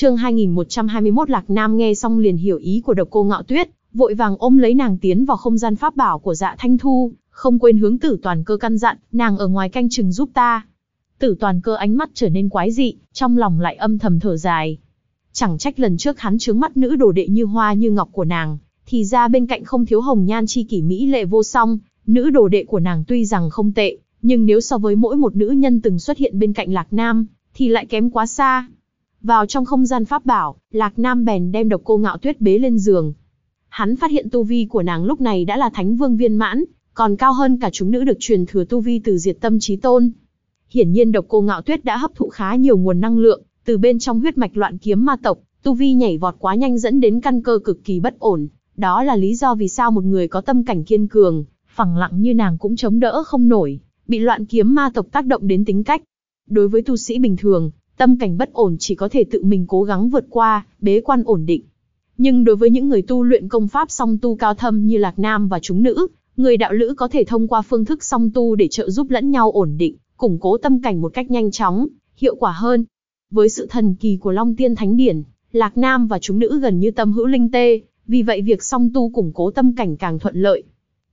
Chương 2121 Lạc Nam nghe xong liền hiểu ý của Độc Cô Ngạo Tuyết, vội vàng ôm lấy nàng tiến vào không gian pháp bảo của Dạ Thanh Thu, không quên hướng Tử Toàn Cơ căn dặn, nàng ở ngoài canh chừng giúp ta. Tử Toàn Cơ ánh mắt trở nên quái dị, trong lòng lại âm thầm thở dài. Chẳng trách lần trước hắn trướng mắt nữ đồ đệ như hoa như ngọc của nàng, thì ra bên cạnh không thiếu hồng nhan chi kỷ mỹ lệ vô song, nữ đồ đệ của nàng tuy rằng không tệ, nhưng nếu so với mỗi một nữ nhân từng xuất hiện bên cạnh Lạc Nam, thì lại kém quá xa. Vào trong không gian pháp bảo, Lạc Nam bèn đem độc cô ngạo tuyết bế lên giường. Hắn phát hiện tu vi của nàng lúc này đã là thánh vương viên mãn, còn cao hơn cả chúng nữ được truyền thừa tu vi từ diệt tâm trí tôn. Hiển nhiên độc cô ngạo tuyết đã hấp thụ khá nhiều nguồn năng lượng, từ bên trong huyết mạch loạn kiếm ma tộc, tu vi nhảy vọt quá nhanh dẫn đến căn cơ cực kỳ bất ổn. Đó là lý do vì sao một người có tâm cảnh kiên cường, phẳng lặng như nàng cũng chống đỡ không nổi, bị loạn kiếm ma tộc tác động đến tính cách. Đối với tu sĩ bình thường, tâm cảnh bất ổn chỉ có thể tự mình cố gắng vượt qua, bế quan ổn định. Nhưng đối với những người tu luyện công pháp song tu cao thâm như Lạc Nam và chúng nữ, người đạo lữ có thể thông qua phương thức song tu để trợ giúp lẫn nhau ổn định, củng cố tâm cảnh một cách nhanh chóng, hiệu quả hơn. Với sự thần kỳ của Long Tiên Thánh Điển, Lạc Nam và chúng nữ gần như tâm hữu linh tê, vì vậy việc song tu củng cố tâm cảnh càng thuận lợi.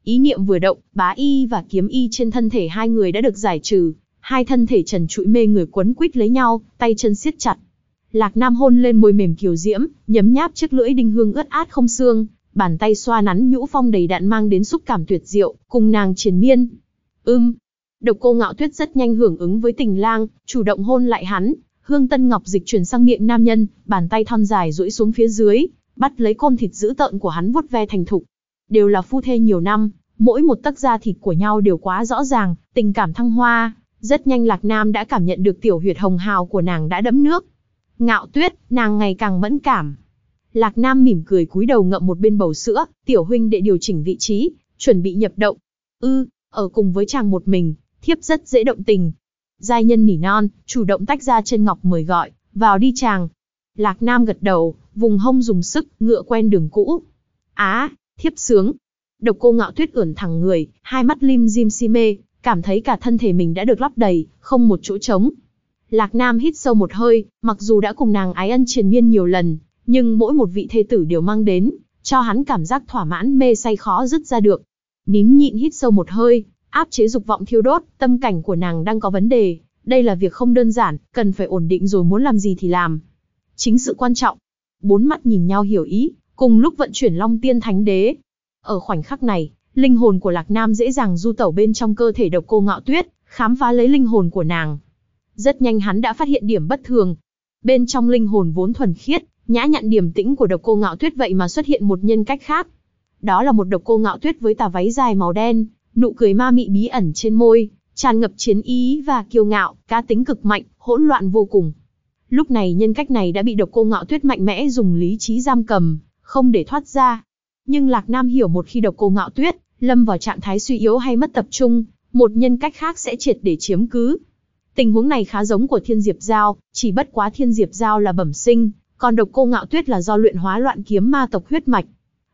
Ý niệm vừa động, bá y và kiếm y trên thân thể hai người đã được giải trừ, hai thân thể trần trụi mê người quấn quýt lấy nhau, tay chân siết chặt. Lạc Nam hôn lên môi mềm kiều diễm, nhấm nháp chiếc lưỡi đinh hương ướt át không xương, bàn tay xoa nắn nhũ phong đầy đạn mang đến xúc cảm tuyệt diệu, cùng nàng triền miên. Ưm. Độc cô ngạo tuyết rất nhanh hưởng ứng với tình lang, chủ động hôn lại hắn, hương tân ngọc dịch chuyển sang miệng nam nhân, bàn tay thon dài duỗi xuống phía dưới, bắt lấy côn thịt dữ tợn của hắn vuốt ve thành thục. Đều là phu thê nhiều năm, mỗi một tấc da thịt của nhau đều quá rõ ràng, tình cảm thăng hoa. Rất nhanh Lạc Nam đã cảm nhận được tiểu huyệt hồng hào của nàng đã đẫm nước. Ngạo tuyết, nàng ngày càng mẫn cảm. Lạc Nam mỉm cười cúi đầu ngậm một bên bầu sữa, tiểu huynh đệ điều chỉnh vị trí, chuẩn bị nhập động. Ư, ở cùng với chàng một mình, thiếp rất dễ động tình. Giai nhân nỉ non, chủ động tách ra chân ngọc mời gọi, vào đi chàng. Lạc Nam gật đầu, vùng hông dùng sức, ngựa quen đường cũ. Á, thiếp sướng. Độc cô ngạo tuyết ưỡn thẳng người, hai mắt lim dim si mê, cảm thấy cả thân thể mình đã được lắp đầy, không một chỗ trống. Lạc Nam hít sâu một hơi, mặc dù đã cùng nàng ái ân triền miên nhiều lần, nhưng mỗi một vị thê tử đều mang đến, cho hắn cảm giác thỏa mãn mê say khó dứt ra được. Nín nhịn hít sâu một hơi, áp chế dục vọng thiêu đốt, tâm cảnh của nàng đang có vấn đề, đây là việc không đơn giản, cần phải ổn định rồi muốn làm gì thì làm. Chính sự quan trọng. Bốn mắt nhìn nhau hiểu ý, cùng lúc vận chuyển Long Tiên Thánh Đế. Ở khoảnh khắc này, linh hồn của Lạc Nam dễ dàng du tẩu bên trong cơ thể độc cô ngạo tuyết, khám phá lấy linh hồn của nàng. Rất nhanh hắn đã phát hiện điểm bất thường. Bên trong linh hồn vốn thuần khiết, nhã nhặn điểm tĩnh của độc cô ngạo tuyết vậy mà xuất hiện một nhân cách khác. Đó là một độc cô ngạo tuyết với tà váy dài màu đen, nụ cười ma mị bí ẩn trên môi, tràn ngập chiến ý và kiêu ngạo, cá tính cực mạnh, hỗn loạn vô cùng. Lúc này nhân cách này đã bị độc cô ngạo tuyết mạnh mẽ dùng lý trí giam cầm, không để thoát ra. Nhưng Lạc Nam hiểu một khi độc cô ngạo tuyết, lâm vào trạng thái suy yếu hay mất tập trung, một nhân cách khác sẽ triệt để chiếm cứ. Tình huống này khá giống của Thiên Diệp Giao, chỉ bất quá Thiên Diệp Giao là bẩm sinh, còn độc cô ngạo tuyết là do luyện hóa loạn kiếm ma tộc huyết mạch.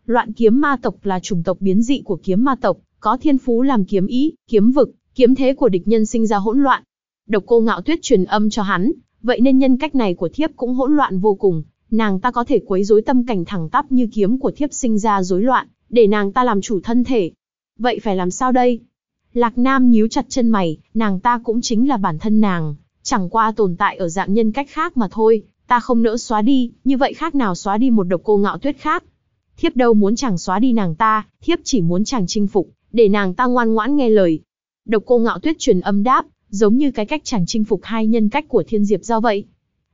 Loạn kiếm ma tộc là chủng tộc biến dị của kiếm ma tộc, có thiên phú làm kiếm ý, kiếm vực, kiếm thế của địch nhân sinh ra hỗn loạn. Độc cô ngạo tuyết truyền âm cho hắn, vậy nên nhân cách này của thiếp cũng hỗn loạn vô cùng, nàng ta có thể quấy rối tâm cảnh thẳng tắp như kiếm của thiếp sinh ra rối loạn, để nàng ta làm chủ thân thể. Vậy phải làm sao đây? Lạc Nam nhíu chặt chân mày, nàng ta cũng chính là bản thân nàng, chẳng qua tồn tại ở dạng nhân cách khác mà thôi, ta không nỡ xóa đi, như vậy khác nào xóa đi một độc cô ngạo tuyết khác. Thiếp đâu muốn chàng xóa đi nàng ta, thiếp chỉ muốn chàng chinh phục, để nàng ta ngoan ngoãn nghe lời. Độc cô ngạo tuyết truyền âm đáp, giống như cái cách chàng chinh phục hai nhân cách của thiên diệp do vậy.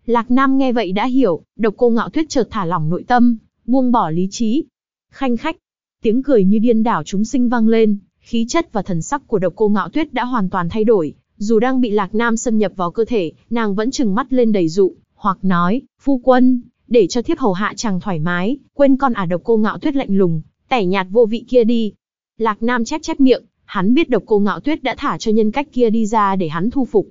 Lạc Nam nghe vậy đã hiểu, độc cô ngạo tuyết chợt thả lỏng nội tâm, buông bỏ lý trí. Khanh khách, tiếng cười như điên đảo chúng sinh vang lên, khí chất và thần sắc của độc cô ngạo tuyết đã hoàn toàn thay đổi, dù đang bị Lạc Nam xâm nhập vào cơ thể, nàng vẫn trừng mắt lên đầy dụ, hoặc nói, phu quân, để cho thiếp hầu hạ chàng thoải mái, quên con ả độc cô ngạo tuyết lạnh lùng, tẻ nhạt vô vị kia đi. Lạc Nam chép chép miệng, hắn biết độc cô ngạo tuyết đã thả cho nhân cách kia đi ra để hắn thu phục.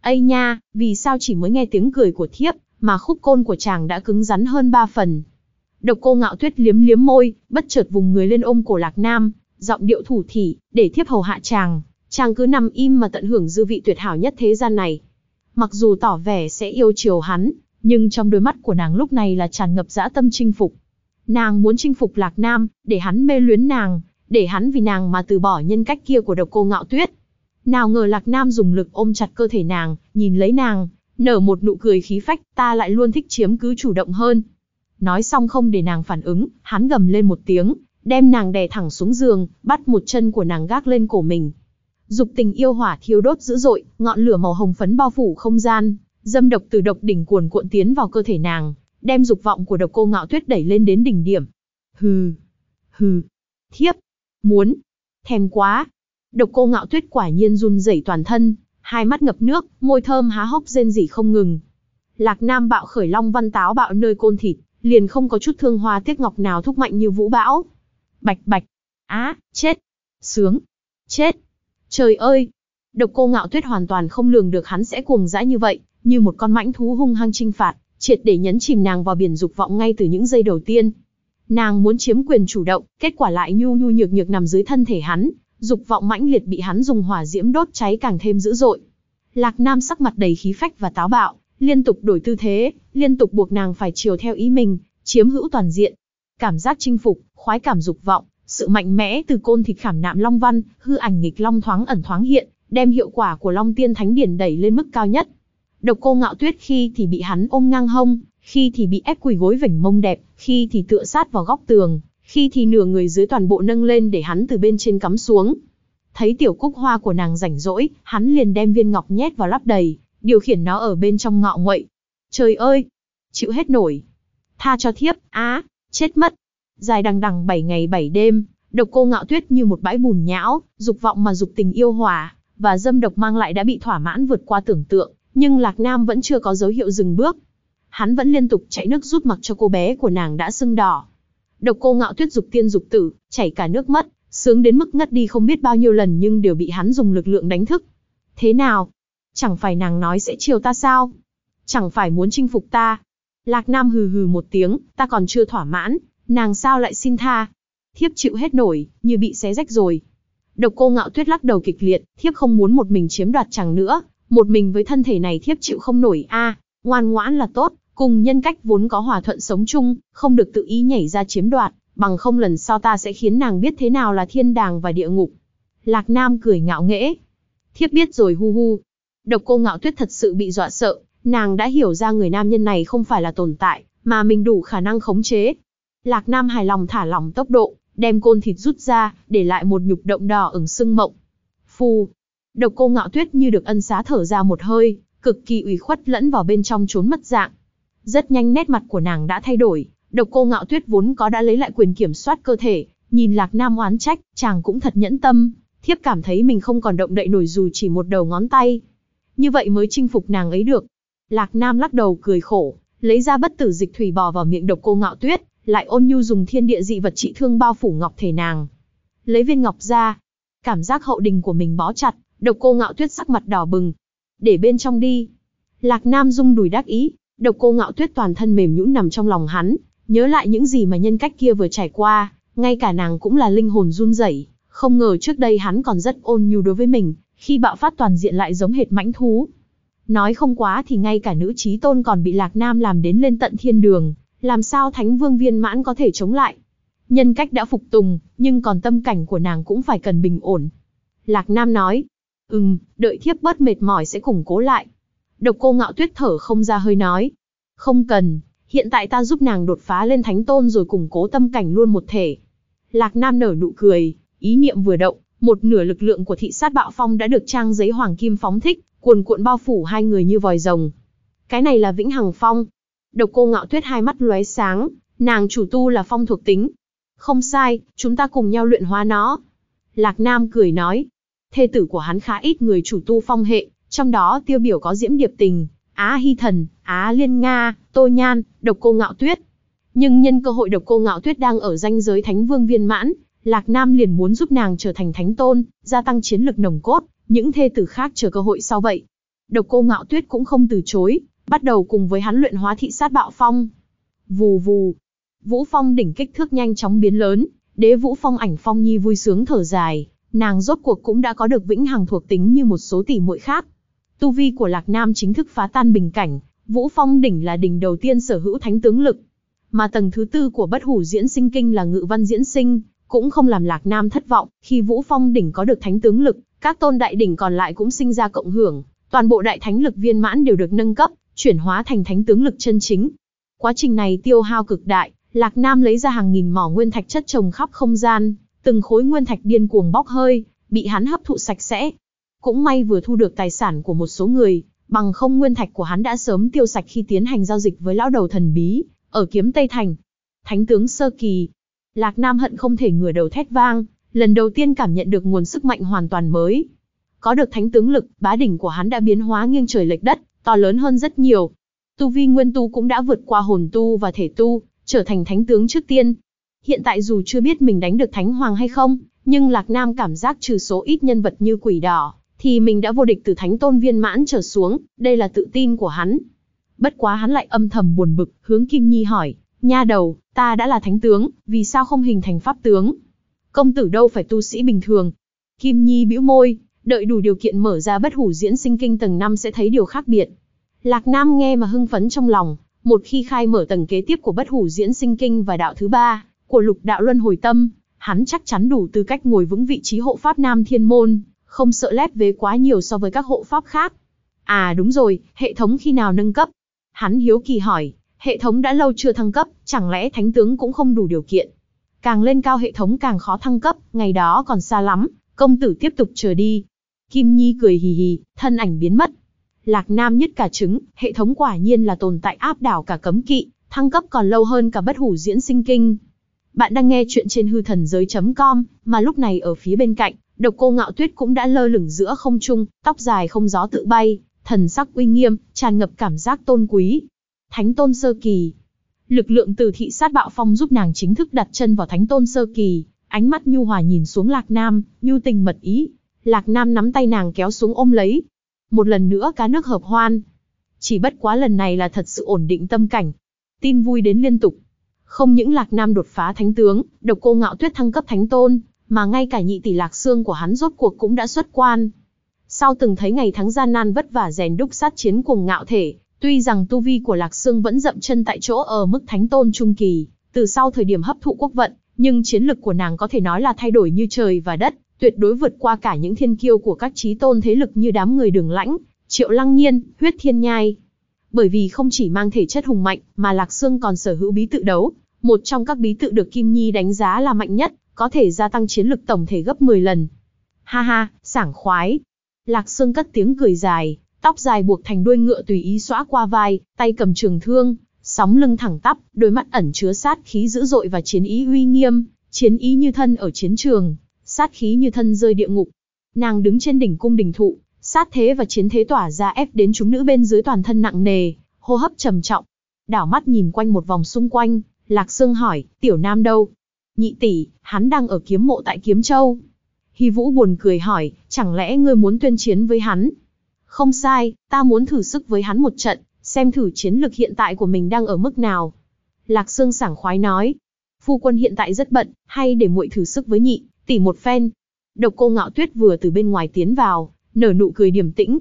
Ây nha, vì sao chỉ mới nghe tiếng cười của thiếp, mà khúc côn của chàng đã cứng rắn hơn ba phần. Độc cô ngạo tuyết liếm liếm môi, bất chợt vùng người lên ôm cổ Lạc Nam, giọng điệu thủ thỉ, để thiếp hầu hạ chàng, chàng cứ nằm im mà tận hưởng dư vị tuyệt hảo nhất thế gian này. Mặc dù tỏ vẻ sẽ yêu chiều hắn, Nhưng trong đôi mắt của nàng lúc này là tràn ngập dã tâm chinh phục. Nàng muốn chinh phục Lạc Nam, để hắn mê luyến nàng, để hắn vì nàng mà từ bỏ nhân cách kia của độc cô ngạo tuyết. Nào ngờ Lạc Nam dùng lực ôm chặt cơ thể nàng, nhìn lấy nàng, nở một nụ cười khí phách, ta lại luôn thích chiếm cứ chủ động hơn. Nói xong không để nàng phản ứng, hắn gầm lên một tiếng, đem nàng đè thẳng xuống giường, bắt một chân của nàng gác lên cổ mình. Dục tình yêu hỏa thiêu đốt dữ dội, ngọn lửa màu hồng phấn bao phủ không gian, dâm độc từ độc đỉnh cuồn cuộn tiến vào cơ thể nàng, đem dục vọng của độc cô ngạo tuyết đẩy lên đến đỉnh điểm. Hừ, hừ, thiếp, muốn, thèm quá. Độc cô ngạo tuyết quả nhiên run rẩy toàn thân, hai mắt ngập nước, môi thơm há hốc rên rỉ không ngừng. Lạc Nam bạo khởi long văn táo bạo nơi côn thịt, liền không có chút thương hoa tiếc ngọc nào thúc mạnh như vũ bão. Bạch bạch, á, chết, sướng, chết. Trời ơi! Độc cô ngạo tuyết hoàn toàn không lường được hắn sẽ cuồng dã như vậy, như một con mãnh thú hung hăng chinh phạt, triệt để nhấn chìm nàng vào biển dục vọng ngay từ những giây đầu tiên. Nàng muốn chiếm quyền chủ động, kết quả lại nhu nhu nhược nhược nằm dưới thân thể hắn, dục vọng mãnh liệt bị hắn dùng hỏa diễm đốt cháy càng thêm dữ dội. Lạc Nam sắc mặt đầy khí phách và táo bạo, liên tục đổi tư thế, liên tục buộc nàng phải chiều theo ý mình, chiếm hữu toàn diện. Cảm giác chinh phục, khoái cảm dục vọng, sự mạnh mẽ từ côn thịt khảm nạm long văn, hư ảnh nghịch long thoáng ẩn thoáng hiện, đem hiệu quả của Long Tiên Thánh Điển đẩy lên mức cao nhất. Độc cô ngạo tuyết khi thì bị hắn ôm ngang hông, khi thì bị ép quỳ gối vảnh mông đẹp, khi thì tựa sát vào góc tường, khi thì nửa người dưới toàn bộ nâng lên để hắn từ bên trên cắm xuống. Thấy tiểu cúc hoa của nàng rảnh rỗi, hắn liền đem viên ngọc nhét vào lắp đầy, điều khiển nó ở bên trong ngọ nguậy. Trời ơi! Chịu hết nổi! Tha cho thiếp, á, chết mất! Dài đằng đằng 7 ngày 7 đêm, độc cô ngạo tuyết như một bãi bùn nhão, dục vọng mà dục tình yêu hòa, và dâm độc mang lại đã bị thỏa mãn vượt qua tưởng tượng, nhưng Lạc Nam vẫn chưa có dấu hiệu dừng bước. Hắn vẫn liên tục chạy nước rút mặc cho cô bé của nàng đã sưng đỏ. Độc cô ngạo tuyết dục tiên dục tử, chảy cả nước mắt, sướng đến mức ngất đi không biết bao nhiêu lần nhưng đều bị hắn dùng lực lượng đánh thức. Thế nào? Chẳng phải nàng nói sẽ chiều ta sao? Chẳng phải muốn chinh phục ta? Lạc Nam hừ hừ một tiếng, ta còn chưa thỏa mãn, nàng sao lại xin tha? Thiếp chịu hết nổi, như bị xé rách rồi. Độc cô ngạo tuyết lắc đầu kịch liệt, thiếp không muốn một mình chiếm đoạt chẳng nữa, một mình với thân thể này thiếp chịu không nổi a, ngoan ngoãn là tốt, cùng nhân cách vốn có hòa thuận sống chung, không được tự ý nhảy ra chiếm đoạt, bằng không lần sau ta sẽ khiến nàng biết thế nào là thiên đàng và địa ngục. Lạc Nam cười ngạo nghễ. Thiếp biết rồi hu hu. Độc cô ngạo tuyết thật sự bị dọa sợ, nàng đã hiểu ra người nam nhân này không phải là tồn tại, mà mình đủ khả năng khống chế. Lạc Nam hài lòng thả lỏng tốc độ, đem côn thịt rút ra, để lại một nhục động đỏ ửng sưng mộng. Phù, Độc cô ngạo tuyết như được ân xá thở ra một hơi, cực kỳ ủy khuất lẫn vào bên trong trốn mất dạng. Rất nhanh nét mặt của nàng đã thay đổi, độc cô ngạo tuyết vốn có đã lấy lại quyền kiểm soát cơ thể, nhìn lạc nam oán trách, chàng cũng thật nhẫn tâm, thiếp cảm thấy mình không còn động đậy nổi dù chỉ một đầu ngón tay. Như vậy mới chinh phục nàng ấy được. Lạc nam lắc đầu cười khổ, lấy ra bất tử dịch thủy bò vào miệng độc cô ngạo tuyết, lại ôn nhu dùng thiên địa dị vật trị thương bao phủ ngọc thể nàng. Lấy viên ngọc ra, cảm giác hậu đình của mình bó chặt, Độc cô ngạo tuyết sắc mặt đỏ bừng. Để bên trong đi. Lạc Nam rung đùi đắc ý. Độc cô ngạo tuyết toàn thân mềm nhũn nằm trong lòng hắn. Nhớ lại những gì mà nhân cách kia vừa trải qua. Ngay cả nàng cũng là linh hồn run rẩy. Không ngờ trước đây hắn còn rất ôn nhu đối với mình. Khi bạo phát toàn diện lại giống hệt mãnh thú. Nói không quá thì ngay cả nữ trí tôn còn bị Lạc Nam làm đến lên tận thiên đường. Làm sao Thánh Vương viên mãn có thể chống lại? Nhân cách đã phục tùng, nhưng còn tâm cảnh của nàng cũng phải cần bình ổn. Lạc Nam nói, Ừm, đợi thiếp bớt mệt mỏi sẽ củng cố lại. Độc cô ngạo tuyết thở không ra hơi nói. Không cần, hiện tại ta giúp nàng đột phá lên thánh tôn rồi củng cố tâm cảnh luôn một thể. Lạc Nam nở nụ cười, ý niệm vừa động, một nửa lực lượng của thị sát bạo phong đã được trang giấy hoàng kim phóng thích, cuồn cuộn bao phủ hai người như vòi rồng. Cái này là vĩnh hằng phong. Độc cô ngạo tuyết hai mắt lóe sáng, nàng chủ tu là phong thuộc tính. Không sai, chúng ta cùng nhau luyện hóa nó. Lạc Nam cười nói, thê tử của hắn khá ít người chủ tu phong hệ, trong đó tiêu biểu có Diễm Điệp Tình, Á Hy Thần, Á Liên Nga, Tô Nhan, Độc Cô Ngạo Tuyết. Nhưng nhân cơ hội Độc Cô Ngạo Tuyết đang ở danh giới Thánh Vương viên mãn, Lạc Nam liền muốn giúp nàng trở thành Thánh Tôn, gia tăng chiến lực nồng cốt, những thê tử khác chờ cơ hội sau vậy. Độc Cô Ngạo Tuyết cũng không từ chối, bắt đầu cùng với hắn luyện hóa thị sát bạo phong. Vù vù, Vũ Phong đỉnh kích thước nhanh chóng biến lớn, Đế Vũ Phong ảnh Phong Nhi vui sướng thở dài, nàng rốt cuộc cũng đã có được vĩnh hằng thuộc tính như một số tỷ muội khác. Tu vi của Lạc Nam chính thức phá tan bình cảnh, Vũ Phong đỉnh là đỉnh đầu tiên sở hữu thánh tướng lực, mà tầng thứ tư của bất hủ diễn sinh kinh là ngự văn diễn sinh, cũng không làm Lạc Nam thất vọng, khi Vũ Phong đỉnh có được thánh tướng lực, các tôn đại đỉnh còn lại cũng sinh ra cộng hưởng, toàn bộ đại thánh lực viên mãn đều được nâng cấp, chuyển hóa thành thánh tướng lực chân chính. Quá trình này tiêu hao cực đại, Lạc Nam lấy ra hàng nghìn mỏ nguyên thạch chất trồng khắp không gian, từng khối nguyên thạch điên cuồng bốc hơi, bị hắn hấp thụ sạch sẽ. Cũng may vừa thu được tài sản của một số người, bằng không nguyên thạch của hắn đã sớm tiêu sạch khi tiến hành giao dịch với lão đầu thần bí, ở kiếm Tây Thành. Thánh tướng sơ kỳ. Lạc Nam hận không thể ngửa đầu thét vang, lần đầu tiên cảm nhận được nguồn sức mạnh hoàn toàn mới. Có được thánh tướng lực, bá đỉnh của hắn đã biến hóa nghiêng trời lệch đất, to lớn hơn rất nhiều. Tu vi nguyên tu cũng đã vượt qua hồn tu và thể tu, trở thành thánh tướng trước tiên. Hiện tại dù chưa biết mình đánh được thánh hoàng hay không, nhưng Lạc Nam cảm giác trừ số ít nhân vật như quỷ đỏ, thì mình đã vô địch từ thánh tôn viên mãn trở xuống, đây là tự tin của hắn. Bất quá hắn lại âm thầm buồn bực, hướng Kim Nhi hỏi, nha đầu, ta đã là thánh tướng, vì sao không hình thành pháp tướng? Công tử đâu phải tu sĩ bình thường. Kim Nhi bĩu môi, đợi đủ điều kiện mở ra bất hủ diễn sinh kinh tầng 5 sẽ thấy điều khác biệt. Lạc Nam nghe mà hưng phấn trong lòng, một khi khai mở tầng kế tiếp của bất hủ diễn sinh kinh và đạo thứ ba của lục đạo luân hồi tâm, hắn chắc chắn đủ tư cách ngồi vững vị trí hộ pháp Nam Thiên Môn, không sợ lép vế quá nhiều so với các hộ pháp khác. À đúng rồi, hệ thống khi nào nâng cấp? Hắn hiếu kỳ hỏi, hệ thống đã lâu chưa thăng cấp, chẳng lẽ thánh tướng cũng không đủ điều kiện? Càng lên cao hệ thống càng khó thăng cấp, ngày đó còn xa lắm, công tử tiếp tục chờ đi. Kim Nhi cười hì hì, thân ảnh biến mất. Lạc Nam nhất cả trứng, hệ thống quả nhiên là tồn tại áp đảo cả cấm kỵ, thăng cấp còn lâu hơn cả bất hủ diễn sinh kinh. Bạn đang nghe chuyện trên hư thần giới.com, mà lúc này ở phía bên cạnh, độc cô ngạo tuyết cũng đã lơ lửng giữa không trung, tóc dài không gió tự bay, thần sắc uy nghiêm, tràn ngập cảm giác tôn quý. Thánh tôn sơ kỳ. Lực lượng từ thị sát bạo phong giúp nàng chính thức đặt chân vào thánh tôn sơ kỳ, ánh mắt nhu hòa nhìn xuống Lạc Nam, nhu tình mật ý. Lạc Nam nắm tay nàng kéo xuống ôm lấy. Một lần nữa cá nước hợp hoan. Chỉ bất quá lần này là thật sự ổn định tâm cảnh. Tin vui đến liên tục. Không những Lạc Nam đột phá thánh tướng, độc cô ngạo tuyết thăng cấp thánh tôn, mà ngay cả nhị tỷ Lạc Xương của hắn rốt cuộc cũng đã xuất quan. Sau từng thấy ngày tháng gian nan vất vả rèn đúc sát chiến cùng ngạo thể, tuy rằng tu vi của Lạc Xương vẫn dậm chân tại chỗ ở mức thánh tôn trung kỳ, từ sau thời điểm hấp thụ quốc vận, nhưng chiến lực của nàng có thể nói là thay đổi như trời và đất, tuyệt đối vượt qua cả những thiên kiêu của các trí tôn thế lực như đám người đường lãnh, triệu lăng nhiên, huyết thiên nhai. Bởi vì không chỉ mang thể chất hùng mạnh, mà Lạc Sương còn sở hữu bí tự đấu, một trong các bí tự được Kim Nhi đánh giá là mạnh nhất, có thể gia tăng chiến lực tổng thể gấp 10 lần. Ha ha, sảng khoái. Lạc Sương cất tiếng cười dài, tóc dài buộc thành đuôi ngựa tùy ý xõa qua vai, tay cầm trường thương, sóng lưng thẳng tắp, đôi mắt ẩn chứa sát khí dữ dội và chiến ý uy nghiêm, chiến ý như thân ở chiến trường, sát khí như thân rơi địa ngục. Nàng đứng trên đỉnh cung đình thụ, sát thế và chiến thế tỏa ra ép đến chúng nữ bên dưới toàn thân nặng nề, hô hấp trầm trọng. Đảo mắt nhìn quanh một vòng xung quanh, Lạc Sương hỏi, tiểu nam đâu? Nhị tỷ, hắn đang ở kiếm mộ tại Kiếm Châu. Hy Vũ buồn cười hỏi, chẳng lẽ ngươi muốn tuyên chiến với hắn? Không sai, ta muốn thử sức với hắn một trận, xem thử chiến lực hiện tại của mình đang ở mức nào. Lạc Sương sảng khoái nói, phu quân hiện tại rất bận, hay để muội thử sức với nhị, tỷ một phen. Độc cô ngạo tuyết vừa từ bên ngoài tiến vào, nở nụ cười điềm tĩnh.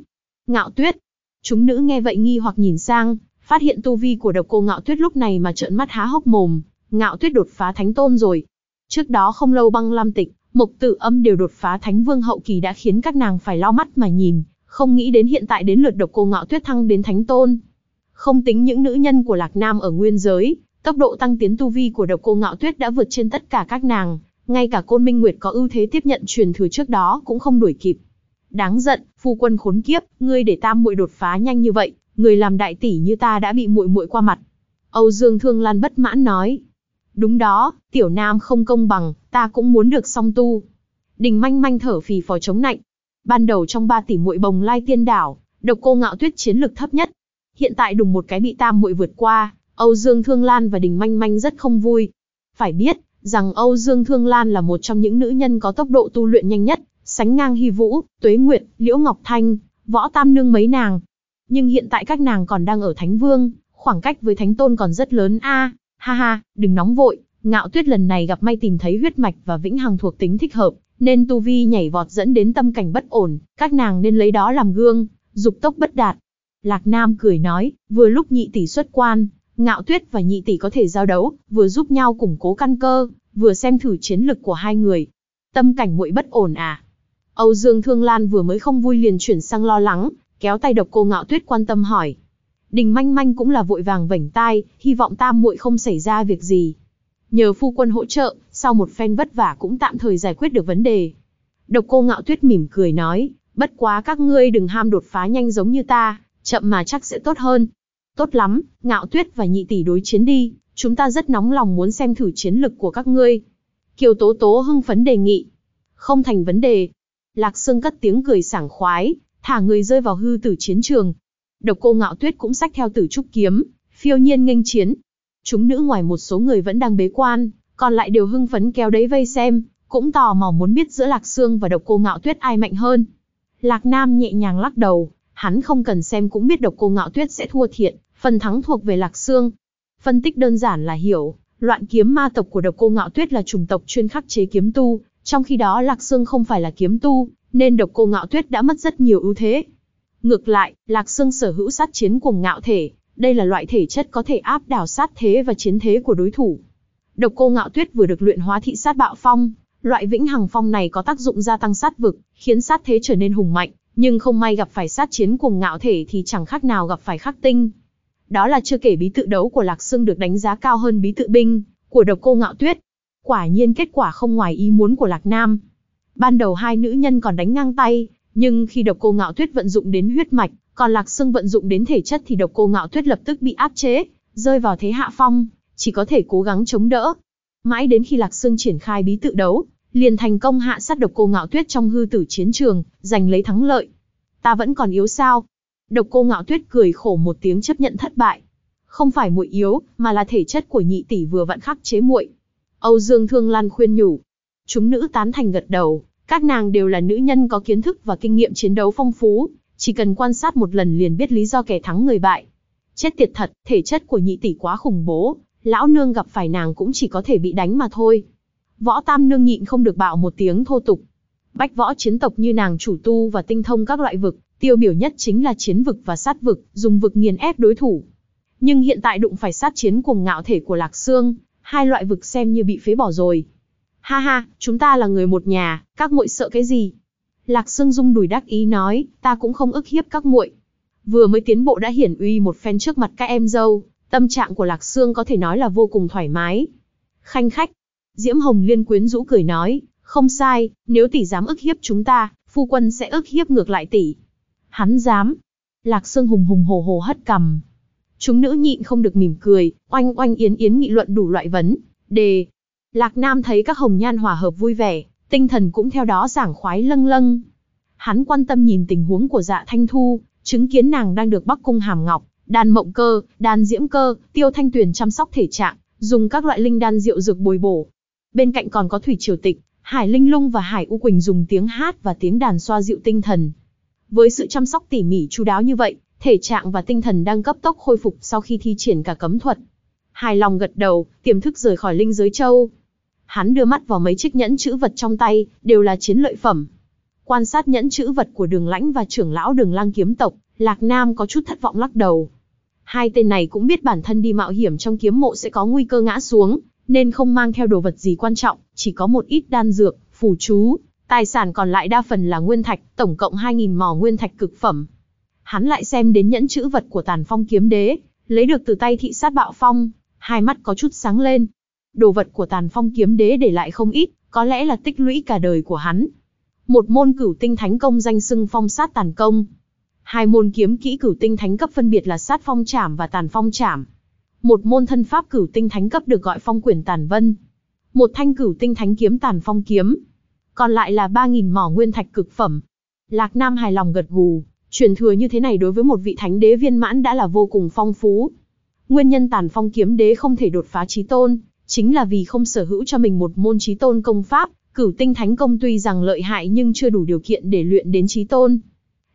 Ngạo tuyết. Chúng nữ nghe vậy nghi hoặc nhìn sang, phát hiện tu vi của độc cô ngạo tuyết lúc này mà trợn mắt há hốc mồm. Ngạo tuyết đột phá thánh tôn rồi. Trước đó không lâu băng lam tịch, mộc tử âm đều đột phá thánh vương hậu kỳ đã khiến các nàng phải lau mắt mà nhìn, không nghĩ đến hiện tại đến lượt độc cô ngạo tuyết thăng đến thánh tôn. Không tính những nữ nhân của Lạc Nam ở nguyên giới, tốc độ tăng tiến tu vi của độc cô ngạo tuyết đã vượt trên tất cả các nàng, ngay cả Côn Minh Nguyệt có ưu thế tiếp nhận truyền thừa trước đó cũng không đuổi kịp. Đáng giận, phu quân khốn kiếp, ngươi để tam muội đột phá nhanh như vậy, người làm đại tỷ như ta đã bị muội muội qua mặt. Âu Dương Thương Lan bất mãn nói. Đúng đó, tiểu nam không công bằng, ta cũng muốn được song tu. Đình manh manh thở phì phò chống nạnh. Ban đầu trong ba tỷ muội bồng lai tiên đảo, độc cô ngạo tuyết chiến lực thấp nhất. Hiện tại đùng một cái bị tam muội vượt qua, Âu Dương Thương Lan và Đình manh manh rất không vui. Phải biết, rằng Âu Dương Thương Lan là một trong những nữ nhân có tốc độ tu luyện nhanh nhất, sánh ngang Hy Vũ, Tuế Nguyệt, Liễu Ngọc Thanh, Võ Tam Nương mấy nàng. Nhưng hiện tại các nàng còn đang ở Thánh Vương, khoảng cách với Thánh Tôn còn rất lớn a. ha ha, đừng nóng vội, Ngạo Tuyết lần này gặp may tìm thấy huyết mạch và vĩnh hằng thuộc tính thích hợp, nên tu vi nhảy vọt dẫn đến tâm cảnh bất ổn, các nàng nên lấy đó làm gương, dục tốc bất đạt. Lạc Nam cười nói, vừa lúc nhị tỷ xuất quan, ngạo tuyết và nhị tỷ có thể giao đấu, vừa giúp nhau củng cố căn cơ, vừa xem thử chiến lực của hai người. Tâm cảnh muội bất ổn à? Âu Dương Thương Lan vừa mới không vui liền chuyển sang lo lắng, kéo tay độc cô ngạo tuyết quan tâm hỏi. Đình manh manh cũng là vội vàng vảnh tai, hy vọng tam muội không xảy ra việc gì. Nhờ phu quân hỗ trợ, sau một phen vất vả cũng tạm thời giải quyết được vấn đề. Độc cô ngạo tuyết mỉm cười nói, bất quá các ngươi đừng ham đột phá nhanh giống như ta, chậm mà chắc sẽ tốt hơn. Tốt lắm, ngạo tuyết và nhị tỷ đối chiến đi, chúng ta rất nóng lòng muốn xem thử chiến lực của các ngươi. Kiều Tố Tố hưng phấn đề nghị. Không thành vấn đề. Lạc Sương cất tiếng cười sảng khoái, thả người rơi vào hư tử chiến trường. Độc cô ngạo tuyết cũng xách theo tử trúc kiếm, phiêu nhiên nghênh chiến. Chúng nữ ngoài một số người vẫn đang bế quan, còn lại đều hưng phấn kéo đấy vây xem, cũng tò mò muốn biết giữa Lạc Sương và độc cô ngạo tuyết ai mạnh hơn. Lạc Nam nhẹ nhàng lắc đầu, hắn không cần xem cũng biết độc cô ngạo tuyết sẽ thua thiện, phần thắng thuộc về Lạc Sương. Phân tích đơn giản là hiểu, loạn kiếm ma tộc của độc cô ngạo tuyết là chủng tộc chuyên khắc chế kiếm tu, trong khi đó Lạc Sương không phải là kiếm tu, nên độc cô ngạo tuyết đã mất rất nhiều ưu thế. Ngược lại, Lạc Sương sở hữu sát chiến cùng ngạo thể, đây là loại thể chất có thể áp đảo sát thế và chiến thế của đối thủ. Độc cô ngạo tuyết vừa được luyện hóa thị sát bạo phong, loại vĩnh hằng phong này có tác dụng gia tăng sát vực, khiến sát thế trở nên hùng mạnh, nhưng không may gặp phải sát chiến cùng ngạo thể thì chẳng khác nào gặp phải khắc tinh. Đó là chưa kể bí tự đấu của Lạc Sương được đánh giá cao hơn bí tự binh của độc cô ngạo tuyết. Quả nhiên kết quả không ngoài ý muốn của Lạc Nam. Ban đầu hai nữ nhân còn đánh ngang tay, nhưng khi độc cô ngạo tuyết vận dụng đến huyết mạch, còn Lạc Sương vận dụng đến thể chất thì độc cô ngạo tuyết lập tức bị áp chế, rơi vào thế hạ phong, chỉ có thể cố gắng chống đỡ. Mãi đến khi Lạc Sương triển khai bí tự đấu, liền thành công hạ sát độc cô ngạo tuyết trong hư tử chiến trường, giành lấy thắng lợi. Ta vẫn còn yếu sao? Độc cô ngạo tuyết cười khổ một tiếng chấp nhận thất bại. Không phải muội yếu, mà là thể chất của nhị tỷ vừa vặn khắc chế muội. Âu Dương Thương Lan khuyên nhủ. Chúng nữ tán thành gật đầu, các nàng đều là nữ nhân có kiến thức và kinh nghiệm chiến đấu phong phú, chỉ cần quan sát một lần liền biết lý do kẻ thắng người bại. Chết tiệt thật, thể chất của nhị tỷ quá khủng bố, lão nương gặp phải nàng cũng chỉ có thể bị đánh mà thôi. Võ Tam Nương nhịn không được bạo một tiếng thô tục. Bách võ chiến tộc như nàng chủ tu và tinh thông các loại vực, tiêu biểu nhất chính là chiến vực và sát vực, dùng vực nghiền ép đối thủ. Nhưng hiện tại đụng phải sát chiến cùng ngạo thể của Lạc Sương, hai loại vực xem như bị phế bỏ rồi. Ha ha, chúng ta là người một nhà, các muội sợ cái gì? Lạc Sương dung đùi đắc ý nói, ta cũng không ức hiếp các muội. Vừa mới tiến bộ đã hiển uy một phen trước mặt các em dâu, tâm trạng của Lạc Sương có thể nói là vô cùng thoải mái. Khanh khách, Diễm Hồng Liên quyến rũ cười nói, không sai, nếu tỷ dám ức hiếp chúng ta, phu quân sẽ ức hiếp ngược lại tỷ. Hắn dám. Lạc Sương hùng hùng hồ hồ hất cầm. Chúng nữ nhịn không được mỉm cười, oanh oanh yến yến nghị luận đủ loại vấn, đề. Lạc Nam thấy các hồng nhan hòa hợp vui vẻ, tinh thần cũng theo đó sảng khoái lâng lâng. Hắn quan tâm nhìn tình huống của dạ thanh thu, chứng kiến nàng đang được bắc cung hàm ngọc, đan mộng cơ, đan diễm cơ, tiêu thanh tuyền chăm sóc thể trạng, dùng các loại linh đan rượu dược bồi bổ, Bên cạnh còn có Thủy Triều Tịch, Hải Linh Lung và Hải U Quỳnh dùng tiếng hát và tiếng đàn xoa dịu tinh thần. Với sự chăm sóc tỉ mỉ chú đáo như vậy, thể trạng và tinh thần đang cấp tốc khôi phục sau khi thi triển cả cấm thuật. Hài lòng gật đầu, tiềm thức rời khỏi linh giới châu. Hắn đưa mắt vào mấy chiếc nhẫn chữ vật trong tay, đều là chiến lợi phẩm. Quan sát nhẫn chữ vật của đường lãnh và trưởng lão đường lang kiếm tộc, Lạc Nam có chút thất vọng lắc đầu. Hai tên này cũng biết bản thân đi mạo hiểm trong kiếm mộ sẽ có nguy cơ ngã xuống, nên không mang theo đồ vật gì quan trọng, chỉ có một ít đan dược, phù chú, tài sản còn lại đa phần là nguyên thạch, tổng cộng 2.000 mỏ nguyên thạch cực phẩm. Hắn lại xem đến nhẫn chữ vật của tàn phong kiếm đế, lấy được từ tay thị sát bạo phong, hai mắt có chút sáng lên. Đồ vật của tàn phong kiếm đế để lại không ít, có lẽ là tích lũy cả đời của hắn. Một môn cửu tinh thánh công danh xưng phong sát tàn công. Hai môn kiếm kỹ cửu tinh thánh cấp phân biệt là sát phong trảm và tàn phong trảm. Một môn thân pháp cửu tinh thánh cấp được gọi phong quyển tàn vân. Một thanh cửu tinh thánh kiếm tàn phong kiếm. Còn lại là 3.000 mỏ nguyên thạch cực phẩm. Lạc Nam hài lòng gật gù, truyền thừa như thế này đối với một vị thánh đế viên mãn đã là vô cùng phong phú. Nguyên nhân tàn phong kiếm đế không thể đột phá trí tôn, chính là vì không sở hữu cho mình một môn trí tôn công pháp, cửu tinh thánh công tuy rằng lợi hại nhưng chưa đủ điều kiện để luyện đến trí tôn.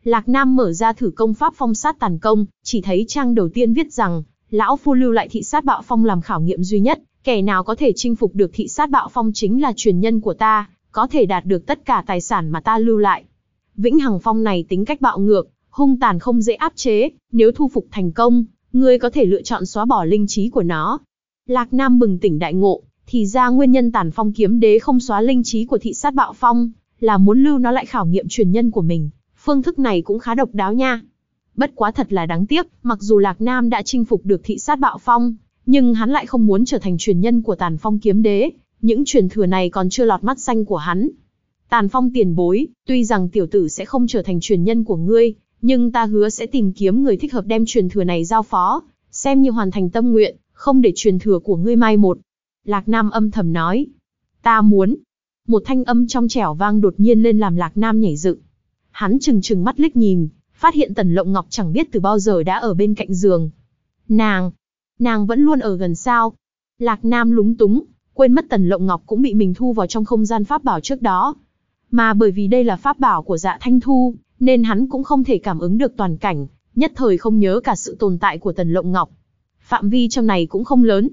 Lạc Nam mở ra thử công pháp phong sát tàn công, chỉ thấy trang đầu tiên viết rằng, lão phu lưu lại thị sát bạo phong làm khảo nghiệm duy nhất, kẻ nào có thể chinh phục được thị sát bạo phong chính là truyền nhân của ta, có thể đạt được tất cả tài sản mà ta lưu lại. Vĩnh Hằng Phong này tính cách bạo ngược, hung tàn không dễ áp chế, nếu thu phục thành công, ngươi có thể lựa chọn xóa bỏ linh trí của nó. Lạc Nam bừng tỉnh đại ngộ, thì ra nguyên nhân tàn phong kiếm đế không xóa linh trí của thị sát bạo phong, là muốn lưu nó lại khảo nghiệm truyền nhân của mình. Phương thức này cũng khá độc đáo nha. Bất quá thật là đáng tiếc, mặc dù Lạc Nam đã chinh phục được thị sát bạo phong, nhưng hắn lại không muốn trở thành truyền nhân của tàn phong kiếm đế, những truyền thừa này còn chưa lọt mắt xanh của hắn. Tàn phong tiền bối, tuy rằng tiểu tử sẽ không trở thành truyền nhân của ngươi, nhưng ta hứa sẽ tìm kiếm người thích hợp đem truyền thừa này giao phó, xem như hoàn thành tâm nguyện, không để truyền thừa của ngươi mai một. Lạc Nam âm thầm nói, ta muốn. Một thanh âm trong trẻo vang đột nhiên lên làm Lạc Nam nhảy dựng. Hắn chừng chừng mắt liếc nhìn, phát hiện Tần Lộng Ngọc chẳng biết từ bao giờ đã ở bên cạnh giường. Nàng, nàng vẫn luôn ở gần sao? Lạc Nam lúng túng, quên mất Tần Lộng Ngọc cũng bị mình thu vào trong không gian pháp bảo trước đó. Mà bởi vì đây là pháp bảo của dạ thanh thu, nên hắn cũng không thể cảm ứng được toàn cảnh, nhất thời không nhớ cả sự tồn tại của Tần Lộng Ngọc. Phạm vi trong này cũng không lớn.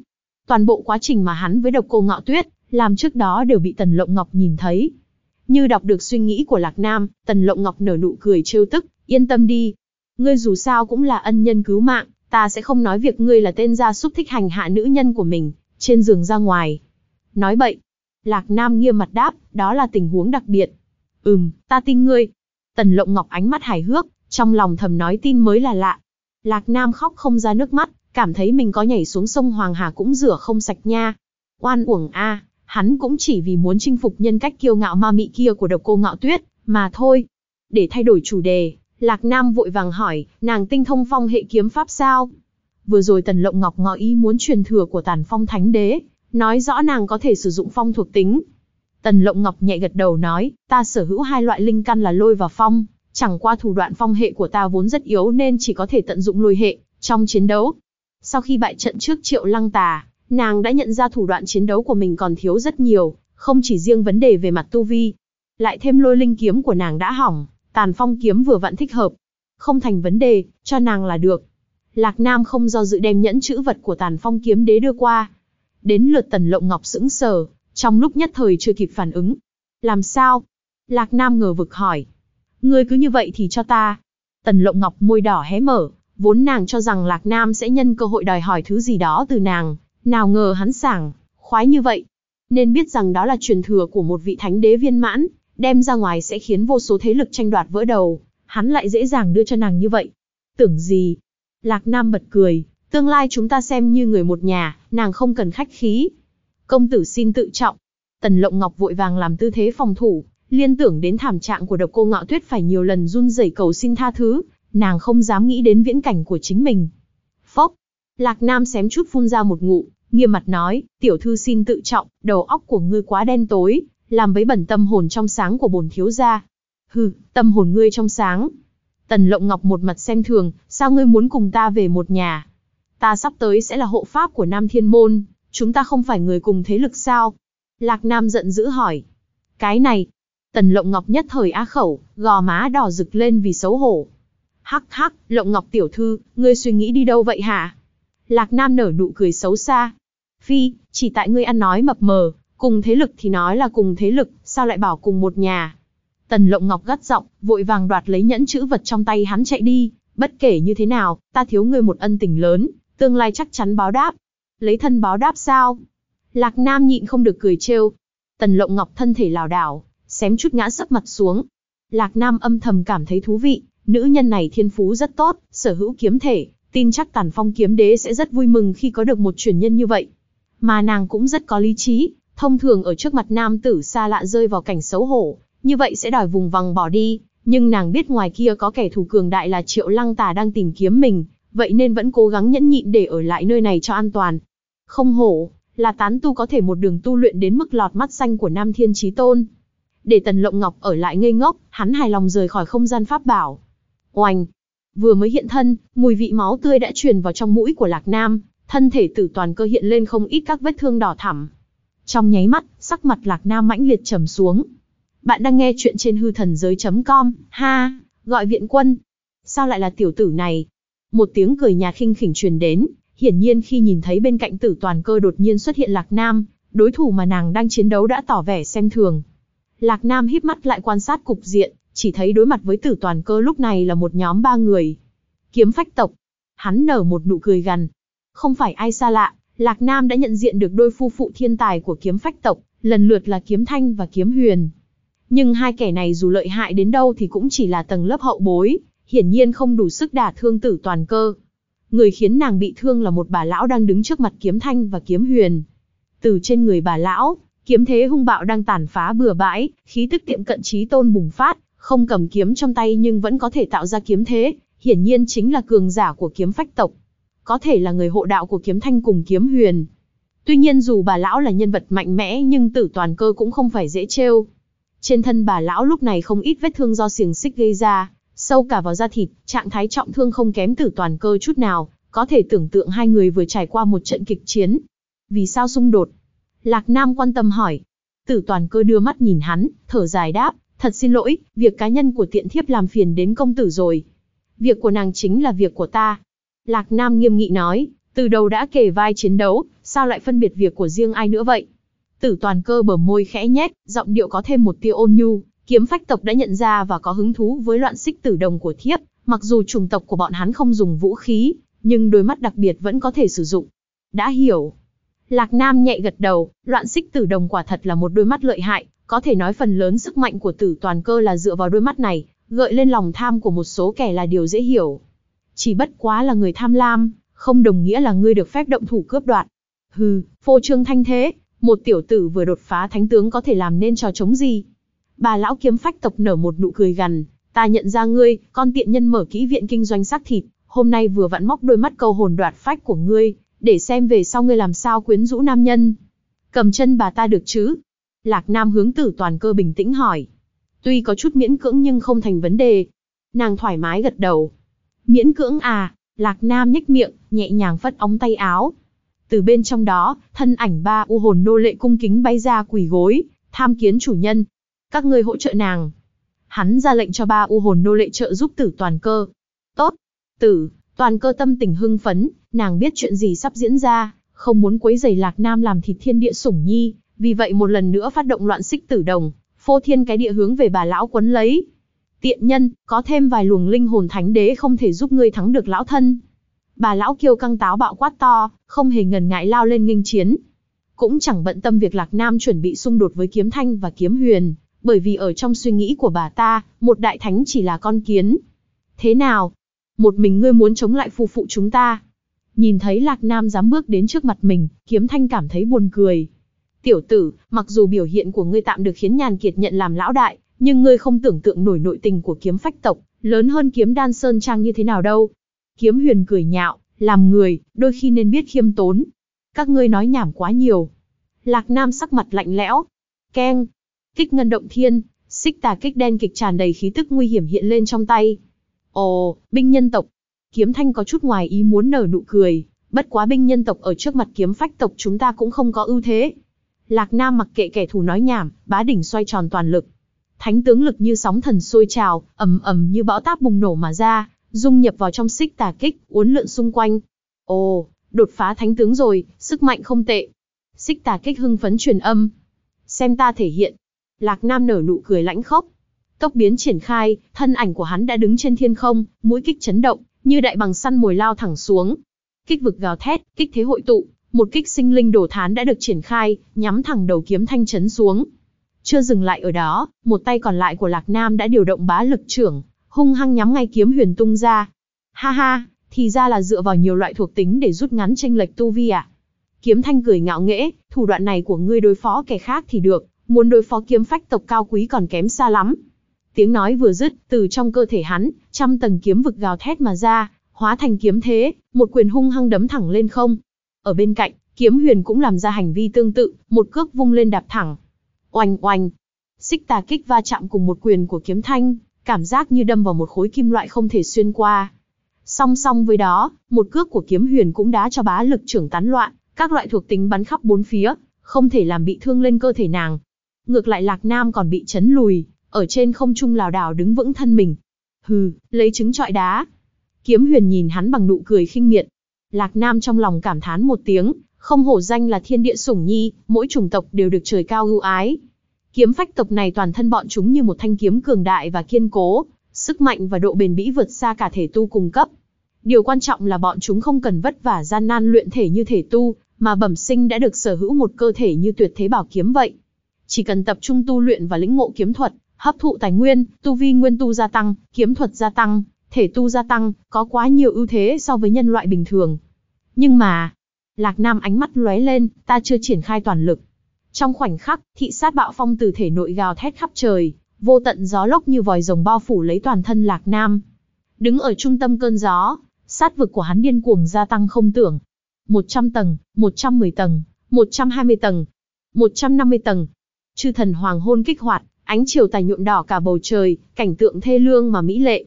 Toàn bộ quá trình mà hắn với độc cô ngạo tuyết, làm trước đó đều bị Tần Lộng Ngọc nhìn thấy. Như đọc được suy nghĩ của Lạc Nam, Tần Lộng Ngọc nở nụ cười trêu tức, yên tâm đi. Ngươi dù sao cũng là ân nhân cứu mạng, ta sẽ không nói việc ngươi là tên gia súc thích hành hạ nữ nhân của mình, trên giường ra ngoài. Nói bậy. Lạc Nam nghiêm mặt đáp, đó là tình huống đặc biệt. Ừm, ta tin ngươi. Tần Lộng Ngọc ánh mắt hài hước, trong lòng thầm nói tin mới là lạ. Lạc Nam khóc không ra nước mắt, cảm thấy mình có nhảy xuống sông Hoàng Hà cũng rửa không sạch nha. Oan uổng a, hắn cũng chỉ vì muốn chinh phục nhân cách kiêu ngạo ma mị kia của độc cô ngạo tuyết, mà thôi. Để thay đổi chủ đề, Lạc Nam vội vàng hỏi, nàng tinh thông phong hệ kiếm pháp sao? Vừa rồi Tần Lộng Ngọc ngỏ ý muốn truyền thừa của tàn phong thánh đế, nói rõ nàng có thể sử dụng phong thuộc tính. Tần Lộng Ngọc nhẹ gật đầu nói, ta sở hữu hai loại linh căn là lôi và phong, chẳng qua thủ đoạn phong hệ của ta vốn rất yếu nên chỉ có thể tận dụng lôi hệ, trong chiến đấu. Sau khi bại trận trước triệu lăng tà, nàng đã nhận ra thủ đoạn chiến đấu của mình còn thiếu rất nhiều, không chỉ riêng vấn đề về mặt tu vi. Lại thêm lôi linh kiếm của nàng đã hỏng, tàn phong kiếm vừa vặn thích hợp. Không thành vấn đề, cho nàng là được. Lạc Nam không do dự đem nhẫn chữ vật của tàn phong kiếm đế đưa qua. Đến lượt tần lộng ngọc sững sờ, trong lúc nhất thời chưa kịp phản ứng. Làm sao? Lạc Nam ngờ vực hỏi. Ngươi cứ như vậy thì cho ta. Tần lộng ngọc môi đỏ hé mở, vốn nàng cho rằng Lạc Nam sẽ nhân cơ hội đòi hỏi thứ gì đó từ nàng, nào ngờ hắn sảng, khoái như vậy. Nên biết rằng đó là truyền thừa của một vị thánh đế viên mãn, đem ra ngoài sẽ khiến vô số thế lực tranh đoạt vỡ đầu, hắn lại dễ dàng đưa cho nàng như vậy. Tưởng gì? Lạc Nam bật cười, tương lai chúng ta xem như người một nhà, nàng không cần khách khí. Công tử xin tự trọng. Tần Lộng Ngọc vội vàng làm tư thế phòng thủ, liên tưởng đến thảm trạng của độc cô ngạo tuyết phải nhiều lần run rẩy cầu xin tha thứ, nàng không dám nghĩ đến viễn cảnh của chính mình. Phốc! Lạc Nam xém chút phun ra một ngụ, nghiêm mặt nói, tiểu thư xin tự trọng, đầu óc của ngươi quá đen tối, làm với bẩn tâm hồn trong sáng của bồn thiếu gia. Hừ, tâm hồn ngươi trong sáng. Tần Lộng Ngọc một mặt xem thường, sao ngươi muốn cùng ta về một nhà? Ta sắp tới sẽ là hộ pháp của Nam Thiên Môn, chúng ta không phải người cùng thế lực sao? Lạc Nam giận dữ hỏi. Cái này, Tần Lộng Ngọc nhất thời á khẩu, gò má đỏ rực lên vì xấu hổ. Hắc hắc, Lộng Ngọc tiểu thư, ngươi suy nghĩ đi đâu vậy hả? Lạc Nam nở nụ cười xấu xa. Phi, chỉ tại ngươi ăn nói mập mờ, cùng thế lực thì nói là cùng thế lực, sao lại bảo cùng một nhà? Tần Lộng Ngọc gắt giọng, vội vàng đoạt lấy nhẫn chữ vật trong tay hắn chạy đi, bất kể như thế nào, ta thiếu ngươi một ân tình lớn, tương lai chắc chắn báo đáp. Lấy thân báo đáp sao? Lạc Nam nhịn không được cười trêu. Tần Lộng Ngọc thân thể lảo đảo, xém chút ngã sấp mặt xuống. Lạc Nam âm thầm cảm thấy thú vị, nữ nhân này thiên phú rất tốt, sở hữu kiếm thể, tin chắc Tàn Phong kiếm đế sẽ rất vui mừng khi có được một truyền nhân như vậy. Mà nàng cũng rất có lý trí, thông thường ở trước mặt nam tử xa lạ rơi vào cảnh xấu hổ, như vậy sẽ đòi vùng vằng bỏ đi, nhưng nàng biết ngoài kia có kẻ thù cường đại là Triệu Lăng Tà đang tìm kiếm mình, vậy nên vẫn cố gắng nhẫn nhịn để ở lại nơi này cho an toàn. Không hổ, là tán tu có thể một đường tu luyện đến mức lọt mắt xanh của Nam Thiên Chí Tôn. Để Tần Lộng Ngọc ở lại ngây ngốc, hắn hài lòng rời khỏi không gian pháp bảo. Oanh! Vừa mới hiện thân, mùi vị máu tươi đã truyền vào trong mũi của Lạc Nam, thân thể tử toàn cơ hiện lên không ít các vết thương đỏ thẳm. Trong nháy mắt, sắc mặt Lạc Nam mãnh liệt trầm xuống. Bạn đang nghe chuyện trên hư thần giới.com, ha, gọi viện quân. Sao lại là tiểu tử này? Một tiếng cười nhà khinh khỉnh truyền đến, hiển nhiên khi nhìn thấy bên cạnh tử toàn cơ đột nhiên xuất hiện Lạc Nam, đối thủ mà nàng đang chiến đấu đã tỏ vẻ xem thường. Lạc Nam híp mắt lại quan sát cục diện, chỉ thấy đối mặt với tử toàn cơ lúc này là một nhóm ba người. Kiếm phách tộc. Hắn nở một nụ cười gằn. Không phải ai xa lạ, Lạc Nam đã nhận diện được đôi phu phụ thiên tài của kiếm phách tộc, lần lượt là kiếm thanh và kiếm huyền. Nhưng hai kẻ này dù lợi hại đến đâu thì cũng chỉ là tầng lớp hậu bối, hiển nhiên không đủ sức đả thương tử toàn cơ. Người khiến nàng bị thương là một bà lão đang đứng trước mặt kiếm thanh và kiếm huyền. Từ trên người bà lão, kiếm thế hung bạo đang tàn phá bừa bãi, khí tức tiệm cận trí tôn bùng phát, không cầm kiếm trong tay nhưng vẫn có thể tạo ra kiếm thế, hiển nhiên chính là cường giả của kiếm phách tộc. Có thể là người hộ đạo của kiếm thanh cùng kiếm huyền. Tuy nhiên dù bà lão là nhân vật mạnh mẽ nhưng tử toàn cơ cũng không phải dễ trêu. Trên thân bà lão lúc này không ít vết thương do xiềng xích gây ra, sâu cả vào da thịt, trạng thái trọng thương không kém tử toàn cơ chút nào, có thể tưởng tượng hai người vừa trải qua một trận kịch chiến. Vì sao xung đột? Lạc Nam quan tâm hỏi. Tử toàn cơ đưa mắt nhìn hắn, thở dài đáp, thật xin lỗi, việc cá nhân của tiện thiếp làm phiền đến công tử rồi. Việc của nàng chính là việc của ta. Lạc Nam nghiêm nghị nói, từ đầu đã kể vai chiến đấu, sao lại phân biệt việc của riêng ai nữa vậy? Tử toàn cơ bờ môi khẽ nhét, giọng điệu có thêm một tia ôn nhu, kiếm phách tộc đã nhận ra và có hứng thú với loạn xích tử đồng của thiếp, mặc dù chủng tộc của bọn hắn không dùng vũ khí, nhưng đôi mắt đặc biệt vẫn có thể sử dụng. Đã hiểu. Lạc Nam nhẹ gật đầu, loạn xích tử đồng quả thật là một đôi mắt lợi hại, có thể nói phần lớn sức mạnh của tử toàn cơ là dựa vào đôi mắt này, gợi lên lòng tham của một số kẻ là điều dễ hiểu. Chỉ bất quá là người tham lam, không đồng nghĩa là ngươi được phép động thủ cướp đoạt. Hừ, phô trương thanh thế, một tiểu tử vừa đột phá thánh tướng có thể làm nên trò chống gì? Bà lão kiếm phách tộc nở một nụ cười gằn, ta nhận ra ngươi, con tiện nhân mở kỹ viện kinh doanh xác thịt, hôm nay vừa vặn móc đôi mắt câu hồn đoạt phách của ngươi, để xem về sau ngươi làm sao quyến rũ nam nhân. Cầm chân bà ta được chứ? Lạc Nam hướng tử toàn cơ bình tĩnh hỏi. Tuy có chút miễn cưỡng nhưng không thành vấn đề. Nàng thoải mái gật đầu. Miễn cưỡng à, Lạc Nam nhếch miệng, nhẹ nhàng phất ống tay áo. Từ bên trong đó, thân ảnh ba u hồn nô lệ cung kính bay ra quỳ gối, tham kiến chủ nhân. Các ngươi hỗ trợ nàng. Hắn ra lệnh cho ba u hồn nô lệ trợ giúp tử toàn cơ. Tốt. Tử, toàn cơ tâm tình hưng phấn, nàng biết chuyện gì sắp diễn ra, không muốn quấy giày Lạc Nam làm thịt thiên địa sủng nhi, vì vậy một lần nữa phát động loạn xích tử đồng, phô thiên cái địa hướng về bà lão quấn lấy. Tiện nhân, có thêm vài luồng linh hồn thánh đế không thể giúp ngươi thắng được lão thân. Bà lão kiêu căng táo bạo quát to, không hề ngần ngại lao lên nghênh chiến. Cũng chẳng bận tâm việc Lạc Nam chuẩn bị xung đột với kiếm thanh và kiếm huyền, bởi vì ở trong suy nghĩ của bà ta, một đại thánh chỉ là con kiến. Thế nào? Một mình ngươi muốn chống lại phu phụ chúng ta? Nhìn thấy Lạc Nam dám bước đến trước mặt mình, kiếm thanh cảm thấy buồn cười. Tiểu tử, mặc dù biểu hiện của ngươi tạm được khiến nhàn kiệt nhận làm lão đại, nhưng ngươi không tưởng tượng nổi nội tình của kiếm phách tộc, lớn hơn kiếm đan sơn trang như thế nào đâu. Kiếm huyền cười nhạo, làm người, đôi khi nên biết khiêm tốn. Các ngươi nói nhảm quá nhiều. Lạc Nam sắc mặt lạnh lẽo. Keng. Kích ngân động thiên, xích tà kích đen kịch tràn đầy khí tức nguy hiểm hiện lên trong tay. Ồ, binh nhân tộc. Kiếm thanh có chút ngoài ý muốn nở nụ cười, bất quá binh nhân tộc ở trước mặt kiếm phách tộc chúng ta cũng không có ưu thế. Lạc Nam mặc kệ kẻ thù nói nhảm, bá đỉnh xoay tròn toàn lực. Thánh tướng lực như sóng thần sôi trào, ầm ầm như bão táp bùng nổ mà ra, dung nhập vào trong xích tà kích, uốn lượn xung quanh. Ồ, đột phá thánh tướng rồi, sức mạnh không tệ. Xích tà kích hưng phấn truyền âm. Xem ta thể hiện. Lạc Nam nở nụ cười lãnh khốc. Tốc biến triển khai, thân ảnh của hắn đã đứng trên thiên không, mũi kích chấn động, như đại bằng săn mồi lao thẳng xuống. Kích vực gào thét, kích thế hội tụ, một kích sinh linh đổ thán đã được triển khai, nhắm thẳng đầu kiếm thanh chấn xuống. Chưa dừng lại ở đó, một tay còn lại của Lạc Nam đã điều động bá lực trưởng, hung hăng nhắm ngay kiếm huyền tung ra. Ha ha, thì ra là dựa vào nhiều loại thuộc tính để rút ngắn tranh lệch tu vi à. Kiếm thanh cười ngạo nghễ, thủ đoạn này của ngươi đối phó kẻ khác thì được, muốn đối phó kiếm phách tộc cao quý còn kém xa lắm. Tiếng nói vừa dứt, từ trong cơ thể hắn, trăm tầng kiếm vực gào thét mà ra, hóa thành kiếm thế, một quyền hung hăng đấm thẳng lên không. Ở bên cạnh, kiếm huyền cũng làm ra hành vi tương tự, một cước vung lên đạp thẳng. Oanh oanh, xích tà kích va chạm cùng một quyền của kiếm thanh, cảm giác như đâm vào một khối kim loại không thể xuyên qua. Song song với đó, một cước của kiếm huyền cũng đá cho bá lực trưởng tán loạn, các loại thuộc tính bắn khắp bốn phía, không thể làm bị thương lên cơ thể nàng. Ngược lại Lạc Nam còn bị chấn lùi, ở trên không trung lảo đảo đứng vững thân mình. Hừ, lấy trứng trọi đá. Kiếm huyền nhìn hắn bằng nụ cười khinh miệt. Lạc Nam trong lòng cảm thán một tiếng, không hổ danh là thiên địa sủng nhi, mỗi chủng tộc đều được trời cao ưu ái. Kiếm phách tộc này toàn thân bọn chúng như một thanh kiếm cường đại và kiên cố, sức mạnh và độ bền bỉ vượt xa cả thể tu cùng cấp. Điều quan trọng là bọn chúng không cần vất vả gian nan luyện thể như thể tu, mà bẩm sinh đã được sở hữu một cơ thể như tuyệt thế bảo kiếm vậy. Chỉ cần tập trung tu luyện và lĩnh ngộ kiếm thuật, hấp thụ tài nguyên, tu vi nguyên tu gia tăng, kiếm thuật gia tăng, thể tu gia tăng, có quá nhiều ưu thế so với nhân loại bình thường. Nhưng mà, Lạc Nam ánh mắt lóe lên, ta chưa triển khai toàn lực. Trong khoảnh khắc, thị sát bạo phong từ thể nội gào thét khắp trời, vô tận gió lốc như vòi rồng bao phủ lấy toàn thân Lạc Nam. Đứng ở trung tâm cơn gió, sát vực của hắn điên cuồng gia tăng không tưởng. 100 tầng, 110 tầng, 120 tầng, 150 tầng. Chư thần hoàng hôn kích hoạt, ánh chiều tài nhuộm đỏ cả bầu trời, cảnh tượng thê lương mà mỹ lệ.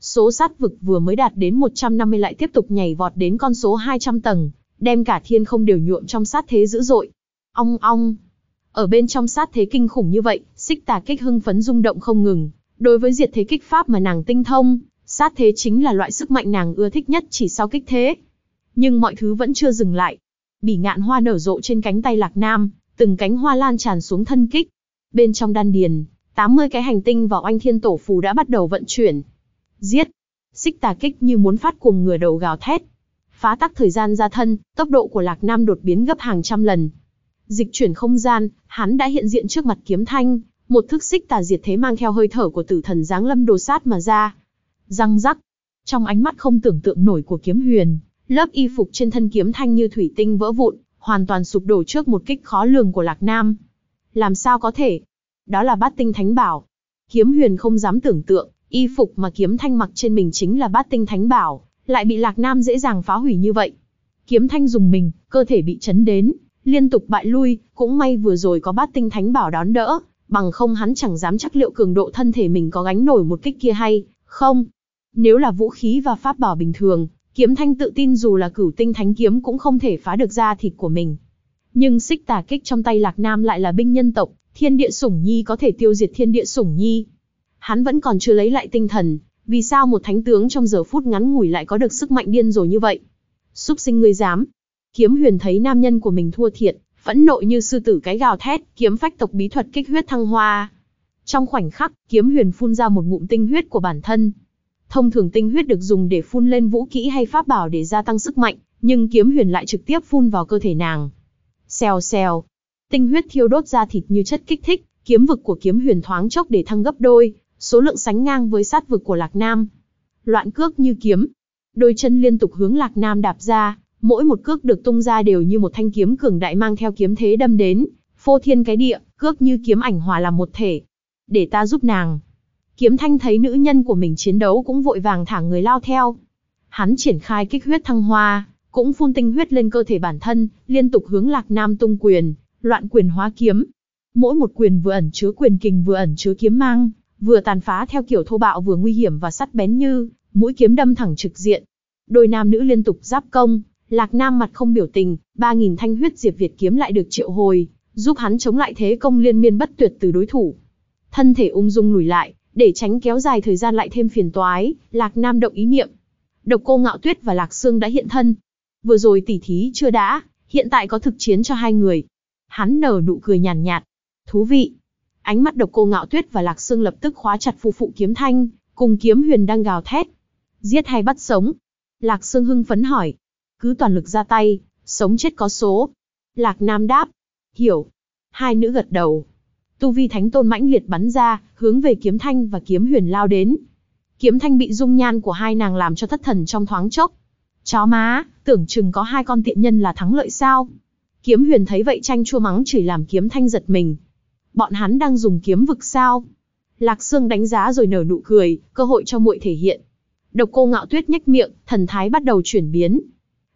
Số sát vực vừa mới đạt đến 150 lại tiếp tục nhảy vọt đến con số 200 tầng, đem cả thiên không đều nhuộm trong sát thế dữ dội. Ong ong. Ở bên trong sát thế kinh khủng như vậy, xích tà kích hưng phấn rung động không ngừng. Đối với diệt thế kích pháp mà nàng tinh thông, sát thế chính là loại sức mạnh nàng ưa thích nhất chỉ sau kích thế. Nhưng mọi thứ vẫn chưa dừng lại. Bỉ ngạn hoa nở rộ trên cánh tay lạc nam, từng cánh hoa lan tràn xuống thân kích. Bên trong đan điền, 80 cái hành tinh vào oanh thiên tổ phù đã bắt đầu vận chuyển. Giết! Xích tà kích như muốn phát cuồng ngửa đầu gào thét. Phá tắc thời gian ra thân, tốc độ của Lạc Nam đột biến gấp hàng trăm lần. Dịch chuyển không gian, hắn đã hiện diện trước mặt kiếm thanh, một thức xích tà diệt thế mang theo hơi thở của tử thần giáng lâm đồ sát mà ra. Răng rắc, trong ánh mắt không tưởng tượng nổi của kiếm huyền, lớp y phục trên thân kiếm thanh như thủy tinh vỡ vụn, hoàn toàn sụp đổ trước một kích khó lường của Lạc Nam. Làm sao có thể? Đó là bát tinh thánh bảo. Kiếm huyền không dám tưởng tượng, y phục mà kiếm thanh mặc trên mình chính là bát tinh thánh bảo, lại bị Lạc Nam dễ dàng phá hủy như vậy. Kiếm thanh dùng mình, cơ thể bị chấn đến, liên tục bại lui, cũng may vừa rồi có bát tinh thánh bảo đón đỡ, bằng không hắn chẳng dám chắc liệu cường độ thân thể mình có gánh nổi một kích kia hay không. Nếu là vũ khí và pháp bảo bình thường, kiếm thanh tự tin dù là cửu tinh thánh kiếm cũng không thể phá được da thịt của mình. Nhưng xích tà kích trong tay Lạc Nam lại là binh nhân tộc, thiên địa sủng nhi có thể tiêu diệt thiên địa sủng nhi. Hắn vẫn còn chưa lấy lại tinh thần, vì sao một thánh tướng trong giờ phút ngắn ngủi lại có được sức mạnh điên rồi như vậy? Súc sinh ngươi dám. Kiếm huyền thấy nam nhân của mình thua thiệt, phẫn nộ như sư tử cái gào thét, kiếm phách tộc bí thuật kích huyết thăng hoa. Trong khoảnh khắc, kiếm huyền phun ra một ngụm tinh huyết của bản thân. Thông thường tinh huyết được dùng để phun lên vũ kỹ hay pháp bảo để gia tăng sức mạnh, nhưng kiếm huyền lại trực tiếp phun vào cơ thể nàng. Xèo xèo. Tinh huyết thiêu đốt ra thịt như chất kích thích, kiếm vực của kiếm huyền thoáng chốc để thăng gấp đôi, số lượng sánh ngang với sát vực của Lạc Nam. Loạn cước như kiếm. Đôi chân liên tục hướng Lạc Nam đạp ra, mỗi một cước được tung ra đều như một thanh kiếm cường đại mang theo kiếm thế đâm đến, phô thiên cái địa, cước như kiếm ảnh hòa làm một thể. Để ta giúp nàng. Kiếm thanh thấy nữ nhân của mình chiến đấu cũng vội vàng thả người lao theo. Hắn triển khai kích huyết thăng hoa, cũng phun tinh huyết lên cơ thể bản thân, liên tục hướng Lạc Nam tung quyền, loạn quyền hóa kiếm. Mỗi một quyền vừa ẩn chứa quyền kình vừa ẩn chứa kiếm mang, vừa tàn phá theo kiểu thô bạo vừa nguy hiểm và sắt bén như mũi kiếm đâm thẳng trực diện. Đôi nam nữ liên tục giáp công, Lạc Nam mặt không biểu tình, 3000 thanh huyết diệp Việt kiếm lại được triệu hồi, giúp hắn chống lại thế công liên miên bất tuyệt từ đối thủ. Thân thể ung dung lùi lại, để tránh kéo dài thời gian lại thêm phiền toái, Lạc Nam động ý niệm. Độc Cô Ngạo Tuyết và Lạc Sương đã hiện thân. Vừa rồi tỉ thí chưa đã, hiện tại có thực chiến cho hai người. Hắn nở nụ cười nhàn nhạt, Thú vị. Ánh mắt độc cô ngạo tuyết và lạc xương lập tức khóa chặt phu phụ kiếm thanh, cùng kiếm huyền đang gào thét. Giết hay bắt sống? Lạc xương hưng phấn hỏi. Cứ toàn lực ra tay, sống chết có số. Lạc nam đáp. Hiểu. Hai nữ gật đầu. Tu vi thánh tôn mãnh liệt bắn ra, hướng về kiếm thanh và kiếm huyền lao đến. Kiếm thanh bị dung nhan của hai nàng làm cho thất thần trong thoáng chốc. Chó má, tưởng chừng có hai con tiện nhân là thắng lợi sao? Kiếm huyền thấy vậy tranh chua mắng chửi làm kiếm thanh giật mình, bọn hắn đang dùng kiếm vực sao? Lạc Sương đánh giá rồi nở nụ cười, cơ hội cho muội thể hiện. Độc cô ngạo tuyết nhếch miệng, thần thái bắt đầu chuyển biến.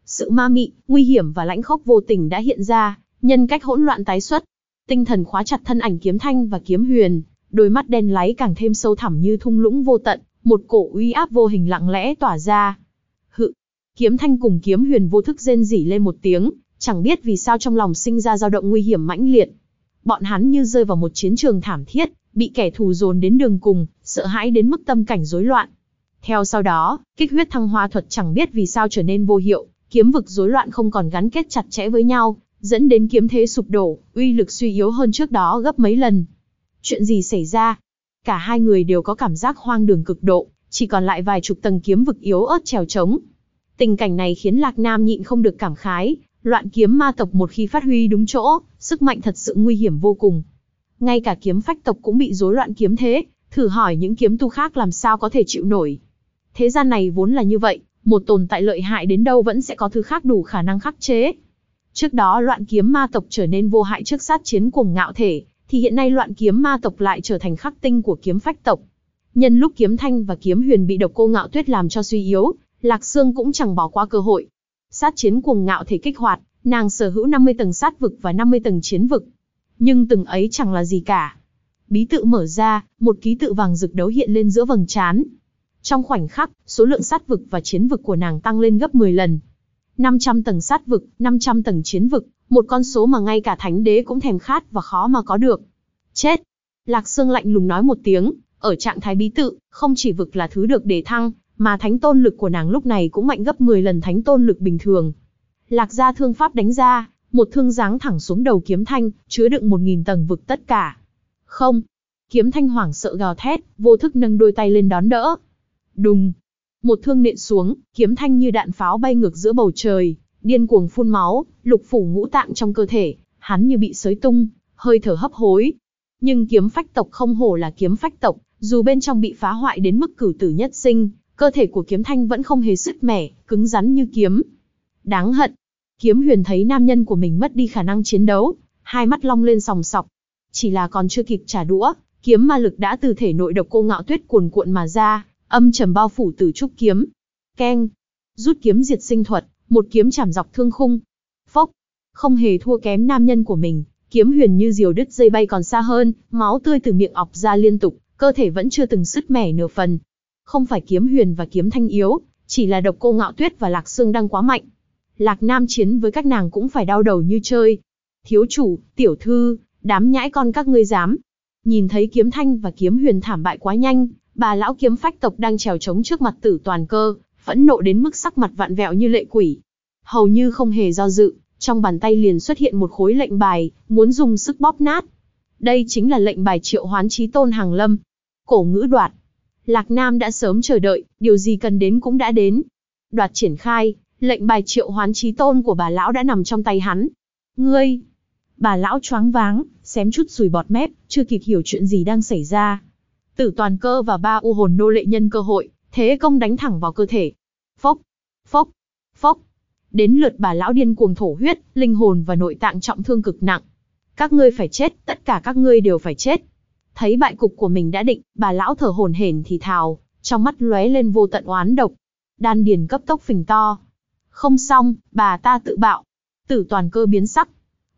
Sự ma mị, nguy hiểm và lãnh khốc vô tình đã hiện ra, nhân cách hỗn loạn tái xuất. Tinh thần khóa chặt thân ảnh kiếm thanh và kiếm huyền, đôi mắt đen láy càng thêm sâu thẳm như thung lũng vô tận, một cổ uy áp vô hình lặng lẽ tỏa ra. Hự, kiếm thanh cùng kiếm huyền vô thức rên rỉ lên một tiếng, chẳng biết vì sao trong lòng sinh ra dao động nguy hiểm mãnh liệt bọn hắn như rơi vào một chiến trường thảm thiết, bị kẻ thù dồn đến đường cùng, sợ hãi đến mức tâm cảnh rối loạn. Theo sau đó, kích huyết thăng hoa thuật chẳng biết vì sao trở nên vô hiệu, kiếm vực rối loạn không còn gắn kết chặt chẽ với nhau, dẫn đến kiếm thế sụp đổ, uy lực suy yếu hơn trước đó gấp mấy lần. Chuyện gì xảy ra? Cả hai người đều có cảm giác hoang đường cực độ, chỉ còn lại vài chục tầng kiếm vực yếu ớt trèo trống. Tình cảnh này khiến Lạc Nam nhịn không được cảm khái, loạn kiếm ma tộc một khi phát huy đúng chỗ, sức mạnh thật sự nguy hiểm vô cùng. Ngay cả kiếm phách tộc cũng bị rối loạn kiếm thế, thử hỏi những kiếm tu khác làm sao có thể chịu nổi. Thế gian này vốn là như vậy, một tồn tại lợi hại đến đâu vẫn sẽ có thứ khác đủ khả năng khắc chế. Trước đó loạn kiếm ma tộc trở nên vô hại trước sát chiến cùng ngạo thể, thì hiện nay loạn kiếm ma tộc lại trở thành khắc tinh của kiếm phách tộc. Nhân lúc kiếm thanh và kiếm huyền bị độc cô ngạo tuyết làm cho suy yếu, Lạc Sương cũng chẳng bỏ qua cơ hội. Sát chiến cuồng ngạo thể kích hoạt, nàng sở hữu 50 tầng sát vực và 50 tầng chiến vực. Nhưng từng ấy chẳng là gì cả. Bí tự mở ra, một ký tự vàng rực đấu hiện lên giữa vầng trán. Trong khoảnh khắc, số lượng sát vực và chiến vực của nàng tăng lên gấp 10 lần. 500 tầng sát vực, 500 tầng chiến vực, một con số mà ngay cả thánh đế cũng thèm khát và khó mà có được. Chết! Lạc Sương lạnh lùng nói một tiếng, ở trạng thái bí tự, không chỉ vực là thứ được đề thăng, mà thánh tôn lực của nàng lúc này cũng mạnh gấp 10 lần thánh tôn lực bình thường. Lạc gia thương pháp đánh ra, một thương giáng thẳng xuống đầu kiếm thanh, chứa đựng một nghìn tầng vực tất cả. Không! Kiếm thanh hoảng sợ gào thét, vô thức nâng đôi tay lên đón đỡ. Đùng! Một thương nện xuống, kiếm thanh như đạn pháo bay ngược giữa bầu trời, điên cuồng phun máu, lục phủ ngũ tạng trong cơ thể, hắn như bị sới tung, hơi thở hấp hối. Nhưng kiếm phách tộc không hổ là kiếm phách tộc, dù bên trong bị phá hoại đến mức cửu tử nhất sinh, cơ thể của kiếm thanh vẫn không hề sứt mẻ, cứng rắn như kiếm. Đáng hận. Kiếm huyền thấy nam nhân của mình mất đi khả năng chiến đấu, hai mắt long lên sòng sọc. Chỉ là còn chưa kịp trả đũa, kiếm ma lực đã từ thể nội độc cô ngạo tuyết cuồn cuộn mà ra, âm trầm bao phủ tử trúc kiếm. Keng. Rút kiếm diệt sinh thuật, một kiếm chảm dọc thương khung. Phốc. Không hề thua kém nam nhân của mình, kiếm huyền như diều đứt dây bay còn xa hơn, máu tươi từ miệng ọc ra liên tục, cơ thể vẫn chưa từng sứt mẻ nửa phần. Không phải kiếm huyền và kiếm thanh yếu, chỉ là độc cô ngạo tuyết và lạc xương đang quá mạnh. Lạc Nam chiến với các nàng cũng phải đau đầu như chơi. Thiếu chủ, tiểu thư, đám nhãi con các ngươi dám. Nhìn thấy kiếm thanh và kiếm huyền thảm bại quá nhanh, bà lão kiếm phách tộc đang trèo trống trước mặt tử toàn cơ, phẫn nộ đến mức sắc mặt vạn vẹo như lệ quỷ. Hầu như không hề do dự, trong bàn tay liền xuất hiện một khối lệnh bài, muốn dùng sức bóp nát. Đây chính là lệnh bài triệu hoán trí tôn hàng lâm. Cổ ngữ đoạt. Lạc Nam đã sớm chờ đợi, điều gì cần đến cũng đã đến. Đoạt triển khai, lệnh bài triệu hoán trí tôn của bà lão đã nằm trong tay hắn. Ngươi! Bà lão choáng váng, xém chút sùi bọt mép, chưa kịp hiểu chuyện gì đang xảy ra. Tử toàn cơ và ba u hồn nô lệ nhân cơ hội, thế công đánh thẳng vào cơ thể. Phốc, phốc, phốc. Đến lượt bà lão điên cuồng thổ huyết, linh hồn và nội tạng trọng thương cực nặng. Các ngươi phải chết, tất cả các ngươi đều phải chết. Thấy bại cục của mình đã định, bà lão thở hổn hển thì thào, trong mắt lóe lên vô tận oán độc. Đan điền cấp tốc phình to. Không xong, bà ta tự bạo. Tử toàn cơ biến sắc.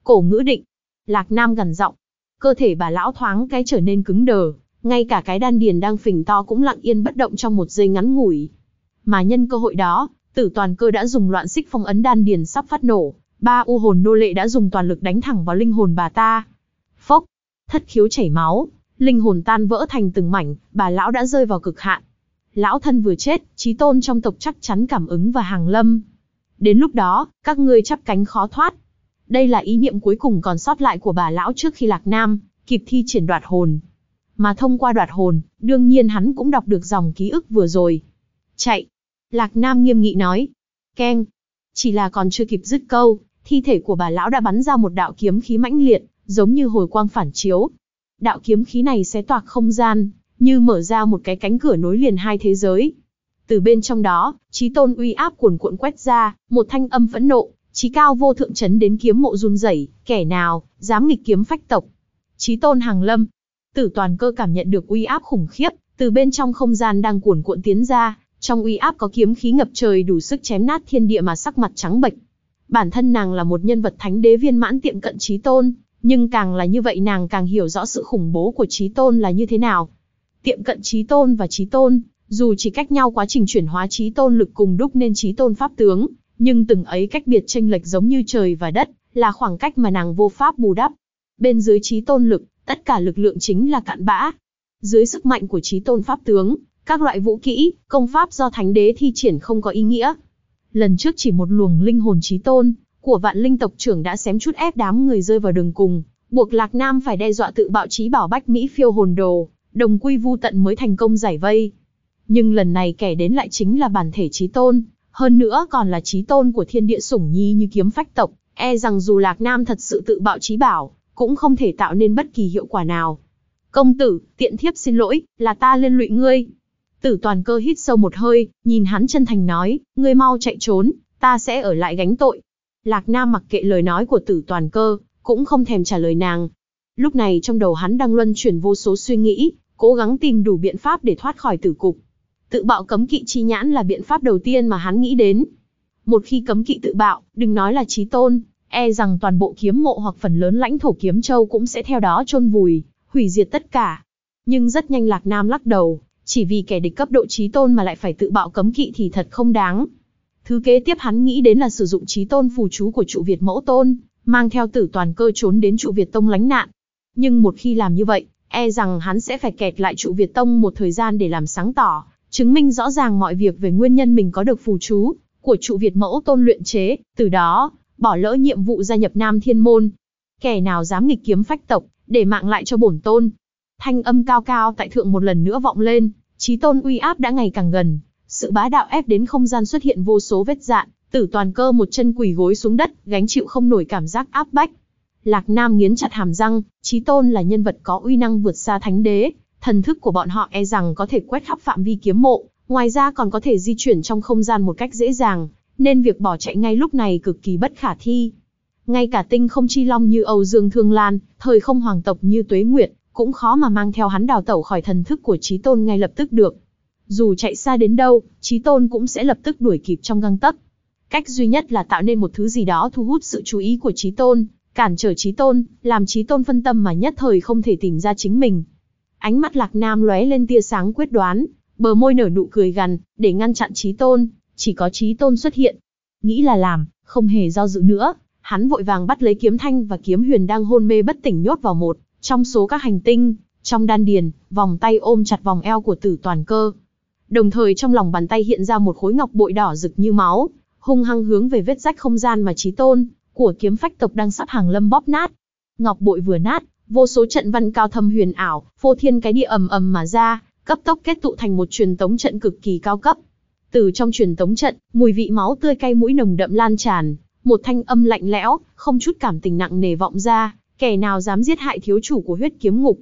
Cổ ngữ định. Lạc Nam gần giọng. Cơ thể bà lão thoáng cái trở nên cứng đờ, ngay cả cái đan điền đang phình to cũng lặng yên bất động trong một giây ngắn ngủi. Mà nhân cơ hội đó, tử toàn cơ đã dùng loạn xích phong ấn đan điền sắp phát nổ, ba u hồn nô lệ đã dùng toàn lực đánh thẳng vào linh hồn bà ta. Phốc, thất khiếu chảy máu, linh hồn tan vỡ thành từng mảnh, bà lão đã rơi vào cực hạn. Lão thân vừa chết, trí tôn trong tộc chắc chắn cảm ứng và hàng lâm. Đến lúc đó, các ngươi chắp cánh khó thoát. Đây là ý niệm cuối cùng còn sót lại của bà lão trước khi Lạc Nam kịp thi triển đoạt hồn, mà thông qua đoạt hồn, đương nhiên hắn cũng đọc được dòng ký ức vừa rồi. Chạy! Lạc Nam nghiêm nghị nói. Keng! Chỉ là còn chưa kịp dứt câu, thi thể của bà lão đã bắn ra một đạo kiếm khí mãnh liệt, giống như hồi quang phản chiếu. Đạo kiếm khí này xé toạc không gian, như mở ra một cái cánh cửa nối liền hai thế giới. Từ bên trong đó, trí tôn uy áp cuồn cuộn quét ra, một thanh âm phẫn nộ, trí cao vô thượng chấn đến kiếm mộ run rẩy, kẻ nào dám nghịch kiếm phách tộc. Trí tôn hàng lâm, Tử toàn cơ cảm nhận được uy áp khủng khiếp, từ bên trong không gian đang cuồn cuộn tiến ra, trong uy áp có kiếm khí ngập trời đủ sức chém nát thiên địa mà sắc mặt trắng bệch. Bản thân nàng là một nhân vật thánh đế viên mãn tiệm cận trí tôn, nhưng càng là như vậy nàng càng hiểu rõ sự khủng bố của trí tôn là như thế nào. Tiệm cận trí tôn và trí tôn, dù chỉ cách nhau quá trình chuyển hóa trí tôn lực cùng đúc nên trí tôn pháp tướng, nhưng từng ấy cách biệt tranh lệch giống như trời và đất, là khoảng cách mà nàng vô pháp bù đắp. Bên dưới trí tôn lực, tất cả lực lượng chính là cạn bã. Dưới sức mạnh của trí tôn pháp tướng, các loại vũ kỹ, công pháp do thánh đế thi triển không có ý nghĩa. Lần trước chỉ một luồng linh hồn trí tôn của vạn linh tộc trưởng đã xém chút ép đám người rơi vào đường cùng, buộc Lạc Nam phải đe dọa tự bạo chí bảo bách Mỹ phiêu hồn đồ, đồng quy vu tận mới thành công giải vây. Nhưng lần này kẻ đến lại chính là bản thể chí tôn, hơn nữa còn là chí tôn của thiên địa sủng nhi như kiếm phách tộc, e rằng dù Lạc Nam thật sự tự bạo chí bảo, cũng không thể tạo nên bất kỳ hiệu quả nào. Công tử, tiện thiếp xin lỗi, là ta liên lụy ngươi. Tử toàn cơ hít sâu một hơi, nhìn hắn chân thành nói, ngươi mau chạy trốn, ta sẽ ở lại gánh tội. Lạc Nam mặc kệ lời nói của tử toàn cơ, cũng không thèm trả lời nàng. Lúc này trong đầu hắn đang luân chuyển vô số suy nghĩ, cố gắng tìm đủ biện pháp để thoát khỏi tử cục. Tự bạo cấm kỵ chi nhãn là biện pháp đầu tiên mà hắn nghĩ đến. Một khi cấm kỵ tự bạo, đừng nói là trí tôn, e rằng toàn bộ kiếm mộ hoặc phần lớn lãnh thổ kiếm châu cũng sẽ theo đó chôn vùi, hủy diệt tất cả. Nhưng rất nhanh Lạc Nam lắc đầu, chỉ vì kẻ địch cấp độ trí tôn mà lại phải tự bạo cấm kỵ thì thật không đáng. Thứ kế tiếp hắn nghĩ đến là sử dụng trí tôn phù chú của trụ Việt mẫu tôn, mang theo tử toàn cơ trốn đến trụ Việt Tông lánh nạn. Nhưng một khi làm như vậy, e rằng hắn sẽ phải kẹt lại trụ Việt Tông một thời gian để làm sáng tỏ, chứng minh rõ ràng mọi việc về nguyên nhân mình có được phù chú của trụ Việt mẫu tôn luyện chế, từ đó, bỏ lỡ nhiệm vụ gia nhập Nam Thiên Môn. Kẻ nào dám nghịch kiếm phách tộc, để mạng lại cho bổn tôn. Thanh âm cao cao tại thượng một lần nữa vọng lên, trí tôn uy áp đã ngày càng gần, sự bá đạo ép đến không gian xuất hiện vô số vết dạn, tử toàn cơ một chân quỳ gối xuống đất, gánh chịu không nổi cảm giác áp bách. Lạc Nam nghiến chặt hàm răng, Chí tôn là nhân vật có uy năng vượt xa thánh đế, thần thức của bọn họ e rằng có thể quét khắp phạm vi kiếm mộ, ngoài ra còn có thể di chuyển trong không gian một cách dễ dàng, nên việc bỏ chạy ngay lúc này cực kỳ bất khả thi. Ngay cả tinh không chi long như Âu Dương Thương Lan, thời không hoàng tộc như Tuế Nguyệt, cũng khó mà mang theo hắn đào tẩu khỏi thần thức của Chí tôn ngay lập tức được. Dù chạy xa đến đâu, chí tôn cũng sẽ lập tức đuổi kịp trong găng tấc. Cách duy nhất là tạo nên một thứ gì đó thu hút sự chú ý của chí tôn, cản trở chí tôn, làm chí tôn phân tâm mà nhất thời không thể tìm ra chính mình. Ánh mắt lạc nam lóe lên tia sáng quyết đoán, bờ môi nở nụ cười gằn, để ngăn chặn chí tôn, chỉ có chí tôn xuất hiện. Nghĩ là làm, không hề do dự nữa, hắn vội vàng bắt lấy kiếm thanh và kiếm huyền đang hôn mê bất tỉnh nhốt vào một, trong số các hành tinh, trong đan điền, vòng tay ôm chặt vòng eo của tử toàn cơ. Đồng thời trong lòng bàn tay hiện ra một khối ngọc bội đỏ rực như máu, hung hăng hướng về vết rách không gian mà trí tôn, của kiếm phách tộc đang sắp hàng lâm bóp nát. Ngọc bội vừa nát, vô số trận văn cao thâm huyền ảo, phô thiên cái địa ầm ầm mà ra, cấp tốc kết tụ thành một truyền tống trận cực kỳ cao cấp. Từ trong truyền tống trận, mùi vị máu tươi cay mũi nồng đậm lan tràn, một thanh âm lạnh lẽo, không chút cảm tình nặng nề vọng ra, kẻ nào dám giết hại thiếu chủ của huyết kiếm ngục.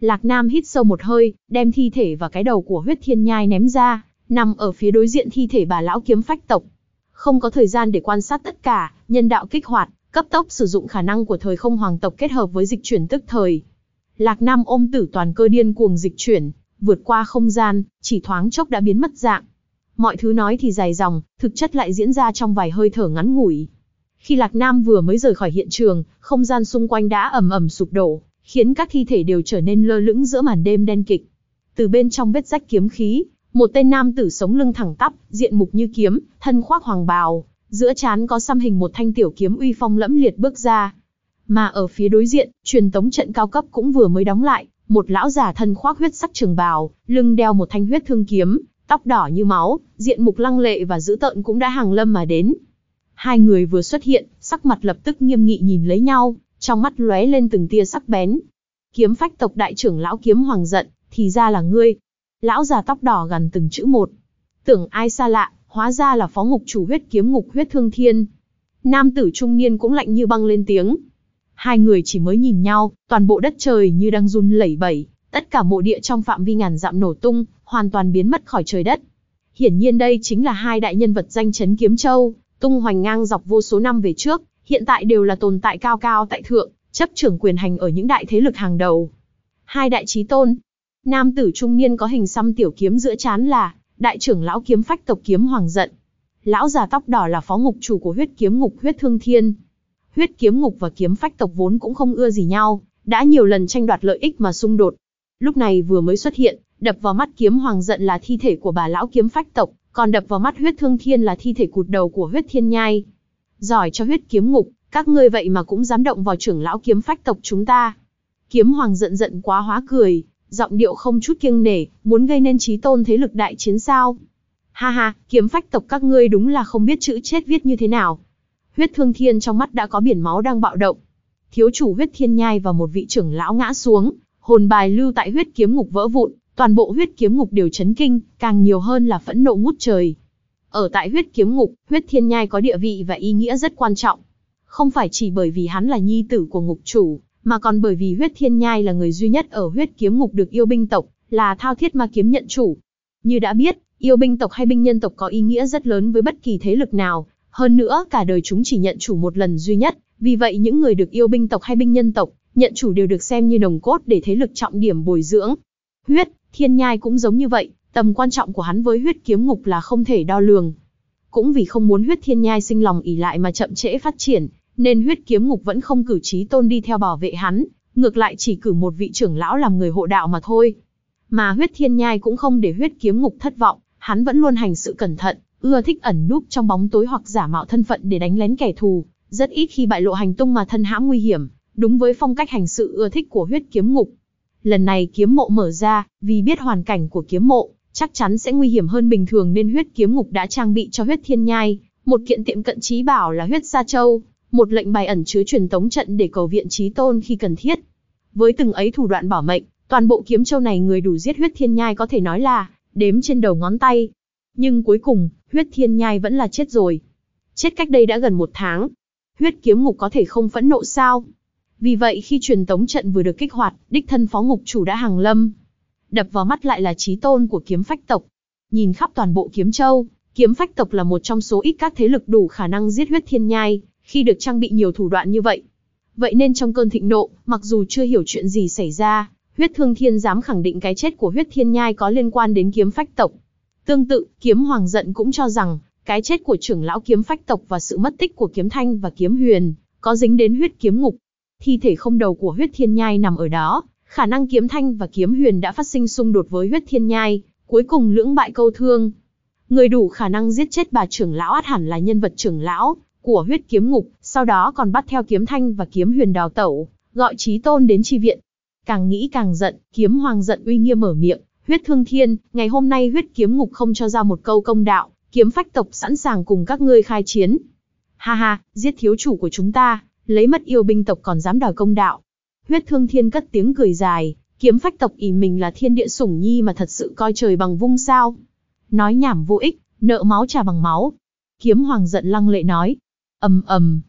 Lạc Nam hít sâu một hơi, đem thi thể và cái đầu của huyết thiên nhai ném ra, nằm ở phía đối diện thi thể bà lão kiếm phách tộc. Không có thời gian để quan sát tất cả, nhân đạo kích hoạt, cấp tốc sử dụng khả năng của thời không hoàng tộc kết hợp với dịch chuyển tức thời. Lạc Nam ôm tử toàn cơ điên cuồng dịch chuyển, vượt qua không gian, chỉ thoáng chốc đã biến mất dạng. Mọi thứ nói thì dài dòng, thực chất lại diễn ra trong vài hơi thở ngắn ngủi. Khi Lạc Nam vừa mới rời khỏi hiện trường, không gian xung quanh đã ầm ầm sụp đổ, khiến các thi thể đều trở nên lơ lửng giữa màn đêm đen kịch. Từ bên trong vết rách kiếm khí, một tên nam tử sống lưng thẳng tắp, diện mục như kiếm, thân khoác hoàng bào, giữa trán có xăm hình một thanh tiểu kiếm uy phong lẫm liệt bước ra. Mà ở phía đối diện, truyền tống trận cao cấp cũng vừa mới đóng lại, một lão giả thân khoác huyết sắc trường bào, lưng đeo một thanh huyết thương kiếm, tóc đỏ như máu, diện mục lăng lệ và dữ tợn cũng đã hàng lâm mà đến. Hai người vừa xuất hiện, sắc mặt lập tức nghiêm nghị nhìn lấy nhau, trong mắt lóe lên từng tia sắc bén. Kiếm phách tộc đại trưởng lão kiếm hoàng giận, thì ra là ngươi. Lão già tóc đỏ gần từng chữ một. Tưởng ai xa lạ, hóa ra là phó ngục chủ huyết kiếm ngục huyết thương thiên. Nam tử trung niên cũng lạnh như băng lên tiếng. Hai người chỉ mới nhìn nhau, toàn bộ đất trời như đang run lẩy bẩy, tất cả mộ địa trong phạm vi ngàn dặm nổ tung, hoàn toàn biến mất khỏi trời đất. Hiển nhiên đây chính là hai đại nhân vật danh chấn kiếm châu, tung hoành ngang dọc vô số năm về trước, hiện tại đều là tồn tại cao cao tại thượng, chấp trưởng quyền hành ở những đại thế lực hàng đầu. Hai đại chí tôn. Nam tử trung niên có hình xăm tiểu kiếm giữa chán là đại trưởng lão kiếm phách tộc kiếm hoàng giận. Lão già tóc đỏ là phó ngục chủ của huyết kiếm ngục huyết thương thiên. Huyết kiếm ngục và kiếm phách tộc vốn cũng không ưa gì nhau, đã nhiều lần tranh đoạt lợi ích mà xung đột. Lúc này vừa mới xuất hiện, đập vào mắt kiếm hoàng giận là thi thể của bà lão kiếm phách tộc, còn đập vào mắt huyết thương thiên là thi thể cụt đầu của huyết thiên nhai. Giỏi cho huyết kiếm ngục, các ngươi vậy mà cũng dám động vào trưởng lão kiếm phách tộc chúng ta. Kiếm hoàng giận giận quá hóa cười, giọng điệu không chút kiêng nể, muốn gây nên trí tôn thế lực đại chiến sao. Ha ha, kiếm phách tộc các ngươi đúng là không biết chữ chết viết như thế nào. Huyết thương thiên trong mắt đã có biển máu đang bạo động. thiếu chủ huyết thiên nhai và một vị trưởng lão ngã xuống, hồn bài lưu tại huyết kiếm ngục vỡ vụn, toàn bộ huyết kiếm ngục đều chấn kinh, càng nhiều hơn là phẫn nộ ngút trời. Ở tại huyết kiếm ngục, huyết thiên nhai có địa vị và ý nghĩa rất quan trọng. Không phải chỉ bởi vì hắn là nhi tử của ngục chủ, mà còn bởi vì huyết thiên nhai là người duy nhất ở huyết kiếm ngục được yêu binh tộc, là thao thiết ma kiếm nhận chủ. Như đã biết, yêu binh tộc hay binh nhân tộc có ý nghĩa rất lớn với bất kỳ thế lực nào, hơn nữa cả đời chúng chỉ nhận chủ một lần duy nhất, vì vậy những người được yêu binh tộc hay binh nhân tộc, nhận chủ đều được xem như nồng cốt để thế lực trọng điểm bồi dưỡng. Huyết, thiên nhai cũng giống như vậy, tầm quan trọng của hắn với huyết kiếm ngục là không thể đo lường. Cũng vì không muốn huyết thiên nhai sinh lòng ỉ lại mà chậm trễ phát triển, nên huyết kiếm ngục vẫn không cử trí tôn đi theo bảo vệ hắn, ngược lại chỉ cử một vị trưởng lão làm người hộ đạo mà thôi. Mà huyết thiên nhai cũng không để huyết kiếm ngục thất vọng, hắn vẫn luôn hành sự cẩn thận, ưa thích ẩn núp trong bóng tối hoặc giả mạo thân phận để đánh lén kẻ thù, rất ít khi bại lộ hành tung mà thân hãm nguy hiểm, đúng với phong cách hành sự ưa thích của huyết kiếm ngục. Lần này kiếm mộ mở ra, vì biết hoàn cảnh của kiếm mộ, chắc chắn sẽ nguy hiểm hơn bình thường nên huyết kiếm ngục đã trang bị cho huyết thiên nhai, một kiện tiệm cận trí bảo là huyết gia châu, một lệnh bài ẩn chứa truyền tống trận để cầu viện trí tôn khi cần thiết. Với từng ấy thủ đoạn bảo mệnh, toàn bộ kiếm châu này người đủ giết huyết thiên nhai có thể nói là đếm trên đầu ngón tay. Nhưng cuối cùng, huyết thiên nhai vẫn là chết rồi. Chết cách đây đã gần một tháng. Huyết kiếm ngục có thể không phẫn nộ sao? Vì vậy khi truyền tống trận vừa được kích hoạt, đích thân phó ngục chủ đã hàng lâm. Đập vào mắt lại là trí tôn của kiếm phách tộc. Nhìn khắp toàn bộ kiếm châu, kiếm phách tộc là một trong số ít các thế lực đủ khả năng giết huyết thiên nhai, khi được trang bị nhiều thủ đoạn như vậy. Vậy nên trong cơn thịnh nộ, mặc dù chưa hiểu chuyện gì xảy ra, huyết thương thiên dám khẳng định cái chết của huyết thiên nhai có liên quan đến kiếm phách tộc. Tương tự, kiếm hoàng giận cũng cho rằng, cái chết của trưởng lão kiếm phách tộc và sự mất tích của kiếm thanh và kiếm huyền, có dính đến huyết kiếm ngục. Thi thể không đầu của huyết thiên nhai nằm ở đó, khả năng kiếm thanh và kiếm huyền đã phát sinh xung đột với huyết thiên nhai, cuối cùng lưỡng bại câu thương. Người đủ khả năng giết chết bà trưởng lão át hẳn là nhân vật trưởng lão của huyết kiếm ngục, sau đó còn bắt theo kiếm thanh và kiếm huyền đào tẩu, gọi trí tôn đến chi viện. Càng nghĩ càng giận, kiếm hoàng giận uy nghiêm mở miệng, huyết thương thiên, ngày hôm nay huyết kiếm ngục không cho ra một câu công đạo, kiếm phách tộc sẵn sàng cùng các ngươi khai chiến. Ha ha, giết thiếu chủ của chúng ta, lấy mất yêu binh tộc còn dám đòi công đạo. Huyết thương thiên cất tiếng cười dài, kiếm phách tộc ỷ mình là thiên địa sủng nhi mà thật sự coi trời bằng vung sao. Nói nhảm vô ích, nợ máu trả bằng máu. Kiếm hoàng giận lăng lệ nói. ầm ầm,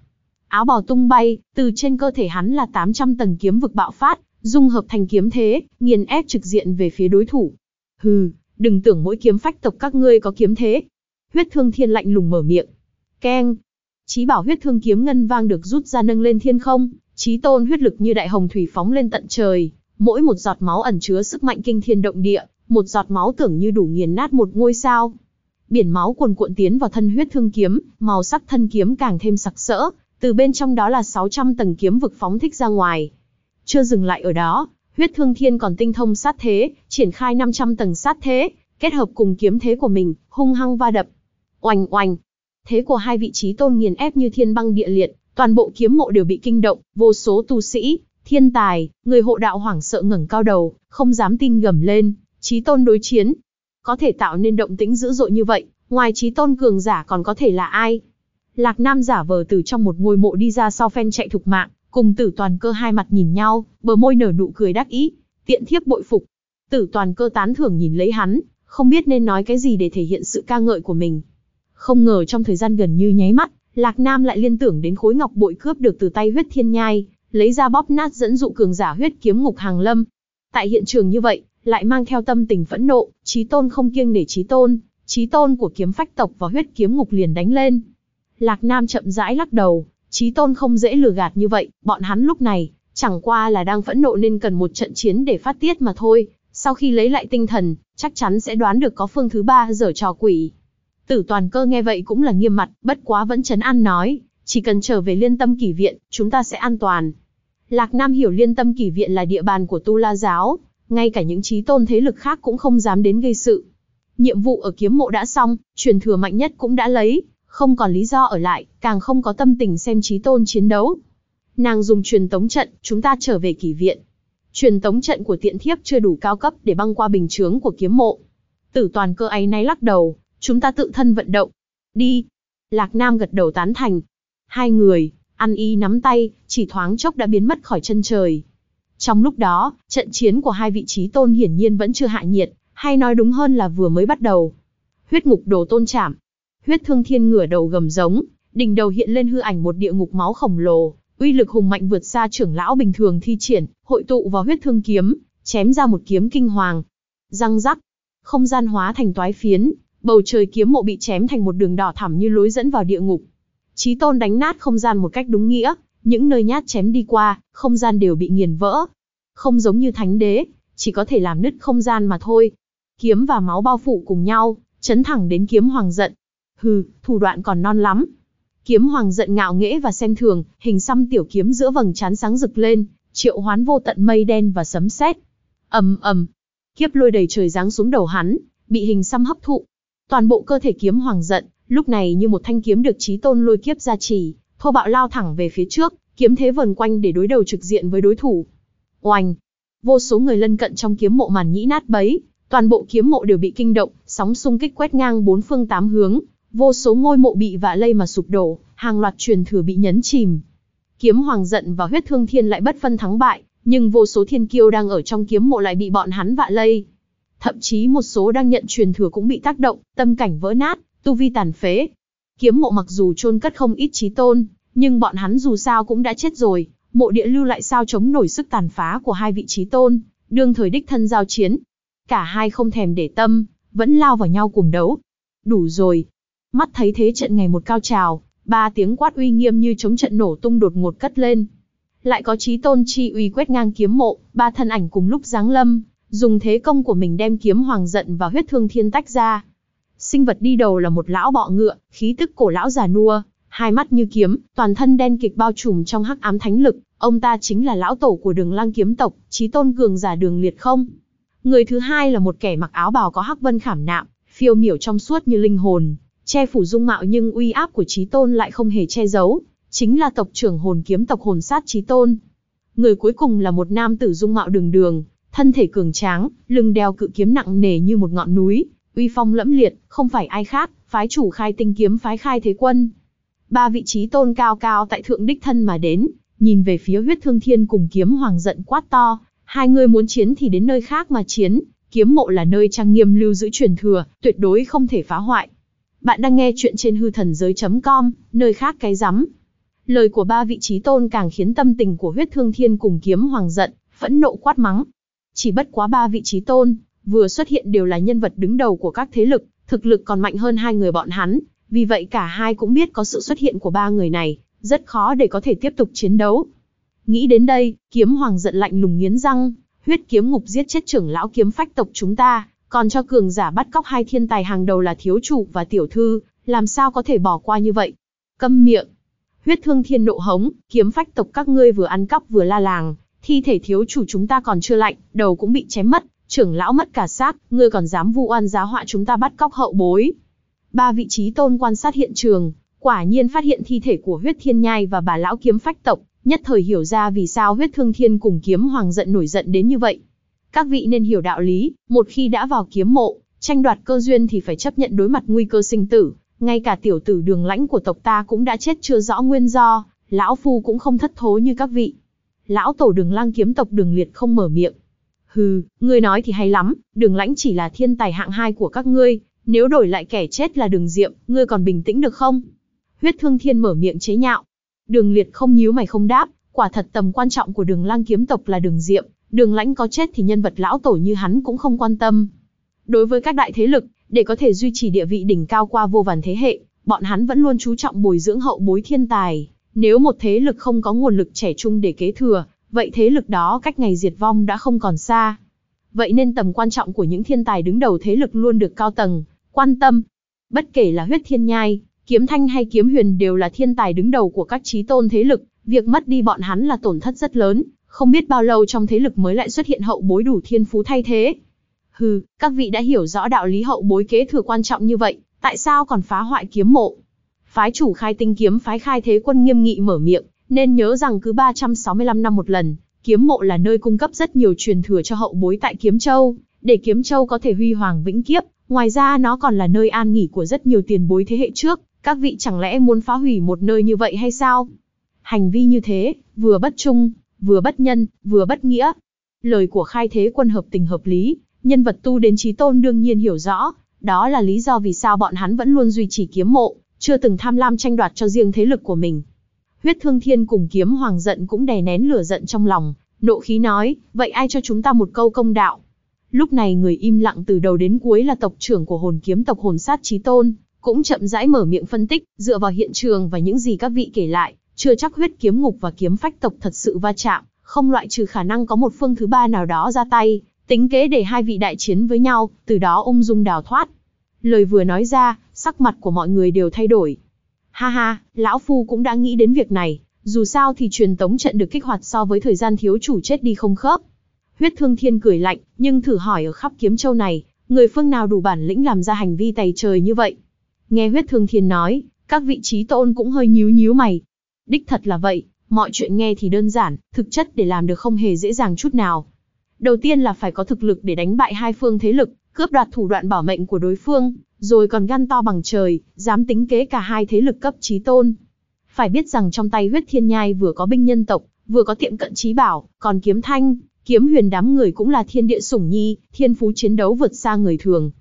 áo bào tung bay, từ trên cơ thể hắn là 800 tầng kiếm vực bạo phát, dung hợp thành kiếm thế, nghiền ép trực diện về phía đối thủ. Hừ, đừng tưởng mỗi kiếm phách tộc các ngươi có kiếm thế. Huyết thương thiên lạnh lùng mở miệng. Keng. Chí bảo huyết thương kiếm ngân vang được rút ra nâng lên thiên không, chí tôn huyết lực như đại hồng thủy phóng lên tận trời, mỗi một giọt máu ẩn chứa sức mạnh kinh thiên động địa, một giọt máu tưởng như đủ nghiền nát một ngôi sao. Biển máu cuồn cuộn tiến vào thân huyết thương kiếm, màu sắc thân kiếm càng thêm sặc sỡ, từ bên trong đó là 600 tầng kiếm vực phóng thích ra ngoài. Chưa dừng lại ở đó, huyết thương thiên còn tinh thông sát thế, triển khai 500 tầng sát thế, kết hợp cùng kiếm thế của mình, hung hăng va đập. Oanh oanh. Thế của hai vị trí tôn nghiền ép như thiên băng địa liệt, toàn bộ kiếm mộ đều bị kinh động, vô số tu sĩ, thiên tài, người hộ đạo hoảng sợ ngẩng cao đầu, không dám tin gầm lên, trí tôn đối chiến. Có thể tạo nên động tĩnh dữ dội như vậy, ngoài trí tôn cường giả còn có thể là ai? Lạc Nam giả vờ từ trong một ngôi mộ đi ra sau phen chạy thục mạng, cùng tử toàn cơ hai mặt nhìn nhau, bờ môi nở nụ cười đắc ý, tiện thiếp bội phục. Tử toàn cơ tán thưởng nhìn lấy hắn, không biết nên nói cái gì để thể hiện sự ca ngợi của mình. Không ngờ trong thời gian gần như nháy mắt, Lạc Nam lại liên tưởng đến khối ngọc bội cướp được từ tay huyết thiên nhai, lấy ra bóp nát dẫn dụ cường giả huyết kiếm ngục hàng lâm. Tại hiện trường như vậy, lại mang theo tâm tình phẫn nộ, trí tôn không kiêng để trí tôn, trí tôn của kiếm phách tộc và huyết kiếm ngục liền đánh lên. Lạc Nam chậm rãi lắc đầu, trí tôn không dễ lừa gạt như vậy, bọn hắn lúc này, chẳng qua là đang phẫn nộ nên cần một trận chiến để phát tiết mà thôi, sau khi lấy lại tinh thần, chắc chắn sẽ đoán được có phương thứ ba giở trò quỷ. Tử toàn cơ nghe vậy cũng là nghiêm mặt, bất quá vẫn chấn an nói, chỉ cần trở về liên tâm kỷ viện, chúng ta sẽ an toàn. Lạc Nam hiểu liên tâm kỷ viện là địa bàn của Tu La Giáo, ngay cả những trí tôn thế lực khác cũng không dám đến gây sự. Nhiệm vụ ở kiếm mộ đã xong, truyền thừa mạnh nhất cũng đã lấy, không còn lý do ở lại, càng không có tâm tình xem trí tôn chiến đấu. Nàng dùng truyền tống trận, chúng ta trở về kỷ viện. Truyền tống trận của tiện thiếp chưa đủ cao cấp để băng qua bình chướng của kiếm mộ. Tử toàn cơ ấy nay lắc đầu, chúng ta tự thân vận động. Đi. Lạc Nam gật đầu tán thành. Hai người, Ăn y nắm tay, chỉ thoáng chốc đã biến mất khỏi chân trời. Trong lúc đó, trận chiến của hai vị trí tôn hiển nhiên vẫn chưa hạ nhiệt, hay nói đúng hơn là vừa mới bắt đầu. Huyết ngục đồ tôn chạm. Huyết thương thiên ngửa đầu gầm giống, đỉnh đầu hiện lên hư ảnh một địa ngục máu khổng lồ, uy lực hùng mạnh vượt xa trưởng lão bình thường thi triển, hội tụ vào huyết thương kiếm, chém ra một kiếm kinh hoàng. Răng rắc, không gian hóa thành toái phiến, bầu trời kiếm mộ bị chém thành một đường đỏ thẳm như lối dẫn vào địa ngục. Chí tôn đánh nát không gian một cách đúng nghĩa, những nơi nhát chém đi qua, không gian đều bị nghiền vỡ. Không giống như thánh đế, chỉ có thể làm nứt không gian mà thôi. Kiếm và máu bao phủ cùng nhau, chấn thẳng đến kiếm hoàng giận. Hừ, thủ đoạn còn non lắm. Kiếm hoàng giận ngạo nghễ và xem thường, hình xăm tiểu kiếm giữa vầng trán sáng rực lên, triệu hoán vô tận mây đen và sấm sét. ầm ầm, kiếp lôi đầy trời giáng xuống đầu hắn, bị hình xăm hấp thụ. Toàn bộ cơ thể kiếm hoàng giận, lúc này như một thanh kiếm được trí tôn lôi kiếp gia trì, thô bạo lao thẳng về phía trước, kiếm thế vần quanh để đối đầu trực diện với đối thủ. Oanh! Vô số người lân cận trong kiếm mộ màn nhĩ nát bấy, toàn bộ kiếm mộ đều bị kinh động, sóng xung kích quét ngang bốn phương tám hướng, vô số ngôi mộ bị vạ lây mà sụp đổ, hàng loạt truyền thừa bị nhấn chìm. Kiếm hoàng giận và huyết thương thiên lại bất phân thắng bại, nhưng vô số thiên kiêu đang ở trong kiếm mộ lại bị bọn hắn vạ lây. Thậm chí một số đang nhận truyền thừa cũng bị tác động, tâm cảnh vỡ nát, tu vi tàn phế. Kiếm mộ mặc dù chôn cất không ít trí tôn, nhưng bọn hắn dù sao cũng đã chết rồi, mộ địa lưu lại sao chống nổi sức tàn phá của hai vị trí tôn, đương thời đích thân giao chiến. Cả hai không thèm để tâm, vẫn lao vào nhau cùng đấu. Đủ rồi. Mắt thấy thế trận ngày một cao trào, ba tiếng quát uy nghiêm như chống trận nổ tung đột ngột cất lên. Lại có trí tôn chi uy quét ngang kiếm mộ, ba thân ảnh cùng lúc giáng lâm, dùng thế công của mình đem kiếm hoàng giận và huyết thương thiên tách ra. Sinh vật đi đầu là một lão bọ ngựa, khí tức cổ lão già nua, hai mắt như kiếm, toàn thân đen kịch bao trùm trong hắc ám thánh lực, ông ta chính là lão tổ của đường lang kiếm tộc, trí tôn cường giả đường liệt không. Người thứ hai là một kẻ mặc áo bào có hắc vân khảm nạm, phiêu miểu trong suốt như linh hồn, che phủ dung mạo nhưng uy áp của trí tôn lại không hề che giấu, chính là tộc trưởng hồn kiếm tộc hồn sát trí tôn. Người cuối cùng là một nam tử dung mạo đường đường, thân thể cường tráng, lưng đeo cự kiếm nặng nề như một ngọn núi, uy phong lẫm liệt, không phải ai khác, phái chủ khai tinh kiếm phái khai thế quân. Ba vị trí tôn cao cao tại thượng đích thân mà đến, nhìn về phía huyết thương thiên cùng kiếm hoàng giận quát to, hai người muốn chiến thì đến nơi khác mà chiến, kiếm mộ là nơi trang nghiêm lưu giữ truyền thừa, tuyệt đối không thể phá hoại. Bạn đang nghe chuyện trên hư thần giới.com, nơi khác cái rắm. Lời của ba vị trí tôn càng khiến tâm tình của huyết thương thiên cùng kiếm hoàng giận, phẫn nộ quát mắng. Chỉ bất quá ba vị trí tôn, vừa xuất hiện đều là nhân vật đứng đầu của các thế lực, thực lực còn mạnh hơn hai người bọn hắn, vì vậy cả hai cũng biết có sự xuất hiện của ba người này, rất khó để có thể tiếp tục chiến đấu. Nghĩ đến đây, kiếm hoàng giận lạnh lùng nghiến răng, huyết kiếm ngục giết chết trưởng lão kiếm phách tộc chúng ta, còn cho cường giả bắt cóc hai thiên tài hàng đầu là thiếu chủ và tiểu thư, làm sao có thể bỏ qua như vậy? Câm miệng. Huyết thương thiên nộ hống, kiếm phách tộc các ngươi vừa ăn cắp vừa la làng, thi thể thiếu chủ chúng ta còn chưa lạnh, đầu cũng bị chém mất, trưởng lão mất cả xác, ngươi còn dám vu oan giá họa chúng ta bắt cóc hậu bối. Ba vị trí tôn quan sát hiện trường, quả nhiên phát hiện thi thể của huyết thiên nhai và bà lão kiếm phách tộc, nhất thời hiểu ra vì sao huyết thương thiên cùng kiếm hoàng giận nổi giận đến như vậy. Các vị nên hiểu đạo lý, một khi đã vào kiếm mộ, tranh đoạt cơ duyên thì phải chấp nhận đối mặt nguy cơ sinh tử, ngay cả tiểu tử đường lãnh của tộc ta cũng đã chết chưa rõ nguyên do, lão phu cũng không thất thố như các vị. Lão tổ đường lang kiếm tộc đường liệt không mở miệng. Hừ, ngươi nói thì hay lắm, đường lãnh chỉ là thiên tài hạng hai của các ngươi, nếu đổi lại kẻ chết là đường diệm, ngươi còn bình tĩnh được không? Huyết thương thiên mở miệng chế nhạo. Đường liệt không nhíu mày không đáp, quả thật tầm quan trọng của đường lang kiếm tộc là đường diệm, đường lãnh có chết thì nhân vật lão tổ như hắn cũng không quan tâm. Đối với các đại thế lực, để có thể duy trì địa vị đỉnh cao qua vô vàn thế hệ, bọn hắn vẫn luôn chú trọng bồi dưỡng hậu bối thiên tài. Nếu một thế lực không có nguồn lực trẻ trung để kế thừa, vậy thế lực đó cách ngày diệt vong đã không còn xa. Vậy nên tầm quan trọng của những thiên tài đứng đầu thế lực luôn được cao tầng, quan tâm. Bất kể là huyết thiên nhai, kiếm thanh hay kiếm huyền đều là thiên tài đứng đầu của các trí tôn thế lực, việc mất đi bọn hắn là tổn thất rất lớn, không biết bao lâu trong thế lực mới lại xuất hiện hậu bối đủ thiên phú thay thế. Hừ, các vị đã hiểu rõ đạo lý hậu bối kế thừa quan trọng như vậy, tại sao còn phá hoại kiếm mộ? Phái chủ khai tinh kiếm phái khai thế quân nghiêm nghị mở miệng, nên nhớ rằng cứ 365 năm một lần, kiếm mộ là nơi cung cấp rất nhiều truyền thừa cho hậu bối tại Kiếm Châu, để Kiếm Châu có thể huy hoàng vĩnh kiếp, ngoài ra nó còn là nơi an nghỉ của rất nhiều tiền bối thế hệ trước, các vị chẳng lẽ muốn phá hủy một nơi như vậy hay sao? Hành vi như thế, vừa bất trung, vừa bất nhân, vừa bất nghĩa. Lời của khai thế quân hợp tình hợp lý, nhân vật tu đến trí tôn đương nhiên hiểu rõ, đó là lý do vì sao bọn hắn vẫn luôn duy trì kiếm mộ, chưa từng tham lam tranh đoạt cho riêng thế lực của mình. Huyết Thương Thiên cùng Kiếm Hoàng giận cũng đè nén lửa giận trong lòng, nộ khí nói, vậy ai cho chúng ta một câu công đạo? Lúc này người im lặng từ đầu đến cuối là tộc trưởng của hồn kiếm tộc hồn sát trí tôn, cũng chậm rãi mở miệng phân tích, dựa vào hiện trường và những gì các vị kể lại, chưa chắc huyết kiếm ngục và kiếm phách tộc thật sự va chạm, không loại trừ khả năng có một phương thứ ba nào đó ra tay, tính kế để hai vị đại chiến với nhau, từ đó ung dung đào thoát. Lời vừa nói ra, sắc mặt của mọi người đều thay đổi. Ha ha, lão phu cũng đã nghĩ đến việc này, dù sao thì truyền tống trận được kích hoạt so với thời gian thiếu chủ chết đi không khớp. Huyết Thương Thiên cười lạnh, nhưng thử hỏi ở khắp kiếm châu này, người phương nào đủ bản lĩnh làm ra hành vi tày trời như vậy? Nghe Huyết Thương Thiên nói, các vị trí tôn cũng hơi nhíu nhíu mày. Đích thật là vậy, mọi chuyện nghe thì đơn giản, thực chất để làm được không hề dễ dàng chút nào. Đầu tiên là phải có thực lực để đánh bại hai phương thế lực, cướp đoạt thủ đoạn bảo mệnh của đối phương, rồi còn gan to bằng trời, dám tính kế cả hai thế lực cấp trí tôn. Phải biết rằng trong tay huyết thiên nhai vừa có binh nhân tộc, vừa có tiệm cận trí bảo, còn kiếm thanh, kiếm huyền đám người cũng là thiên địa sủng nhi, thiên phú chiến đấu vượt xa người thường.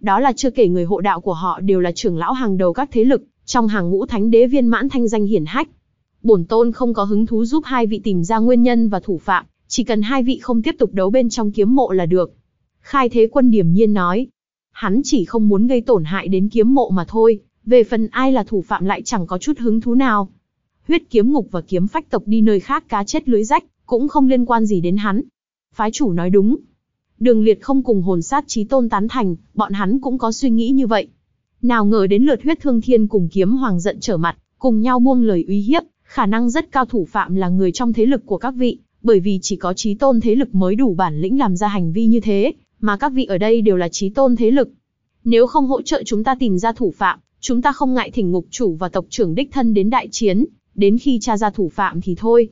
Đó là chưa kể người hộ đạo của họ đều là trưởng lão hàng đầu các thế lực, trong hàng ngũ thánh đế viên mãn thanh danh hiển hách. Bổn tôn không có hứng thú giúp hai vị tìm ra nguyên nhân và thủ phạm, chỉ cần hai vị không tiếp tục đấu bên trong kiếm mộ là được. Khai thế quân điểm nhiên nói. Hắn chỉ không muốn gây tổn hại đến kiếm mộ mà thôi, về phần ai là thủ phạm lại chẳng có chút hứng thú nào. Huyết kiếm ngục và kiếm phách tộc đi nơi khác cá chết lưới rách, cũng không liên quan gì đến hắn. Phái chủ nói đúng. Đường liệt không cùng hồn sát trí tôn tán thành, bọn hắn cũng có suy nghĩ như vậy. Nào ngờ đến lượt huyết thương thiên cùng kiếm hoàng giận trở mặt, cùng nhau buông lời uy hiếp, khả năng rất cao thủ phạm là người trong thế lực của các vị, bởi vì chỉ có trí tôn thế lực mới đủ bản lĩnh làm ra hành vi như thế, mà các vị ở đây đều là trí tôn thế lực. Nếu không hỗ trợ chúng ta tìm ra thủ phạm, chúng ta không ngại thỉnh ngục chủ và tộc trưởng đích thân đến đại chiến, đến khi tra ra thủ phạm thì thôi.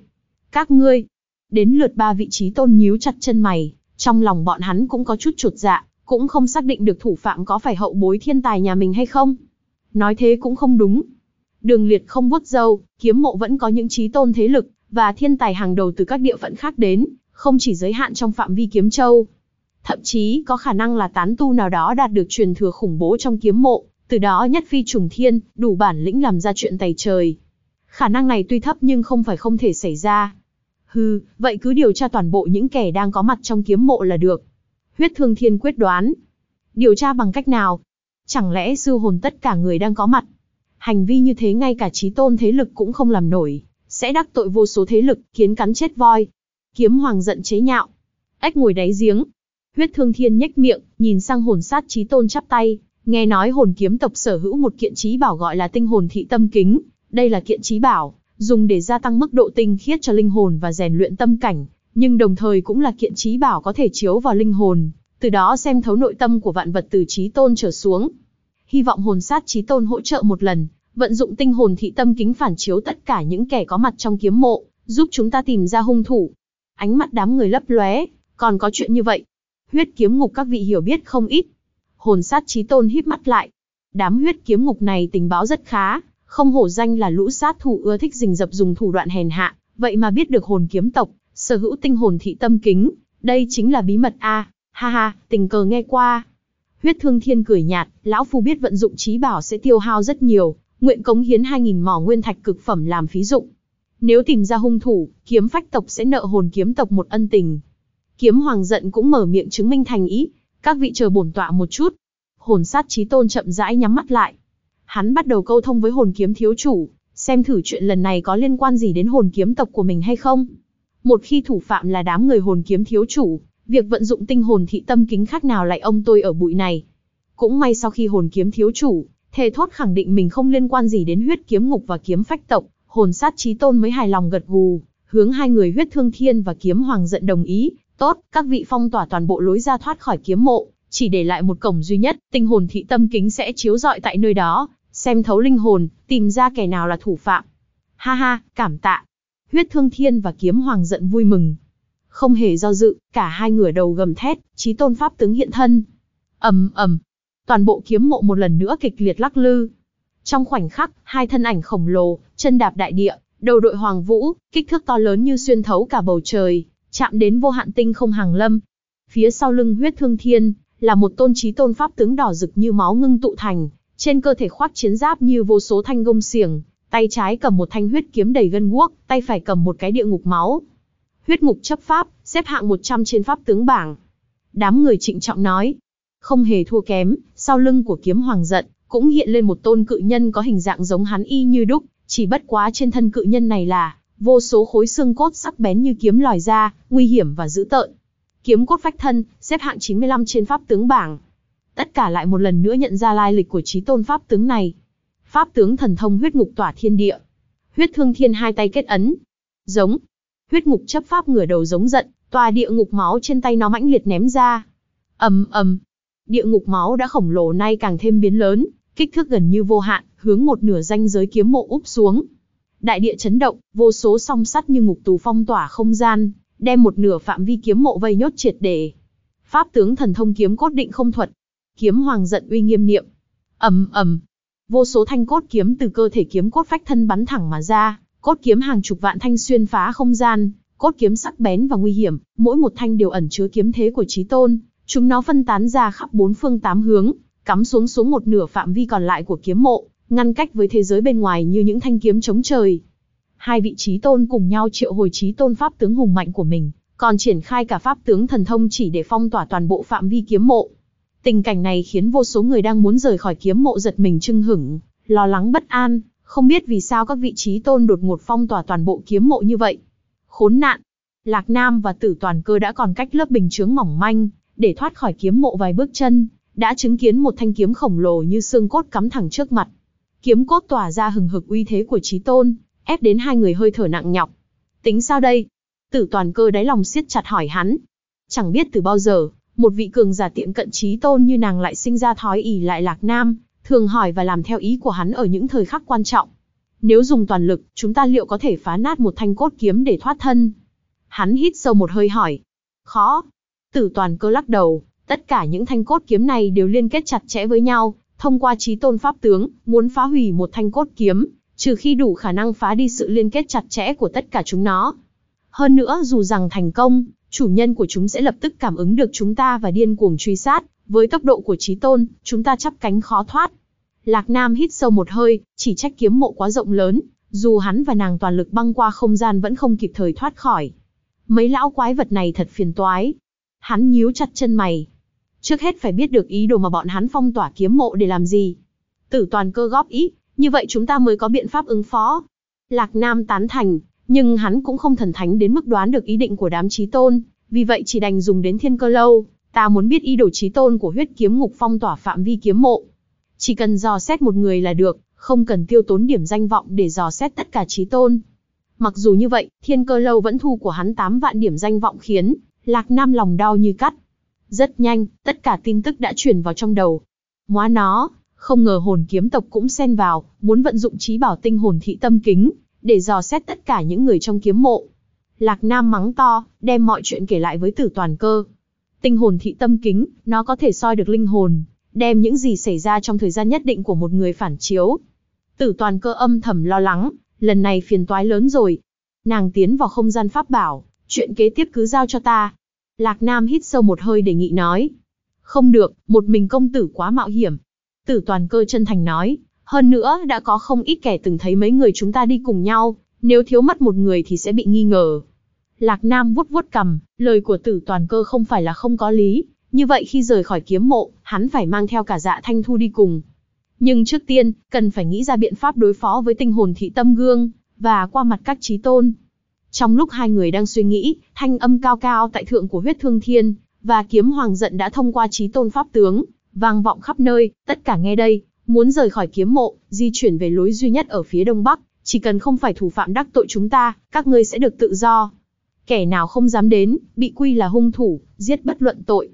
Các ngươi, đến lượt ba vị trí tôn nhíu chặt chân mày, trong lòng bọn hắn cũng có chút chuột dạ, cũng không xác định được thủ phạm có phải hậu bối thiên tài nhà mình hay không. Nói thế cũng không đúng. Đường liệt không vuốt dâu, kiếm mộ vẫn có những trí tôn thế lực, và thiên tài hàng đầu từ các địa phận khác đến, không chỉ giới hạn trong phạm vi kiếm châu. Thậm chí có khả năng là tán tu nào đó đạt được truyền thừa khủng bố trong kiếm mộ, từ đó nhất phi trùng thiên, đủ bản lĩnh làm ra chuyện tày trời. Khả năng này tuy thấp nhưng không phải không thể xảy ra. Hừ, vậy cứ điều tra toàn bộ những kẻ đang có mặt trong kiếm mộ là được. Huyết Thương Thiên quyết đoán. Điều tra bằng cách nào? Chẳng lẽ sư hồn tất cả người đang có mặt? Hành vi như thế ngay cả trí tôn thế lực cũng không làm nổi, sẽ đắc tội vô số thế lực, kiến cắn chết voi. Kiếm hoàng giận chế nhạo. Ếch ngồi đáy giếng. Huyết Thương Thiên nhếch miệng, nhìn sang hồn sát Chí tôn chắp tay, nghe nói hồn kiếm tộc sở hữu một kiện trí bảo gọi là tinh hồn thị tâm kính, đây là kiện trí bảo, dùng để gia tăng mức độ tinh khiết cho linh hồn và rèn luyện tâm cảnh, nhưng đồng thời cũng là kiện trí bảo có thể chiếu vào linh hồn, từ đó xem thấu nội tâm của vạn vật từ trí tôn trở xuống. Hy vọng hồn sát trí tôn hỗ trợ một lần, vận dụng tinh hồn thị tâm kính phản chiếu tất cả những kẻ có mặt trong kiếm mộ, giúp chúng ta tìm ra hung thủ. Ánh mắt đám người lấp lóe, còn có chuyện như vậy. Huyết kiếm ngục các vị hiểu biết không ít. Hồn sát trí tôn híp mắt lại. Đám huyết kiếm ngục này tình báo rất khá, không hổ danh là lũ sát thủ ưa thích rình rập dùng thủ đoạn hèn hạ, vậy mà biết được hồn kiếm tộc, sở hữu tinh hồn thị tâm kính, đây chính là bí mật a. Ha ha, tình cờ nghe qua. Huyết Thương Thiên cười nhạt, lão phu biết vận dụng trí bảo sẽ tiêu hao rất nhiều, nguyện cống hiến 2000 mỏ nguyên thạch cực phẩm làm phí dụng. Nếu tìm ra hung thủ, kiếm phách tộc sẽ nợ hồn kiếm tộc một ân tình. Kiếm Hoàng giận cũng mở miệng chứng minh thành ý, các vị chờ bổn tọa một chút. Hồn sát trí tôn chậm rãi nhắm mắt lại, hắn bắt đầu câu thông với hồn kiếm thiếu chủ, xem thử chuyện lần này có liên quan gì đến hồn kiếm tộc của mình hay không. Một khi thủ phạm là đám người hồn kiếm thiếu chủ, việc vận dụng tinh hồn thị tâm kính khác nào lại ông tôi ở bụi này. Cũng may sau khi hồn kiếm thiếu chủ, thề thốt khẳng định mình không liên quan gì đến huyết kiếm ngục và kiếm phách tộc, hồn sát trí tôn mới hài lòng gật gù, hướng hai người huyết thương thiên và kiếm hoàng giận đồng ý, tốt, các vị phong tỏa toàn bộ lối ra thoát khỏi kiếm mộ, chỉ để lại một cổng duy nhất, tinh hồn thị tâm kính sẽ chiếu rọi tại nơi đó, xem thấu linh hồn, tìm ra kẻ nào là thủ phạm. Ha ha, cảm tạ. Huyết Thương Thiên và Kiếm Hoàng giận vui mừng. Không hề do dự, cả hai ngửa đầu gầm thét, chí tôn pháp tướng hiện thân. ầm ầm, toàn bộ kiếm mộ một lần nữa kịch liệt lắc lư. Trong khoảnh khắc, hai thân ảnh khổng lồ, chân đạp đại địa, Đầu đội hoàng vũ, kích thước to lớn như xuyên thấu cả bầu trời, chạm đến vô hạn tinh không hàng lâm. Phía sau lưng huyết thương thiên, là một tôn trí tôn pháp tướng đỏ rực như máu ngưng tụ thành, trên cơ thể khoác chiến giáp như vô số thanh gông xiềng, tay trái cầm một thanh huyết kiếm đầy gân guốc, tay phải cầm một cái địa ngục máu. Huyết ngục chấp pháp, xếp hạng 100 trên pháp tướng bảng. Đám người trịnh trọng nói, không hề thua kém, sau lưng của kiếm hoàng giận, cũng hiện lên một tôn cự nhân có hình dạng giống hắn y như đúc, chỉ bất quá trên thân cự nhân này là vô số khối xương cốt sắc bén như kiếm lòi ra, nguy hiểm và dữ tợn. Kiếm cốt phách thân, xếp hạng 95 trên pháp tướng bảng. Tất cả lại một lần nữa nhận ra lai lịch của trí tôn pháp tướng này. Pháp tướng thần thông huyết ngục tỏa thiên địa. Huyết thương thiên hai tay kết ấn. Giống. Huyết ngục chấp pháp ngửa đầu giống giận, tòa địa ngục máu trên tay nó mãnh liệt ném ra. ầm ầm, địa ngục máu đã khổng lồ nay càng thêm biến lớn, kích thước gần như vô hạn, hướng một nửa danh giới kiếm mộ úp xuống. Đại địa chấn động, vô số song sắt như ngục tù phong tỏa không gian, đem một nửa phạm vi kiếm mộ vây nhốt triệt để. Pháp tướng thần thông kiếm cốt định không thuật, kiếm hoàng giận uy nghiêm niệm. ầm ầm, vô số thanh cốt kiếm từ cơ thể kiếm cốt phách thân bắn thẳng mà ra, cốt kiếm hàng chục vạn thanh xuyên phá không gian, cốt kiếm sắc bén và nguy hiểm, mỗi một thanh đều ẩn chứa kiếm thế của chí tôn, chúng nó phân tán ra khắp bốn phương tám hướng, cắm xuống xuống một nửa phạm vi còn lại của kiếm mộ, ngăn cách với thế giới bên ngoài như những thanh kiếm chống trời. Hai vị trí tôn cùng nhau triệu hồi trí tôn pháp tướng hùng mạnh của mình, còn triển khai cả pháp tướng thần thông chỉ để phong tỏa toàn bộ phạm vi kiếm mộ. Tình cảnh này khiến vô số người đang muốn rời khỏi kiếm mộ giật mình chưng hửng, lo lắng bất an, không biết vì sao các vị trí tôn đột ngột phong tỏa toàn bộ kiếm mộ như vậy. Khốn nạn! Lạc Nam và Tử Toàn Cơ đã còn cách lớp bình chướng mỏng manh, để thoát khỏi kiếm mộ vài bước chân, đã chứng kiến một thanh kiếm khổng lồ như xương cốt cắm thẳng trước mặt. Kiếm cốt tỏa ra hừng hực uy thế của Chí Tôn, ép đến hai người hơi thở nặng nhọc. Tính sao đây? Tử toàn cơ đáy lòng siết chặt hỏi hắn. Chẳng biết từ bao giờ, một vị cường giả tiệm cận Chí Tôn như nàng lại sinh ra thói ỉ lại Lạc Nam, thường hỏi và làm theo ý của hắn ở những thời khắc quan trọng. Nếu dùng toàn lực, chúng ta liệu có thể phá nát một thanh cốt kiếm để thoát thân? Hắn hít sâu một hơi hỏi. Khó. Tử toàn cơ lắc đầu, Tất cả những thanh cốt kiếm này đều liên kết chặt chẽ với nhau, thông qua trí tôn pháp tướng, muốn phá hủy một thanh cốt kiếm, trừ khi đủ khả năng phá đi sự liên kết chặt chẽ của tất cả chúng nó. Hơn nữa dù rằng thành công, chủ nhân của chúng sẽ lập tức cảm ứng được chúng ta và điên cuồng truy sát, với tốc độ của trí tôn, chúng ta chắp cánh khó thoát. Lạc Nam hít sâu một hơi, chỉ trách kiếm mộ quá rộng lớn, dù hắn và nàng toàn lực băng qua không gian vẫn không kịp thời thoát khỏi. Mấy lão quái vật này thật phiền toái. Hắn nhíu chặt chân mày, Trước hết phải biết được ý đồ mà bọn hắn phong tỏa kiếm mộ để làm gì. Tử toàn cơ góp ý, như vậy chúng ta mới có biện pháp ứng phó. Lạc Nam tán thành, nhưng hắn cũng không thần thánh đến mức đoán được ý định của đám trí tôn, vì vậy chỉ đành dùng đến thiên cơ lâu. Ta muốn biết ý đồ trí tôn của huyết kiếm ngục phong tỏa phạm vi kiếm mộ. Chỉ cần dò xét một người là được, không cần tiêu tốn điểm danh vọng để dò xét tất cả trí tôn. Mặc dù như vậy, thiên cơ lâu vẫn thu của hắn 8 vạn điểm danh vọng khiến Lạc Nam lòng đau như cắt. Rất nhanh, tất cả tin tức đã truyền vào trong đầu. Móa nó, không ngờ hồn kiếm tộc cũng xen vào, muốn vận dụng trí bảo tinh hồn thị tâm kính, để dò xét tất cả những người trong kiếm mộ. Lạc Nam mắng to, đem mọi chuyện kể lại với tử toàn cơ. Tinh hồn thị tâm kính, nó có thể soi được linh hồn, đem những gì xảy ra trong thời gian nhất định của một người phản chiếu. Tử toàn cơ âm thầm lo lắng, lần này phiền toái lớn rồi. Nàng tiến vào không gian pháp bảo, chuyện kế tiếp cứ giao cho ta. Lạc Nam hít sâu một hơi đề nghị nói. Không được, một mình công tử quá mạo hiểm. Tử toàn cơ chân thành nói, hơn nữa đã có không ít kẻ từng thấy mấy người chúng ta đi cùng nhau, nếu thiếu mất một người thì sẽ bị nghi ngờ. Lạc Nam vuốt vuốt cầm, lời của tử toàn cơ không phải là không có lý, như vậy khi rời khỏi kiếm mộ, hắn phải mang theo cả dạ thanh thu đi cùng. Nhưng trước tiên, cần phải nghĩ ra biện pháp đối phó với tinh hồn thị tâm gương, và qua mặt các trí tôn. Trong lúc hai người đang suy nghĩ, thanh âm cao cao tại thượng của huyết thương thiên, và kiếm hoàng giận đã thông qua trí tôn pháp tướng, vang vọng khắp nơi, tất cả nghe đây, muốn rời khỏi kiếm mộ, di chuyển về lối duy nhất ở phía đông bắc, chỉ cần không phải thủ phạm đắc tội chúng ta, các ngươi sẽ được tự do. Kẻ nào không dám đến, bị quy là hung thủ, giết bất luận tội.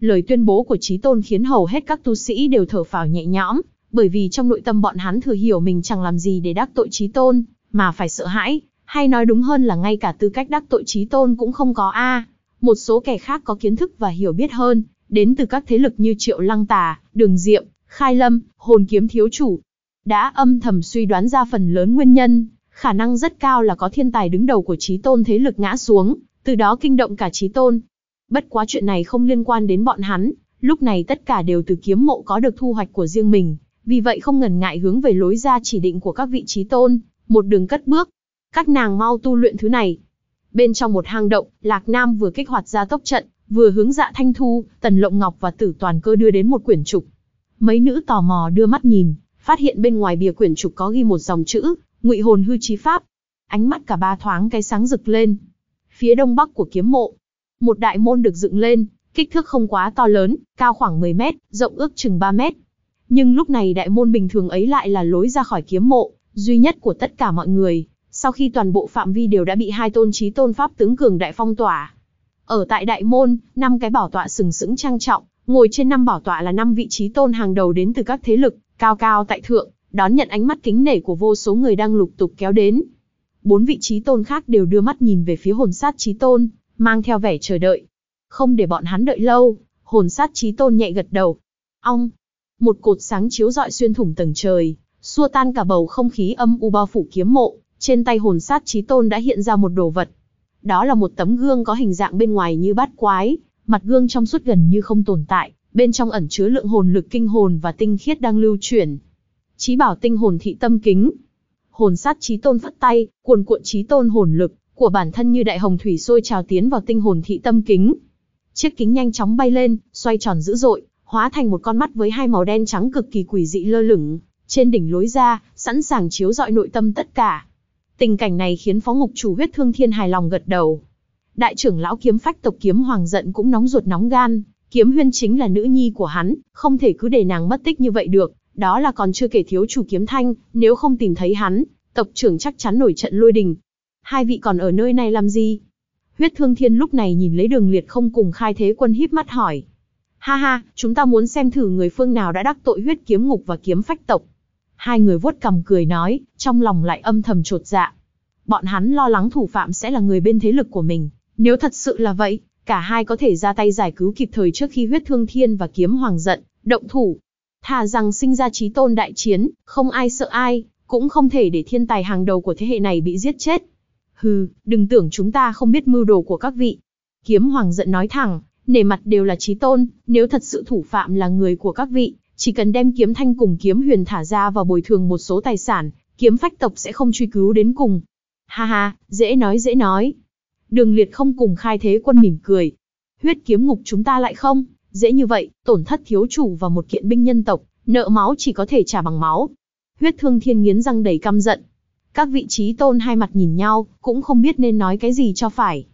Lời tuyên bố của trí tôn khiến hầu hết các tu sĩ đều thở phào nhẹ nhõm, bởi vì trong nội tâm bọn hắn thừa hiểu mình chẳng làm gì để đắc tội trí tôn, mà phải sợ hãi, hay nói đúng hơn là ngay cả tư cách đắc tội trí tôn cũng không có a. Một số kẻ khác có kiến thức và hiểu biết hơn, đến từ các thế lực như Triệu Lăng Tà, Đường Diệm, Khai Lâm, Hồn Kiếm Thiếu Chủ. Đã âm thầm suy đoán ra phần lớn nguyên nhân, khả năng rất cao là có thiên tài đứng đầu của trí tôn thế lực ngã xuống, từ đó kinh động cả trí tôn. Bất quá chuyện này không liên quan đến bọn hắn, lúc này tất cả đều từ kiếm mộ có được thu hoạch của riêng mình, vì vậy không ngần ngại hướng về lối ra chỉ định của các vị trí tôn, một đường cất bước. Các nàng mau tu luyện thứ này. Bên trong một hang động, Lạc Nam vừa kích hoạt ra tốc trận, vừa hướng dạ thanh thu, tần lộng ngọc và tử toàn cơ đưa đến một quyển trục. Mấy nữ tò mò đưa mắt nhìn, phát hiện bên ngoài bìa quyển trục có ghi một dòng chữ, ngụy hồn hư trí pháp. Ánh mắt cả ba thoáng cái sáng rực lên. Phía đông bắc của kiếm mộ, một đại môn được dựng lên, kích thước không quá to lớn, cao khoảng 10 mét, rộng ước chừng 3 mét. Nhưng lúc này đại môn bình thường ấy lại là lối ra khỏi kiếm mộ, duy nhất của tất cả mọi người, sau khi toàn bộ phạm vi đều đã bị hai tôn trí tôn pháp tướng cường đại phong tỏa. Ở tại đại môn, năm cái bảo tọa sừng sững trang trọng, ngồi trên năm bảo tọa là năm vị trí tôn hàng đầu đến từ các thế lực, cao cao tại thượng, đón nhận ánh mắt kính nể của vô số người đang lục tục kéo đến. Bốn vị trí tôn khác đều đưa mắt nhìn về phía hồn sát trí tôn, mang theo vẻ chờ đợi. Không để bọn hắn đợi lâu, hồn sát trí tôn nhẹ gật đầu. Ong! Một cột sáng chiếu rọi xuyên thủng tầng trời, xua tan cả bầu không khí âm u bao phủ kiếm mộ, trên tay hồn sát trí tôn đã hiện ra một đồ vật. Đó là một tấm gương có hình dạng bên ngoài như bát quái, mặt gương trong suốt gần như không tồn tại, bên trong ẩn chứa lượng hồn lực kinh hồn và tinh khiết đang lưu chuyển. Chí bảo tinh hồn thị tâm kính. Hồn sát trí tôn phất tay, cuồn cuộn trí tôn hồn lực của bản thân như đại hồng thủy sôi trào tiến vào tinh hồn thị tâm kính. Chiếc kính nhanh chóng bay lên, xoay tròn dữ dội, hóa thành một con mắt với hai màu đen trắng cực kỳ quỷ dị lơ lửng, trên đỉnh lối ra, sẵn sàng chiếu rọi nội tâm tất cả. Tình cảnh này khiến Phó Ngục Chủ Huyết Thương Thiên hài lòng gật đầu. Đại trưởng lão kiếm phách tộc kiếm hoàng giận cũng nóng ruột nóng gan, kiếm huyên chính là nữ nhi của hắn, không thể cứ để nàng mất tích như vậy được, đó là còn chưa kể thiếu chủ kiếm thanh, nếu không tìm thấy hắn, tộc trưởng chắc chắn nổi trận lôi đình. Hai vị còn ở nơi này làm gì? Huyết Thương Thiên lúc này nhìn lấy đường liệt không cùng khai thế quân híp mắt hỏi. Ha ha, chúng ta muốn xem thử người phương nào đã đắc tội huyết kiếm ngục và kiếm phách tộc. Hai người vuốt cầm cười nói, trong lòng lại âm thầm trột dạ. Bọn hắn lo lắng thủ phạm sẽ là người bên thế lực của mình. Nếu thật sự là vậy, cả hai có thể ra tay giải cứu kịp thời trước khi huyết thương thiên và kiếm hoàng giận, động thủ. Thà rằng sinh ra trí tôn đại chiến, không ai sợ ai, cũng không thể để thiên tài hàng đầu của thế hệ này bị giết chết. Hừ, đừng tưởng chúng ta không biết mưu đồ của các vị. Kiếm hoàng giận nói thẳng, nề mặt đều là trí tôn, nếu thật sự thủ phạm là người của các vị, chỉ cần đem kiếm thanh cùng kiếm huyền thả ra và bồi thường một số tài sản, kiếm phách tộc sẽ không truy cứu đến cùng. Ha ha, dễ nói dễ nói. Đường liệt không cùng khai thế quân mỉm cười. Huyết kiếm ngục chúng ta lại không, dễ như vậy, tổn thất thiếu chủ và một kiện binh nhân tộc, nợ máu chỉ có thể trả bằng máu. Huyết thương thiên nghiến răng đầy căm giận. Các vị trí tôn hai mặt nhìn nhau, cũng không biết nên nói cái gì cho phải.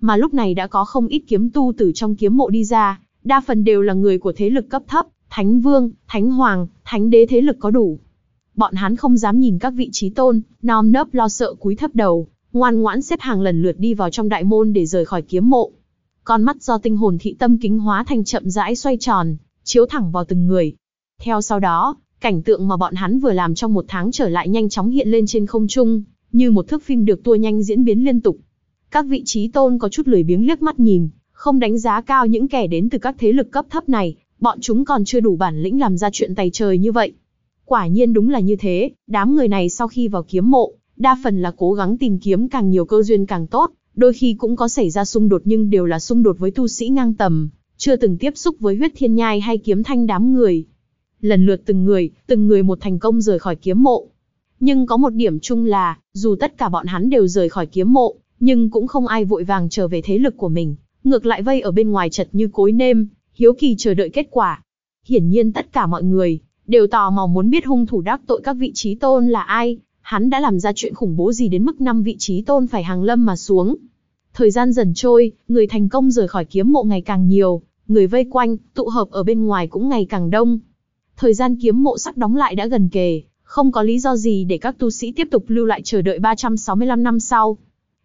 Mà lúc này đã có không ít kiếm tu từ trong kiếm mộ đi ra, đa phần đều là người của thế lực cấp thấp, thánh vương, thánh hoàng, thánh đế thế lực có đủ. Bọn hắn không dám nhìn các vị trí tôn, nom nớp lo sợ cúi thấp đầu, ngoan ngoãn xếp hàng lần lượt đi vào trong đại môn để rời khỏi kiếm mộ. Con mắt do tinh hồn thị tâm kính hóa thành chậm rãi xoay tròn, chiếu thẳng vào từng người. Theo sau đó, cảnh tượng mà bọn hắn vừa làm trong một tháng trở lại nhanh chóng hiện lên trên không trung, như một thước phim được tua nhanh diễn biến liên tục. Các vị trí tôn có chút lười biếng liếc mắt nhìn, không đánh giá cao những kẻ đến từ các thế lực cấp thấp này, bọn chúng còn chưa đủ bản lĩnh làm ra chuyện tày trời như vậy. Quả nhiên đúng là như thế, đám người này sau khi vào kiếm mộ, đa phần là cố gắng tìm kiếm càng nhiều cơ duyên càng tốt, đôi khi cũng có xảy ra xung đột nhưng đều là xung đột với tu sĩ ngang tầm, chưa từng tiếp xúc với huyết thiên nhai hay kiếm thanh đám người. Lần lượt từng người, từng người một thành công rời khỏi kiếm mộ. Nhưng có một điểm chung là, dù tất cả bọn hắn đều rời khỏi kiếm mộ, nhưng cũng không ai vội vàng trở về thế lực của mình, ngược lại vây ở bên ngoài chật như cối nêm, hiếu kỳ chờ đợi kết quả. Hiển nhiên tất cả mọi người, đều tò mò muốn biết hung thủ đắc tội các vị trí tôn là ai, hắn đã làm ra chuyện khủng bố gì đến mức năm vị trí tôn phải hàng lâm mà xuống. Thời gian dần trôi, người thành công rời khỏi kiếm mộ ngày càng nhiều, người vây quanh, tụ hợp ở bên ngoài cũng ngày càng đông. Thời gian kiếm mộ sắp đóng lại đã gần kề, không có lý do gì để các tu sĩ tiếp tục lưu lại chờ đợi 365 năm sau.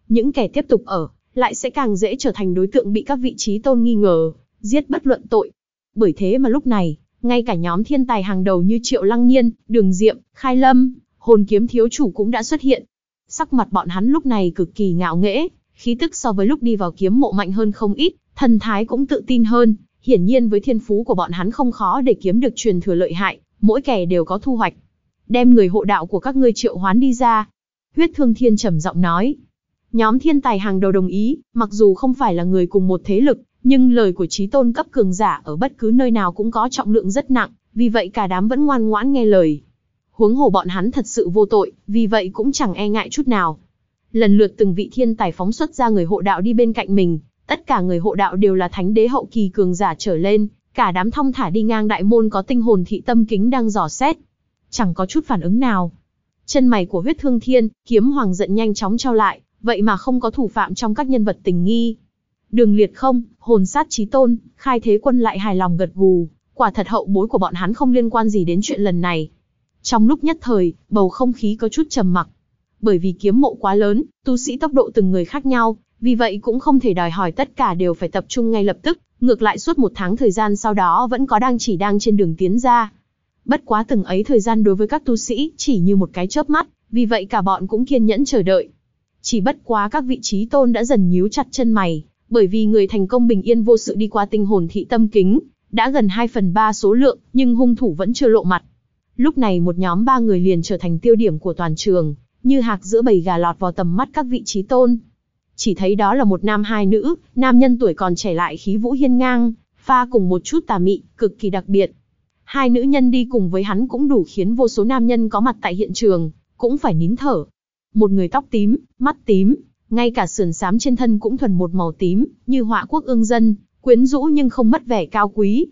Những kẻ tiếp tục ở, lại sẽ càng dễ trở thành đối tượng bị các vị trí tôn nghi ngờ, giết bất luận tội. Bởi thế mà lúc này, ngay cả nhóm thiên tài hàng đầu như Triệu Lăng Nhiên, Đường Diệm, Khai Lâm, Hồn Kiếm Thiếu Chủ cũng đã xuất hiện. Sắc mặt bọn hắn lúc này cực kỳ ngạo nghễ, khí tức so với lúc đi vào kiếm mộ mạnh hơn không ít, thần thái cũng tự tin hơn. Hiển nhiên với thiên phú của bọn hắn không khó để kiếm được truyền thừa lợi hại, mỗi kẻ đều có thu hoạch. Đem người hộ đạo của các ngươi triệu hoán đi ra. Huyết Thương Thiên trầm giọng nói. Nhóm thiên tài hàng đầu đồng ý, mặc dù không phải là người cùng một thế lực, nhưng lời của trí tôn cấp cường giả ở bất cứ nơi nào cũng có trọng lượng rất nặng, vì vậy cả đám vẫn ngoan ngoãn nghe lời. Huống hồ bọn hắn thật sự vô tội, vì vậy cũng chẳng e ngại chút nào. Lần lượt từng vị thiên tài phóng xuất ra người hộ đạo đi bên cạnh mình, tất cả người hộ đạo đều là thánh đế hậu kỳ cường giả trở lên, cả đám thong thả đi ngang đại môn có tinh hồn thị tâm kính đang dò xét. Chẳng có chút phản ứng nào. Chân mày của huyết thương thiên, kiếm hoàng giận nhanh chóng trao lại, vậy mà không có thủ phạm trong các nhân vật tình nghi. Đường liệt không, hồn sát trí tôn, khai thế quân lại hài lòng gật gù, quả thật hậu bối của bọn hắn không liên quan gì đến chuyện lần này. Trong lúc nhất thời, bầu không khí có chút trầm mặc. Bởi vì kiếm mộ quá lớn, tu sĩ tốc độ từng người khác nhau, vì vậy cũng không thể đòi hỏi tất cả đều phải tập trung ngay lập tức, ngược lại suốt một tháng thời gian sau đó vẫn có đang chỉ đang trên đường tiến ra. Bất quá từng ấy thời gian đối với các tu sĩ chỉ như một cái chớp mắt, vì vậy cả bọn cũng kiên nhẫn chờ đợi. Chỉ bất quá các vị trí tôn đã dần nhíu chặt chân mày, bởi vì người thành công bình yên vô sự đi qua tinh hồn thị tâm kính, đã gần 2 phần 3 số lượng, nhưng hung thủ vẫn chưa lộ mặt. Lúc này một nhóm ba người liền trở thành tiêu điểm của toàn trường, như hạc giữa bầy gà lọt vào tầm mắt các vị trí tôn. Chỉ thấy đó là một nam hai nữ, nam nhân tuổi còn trẻ lại khí vũ hiên ngang, pha cùng một chút tà mị, cực kỳ đặc biệt. Hai nữ nhân đi cùng với hắn cũng đủ khiến vô số nam nhân có mặt tại hiện trường, cũng phải nín thở. Một người tóc tím, mắt tím, ngay cả sườn xám trên thân cũng thuần một màu tím, như họa quốc ương dân, quyến rũ nhưng không mất vẻ cao quý.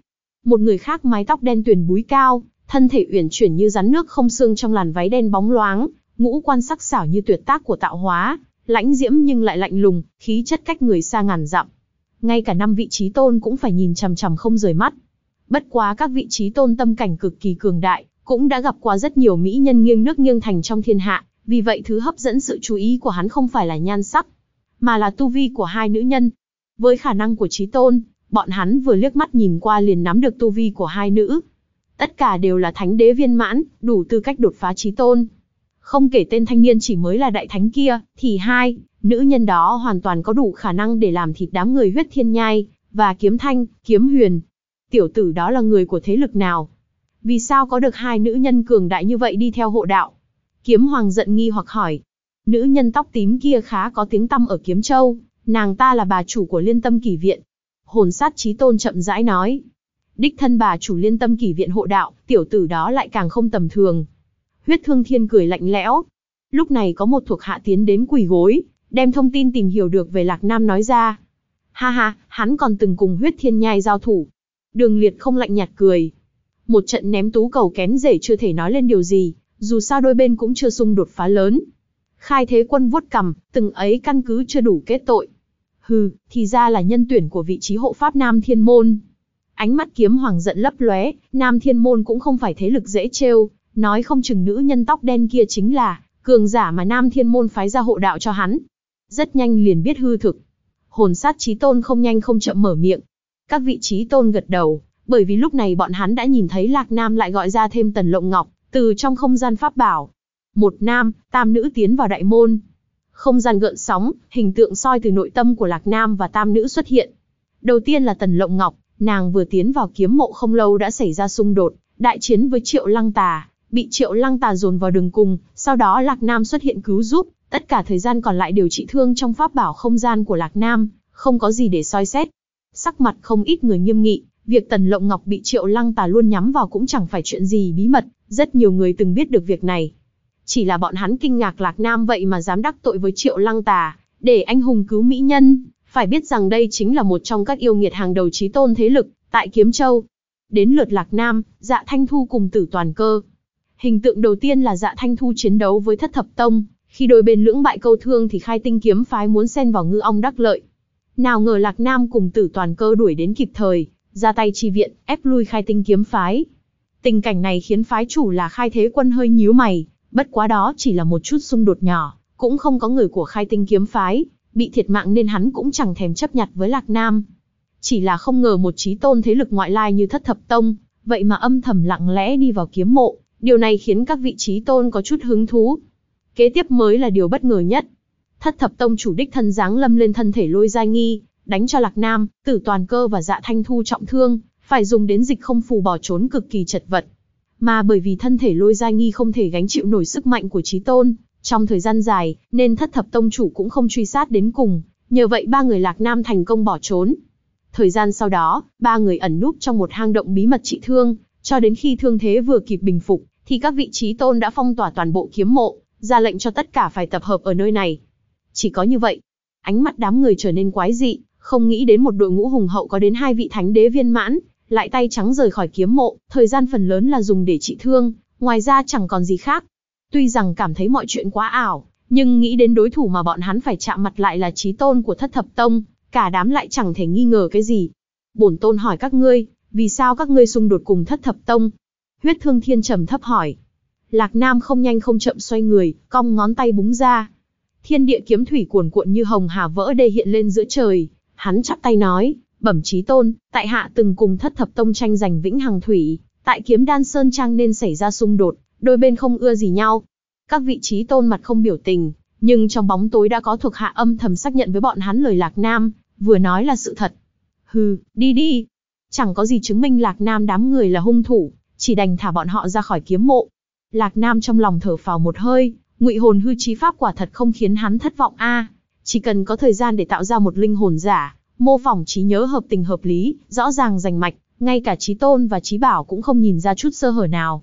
Một người khác mái tóc đen tuyền búi cao, thân thể uyển chuyển như rắn nước không xương trong làn váy đen bóng loáng, ngũ quan sắc xảo như tuyệt tác của tạo hóa, lãnh diễm nhưng lại lạnh lùng, khí chất cách người xa ngàn dặm. Ngay cả năm vị trí tôn cũng phải nhìn chằm chằm không rời mắt. Bất quá các vị trí tôn tâm cảnh cực kỳ cường đại, cũng đã gặp qua rất nhiều mỹ nhân nghiêng nước nghiêng thành trong thiên hạ, vì vậy thứ hấp dẫn sự chú ý của hắn không phải là nhan sắc, mà là tu vi của hai nữ nhân. Với khả năng của trí tôn, bọn hắn vừa liếc mắt nhìn qua liền nắm được tu vi của hai nữ. Tất cả đều là thánh đế viên mãn, đủ tư cách đột phá trí tôn. Không kể tên thanh niên chỉ mới là đại thánh kia, thì hai, nữ nhân đó hoàn toàn có đủ khả năng để làm thịt đám người huyết thiên nhai, và kiếm thanh, kiếm huyền. Tiểu tử đó là người của thế lực nào? Vì sao có được hai nữ nhân cường đại như vậy đi theo hộ đạo? Kiếm hoàng giận nghi hoặc hỏi. Nữ nhân tóc tím kia khá có tiếng tăm ở Kiếm Châu, nàng ta là bà chủ của liên tâm kỷ viện. Hồn sát trí tôn chậm rãi nói. Đích thân bà chủ liên tâm kỷ viện hộ đạo, tiểu tử đó lại càng không tầm thường. Huyết thương thiên cười lạnh lẽo. Lúc này có một thuộc hạ tiến đến quỳ gối, đem thông tin tìm hiểu được về Lạc Nam nói ra. Ha ha, hắn còn từng cùng huyết thiên nhai giao thủ. Đường liệt không lạnh nhạt cười. Một trận ném tú cầu kén rể chưa thể nói lên điều gì, dù sao đôi bên cũng chưa xung đột phá lớn. Khai thế quân vuốt cầm, từng ấy căn cứ chưa đủ kết tội. Hừ, thì ra là nhân tuyển của vị trí hộ pháp Nam Thiên Môn. Ánh mắt kiếm hoàng giận lấp lóe, Nam Thiên Môn cũng không phải thế lực dễ trêu, nói không chừng nữ nhân tóc đen kia chính là cường giả mà Nam Thiên Môn phái ra hộ đạo cho hắn. Rất nhanh liền biết hư thực. Hồn sát trí tôn không nhanh không chậm mở miệng. Các vị trí tôn gật đầu, bởi vì lúc này bọn hắn đã nhìn thấy Lạc Nam lại gọi ra thêm tần lộng ngọc, từ trong không gian pháp bảo. Một nam, tam nữ tiến vào đại môn. Không gian gợn sóng, hình tượng soi từ nội tâm của Lạc Nam và tam nữ xuất hiện. Đầu tiên là tần lộng ngọc, nàng vừa tiến vào kiếm mộ không lâu đã xảy ra xung đột, đại chiến với triệu lăng tà, bị triệu lăng tà dồn vào đường cùng, sau đó Lạc Nam xuất hiện cứu giúp, tất cả thời gian còn lại đều trị thương trong pháp bảo không gian của Lạc Nam, không có gì để soi xét. Sắc mặt không ít người nghiêm nghị, việc Tần Lộng Ngọc bị Triệu Lăng Tà luôn nhắm vào cũng chẳng phải chuyện gì bí mật, rất nhiều người từng biết được việc này. Chỉ là bọn hắn kinh ngạc Lạc Nam vậy mà dám đắc tội với Triệu Lăng Tà, để anh hùng cứu mỹ nhân, phải biết rằng đây chính là một trong các yêu nghiệt hàng đầu trí tôn thế lực, tại Kiếm Châu. Đến lượt Lạc Nam, dạ thanh thu cùng tử toàn cơ. Hình tượng đầu tiên là dạ thanh thu chiến đấu với thất thập tông, khi đôi bên lưỡng bại câu thương thì khai tinh kiếm phái muốn xen vào ngư ong đắc lợi. Nào ngờ Lạc Nam cùng tử toàn cơ đuổi đến kịp thời, ra tay chi viện, ép lui khai tinh kiếm phái. Tình cảnh này khiến phái chủ là khai thế quân hơi nhíu mày, bất quá đó chỉ là một chút xung đột nhỏ, cũng không có người của khai tinh kiếm phái, bị thiệt mạng nên hắn cũng chẳng thèm chấp nhặt với Lạc Nam. Chỉ là không ngờ một trí tôn thế lực ngoại lai như thất thập tông, vậy mà âm thầm lặng lẽ đi vào kiếm mộ, điều này khiến các vị trí tôn có chút hứng thú. Kế tiếp mới là điều bất ngờ nhất. Thất thập tông chủ đích thân dáng lâm lên thân thể lôi giai nghi, đánh cho Lạc Nam, Tử Toàn Cơ và Dạ Thanh Thu trọng thương, phải dùng đến dịch không phù bỏ trốn cực kỳ chật vật. Mà bởi vì thân thể lôi giai nghi không thể gánh chịu nổi sức mạnh của trí tôn, Trong thời gian dài, nên thất thập tông chủ cũng không truy sát đến cùng, nhờ vậy ba người Lạc Nam thành công bỏ trốn. Thời gian sau đó, ba người ẩn núp trong một hang động bí mật trị thương, cho đến khi thương thế vừa kịp bình phục, thì các vị trí tôn đã phong tỏa toàn bộ kiếm mộ, ra lệnh cho tất cả phải tập hợp ở nơi này. Chỉ có như vậy, ánh mắt đám người trở nên quái dị, không nghĩ đến một đội ngũ hùng hậu có đến hai vị thánh đế viên mãn, lại tay trắng rời khỏi kiếm mộ, thời gian phần lớn là dùng để trị thương, ngoài ra chẳng còn gì khác. Tuy rằng cảm thấy mọi chuyện quá ảo, nhưng nghĩ đến đối thủ mà bọn hắn phải chạm mặt lại là trí tôn của thất thập tông, cả đám lại chẳng thể nghi ngờ cái gì. Bổn tôn hỏi các ngươi, vì sao các ngươi xung đột cùng thất thập tông? Huyết thương thiên trầm thấp hỏi. Lạc Nam không nhanh không chậm xoay người, cong ngón tay búng ra. Thiên địa kiếm thủy cuồn cuộn như hồng hà vỡ đê hiện lên giữa trời. Hắn chắp tay nói, bẩm trí tôn, tại hạ từng cùng thất thập tông tranh giành vĩnh hằng thủy, tại kiếm đan sơn trang nên xảy ra xung đột, đôi bên không ưa gì nhau. Các vị trí tôn mặt không biểu tình, nhưng trong bóng tối đã có thuộc hạ âm thầm xác nhận với bọn hắn lời Lạc Nam, vừa nói là sự thật. Hừ, đi đi. Chẳng có gì chứng minh Lạc Nam đám người là hung thủ, chỉ đành thả bọn họ ra khỏi kiếm mộ. Lạc Nam trong lòng thở phào một hơi, ngụy hồn hư trí pháp quả thật không khiến hắn thất vọng a. chỉ cần có thời gian để tạo ra một linh hồn giả, mô phỏng trí nhớ hợp tình hợp lý, rõ ràng rành mạch, ngay cả trí tôn và trí bảo cũng không nhìn ra chút sơ hở nào.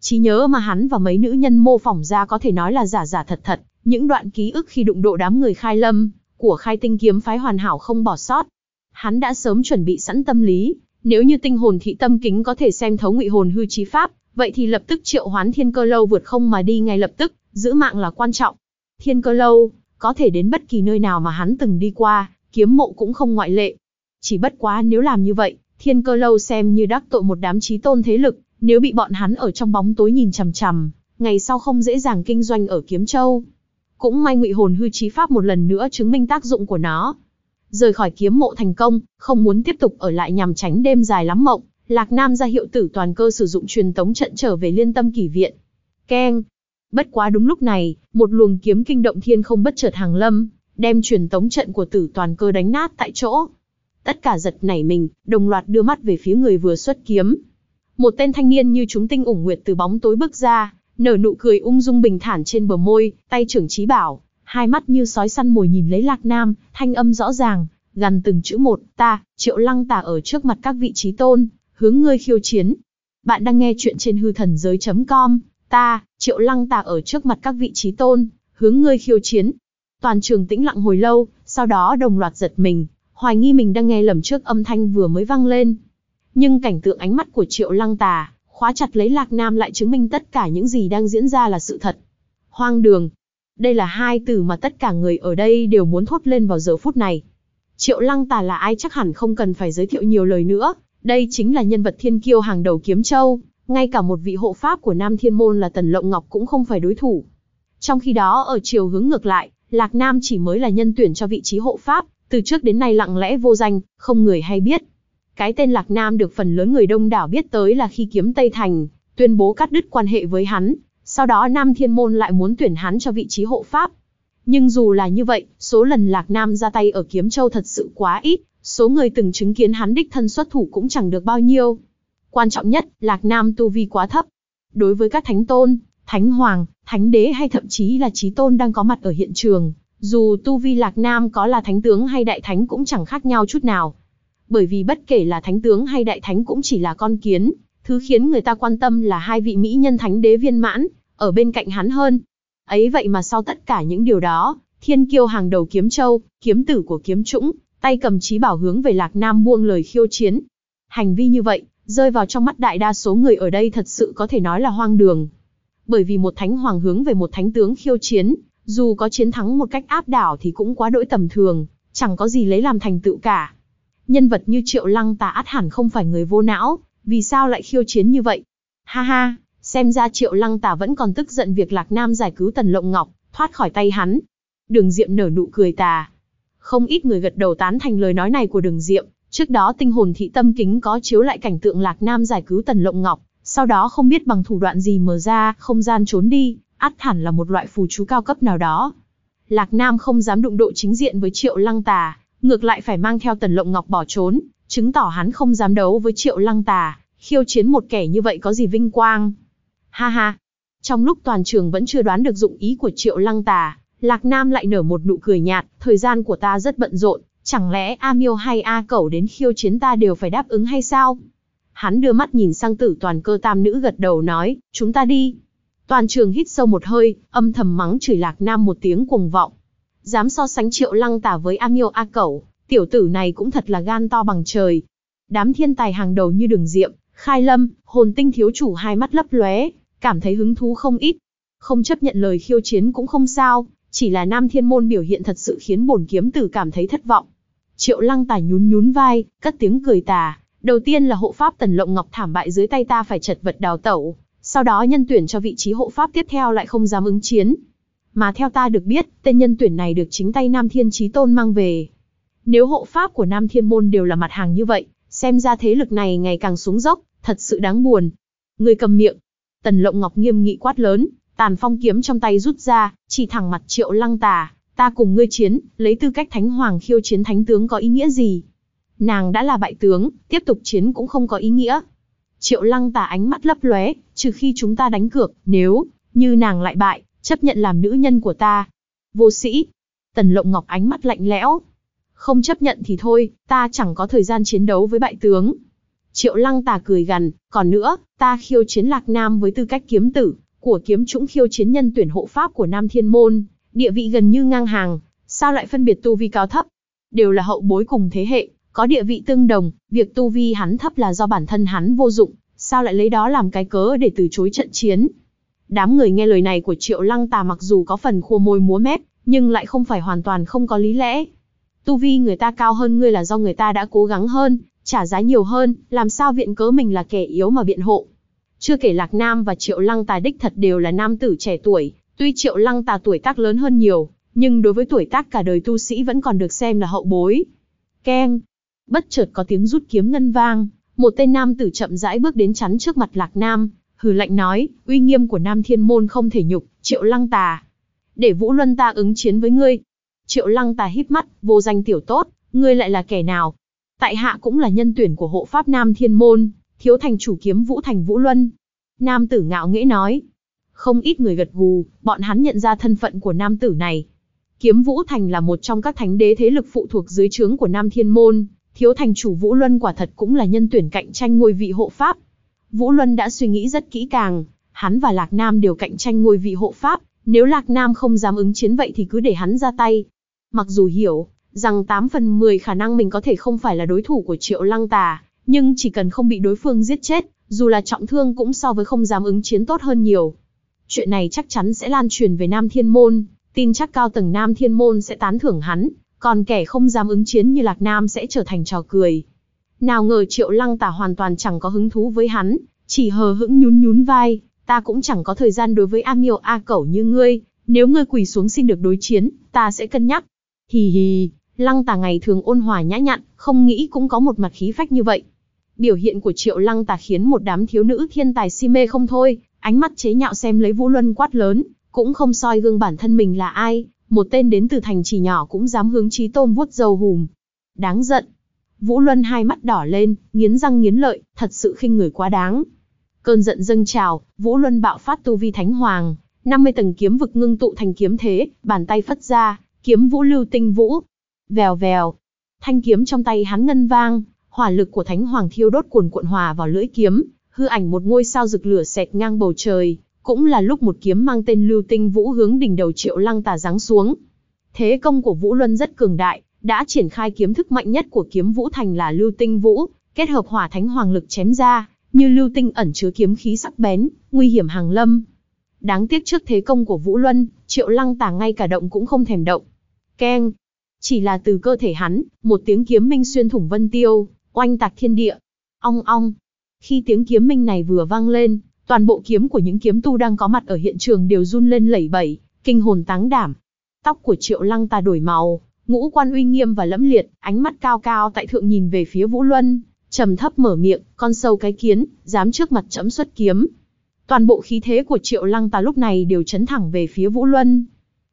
Trí nhớ mà hắn và mấy nữ nhân mô phỏng ra có thể nói là giả giả thật thật, những đoạn ký ức khi đụng độ đám người khai lâm, của khai tinh kiếm phái hoàn hảo không bỏ sót. Hắn đã sớm chuẩn bị sẵn tâm lý, nếu như tinh hồn thị tâm kính có thể xem thấu ngụy hồn hư trí pháp, vậy thì lập tức triệu hoán thiên cơ lâu vượt không mà đi ngay lập tức, giữ mạng là quan trọng. Thiên cơ lâu, có thể đến bất kỳ nơi nào mà hắn từng đi qua, kiếm mộ cũng không ngoại lệ. Chỉ bất quá nếu làm như vậy, thiên cơ lâu xem như đắc tội một đám trí tôn thế lực, nếu bị bọn hắn ở trong bóng tối nhìn chằm chằm, ngày sau không dễ dàng kinh doanh ở Kiếm Châu. Cũng may ngụy hồn hư trí pháp một lần nữa chứng minh tác dụng của nó. Rời khỏi kiếm mộ thành công, không muốn tiếp tục ở lại nhằm tránh đêm dài lắm mộng, Lạc Nam ra hiệu tử toàn cơ sử dụng truyền tống trận trở về liên tâm kỷ viện. Keng! Bất quá đúng lúc này, một luồng kiếm kinh động thiên không bất chợt hàng lâm, đem truyền tống trận của tử toàn cơ đánh nát tại chỗ. Tất cả giật nảy mình, đồng loạt đưa mắt về phía người vừa xuất kiếm. Một tên thanh niên như chúng tinh ủng nguyệt từ bóng tối bước ra, nở nụ cười ung dung bình thản trên bờ môi, tay trưởng trí bảo, hai mắt như sói săn mồi nhìn lấy Lạc Nam, thanh âm rõ ràng, gần từng chữ một, ta, Triệu Lăng Tà ở trước mặt các vị trí tôn, hướng ngươi khiêu chiến. Bạn đang nghe chuyện trên hư thần giới.com, ta, Triệu Lăng Tà ở trước mặt các vị trí tôn, hướng ngươi khiêu chiến. Toàn trường tĩnh lặng hồi lâu, sau đó đồng loạt giật mình, hoài nghi mình đang nghe lầm trước âm thanh vừa mới vang lên. Nhưng cảnh tượng ánh mắt của Triệu Lăng Tà, khóa chặt lấy Lạc Nam lại chứng minh tất cả những gì đang diễn ra là sự thật. Hoang đường. Đây là hai từ mà tất cả người ở đây đều muốn thốt lên vào giờ phút này. Triệu Lăng Tà là ai chắc hẳn không cần phải giới thiệu nhiều lời nữa, đây chính là nhân vật thiên kiêu hàng đầu kiếm châu, ngay cả một vị hộ pháp của Nam Thiên Môn là Tần Lộng Ngọc cũng không phải đối thủ. Trong khi đó ở chiều hướng ngược lại, Lạc Nam chỉ mới là nhân tuyển cho vị trí hộ pháp, từ trước đến nay lặng lẽ vô danh, không người hay biết. Cái tên Lạc Nam được phần lớn người đông đảo biết tới là khi kiếm Tây Thành, tuyên bố cắt đứt quan hệ với hắn, sau đó Nam Thiên Môn lại muốn tuyển hắn cho vị trí hộ pháp. Nhưng dù là như vậy, số lần Lạc Nam ra tay ở Kiếm Châu thật sự quá ít, số người từng chứng kiến hắn đích thân xuất thủ cũng chẳng được bao nhiêu. Quan trọng nhất, Lạc Nam tu vi quá thấp. Đối với các thánh tôn, thánh hoàng, thánh đế hay thậm chí là trí tôn đang có mặt ở hiện trường, dù tu vi Lạc Nam có là thánh tướng hay đại thánh cũng chẳng khác nhau chút nào. Bởi vì bất kể là thánh tướng hay đại thánh cũng chỉ là con kiến, thứ khiến người ta quan tâm là hai vị mỹ nhân thánh đế viên mãn, ở bên cạnh hắn hơn. Ấy vậy mà sau tất cả những điều đó, thiên kiêu hàng đầu kiếm châu, kiếm tử của kiếm trũng, tay cầm chí bảo hướng về Lạc Nam buông lời khiêu chiến. Hành vi như vậy, rơi vào trong mắt đại đa số người ở đây thật sự có thể nói là hoang đường. Bởi vì một thánh hoàng hướng về một thánh tướng khiêu chiến, dù có chiến thắng một cách áp đảo thì cũng quá đỗi tầm thường, chẳng có gì lấy làm thành tựu cả. Nhân vật như Triệu Lăng tà át hẳn không phải người vô não, vì sao lại khiêu chiến như vậy? Ha ha, xem ra Triệu Lăng tà vẫn còn tức giận việc Lạc Nam giải cứu Tần Lộng Ngọc, thoát khỏi tay hắn. Đường Diệm nở nụ cười tà. Không ít người gật đầu tán thành lời nói này của Đường Diệm, trước đó tinh hồn thị tâm kính có chiếu lại cảnh tượng Lạc Nam giải cứu Tần Lộng Ngọc, sau đó không biết bằng thủ đoạn gì mở ra, không gian trốn đi, át hẳn là một loại phù chú cao cấp nào đó. Lạc Nam không dám đụng độ chính diện với Triệu Lăng Tà, ngược lại phải mang theo Tần Lộng Ngọc bỏ trốn, chứng tỏ hắn không dám đấu với Triệu Lăng Tà, khiêu chiến một kẻ như vậy có gì vinh quang. Ha ha, Trong lúc toàn trường vẫn chưa đoán được dụng ý của Triệu Lăng Tà, Lạc Nam lại nở một nụ cười nhạt, thời gian của ta rất bận rộn, chẳng lẽ A Miêu hay A Cẩu đến khiêu chiến ta đều phải đáp ứng hay sao? Hắn đưa mắt nhìn sang tử toàn cơ tam nữ gật đầu nói, chúng ta đi. Toàn trường hít sâu một hơi, âm thầm mắng chửi Lạc Nam một tiếng cuồng vọng. Dám so sánh triệu lăng tả với A Miêu A Cẩu, tiểu tử này cũng thật là gan to bằng trời. Đám thiên tài hàng đầu như đường diệm, khai lâm, hồn tinh thiếu chủ hai mắt lấp lóe, cảm thấy hứng thú không ít. Không chấp nhận lời khiêu chiến cũng không sao, chỉ là nam thiên môn biểu hiện thật sự khiến bổn kiếm tử cảm thấy thất vọng. Triệu lăng tả nhún nhún vai, cất tiếng cười tà. Đầu tiên là hộ pháp tần lộng ngọc thảm bại dưới tay ta phải chật vật đào tẩu, sau đó nhân tuyển cho vị trí hộ pháp tiếp theo lại không dám ứng chiến. Mà theo ta được biết, tên nhân tuyển này được chính tay Nam Thiên Chí Tôn mang về. Nếu hộ pháp của Nam Thiên Môn đều là mặt hàng như vậy, xem ra thế lực này ngày càng xuống dốc, thật sự đáng buồn. Người cầm miệng. Tần Lộng Ngọc nghiêm nghị quát lớn, tàn phong kiếm trong tay rút ra, chỉ thẳng mặt triệu lăng tà. Ta cùng ngươi chiến, lấy tư cách thánh hoàng khiêu chiến thánh tướng có ý nghĩa gì? Nàng đã là bại tướng, tiếp tục chiến cũng không có ý nghĩa. Triệu lăng tà ánh mắt lấp lóe, trừ khi chúng ta đánh cược, nếu, như nàng lại bại, chấp nhận làm nữ nhân của ta. Vô sĩ. Tần lộng ngọc ánh mắt lạnh lẽo. Không chấp nhận thì thôi, ta chẳng có thời gian chiến đấu với bại tướng. Triệu lăng tà cười gằn, còn nữa, ta khiêu chiến lạc nam với tư cách kiếm tử, của kiếm trũng khiêu chiến nhân tuyển hộ pháp của Nam Thiên Môn, địa vị gần như ngang hàng, sao lại phân biệt tu vi cao thấp? Đều là hậu bối cùng thế hệ, có địa vị tương đồng, việc tu vi hắn thấp là do bản thân hắn vô dụng, sao lại lấy đó làm cái cớ để từ chối trận chiến. Đám người nghe lời này của Triệu Lăng Tà mặc dù có phần khua môi múa mép, nhưng lại không phải hoàn toàn không có lý lẽ. Tu vi người ta cao hơn ngươi là do người ta đã cố gắng hơn, trả giá nhiều hơn, làm sao viện cớ mình là kẻ yếu mà biện hộ. Chưa kể Lạc Nam và Triệu Lăng Tà đích thật đều là nam tử trẻ tuổi, tuy Triệu Lăng Tà tuổi tác lớn hơn nhiều, nhưng đối với tuổi tác cả đời tu sĩ vẫn còn được xem là hậu bối. Keng, Bất chợt có tiếng rút kiếm ngân vang, một tên nam tử chậm rãi bước đến chắn trước mặt Lạc Nam, hừ lạnh nói, uy nghiêm của Nam Thiên Môn không thể nhục, Triệu Lăng Tà. Để Vũ Luân ta ứng chiến với ngươi. Triệu Lăng Tà híp mắt, vô danh tiểu tốt, ngươi lại là kẻ nào? Tại hạ cũng là nhân tuyển của hộ pháp Nam Thiên Môn, thiếu thành chủ kiếm Vũ Thành Vũ Luân. Nam tử ngạo nghễ nói. Không ít người gật gù, bọn hắn nhận ra thân phận của nam tử này. Kiếm Vũ Thành là một trong các thánh đế thế lực phụ thuộc dưới trướng của Nam Thiên Môn, thiếu thành chủ Vũ Luân quả thật cũng là nhân tuyển cạnh tranh ngôi vị hộ pháp. Vũ Luân đã suy nghĩ rất kỹ càng, hắn và Lạc Nam đều cạnh tranh ngôi vị hộ pháp, nếu Lạc Nam không dám ứng chiến vậy thì cứ để hắn ra tay. Mặc dù hiểu, rằng 8 phần 10 khả năng mình có thể không phải là đối thủ của Triệu Lăng Tà, nhưng chỉ cần không bị đối phương giết chết, dù là trọng thương cũng so với không dám ứng chiến tốt hơn nhiều. Chuyện này chắc chắn sẽ lan truyền về Nam Thiên Môn, tin chắc cao tầng Nam Thiên Môn sẽ tán thưởng hắn, còn kẻ không dám ứng chiến như Lạc Nam sẽ trở thành trò cười. Nào ngờ Triệu Lăng Tả hoàn toàn chẳng có hứng thú với hắn, chỉ hờ hững nhún nhún vai, ta cũng chẳng có thời gian đối với A Miêu A Cẩu như ngươi, nếu ngươi quỳ xuống xin được đối chiến, ta sẽ cân nhắc. Hì hì, Lăng Tả ngày thường ôn hòa nhã nhặn, không nghĩ cũng có một mặt khí phách như vậy. Biểu hiện của Triệu Lăng Tả khiến một đám thiếu nữ thiên tài si mê không thôi, ánh mắt chế nhạo xem lấy Vũ Luân quát lớn, cũng không soi gương bản thân mình là ai, một tên đến từ thành trì nhỏ cũng dám hướng chí tôn vuốt dầu hùm. Đáng giận. Vũ Luân hai mắt đỏ lên, nghiến răng nghiến lợi, thật sự khinh người quá đáng. Cơn giận dâng trào, Vũ Luân bạo phát tu vi thánh hoàng, 50 tầng kiếm vực ngưng tụ thành kiếm thế, bàn tay phất ra, kiếm vũ lưu tinh vũ. Vèo vèo, thanh kiếm trong tay hắn ngân vang, hỏa lực của thánh hoàng thiêu đốt cuồn cuộn hòa vào lưỡi kiếm, hư ảnh một ngôi sao rực lửa xẹt ngang bầu trời, cũng là lúc một kiếm mang tên Lưu Tinh Vũ hướng đỉnh đầu Triệu Lăng Tà giáng xuống. Thế công của Vũ Luân rất cường đại, đã triển khai kiếm thức mạnh nhất của kiếm Vũ Thành là Lưu Tinh Vũ, kết hợp hỏa thánh hoàng lực chém ra, như lưu tinh ẩn chứa kiếm khí sắc bén, nguy hiểm hàng lâm. Đáng tiếc trước thế công của Vũ Luân, Triệu Lăng Tà ngay cả động cũng không thèm động. Keng! Chỉ là từ cơ thể hắn, một tiếng kiếm minh xuyên thủng vân tiêu, oanh tạc thiên địa. Ong ong! Khi tiếng kiếm minh này vừa vang lên, Toàn bộ kiếm của những kiếm tu đang có mặt ở hiện trường đều run lên lẩy bẩy, kinh hồn táng đảm. Tóc của Triệu Lăng ta đổi màu, ngũ quan uy nghiêm và lẫm liệt, ánh mắt cao cao tại thượng nhìn về phía Vũ Luân, trầm thấp mở miệng, con sâu cái kiến, dám trước mặt chấm xuất kiếm. Toàn bộ khí thế của Triệu Lăng ta lúc này đều chấn thẳng về phía Vũ Luân.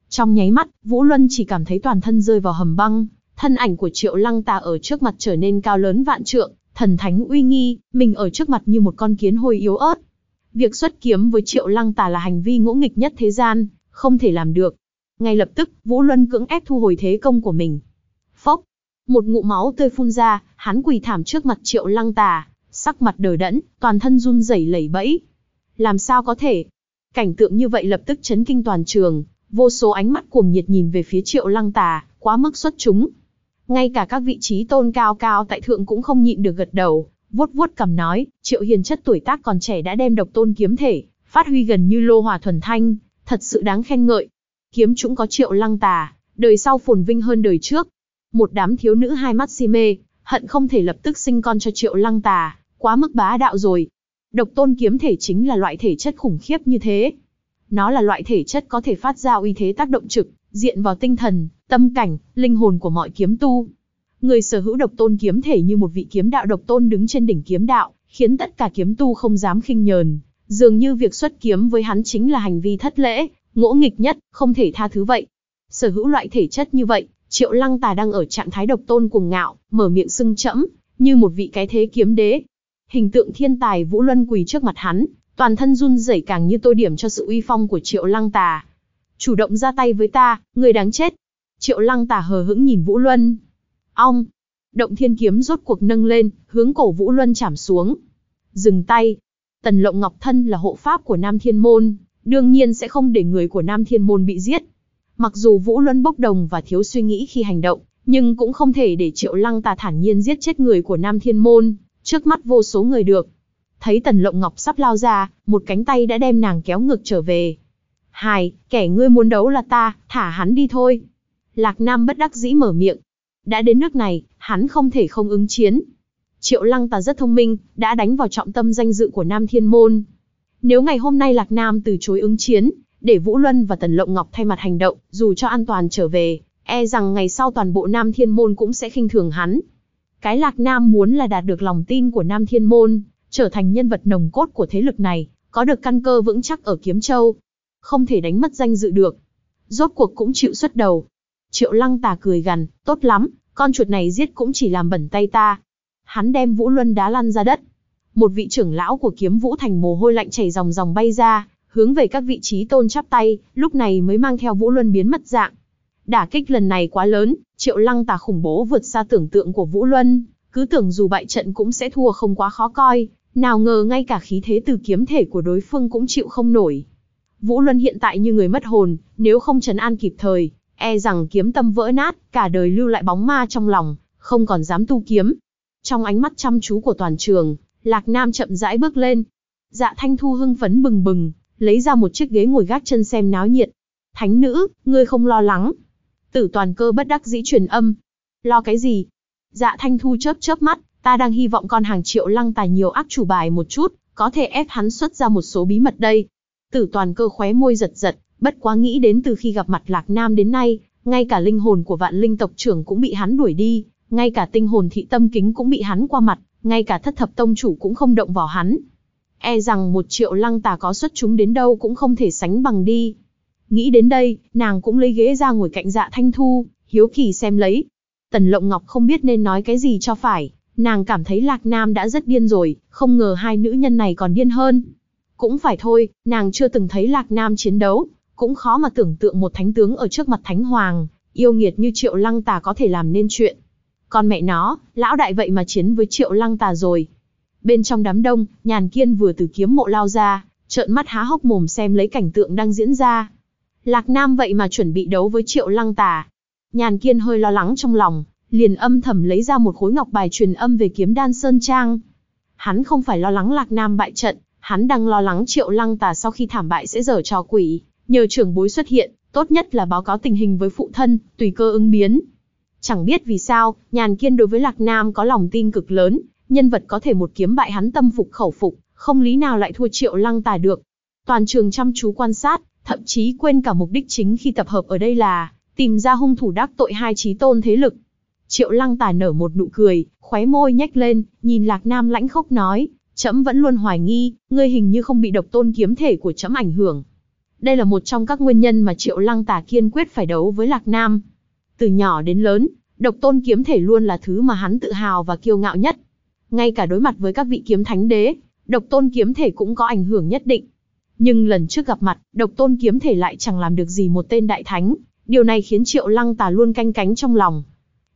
Trong nháy mắt, Vũ Luân chỉ cảm thấy toàn thân rơi vào hầm băng, thân ảnh của Triệu Lăng ta ở trước mặt trở nên cao lớn vạn trượng, thần thánh uy nghi, mình ở trước mặt như một con kiến hôi yếu ớt. Việc xuất kiếm với Triệu Lăng Tà là hành vi ngỗ nghịch nhất thế gian, không thể làm được. Ngay lập tức, Vũ Luân cưỡng ép thu hồi thế công của mình. Phốc, một ngụm máu tươi phun ra, hắn quỳ thảm trước mặt Triệu Lăng Tà, sắc mặt đờ đẫn, toàn thân run rẩy lẩy bẫy. Làm sao có thể? Cảnh tượng như vậy lập tức chấn kinh toàn trường, vô số ánh mắt cuồng nhiệt nhìn về phía Triệu Lăng Tà, quá mức xuất chúng. Ngay cả các vị trí tôn cao cao tại thượng cũng không nhịn được gật đầu, vuốt vuốt cầm nói, Triệu Hiền chất tuổi tác còn trẻ đã đem độc tôn kiếm thể, phát huy gần như lô hòa thuần thanh, thật sự đáng khen ngợi. Kiếm chúng có Triệu Lăng Tà, đời sau phồn vinh hơn đời trước. Một đám thiếu nữ hai mắt si mê, hận không thể lập tức sinh con cho Triệu Lăng Tà, quá mức bá đạo rồi. Độc tôn kiếm thể chính là loại thể chất khủng khiếp như thế. Nó là loại thể chất có thể phát ra uy thế tác động trực, diện vào tinh thần, tâm cảnh, linh hồn của mọi kiếm tu. Người sở hữu độc tôn kiếm thể như một vị kiếm đạo độc tôn đứng trên đỉnh kiếm đạo, khiến tất cả kiếm tu không dám khinh nhờn. Dường như việc xuất kiếm với hắn chính là hành vi thất lễ, ngỗ nghịch nhất, không thể tha thứ vậy. Sở hữu loại thể chất như vậy, Triệu Lăng Tà đang ở trạng thái độc tôn cuồng ngạo, mở miệng sưng chẫm, như một vị cái thế kiếm đế. Hình tượng thiên tài Vũ Luân quỳ trước mặt hắn, toàn thân run rẩy càng như tô điểm cho sự uy phong của Triệu Lăng Tà. Chủ động ra tay với ta, người đáng chết. Triệu Lăng Tà hờ hững nhìn Vũ Luân. Ong! Động thiên kiếm rốt cuộc nâng lên, hướng cổ Vũ Luân chạm xuống. Dừng tay. Tần Lộng Ngọc Thân là hộ pháp của Nam Thiên Môn, đương nhiên sẽ không để người của Nam Thiên Môn bị giết. Mặc dù Vũ Luân bốc đồng và thiếu suy nghĩ khi hành động, nhưng cũng không thể để Triệu Lăng Tà thản nhiên giết chết người của Nam Thiên Môn, trước mắt vô số người được. Thấy Tần Lộng Ngọc sắp lao ra, một cánh tay đã đem nàng kéo ngược trở về. Hài, kẻ ngươi muốn đấu là ta, thả hắn đi thôi. Lạc Nam bất đắc dĩ mở miệng. Đã đến nước này, hắn không thể không ứng chiến. Triệu Lăng Tà rất thông minh, đã đánh vào trọng tâm danh dự của Nam Thiên Môn. Nếu ngày hôm nay Lạc Nam từ chối ứng chiến, để Vũ Luân và Tần Lộng Ngọc thay mặt hành động, dù cho an toàn trở về, e rằng ngày sau toàn bộ Nam Thiên Môn cũng sẽ khinh thường hắn. Cái Lạc Nam muốn là đạt được lòng tin của Nam Thiên Môn, trở thành nhân vật nồng cốt của thế lực này, có được căn cơ vững chắc ở Kiếm Châu. Không thể đánh mất danh dự được. Rốt cuộc cũng chịu xuất đầu. Triệu Lăng Tà cười gằn, tốt lắm, con chuột này giết cũng chỉ làm bẩn tay ta. Hắn đem Vũ Luân đá lăn ra đất. Một vị trưởng lão của kiếm Vũ Thành mồ hôi lạnh chảy ròng ròng bay ra, hướng về các vị trí tôn chắp tay, lúc này mới mang theo Vũ Luân biến mất dạng. Đả kích lần này quá lớn, Triệu Lăng Tà khủng bố vượt xa tưởng tượng của Vũ Luân, cứ tưởng dù bại trận cũng sẽ thua không quá khó coi, nào ngờ ngay cả khí thế từ kiếm thể của đối phương cũng chịu không nổi. Vũ Luân hiện tại như người mất hồn, nếu không trấn an kịp thời, e rằng kiếm tâm vỡ nát, cả đời lưu lại bóng ma trong lòng, không còn dám tu kiếm. Trong ánh mắt chăm chú của toàn trường, Lạc Nam chậm rãi bước lên. Dạ Thanh Thu hưng phấn bừng bừng, lấy ra một chiếc ghế ngồi gác chân xem náo nhiệt. Thánh nữ, ngươi không lo lắng. Tử toàn cơ bất đắc dĩ truyền âm. Lo cái gì? Dạ Thanh Thu chớp chớp mắt, ta đang hy vọng con hàng triệu lăng tài nhiều ác chủ bài một chút, có thể ép hắn xuất ra một số bí mật đây. Tử toàn cơ khóe môi giật giật, bất quá nghĩ đến từ khi gặp mặt Lạc Nam đến nay, ngay cả linh hồn của vạn linh tộc trưởng cũng bị hắn đuổi đi, ngay cả tinh hồn thị tâm kính cũng bị hắn qua mặt, ngay cả thất thập tông chủ cũng không động vào hắn. E rằng một triệu lăng tà có xuất chúng đến đâu cũng không thể sánh bằng đi. Nghĩ đến đây, nàng cũng lấy ghế ra ngồi cạnh dạ thanh thu, hiếu kỳ xem lấy. Tần Lộng Ngọc không biết nên nói cái gì cho phải, nàng cảm thấy Lạc Nam đã rất điên rồi, không ngờ hai nữ nhân này còn điên hơn. Cũng phải thôi, nàng chưa từng thấy Lạc Nam chiến đấu, cũng khó mà tưởng tượng một thánh tướng ở trước mặt thánh hoàng, yêu nghiệt như triệu lăng tà có thể làm nên chuyện. Còn mẹ nó, lão đại vậy mà chiến với triệu lăng tà rồi. Bên trong đám đông, nhàn kiên vừa từ kiếm mộ lao ra, trợn mắt há hốc mồm xem lấy cảnh tượng đang diễn ra. Lạc Nam vậy mà chuẩn bị đấu với triệu lăng tà. Nhàn kiên hơi lo lắng trong lòng, liền âm thầm lấy ra một khối ngọc bài truyền âm về kiếm đan Sơn Trang. Hắn không phải lo lắng Lạc Nam bại trận, hắn đang lo lắng triệu lăng tà sau khi thảm bại sẽ dở trò quỷ, nhờ trưởng bối xuất hiện, tốt nhất là báo cáo tình hình với phụ thân, tùy cơ ứng biến. Chẳng biết vì sao, nhàn kiên đối với Lạc Nam có lòng tin cực lớn, nhân vật có thể một kiếm bại hắn tâm phục khẩu phục, không lý nào lại thua triệu lăng tà được. Toàn trường chăm chú quan sát, thậm chí quên cả mục đích chính khi tập hợp ở đây là tìm ra hung thủ đắc tội hai trí tôn thế lực. Triệu lăng tà nở một nụ cười, khóe môi nhếch lên, nhìn Lạc Nam lãnh khốc nói, trẫm vẫn luôn hoài nghi, ngươi hình như không bị độc tôn kiếm thể của trẫm ảnh hưởng. Đây là một trong các nguyên nhân mà Triệu lăng tà kiên quyết phải đấu với Lạc Nam. Từ nhỏ đến lớn, độc tôn kiếm thể luôn là thứ mà hắn tự hào và kiêu ngạo nhất. Ngay cả đối mặt với các vị kiếm thánh đế, độc tôn kiếm thể cũng có ảnh hưởng nhất định. Nhưng lần trước gặp mặt, độc tôn kiếm thể lại chẳng làm được gì một tên đại thánh, điều này khiến triệu lăng tà luôn canh cánh trong lòng.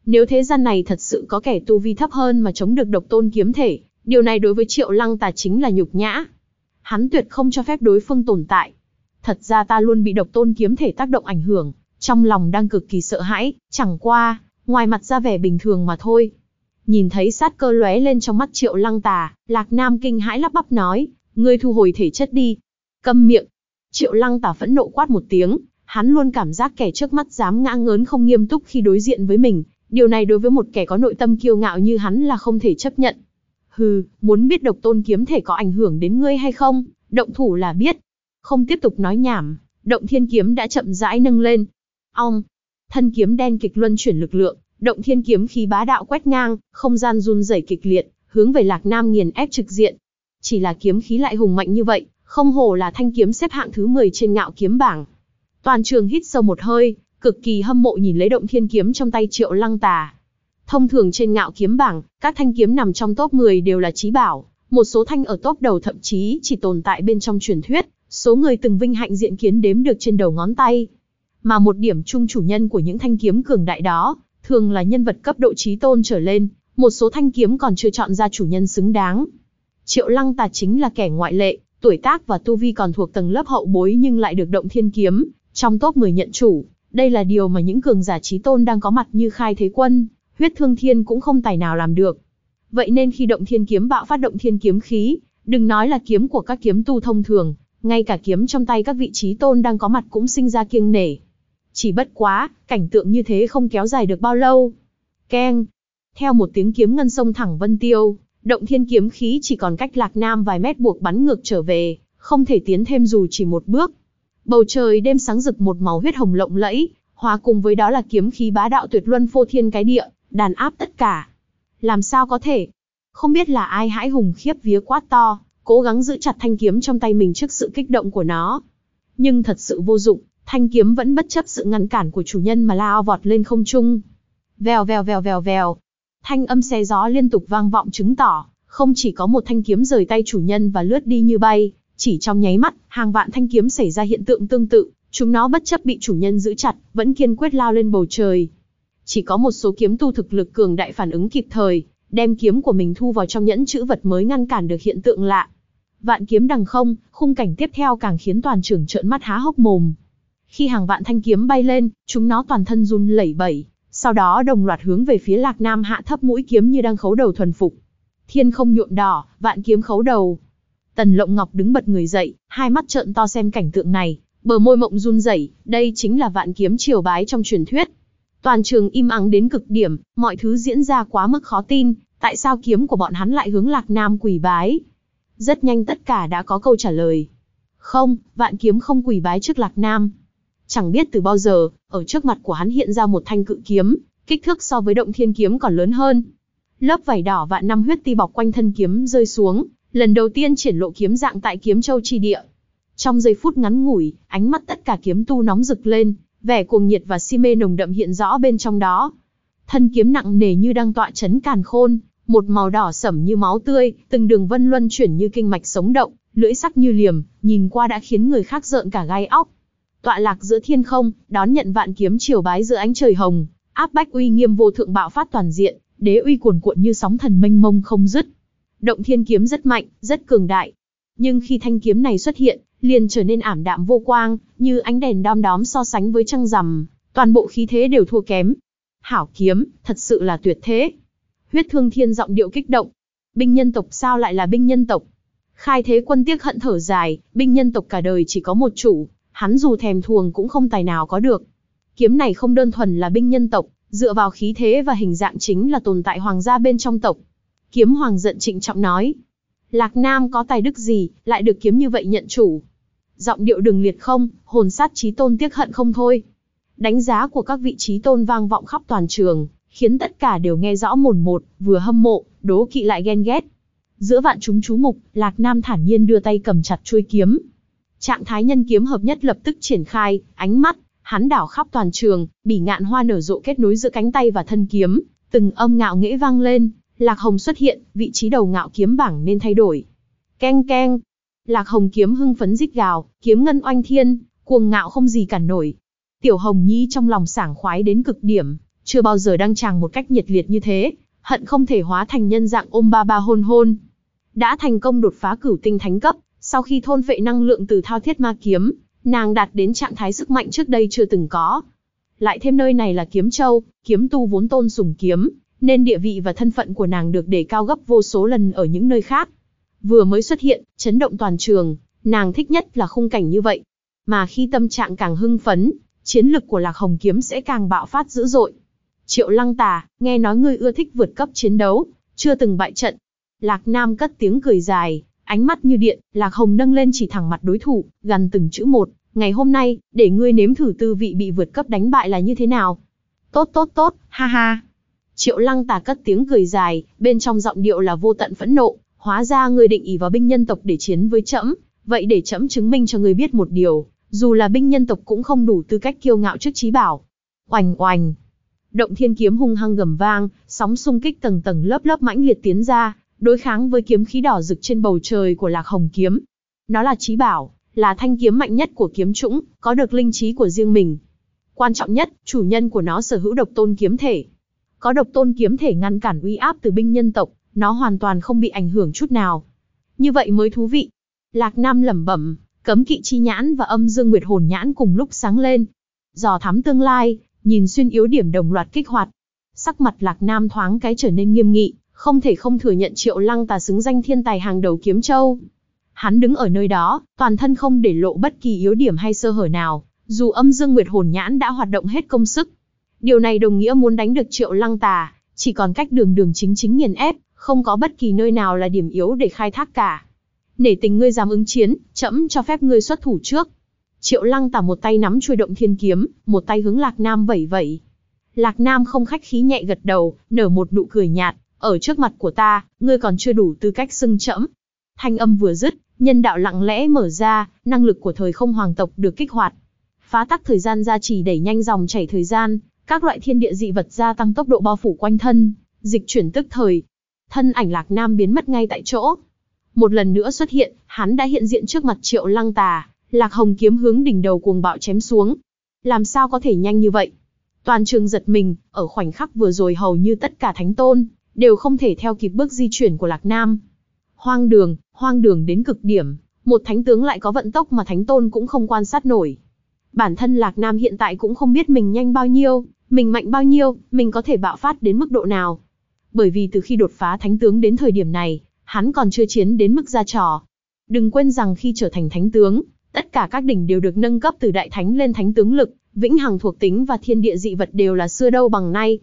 Nếu thế gian này thật sự có kẻ tu vi thấp hơn mà chống được độc tôn kiếm thể, điều này đối với triệu lăng tà chính là nhục nhã. Hắn tuyệt không cho phép đối phương tồn tại. Thật ra ta luôn bị độc tôn kiếm thể tác động ảnh hưởng, trong lòng đang cực kỳ sợ hãi, chẳng qua, ngoài mặt ra vẻ bình thường mà thôi. Nhìn thấy sát cơ lóe lên trong mắt triệu lăng tà, lạc nam kinh hãi lắp bắp nói, ngươi thu hồi thể chất đi. Câm miệng. Triệu lăng tà phẫn nộ quát một tiếng, hắn luôn cảm giác kẻ trước mắt dám ngã ngớn không nghiêm túc khi đối diện với mình, điều này đối với một kẻ có nội tâm kiêu ngạo như hắn là không thể chấp nhận. Hừ, muốn biết độc tôn kiếm thể có ảnh hưởng đến ngươi hay không, động thủ là biết. Không tiếp tục nói nhảm, động thiên kiếm đã chậm rãi nâng lên. Ong, thân kiếm đen kịch luân chuyển lực lượng, động thiên kiếm khí bá đạo quét ngang, không gian run rẩy kịch liệt, hướng về Lạc Nam nghiền ép trực diện. Chỉ là kiếm khí lại hùng mạnh như vậy, không hổ là thanh kiếm xếp hạng thứ 10 trên ngạo kiếm bảng. Toàn trường hít sâu một hơi, cực kỳ hâm mộ nhìn lấy động thiên kiếm trong tay Triệu Lăng Tà. Thông thường trên ngạo kiếm bảng, các thanh kiếm nằm trong top 10 đều là trí bảo, một số thanh ở top đầu thậm chí chỉ tồn tại bên trong truyền thuyết, số người từng vinh hạnh diện kiến đếm được trên đầu ngón tay. Mà một điểm chung chủ nhân của những thanh kiếm cường đại đó, thường là nhân vật cấp độ trí tôn trở lên, một số thanh kiếm còn chưa chọn ra chủ nhân xứng đáng. Triệu Lăng Tà chính là kẻ ngoại lệ, tuổi tác và tu vi còn thuộc tầng lớp hậu bối nhưng lại được động thiên kiếm, trong top 10 nhận chủ. Đây là điều mà những cường giả trí tôn đang có mặt như Khai Thế Quân, huyết thương thiên cũng không tài nào làm được. Vậy nên khi động thiên kiếm bạo phát động thiên kiếm khí, đừng nói là kiếm của các kiếm tu thông thường, ngay cả kiếm trong tay các vị trí tôn đang có mặt cũng sinh ra kiêng nể. Chỉ bất quá, cảnh tượng như thế không kéo dài được bao lâu. Keng. Theo một tiếng kiếm ngân sông thẳng vân tiêu, động thiên kiếm khí chỉ còn cách lạc nam vài mét buộc bắn ngược trở về, không thể tiến thêm dù chỉ một bước. Bầu trời đêm sáng rực một màu huyết hồng lộng lẫy, hòa cùng với đó là kiếm khí bá đạo tuyệt luân phô thiên cái địa, đàn áp tất cả. Làm sao có thể? Không biết là ai hãi hùng khiếp vía quát to, cố gắng giữ chặt thanh kiếm trong tay mình trước sự kích động của nó. Nhưng thật sự vô dụng, thanh kiếm vẫn bất chấp sự ngăn cản của chủ nhân mà lao vọt lên không trung. Vèo vèo vèo vèo vèo. Thanh âm xe gió liên tục vang vọng chứng tỏ, không chỉ có một thanh kiếm rời tay chủ nhân và lướt đi như bay, chỉ trong nháy mắt, hàng vạn thanh kiếm xảy ra hiện tượng tương tự, chúng nó bất chấp bị chủ nhân giữ chặt, vẫn kiên quyết lao lên bầu trời. Chỉ có một số kiếm tu thực lực cường đại phản ứng kịp thời, đem kiếm của mình thu vào trong nhẫn chữ vật mới ngăn cản được hiện tượng lạ. Vạn kiếm đằng không, khung cảnh tiếp theo càng khiến toàn trưởng trợn mắt há hốc mồm. Khi hàng vạn thanh kiếm bay lên, chúng nó toàn thân run lẩy bẩy, sau đó đồng loạt hướng về phía Lạc Nam hạ thấp mũi kiếm như đang khấu đầu thuần phục. Thiên không nhuộm đỏ, vạn kiếm khấu đầu. Tần Lộng Ngọc đứng bật người dậy, hai mắt trợn to xem cảnh tượng này, bờ môi mộng run rẩy, đây chính là vạn kiếm triều bái trong truyền thuyết. Toàn trường im ắng đến cực điểm, mọi thứ diễn ra quá mức khó tin, tại sao kiếm của bọn hắn lại hướng Lạc Nam quỳ bái? Rất nhanh tất cả đã có câu trả lời. Không, vạn kiếm không quỳ bái trước Lạc Nam. Chẳng biết từ bao giờ, ở trước mặt của hắn hiện ra một thanh cự kiếm, kích thước so với động thiên kiếm còn lớn hơn. Lớp vảy đỏ vạn năm huyết ti bọc quanh thân kiếm rơi xuống, lần đầu tiên triển lộ kiếm dạng tại kiếm châu chi địa. Trong giây phút ngắn ngủi, ánh mắt tất cả kiếm tu nóng rực lên, vẻ cuồng nhiệt và si mê nồng đậm hiện rõ bên trong đó. Thân kiếm nặng nề như đang tọa chấn càn khôn, một màu đỏ sẫm như máu tươi, từng đường vân luân chuyển như kinh mạch sống động, lưỡi sắc như liềm, nhìn qua đã khiến người khác rợn cả gai óc. Tọa lạc giữa thiên không, đón nhận vạn kiếm triều bái giữa ánh trời hồng, áp bách uy nghiêm vô thượng bạo phát toàn diện, đế uy cuồn cuộn như sóng thần mênh mông không dứt. Động thiên kiếm rất mạnh, rất cường đại. Nhưng khi thanh kiếm này xuất hiện, liền trở nên ảm đạm vô quang, như ánh đèn đom đóm so sánh với trăng rằm, toàn bộ khí thế đều thua kém. Hảo kiếm, thật sự là tuyệt thế. Huyết thương thiên giọng điệu kích động. Binh nhân tộc sao lại là binh nhân tộc? Khai thế quân tiếc hận thở dài, binh nhân tộc cả đời chỉ có một chủ, hắn dù thèm thuồng cũng không tài nào có được. Kiếm này không đơn thuần là binh nhân tộc, dựa vào khí thế và hình dạng chính là tồn tại hoàng gia bên trong tộc. Kiếm hoàng giận trịnh trọng nói. Lạc Nam có tài đức gì, lại được kiếm như vậy nhận chủ. Giọng điệu đừng liệt không, hồn sát trí tôn tiếc hận không thôi. Đánh giá của các vị trí tôn vang vọng khắp toàn trường, khiến tất cả đều nghe rõ mồn một, vừa hâm mộ, đố kỵ lại ghen ghét. Giữa vạn chúng chú mục, Lạc Nam thản nhiên đưa tay cầm chặt chuôi kiếm. Trạng thái nhân kiếm hợp nhất lập tức triển khai, ánh mắt, hắn đảo khắp toàn trường, bỉ ngạn hoa nở rộ kết nối giữa cánh tay và thân kiếm, từng âm ngạo nghễ vang lên, Lạc Hồng xuất hiện, vị trí đầu ngạo kiếm bảng nên thay đổi. Keng keng. Lạc Hồng kiếm hưng phấn rít gào, kiếm ngân oanh thiên, cuồng ngạo không gì cản nổi. Tiểu Hồng Nhi trong lòng sảng khoái đến cực điểm, chưa bao giờ đăng tràng một cách nhiệt liệt như thế, hận không thể hóa thành nhân dạng ôm ba ba hôn hôn. Đã thành công đột phá cửu tinh thánh cấp, sau khi thôn vệ năng lượng từ thao thiết ma kiếm, nàng đạt đến trạng thái sức mạnh trước đây chưa từng có. Lại thêm nơi này là kiếm châu, kiếm tu vốn tôn sùng kiếm, nên địa vị và thân phận của nàng được đề cao gấp vô số lần ở những nơi khác. Vừa mới xuất hiện, chấn động toàn trường, nàng thích nhất là khung cảnh như vậy. Mà khi tâm trạng càng hưng phấn, chiến lực của Lạc Hồng Kiếm sẽ càng bạo phát dữ dội. Triệu Lăng Tà, nghe nói ngươi ưa thích vượt cấp chiến đấu, chưa từng bại trận. Lạc Nam cất tiếng cười dài, ánh mắt như điện, Lạc Hồng nâng lên chỉ thẳng mặt đối thủ, gần từng chữ một. Ngày hôm nay, để ngươi nếm thử tư vị bị vượt cấp đánh bại là như thế nào. Tốt tốt tốt, ha ha. Triệu Lăng Tà cất tiếng cười dài, bên trong giọng điệu là vô tận phẫn nộ, hóa ra ngươi định ý vào binh nhân tộc để chiến với trẫm, vậy để trẫm chứng minh cho ngươi biết một điều, dù là binh nhân tộc cũng không đủ tư cách kiêu ngạo trước trí bảo. Oành oành. Động thiên kiếm hung hăng gầm vang, sóng xung kích tầng tầng lớp lớp mãnh liệt tiến ra, đối kháng với kiếm khí đỏ rực trên bầu trời của Lạc Hồng kiếm. Nó là trí bảo, là thanh kiếm mạnh nhất của kiếm chủng, có được linh trí của riêng mình. Quan trọng nhất, chủ nhân của nó sở hữu độc tôn kiếm thể. Có độc tôn kiếm thể ngăn cản uy áp từ binh nhân tộc, nó hoàn toàn không bị ảnh hưởng chút nào. Như vậy mới thú vị. Lạc Nam lẩm bẩm, cấm kỵ chi nhãn và âm dương nguyệt hồn nhãn cùng lúc sáng lên. Dò thám tương lai, nhìn xuyên yếu điểm đồng loạt kích hoạt. Sắc mặt Lạc Nam thoáng cái trở nên nghiêm nghị, không thể không thừa nhận Triệu Lăng Tà xứng danh thiên tài hàng đầu kiếm châu. Hắn đứng ở nơi đó, toàn thân không để lộ bất kỳ yếu điểm hay sơ hở nào, dù âm dương nguyệt hồn nhãn đã hoạt động hết công sức. Điều này đồng nghĩa muốn đánh được Triệu Lăng Tà, chỉ còn cách đường đường chính chính nghiền ép, không có bất kỳ nơi nào là điểm yếu để khai thác cả. Nể tình ngươi dám ứng chiến, chậm cho phép ngươi xuất thủ trước. Triệu Lăng Tà một tay nắm chuôi động thiên kiếm, một tay hướng Lạc Nam vẩy vẩy. Lạc Nam không khách khí nhẹ gật đầu, nở một nụ cười nhạt, ở trước mặt của ta, ngươi còn chưa đủ tư cách xưng chẫm. Thanh âm vừa dứt, nhân đạo lặng lẽ mở ra, năng lực của thời không hoàng tộc được kích hoạt. Phá tắc thời gian ra chỉ đẩy nhanh dòng chảy thời gian, các loại thiên địa dị vật gia tăng tốc độ bao phủ quanh thân, dịch chuyển tức thời. Thân ảnh Lạc Nam biến mất ngay tại chỗ. Một lần nữa xuất hiện, hắn đã hiện diện trước mặt Triệu Lăng Tà, Lạc Hồng kiếm hướng đỉnh đầu cuồng bạo chém xuống. Làm sao có thể nhanh như vậy? Toàn trường giật mình, ở khoảnh khắc vừa rồi hầu như tất cả thánh tôn, đều không thể theo kịp bước di chuyển của Lạc Nam. Hoang đường, hoang đường đến cực điểm, một thánh tướng lại có vận tốc mà thánh tôn cũng không quan sát nổi. Bản thân Lạc Nam hiện tại cũng không biết mình nhanh bao nhiêu, mình mạnh bao nhiêu, mình có thể bạo phát đến mức độ nào. Bởi vì từ khi đột phá thánh tướng đến thời điểm này, hắn còn chưa chiến đến mức ra trò. Đừng quên rằng khi trở thành thánh tướng, tất cả các đỉnh đều được nâng cấp từ đại thánh lên thánh tướng lực, vĩnh hằng thuộc tính và thiên địa dị vật đều là xưa đâu bằng nay.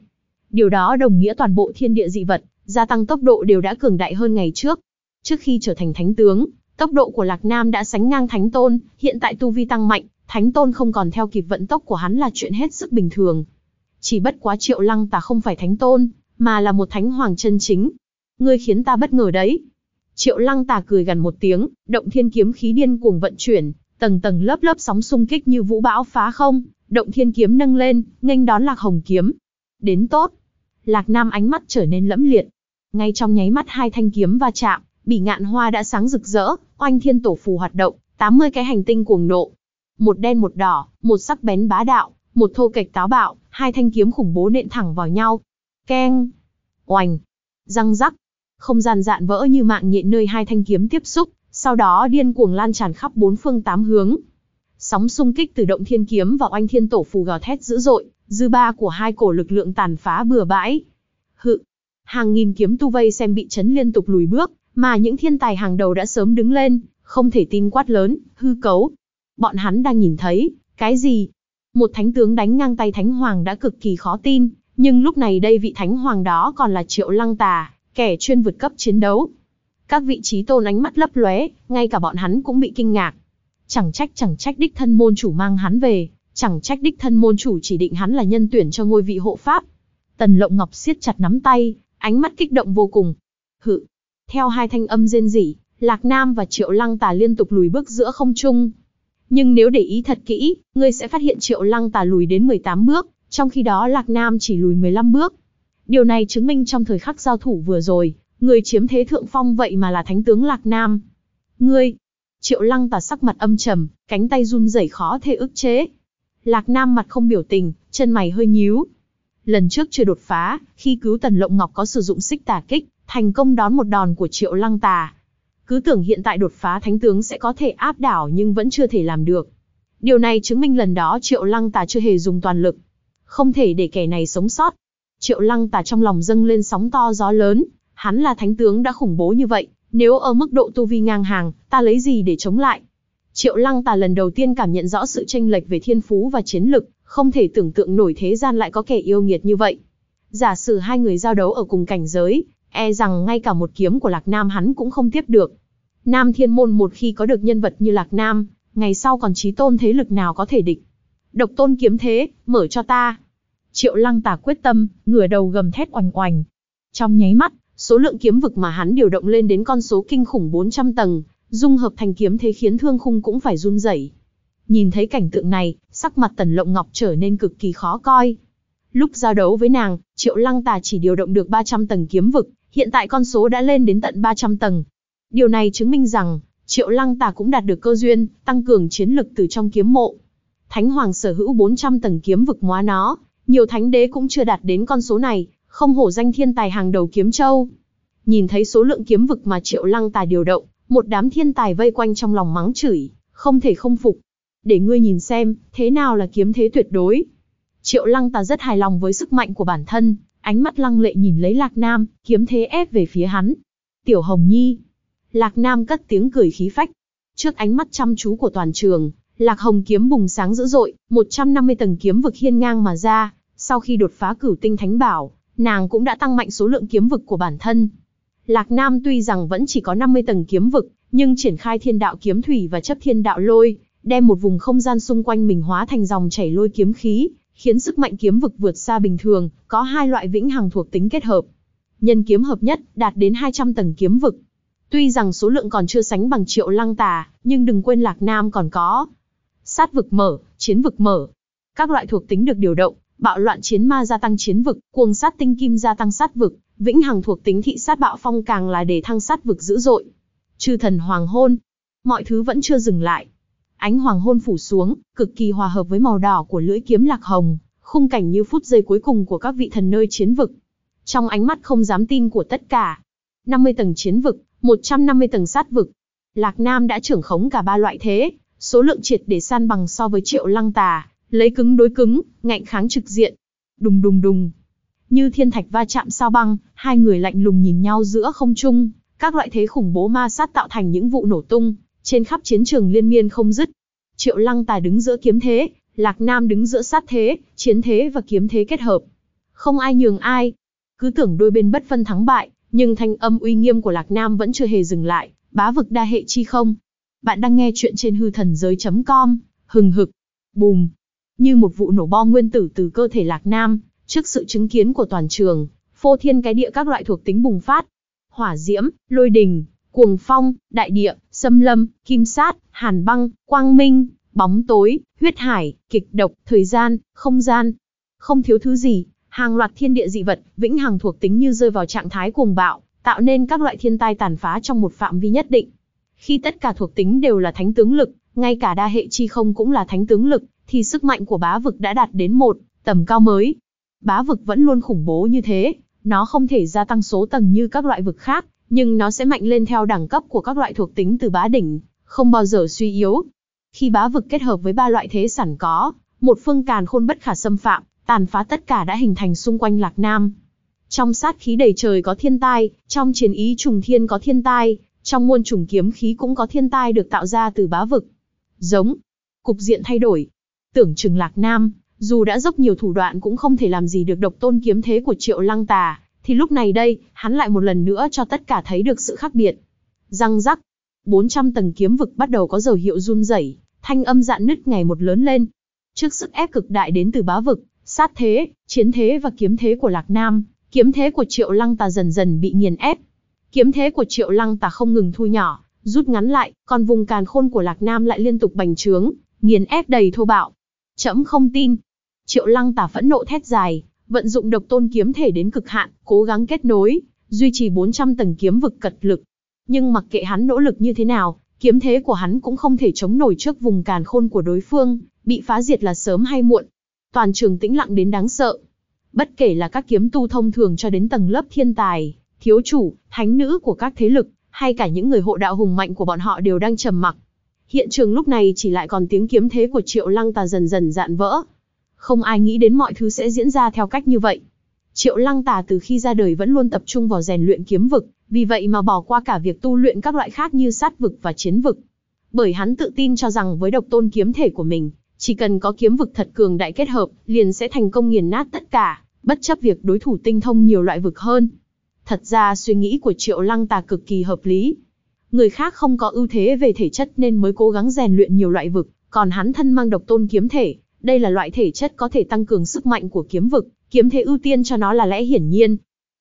Điều đó đồng nghĩa toàn bộ thiên địa dị vật, gia tăng tốc độ đều đã cường đại hơn ngày trước. Trước khi trở thành thánh tướng, tốc độ của Lạc Nam đã sánh ngang thánh tôn, hiện tại tu vi tăng mạnh, thánh tôn không còn theo kịp vận tốc của hắn là chuyện hết sức bình thường. Chỉ bất quá triệu lăng ta không phải thánh tôn, mà là một thánh hoàng chân chính. Ngươi khiến ta bất ngờ đấy. Triệu lăng tà cười gần một tiếng, động thiên kiếm khí điên cuồng vận chuyển, tầng tầng lớp lớp sóng xung kích như vũ bão phá không, động thiên kiếm nâng lên, nghênh đón lạc hồng kiếm. Đến tốt. Lạc Nam ánh mắt trở nên lẫm liệt. Ngay trong nháy mắt hai thanh kiếm va chạm, bỉ ngạn hoa đã sáng rực rỡ, oanh thiên tổ phù hoạt động, 80 cái hành tinh cuồng nộ. Một đen một đỏ, một sắc bén bá đạo, một thô kệch táo bạo, hai thanh kiếm khủng bố nện thẳng vào nhau. Keng! Oành! Răng rắc! Không gian dạn vỡ như mạng nhện nơi hai thanh kiếm tiếp xúc, sau đó điên cuồng lan tràn khắp bốn phương tám hướng. Sóng xung kích từ động thiên kiếm và oanh thiên tổ phù gào thét dữ dội, dư ba của hai cổ lực lượng tàn phá bừa bãi. Hự! Hàng nghìn kiếm tu vây xem bị chấn liên tục lùi bước, mà những thiên tài hàng đầu đã sớm đứng lên, không thể tin quát lớn, hư cấu. Bọn hắn đang nhìn thấy, cái gì? Một thánh tướng đánh ngang tay thánh hoàng đã cực kỳ khó tin, nhưng lúc này đây vị thánh hoàng đó còn là triệu lăng tà, kẻ chuyên vượt cấp chiến đấu. Các vị trí tôn ánh mắt lấp lóe, ngay cả bọn hắn cũng bị kinh ngạc. Chẳng trách chẳng trách đích thân môn chủ mang hắn về, chẳng trách đích thân môn chủ chỉ định hắn là nhân tuyển cho ngôi vị hộ pháp. Tần Lộng Ngọc siết chặt nắm tay, ánh mắt kích động vô cùng. Hự. Theo hai thanh âm rên rỉ, Lạc Nam và Triệu Lăng Tà liên tục lùi bước giữa không trung. Nhưng nếu để ý thật kỹ, ngươi sẽ phát hiện Triệu Lăng Tà lùi đến 18 bước, trong khi đó Lạc Nam chỉ lùi 15 bước. Điều này chứng minh trong thời khắc giao thủ vừa rồi, người chiếm thế thượng phong vậy mà là thánh tướng Lạc Nam. Ngươi! Triệu lăng tà sắc mặt âm trầm, cánh tay run rẩy khó thể ức chế. Lạc Nam mặt không biểu tình, chân mày hơi nhíu. Lần trước chưa đột phá, khi cứu Tần Lộng Ngọc có sử dụng xích tà kích, thành công đón một đòn của Triệu Lăng Tà. Cứ tưởng hiện tại đột phá thánh tướng sẽ có thể áp đảo nhưng vẫn chưa thể làm được. Điều này chứng minh lần đó Triệu Lăng Tà chưa hề dùng toàn lực. Không thể để kẻ này sống sót. Triệu Lăng Tà trong lòng dâng lên sóng to gió lớn, hắn là thánh tướng đã khủng bố như vậy, nếu ở mức độ tu vi ngang hàng, ta lấy gì để chống lại? Triệu Lăng Tà lần đầu tiên cảm nhận rõ sự tranh lệch về thiên phú và chiến lực, không thể tưởng tượng nổi thế gian lại có kẻ yêu nghiệt như vậy. Giả sử hai người giao đấu ở cùng cảnh giới, e rằng ngay cả một kiếm của Lạc Nam hắn cũng không tiếp được. Nam Thiên Môn một khi có được nhân vật như Lạc Nam, ngày sau còn trí tôn thế lực nào có thể địch. Độc tôn kiếm thế, mở cho ta. Triệu Lăng Tà quyết tâm, ngửa đầu gầm thét oanh oanh. Trong nháy mắt, số lượng kiếm vực mà hắn điều động lên đến con số kinh khủng 400 tầng, dung hợp thành kiếm thế khiến thương khung cũng phải run rẩy. Nhìn thấy cảnh tượng này, sắc mặt Tần Lộng Ngọc trở nên cực kỳ khó coi. Lúc giao đấu với nàng, Triệu Lăng Tà chỉ điều động được 300 tầng kiếm vực, hiện tại con số đã lên đến tận 300 tầng. Điều này chứng minh rằng, Triệu Lăng Tà cũng đạt được cơ duyên, tăng cường chiến lực từ trong kiếm mộ. Thánh Hoàng sở hữu 400 tầng kiếm vực móa nó, nhiều thánh đế cũng chưa đạt đến con số này, không hổ danh thiên tài hàng đầu kiếm châu. Nhìn thấy số lượng kiếm vực mà Triệu Lăng tài điều động, một đám thiên tài vây quanh trong lòng mắng chửi, không thể không phục. Để ngươi nhìn xem, thế nào là kiếm thế tuyệt đối. Triệu Lăng Tà rất hài lòng với sức mạnh của bản thân, ánh mắt lăng lệ nhìn lấy Lạc Nam, kiếm thế ép về phía hắn. Tiểu Hồng Nhi. Lạc Nam cất tiếng cười khí phách. Trước ánh mắt chăm chú của toàn trường, Lạc Hồng kiếm bùng sáng dữ dội, 150 tầng kiếm vực hiên ngang mà ra. Sau khi đột phá cửu tinh thánh bảo, nàng cũng đã tăng mạnh số lượng kiếm vực của bản thân. Lạc Nam tuy rằng vẫn chỉ có 50 tầng kiếm vực, nhưng triển khai thiên đạo kiếm thủy và chấp thiên đạo lôi, đem một vùng không gian xung quanh mình hóa thành dòng chảy lôi kiếm khí, khiến sức mạnh kiếm vực vượt xa bình thường, có hai loại vĩnh hằng thuộc tính kết hợp. Nhân kiếm hợp nhất, đạt đến 200 tầng kiếm vực. Tuy rằng số lượng còn chưa sánh bằng triệu lăng tà, nhưng đừng quên Lạc Nam còn có. Sát vực mở, chiến vực mở. Các loại thuộc tính được điều động, bạo loạn chiến ma gia tăng chiến vực, cuồng sát tinh kim gia tăng sát vực, vĩnh hằng thuộc tính thị sát bạo phong càng là để thăng sát vực dữ dội. Chư thần hoàng hôn, mọi thứ vẫn chưa dừng lại. Ánh hoàng hôn phủ xuống, cực kỳ hòa hợp với màu đỏ của lưỡi kiếm lạc hồng, khung cảnh như phút giây cuối cùng của các vị thần nơi chiến vực. Trong ánh mắt không dám tin của tất cả, 50 tầng chiến vực, 150 tầng sát vực. Lạc Nam đã trưởng khống cả ba loại thế, số lượng triệt để san bằng so với triệu lăng tà, lấy cứng đối cứng, ngạnh kháng trực diện. Đùng đùng đùng. Như thiên thạch va chạm sao băng, hai người lạnh lùng nhìn nhau giữa không trung, các loại thế khủng bố ma sát tạo thành những vụ nổ tung, trên khắp chiến trường liên miên không dứt. Triệu Lăng Tài đứng giữa kiếm thế, Lạc Nam đứng giữa sát thế, chiến thế và kiếm thế kết hợp. Không ai nhường ai. Cứ tưởng đôi bên bất phân thắng bại, nhưng thanh âm uy nghiêm của Lạc Nam vẫn chưa hề dừng lại, bá vực đa hệ chi không. Bạn đang nghe chuyện trên hư thần giới.com, hừng hực, bùm. Như một vụ nổ bom nguyên tử từ cơ thể Lạc Nam, trước sự chứng kiến của toàn trường, phô thiên cái địa các loại thuộc tính bùng phát. Hỏa diễm, lôi đình, cuồng phong, đại địa, xâm lâm, kim sát, hàn băng, quang minh, bóng tối, huyết hải, kịch độc, thời gian, không gian. Không thiếu thứ gì, hàng loạt thiên địa dị vật, vĩnh hằng thuộc tính như rơi vào trạng thái cuồng bạo, tạo nên các loại thiên tai tàn phá trong một phạm vi nhất định. Khi tất cả thuộc tính đều là thánh tướng lực, ngay cả đa hệ chi không cũng là thánh tướng lực, thì sức mạnh của bá vực đã đạt đến một tầm cao mới. Bá vực vẫn luôn khủng bố như thế, nó không thể gia tăng số tầng như các loại vực khác, nhưng nó sẽ mạnh lên theo đẳng cấp của các loại thuộc tính từ bá đỉnh, không bao giờ suy yếu. Khi bá vực kết hợp với ba loại thế sản có, một phương càn khôn bất khả xâm phạm, tàn phá tất cả đã hình thành xung quanh Lạc Nam. Trong sát khí đầy trời có thiên tai, trong chiến ý trùng thiên có thiên tai, trong muôn trùng kiếm khí cũng có thiên tai được tạo ra từ bá vực. Giống, cục diện thay đổi. Tưởng chừng Lạc Nam, dù đã dốc nhiều thủ đoạn cũng không thể làm gì được độc tôn kiếm thế của Triệu Lăng Tà, thì lúc này đây, hắn lại một lần nữa cho tất cả thấy được sự khác biệt. Răng rắc, 400 tầng kiếm vực bắt đầu có dấu hiệu run rẩy, thanh âm dạn nứt ngày một lớn lên. Trước sức ép cực đại đến từ bá vực, sát thế, chiến thế và kiếm thế của Lạc Nam, kiếm thế của Triệu Lăng Tà dần dần bị nghiền ép. Kiếm thế của Triệu Lăng Tà không ngừng thu nhỏ, rút ngắn lại, còn vùng càn khôn của Lạc Nam lại liên tục bành trướng, nghiền ép đầy thô bạo. Chấm không tin. Triệu Lăng Tà phẫn nộ thét dài, vận dụng độc tôn kiếm thể đến cực hạn, cố gắng kết nối, duy trì 400 tầng kiếm vực cật lực. Nhưng mặc kệ hắn nỗ lực như thế nào, kiếm thế của hắn cũng không thể chống nổi trước vùng càn khôn của đối phương, bị phá diệt là sớm hay muộn. Toàn trường tĩnh lặng đến đáng sợ. Bất kể là các kiếm tu thông thường cho đến tầng lớp thiên tài, thiếu chủ, thánh nữ của các thế lực, hay cả những người hộ đạo hùng mạnh của bọn họ đều đang trầm mặc. Hiện trường lúc này chỉ lại còn tiếng kiếm thế của Triệu Lăng Tà dần dần dạn vỡ. Không ai nghĩ đến mọi thứ sẽ diễn ra theo cách như vậy. Triệu Lăng Tà từ khi ra đời vẫn luôn tập trung vào rèn luyện kiếm vực, vì vậy mà bỏ qua cả việc tu luyện các loại khác như sát vực và chiến vực. Bởi hắn tự tin cho rằng với độc tôn kiếm thể của mình, chỉ cần có kiếm vực thật cường đại kết hợp, liền sẽ thành công nghiền nát tất cả, bất chấp việc đối thủ tinh thông nhiều loại vực hơn. Thật ra suy nghĩ của Triệu Lăng Tà cực kỳ hợp lý. Người khác không có ưu thế về thể chất nên mới cố gắng rèn luyện nhiều loại vực, còn hắn thân mang độc tôn kiếm thể, đây là loại thể chất có thể tăng cường sức mạnh của kiếm vực, kiếm thế ưu tiên cho nó là lẽ hiển nhiên.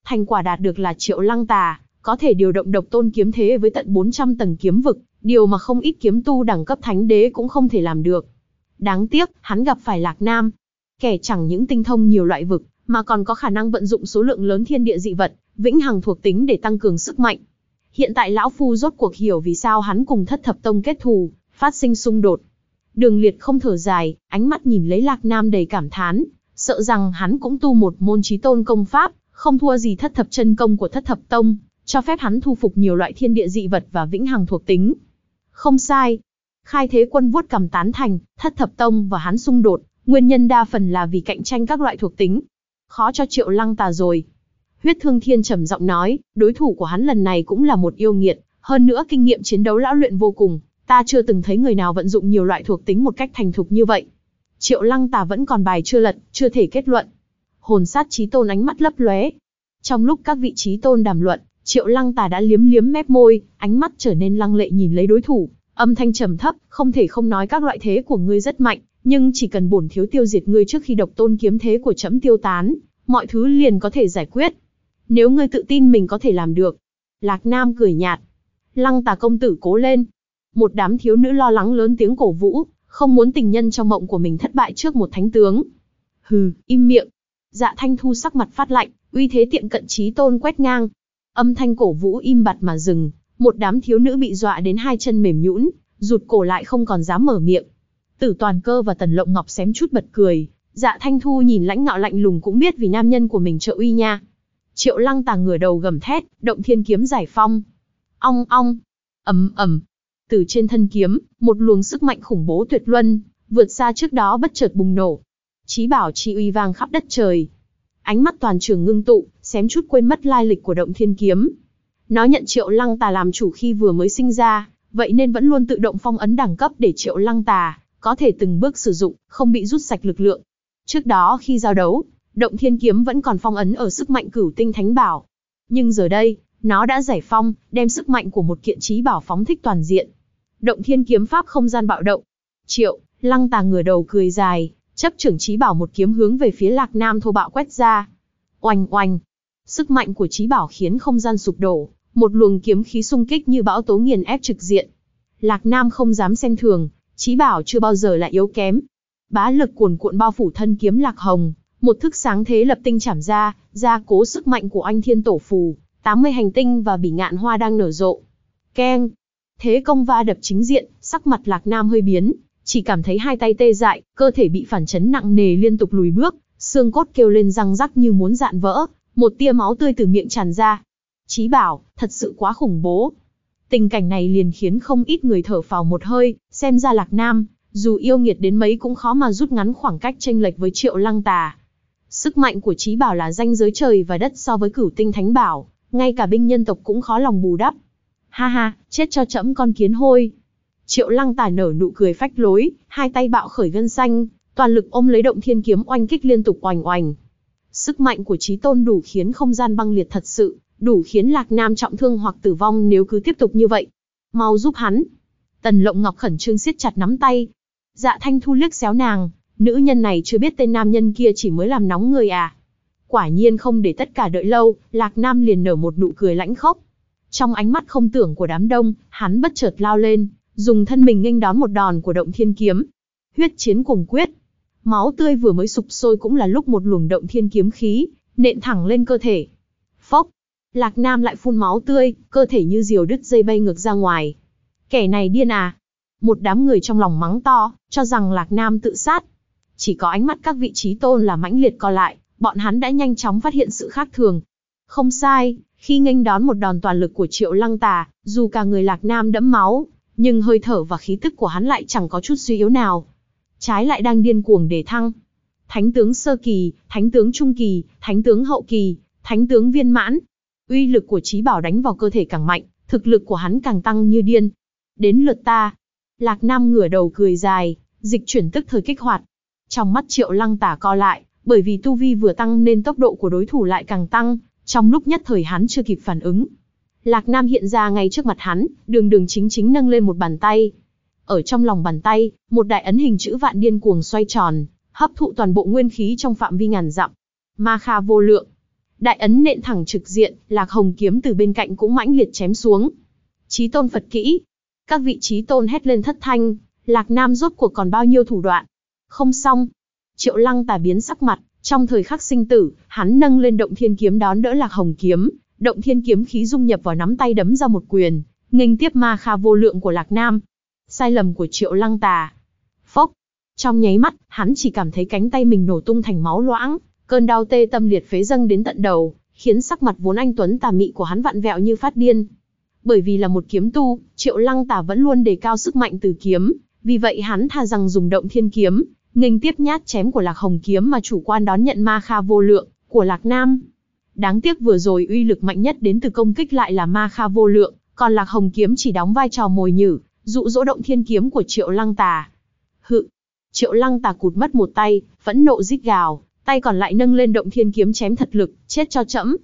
Thành quả đạt được là Triệu Lăng Tà, có thể điều động độc tôn kiếm thế với tận 400 tầng kiếm vực, điều mà không ít kiếm tu đẳng cấp thánh đế cũng không thể làm được. Đáng tiếc, hắn gặp phải Lạc Nam. Kẻ chẳng những tinh thông nhiều loại vực, mà còn có khả năng vận dụng số lượng lớn thiên địa dị vật, vĩnh hằng thuộc tính để tăng cường sức mạnh. Hiện tại lão phu rốt cuộc hiểu vì sao hắn cùng thất thập tông kết thù, phát sinh xung đột. Đường liệt không thở dài, ánh mắt nhìn lấy Lạc Nam đầy cảm thán, sợ rằng hắn cũng tu một môn trí tôn công pháp, không thua gì thất thập chân công của thất thập tông, cho phép hắn thu phục nhiều loại thiên địa dị vật và vĩnh hằng thuộc tính. Không sai. Khai thế quân vuốt cầm tán thành, thất thập tông và hắn xung đột, nguyên nhân đa phần là vì cạnh tranh các loại thuộc tính. Khó cho triệu lăng tà rồi. Huyết thương thiên trầm giọng nói, đối thủ của hắn lần này cũng là một yêu nghiệt, hơn nữa kinh nghiệm chiến đấu lão luyện vô cùng, ta chưa từng thấy người nào vận dụng nhiều loại thuộc tính một cách thành thục như vậy. Triệu lăng tà vẫn còn bài chưa lật, chưa thể kết luận. Hồn sát trí tôn ánh mắt lấp lóe. Trong lúc các vị trí tôn đàm luận, Triệu Lăng Tà đã liếm liếm mép môi, ánh mắt trở nên lăng lệ nhìn lấy đối thủ, âm thanh trầm thấp, không thể không nói các loại thế của ngươi rất mạnh, nhưng chỉ cần bổn thiếu tiêu diệt ngươi trước khi độc tôn kiếm thế của chấm tiêu tán, mọi thứ liền có thể giải quyết. Nếu ngươi tự tin mình có thể làm được. Lạc Nam cười nhạt. Lăng Tà công tử cố lên. Một đám thiếu nữ lo lắng lớn tiếng cổ vũ, không muốn tình nhân trong mộng của mình thất bại trước một thánh tướng. Hừ, im miệng. Dạ Thanh Thu sắc mặt phát lạnh, uy thế tiện cận trí tôn quét ngang, Âm thanh cổ vũ im bặt mà dừng, một đám thiếu nữ bị dọa đến hai chân mềm nhũn, rụt cổ lại không còn dám mở miệng. Tử Toàn Cơ và Tần Lộng Ngọc xém chút bật cười, Dạ Thanh Thu nhìn lãnh ngạo lạnh lùng cũng biết vì nam nhân của mình trợ uy nha. Triệu Lăng Tà ngửa đầu gầm thét, động thiên kiếm giải phong. Ong ong, ầm ầm. Từ trên thân kiếm, một luồng sức mạnh khủng bố tuyệt luân, vượt xa trước đó bất chợt bùng nổ. Chí bảo chi uy vang khắp đất trời. Ánh mắt toàn trường ngưng tụ, xém chút quên mất lai lịch của động thiên kiếm. Nó nhận triệu lăng tà làm chủ khi vừa mới sinh ra, vậy nên vẫn luôn tự động phong ấn đẳng cấp để triệu lăng tà, có thể từng bước sử dụng, không bị rút sạch lực lượng. Trước đó khi giao đấu, động thiên kiếm vẫn còn phong ấn ở sức mạnh cửu tinh thánh bảo. Nhưng giờ đây, nó đã giải phong, đem sức mạnh của một kiện trí bảo phóng thích toàn diện. Động thiên kiếm pháp không gian bạo động. Triệu, lăng tà ngửa đầu cười dài, chấp trưởng trí bảo một kiếm hướng về phía lạc nam thô bạo quét ra. Oanh oanh, Sức mạnh của trí bảo khiến không gian sụp đổ, một luồng kiếm khí xung kích như bão tố nghiền ép trực diện. Lạc Nam không dám xem thường, trí bảo chưa bao giờ là yếu kém. Bá lực cuồn cuộn bao phủ thân kiếm Lạc Hồng, một thức sáng thế lập tinh chảm ra, gia cố sức mạnh của anh thiên tổ phù, 80 hành tinh và bỉ ngạn hoa đang nở rộ. Keng! Thế công va đập chính diện, sắc mặt Lạc Nam hơi biến, chỉ cảm thấy hai tay tê dại, cơ thể bị phản chấn nặng nề liên tục lùi bước, xương cốt kêu lên răng rắc như muốn dạn vỡ, một tia máu tươi từ miệng tràn ra. Chí bảo, thật sự quá khủng bố. Tình cảnh này liền khiến không ít người thở phào một hơi, xem ra Lạc Nam, dù yêu nghiệt đến mấy cũng khó mà rút ngắn khoảng cách tranh lệch với triệu lăng tà. Sức mạnh của trí bảo là danh giới trời và đất so với cửu tinh thánh bảo, ngay cả binh nhân tộc cũng khó lòng bù đắp. Ha ha, chết cho chẫm con kiến hôi. Triệu lăng Tả nở nụ cười phách lối, hai tay bạo khởi gân xanh, toàn lực ôm lấy động thiên kiếm oanh kích liên tục oanh oanh. Sức mạnh của trí tôn đủ khiến không gian băng liệt thật sự, đủ khiến Lạc Nam trọng thương hoặc tử vong nếu cứ tiếp tục như vậy. Mau giúp hắn. Tần Lộng Ngọc khẩn trương siết chặt nắm tay. Dạ Thanh Thu liếc xéo nàng, nữ nhân này chưa biết tên nam nhân kia chỉ mới làm nóng người à. Quả nhiên không để tất cả đợi lâu, Lạc Nam liền nở một nụ cười lãnh khốc. Trong ánh mắt không tưởng của đám đông, hắn bất chợt lao lên, dùng thân mình nghênh đón một đòn của động thiên kiếm. Huyết chiến cùng quyết. Máu tươi vừa mới sụp sôi cũng là lúc một luồng động thiên kiếm khí, nện thẳng lên cơ thể. Phốc! Lạc Nam lại phun máu tươi, cơ thể như diều đứt dây bay ngược ra ngoài. Kẻ này điên à? Một đám người trong lòng mắng to, cho rằng Lạc Nam tự sát. Chỉ có ánh mắt các vị trí tôn là mãnh liệt co lại, bọn hắn đã nhanh chóng phát hiện sự khác thường. Không sai, khi nghênh đón một đòn toàn lực của Triệu Lăng Tà, dù cả người Lạc Nam đẫm máu, nhưng hơi thở và khí tức của hắn lại chẳng có chút suy yếu nào. Trái lại đang điên cuồng để thăng. Thánh tướng sơ kỳ, thánh tướng trung kỳ, thánh tướng hậu kỳ, thánh tướng viên mãn. Uy lực của trí bảo đánh vào cơ thể càng mạnh, thực lực của hắn càng tăng như điên. Đến lượt ta. Lạc Nam ngửa đầu cười dài, dịch chuyển tức thời kích hoạt. Trong mắt triệu lăng tả co lại, bởi vì tu vi vừa tăng nên tốc độ của đối thủ lại càng tăng, trong lúc nhất thời hắn chưa kịp phản ứng. Lạc Nam hiện ra ngay trước mặt hắn, đường đường chính chính nâng lên một bàn tay. Ở trong lòng bàn tay, một đại ấn hình chữ vạn điên cuồng xoay tròn, hấp thụ toàn bộ nguyên khí trong phạm vi ngàn dặm. Ma kha vô lượng. Đại ấn nện thẳng trực diện, Lạc Hồng kiếm từ bên cạnh cũng mãnh liệt chém xuống. Chí tôn Phật kỹ. Các vị trí tôn hét lên thất thanh, Lạc Nam rốt cuộc còn bao nhiêu thủ đoạn. Không xong. Triệu lăng tà biến sắc mặt, trong thời khắc sinh tử, hắn nâng lên động thiên kiếm đón đỡ Lạc Hồng kiếm, động thiên kiếm khí dung nhập vào nắm tay đấm ra một quyền, nghênh tiếp ma kha vô lượng của Lạc Nam. Sai lầm của Triệu Lăng Tà. Phốc. Trong nháy mắt, hắn chỉ cảm thấy cánh tay mình nổ tung thành máu loãng, cơn đau tê tâm liệt phế dâng đến tận đầu, khiến sắc mặt vốn anh tuấn tà mị của hắn vặn vẹo như phát điên. Bởi vì là một kiếm tu, Triệu Lăng Tà vẫn luôn đề cao sức mạnh từ kiếm, vì vậy hắn thà rằng dùng động thiên kiếm, nghênh tiếp nhát chém của Lạc Hồng kiếm mà chủ quan đón nhận ma kha vô lượng của Lạc Nam. Đáng tiếc vừa rồi uy lực mạnh nhất đến từ công kích lại là ma kha vô lượng, còn Lạc Hồng kiếm chỉ đóng vai trò mồi nhử, dụ dỗ động thiên kiếm của Triệu Lăng Tà. Hự, Triệu Lăng Tà cụt mất một tay, phẫn nộ rít gào, tay còn lại nâng lên động thiên kiếm chém thật lực, chết cho chẫm.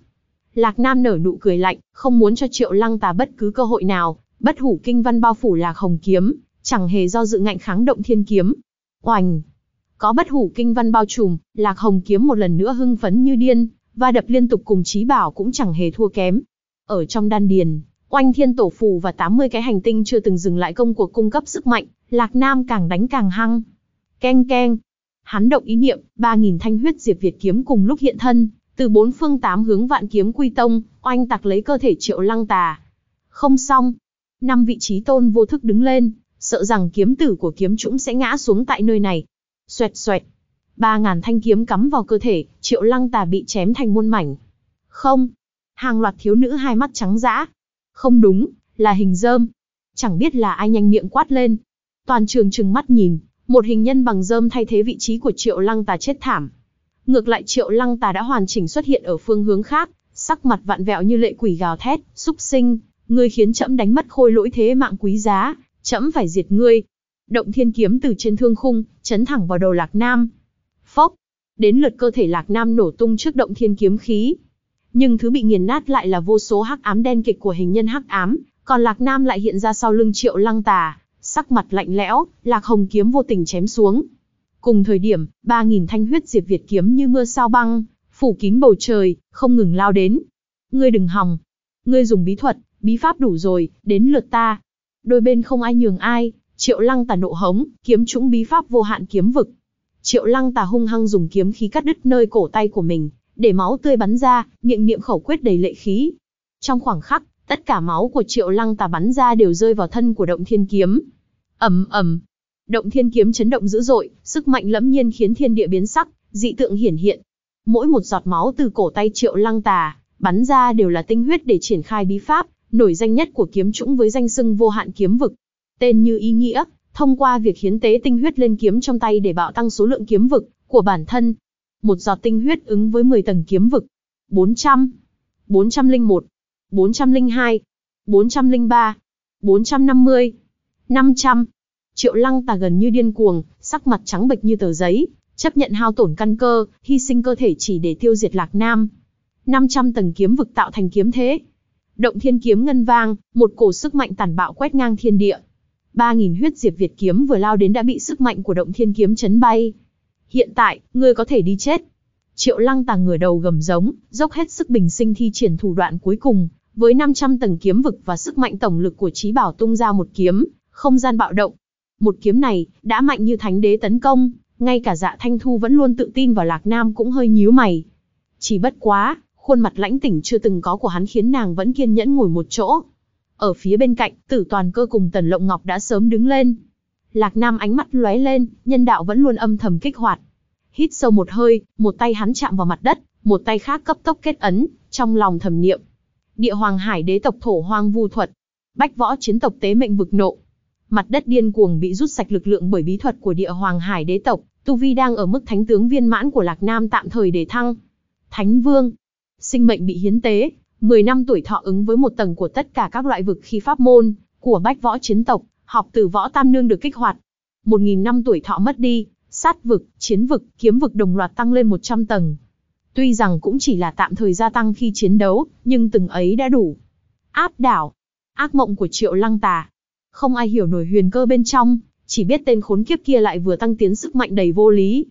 Lạc Nam nở nụ cười lạnh, không muốn cho Triệu Lăng Tà bất cứ cơ hội nào, bất hủ kinh văn bao phủ Lạc Hồng kiếm, chẳng hề do dự ngạnh kháng động thiên kiếm. Oành! Có bất hủ kinh văn bao trùm, Lạc Hồng kiếm một lần nữa hưng phấn như điên, và đập liên tục cùng trí bảo cũng chẳng hề thua kém. Ở trong đan điền, oanh thiên tổ phù và 80 cái hành tinh chưa từng dừng lại công cuộc cung cấp sức mạnh, Lạc Nam càng đánh càng hăng. Keng keng. Hắn động ý niệm, 3000 thanh huyết diệp Việt kiếm cùng lúc hiện thân, từ bốn phương tám hướng vạn kiếm quy tông, oanh tạc lấy cơ thể triệu lăng tà. Không xong. Năm vị trí tôn vô thức đứng lên, sợ rằng kiếm tử của kiếm trũng sẽ ngã xuống tại nơi này. Xoẹt xoẹt. Ba ngàn thanh kiếm cắm vào cơ thể, triệu lăng tà bị chém thành muôn mảnh. Không. Hàng loạt thiếu nữ hai mắt trắng dã. Không đúng, là hình dơm. Chẳng biết là ai nhanh miệng quát lên. Toàn trường trừng mắt nhìn, một hình nhân bằng dơm thay thế vị trí của triệu lăng tà chết thảm. Ngược lại triệu lăng tà đã hoàn chỉnh xuất hiện ở phương hướng khác, sắc mặt vặn vẹo như lệ quỷ gào thét, xúc sinh, ngươi khiến trẫm đánh mất khôi lỗi thế mạng quý giá, trẫm phải diệt ngươi. Động thiên kiếm từ trên thương khung, chấn thẳng vào đầu Lạc Nam. Phốc, đến lượt cơ thể Lạc Nam nổ tung trước động thiên kiếm khí. Nhưng thứ bị nghiền nát lại là vô số hắc ám đen kịch của hình nhân hắc ám, còn Lạc Nam lại hiện ra sau lưng Triệu Lăng Tà, sắc mặt lạnh lẽo, Lạc Hồng kiếm vô tình chém xuống. Cùng thời điểm, 3000 thanh huyết diệt Việt kiếm như mưa sao băng, phủ kín bầu trời, không ngừng lao đến. Ngươi đừng hòng. Ngươi dùng bí thuật, bí pháp đủ rồi, đến lượt ta. Đôi bên không ai nhường ai, Triệu Lăng Tà nộ hống, kiếm trũng bí pháp vô hạn kiếm vực. Triệu Lăng Tà hung hăng dùng kiếm khí cắt đứt nơi cổ tay của mình, để máu tươi bắn ra, miệng niệm khẩu quyết đầy lệ khí. Trong khoảng khắc, tất cả máu của Triệu Lăng Tà bắn ra đều rơi vào thân của Động Thiên kiếm. Ầm ầm. Động Thiên kiếm chấn động dữ dội, sức mạnh lẫm nhiên khiến thiên địa biến sắc, dị tượng hiển hiện. Mỗi một giọt máu từ cổ tay Triệu Lăng Tà bắn ra đều là tinh huyết để triển khai bí pháp, nổi danh nhất của kiếm chủng với danh xưng vô hạn kiếm vực. Tên như ý nghĩa, thông qua việc hiến tế tinh huyết lên kiếm trong tay để bạo tăng số lượng kiếm vực của bản thân. Một giọt tinh huyết ứng với 10 tầng kiếm vực. 400, 401, 402, 403, 450, 500. Triệu Lăng Tà gần như điên cuồng, sắc mặt trắng bệch như tờ giấy, chấp nhận hao tổn căn cơ, hy sinh cơ thể chỉ để tiêu diệt Lạc Nam. 500 tầng kiếm vực tạo thành kiếm thế. Động thiên kiếm ngân vang, một cổ sức mạnh tàn bạo quét ngang thiên địa. 3.000 huyết diệp Việt kiếm vừa lao đến đã bị sức mạnh của động thiên kiếm chấn bay. Hiện tại, ngươi có thể đi chết. Triệu lăng tàng ngửa đầu gầm giống, dốc hết sức bình sinh thi triển thủ đoạn cuối cùng, với 500 tầng kiếm vực và sức mạnh tổng lực của trí bảo tung ra một kiếm, không gian bạo động. Một kiếm này, đã mạnh như thánh đế tấn công, ngay cả dạ thanh thu vẫn luôn tự tin vào lạc nam cũng hơi nhíu mày. Chỉ bất quá, khuôn mặt lãnh tỉnh chưa từng có của hắn khiến nàng vẫn kiên nhẫn ngồi một chỗ. Ở phía bên cạnh, Tử Toàn Cơ cùng Tần Lộng Ngọc đã sớm đứng lên. Lạc Nam ánh mắt lóe lên, nhân đạo vẫn luôn âm thầm kích hoạt. Hít sâu một hơi, một tay hắn chạm vào mặt đất, một tay khác cấp tốc kết ấn, trong lòng thầm niệm. Địa Hoàng Hải đế tộc thổ hoang vu thuật, bách võ chiến tộc tế mệnh vực nộ. Mặt đất điên cuồng bị rút sạch lực lượng bởi bí thuật của địa Hoàng Hải đế tộc, tu vi đang ở mức thánh tướng viên mãn của Lạc Nam tạm thời để thăng. Thánh Vương, sinh mệnh bị hiến tế, 10 năm tuổi thọ ứng với một tầng của tất cả các loại vực khi pháp môn của bách võ chiến tộc, học từ võ tam nương được kích hoạt. 1.000 năm tuổi thọ mất đi, sát vực, chiến vực, kiếm vực đồng loạt tăng lên 100 tầng. Tuy rằng cũng chỉ là tạm thời gia tăng khi chiến đấu, nhưng từng ấy đã đủ. Áp đảo, ác mộng của triệu lăng tà. Không ai hiểu nổi huyền cơ bên trong, chỉ biết tên khốn kiếp kia lại vừa tăng tiến sức mạnh đầy vô lý.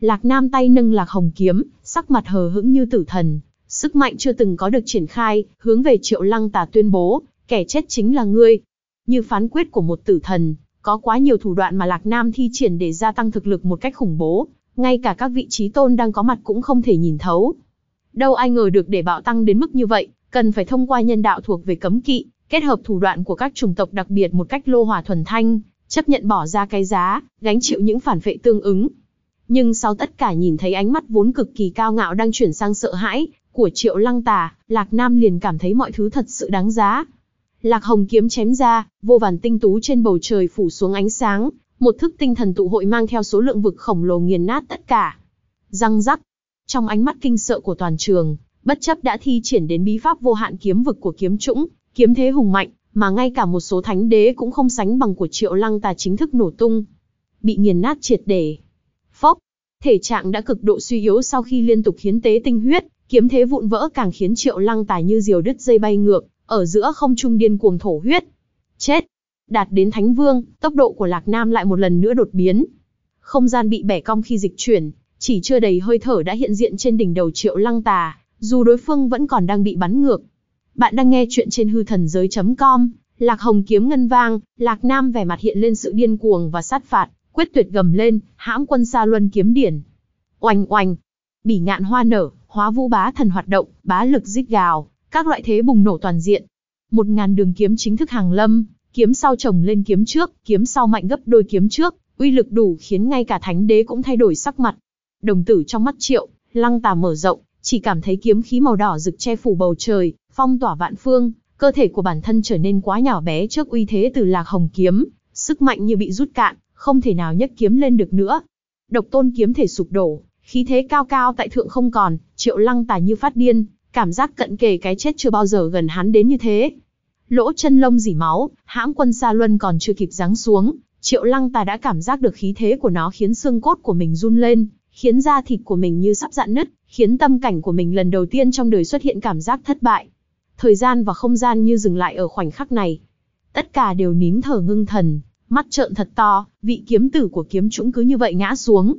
Lạc Nam tay nâng lạc hồng kiếm, sắc mặt hờ hững như tử thần, sức mạnh chưa từng có được triển khai, hướng về triệu lăng tà tuyên bố, kẻ chết chính là ngươi. Như phán quyết của một tử thần, có quá nhiều thủ đoạn mà Lạc Nam thi triển để gia tăng thực lực một cách khủng bố, ngay cả các vị trí tôn đang có mặt cũng không thể nhìn thấu. Đâu ai ngờ được để bạo tăng đến mức như vậy, cần phải thông qua nhân đạo thuộc về cấm kỵ, kết hợp thủ đoạn của các chủng tộc đặc biệt một cách lô hỏa thuần thanh, chấp nhận bỏ ra cái giá, gánh chịu những phản phệ tương ứng. Nhưng sau tất cả nhìn thấy ánh mắt vốn cực kỳ cao ngạo đang chuyển sang sợ hãi, của triệu lăng tà, Lạc Nam liền cảm thấy mọi thứ thật sự đáng giá. Lạc Hồng kiếm chém ra, vô vàn tinh tú trên bầu trời phủ xuống ánh sáng, một thức tinh thần tụ hội mang theo số lượng vực khổng lồ nghiền nát tất cả. Răng rắc, trong ánh mắt kinh sợ của toàn trường, bất chấp đã thi triển đến bí pháp vô hạn kiếm vực của kiếm trũng, kiếm thế hùng mạnh, mà ngay cả một số thánh đế cũng không sánh bằng của triệu lăng tà chính thức nổ tung. Bị nghiền nát triệt để. Phốc, thể trạng đã cực độ suy yếu sau khi liên tục hiến tế tinh huyết, kiếm thế vụn vỡ càng khiến triệu lăng tài như diều đứt dây bay ngược, ở giữa không trung điên cuồng thổ huyết. Chết! Đạt đến Thánh Vương, tốc độ của Lạc Nam lại một lần nữa đột biến. Không gian bị bẻ cong khi dịch chuyển, chỉ chưa đầy hơi thở đã hiện diện trên đỉnh đầu triệu lăng tà, dù đối phương vẫn còn đang bị bắn ngược. Bạn đang nghe chuyện trên hư thần giới.com, Lạc Hồng kiếm ngân vang, Lạc Nam vẻ mặt hiện lên sự điên cuồng và sát phạt, quyết tuyệt gầm lên, hãm quân xa luân kiếm điển. Oanh oanh, bỉ ngạn hoa nở, hóa vũ bá thần hoạt động, bá lực rít gào, các loại thế bùng nổ toàn diện. Một ngàn đường kiếm chính thức hàng lâm, kiếm sau chồng lên kiếm trước, kiếm sau mạnh gấp đôi kiếm trước, uy lực đủ khiến ngay cả thánh đế cũng thay đổi sắc mặt. Đồng tử trong mắt triệu, lăng tà mở rộng, chỉ cảm thấy kiếm khí màu đỏ rực che phủ bầu trời, phong tỏa vạn phương, cơ thể của bản thân trở nên quá nhỏ bé trước uy thế từ lạc hồng kiếm, sức mạnh như bị rút cạn, không thể nào nhấc kiếm lên được nữa. Độc tôn kiếm thể sụp đổ, khí thế cao cao tại thượng không còn, triệu lăng tà như phát điên, cảm giác cận kề cái chết chưa bao giờ gần hắn đến như thế. Lỗ chân lông dỉ máu, hãng quân xa luân còn chưa kịp giáng xuống, triệu lăng tà đã cảm giác được khí thế của nó khiến xương cốt của mình run lên, khiến da thịt của mình như sắp dạn nứt, khiến tâm cảnh của mình lần đầu tiên trong đời xuất hiện cảm giác thất bại. Thời gian và không gian như dừng lại ở khoảnh khắc này. Tất cả đều nín thở ngưng thần, mắt trợn thật to, vị kiếm tử của kiếm trũng cứ như vậy ngã xuống.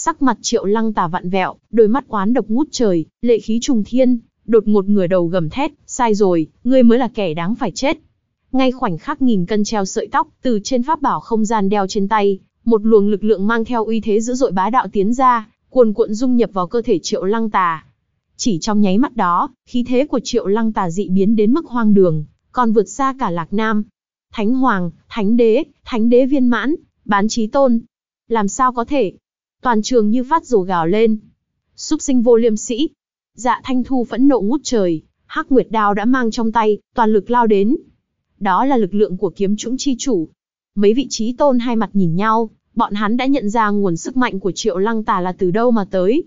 Sắc mặt triệu lăng tà vặn vẹo, đôi mắt oán độc ngút trời, lệ khí trùng thiên, đột ngột ngửa đầu gầm thét, sai rồi, ngươi mới là kẻ đáng phải chết. Ngay khoảnh khắc nghìn cân treo sợi tóc, từ trên pháp bảo không gian đeo trên tay, một luồng lực lượng mang theo uy thế dữ dội bá đạo tiến ra, cuồn cuộn dung nhập vào cơ thể triệu lăng tà. Chỉ trong nháy mắt đó, khí thế của triệu lăng tà dị biến đến mức hoang đường, còn vượt xa cả lạc nam. Thánh hoàng, thánh đế, thánh đế viên mãn, bán trí tôn. Làm sao có thể? Toàn trường như phát rồ gào lên. Súc sinh vô liêm sĩ. Dạ thanh thu phẫn nộ ngút trời, hắc nguyệt đao đã mang trong tay, toàn lực lao đến. Đó là lực lượng của kiếm trũng chi chủ. Mấy vị trí tôn hai mặt nhìn nhau, bọn hắn đã nhận ra nguồn sức mạnh của triệu lăng tà là từ đâu mà tới.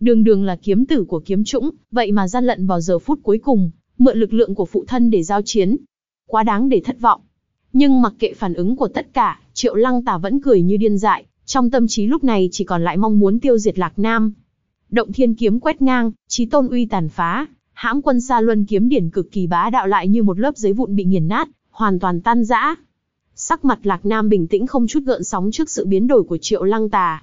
Đường đường là kiếm tử của kiếm trũng, vậy mà gian lận vào giờ phút cuối cùng, mượn lực lượng của phụ thân để giao chiến. Quá đáng để thất vọng. Nhưng mặc kệ phản ứng của tất cả, triệu lăng tà vẫn cười như điên dại, trong tâm trí lúc này chỉ còn lại mong muốn tiêu diệt Lạc Nam. Động thiên kiếm quét ngang, trí tôn uy tàn phá, hãm quân xa luân kiếm điển cực kỳ bá đạo lại như một lớp giấy vụn bị nghiền nát, hoàn toàn tan rã. Sắc mặt Lạc Nam bình tĩnh không chút gợn sóng trước sự biến đổi của Triệu Lăng Tà.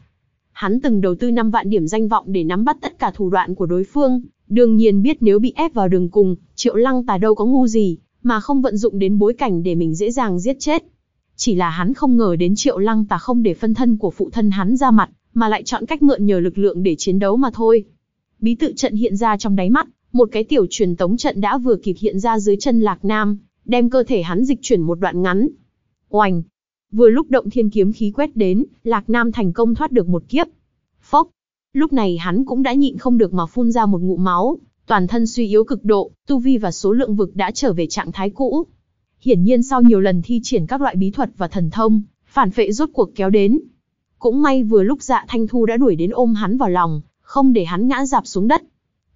Hắn từng đầu tư 5 vạn điểm danh vọng để nắm bắt tất cả thủ đoạn của đối phương, đương nhiên biết nếu bị ép vào đường cùng, Triệu Lăng Tà đâu có ngu gì, mà không vận dụng đến bối cảnh để mình dễ dàng giết chết. Chỉ là hắn không ngờ đến Triệu Lăng Tà không để phân thân của phụ thân hắn ra mặt, mà lại chọn cách mượn nhờ lực lượng để chiến đấu mà thôi. Bí tự trận hiện ra trong đáy mắt, một cái tiểu truyền tống trận đã vừa kịp hiện ra dưới chân Lạc Nam, đem cơ thể hắn dịch chuyển một đoạn ngắn. Oành! Vừa lúc động thiên kiếm khí quét đến, Lạc Nam thành công thoát được một kiếp. Phốc! Lúc này hắn cũng đã nhịn không được mà phun ra một ngụm máu, toàn thân suy yếu cực độ, tu vi và số lượng vực đã trở về trạng thái cũ. Hiển nhiên sau nhiều lần thi triển các loại bí thuật và thần thông, phản phệ rốt cuộc kéo đến. Cũng may vừa lúc dạ thanh thu đã đuổi đến ôm hắn vào lòng, không để hắn ngã dạp xuống đất.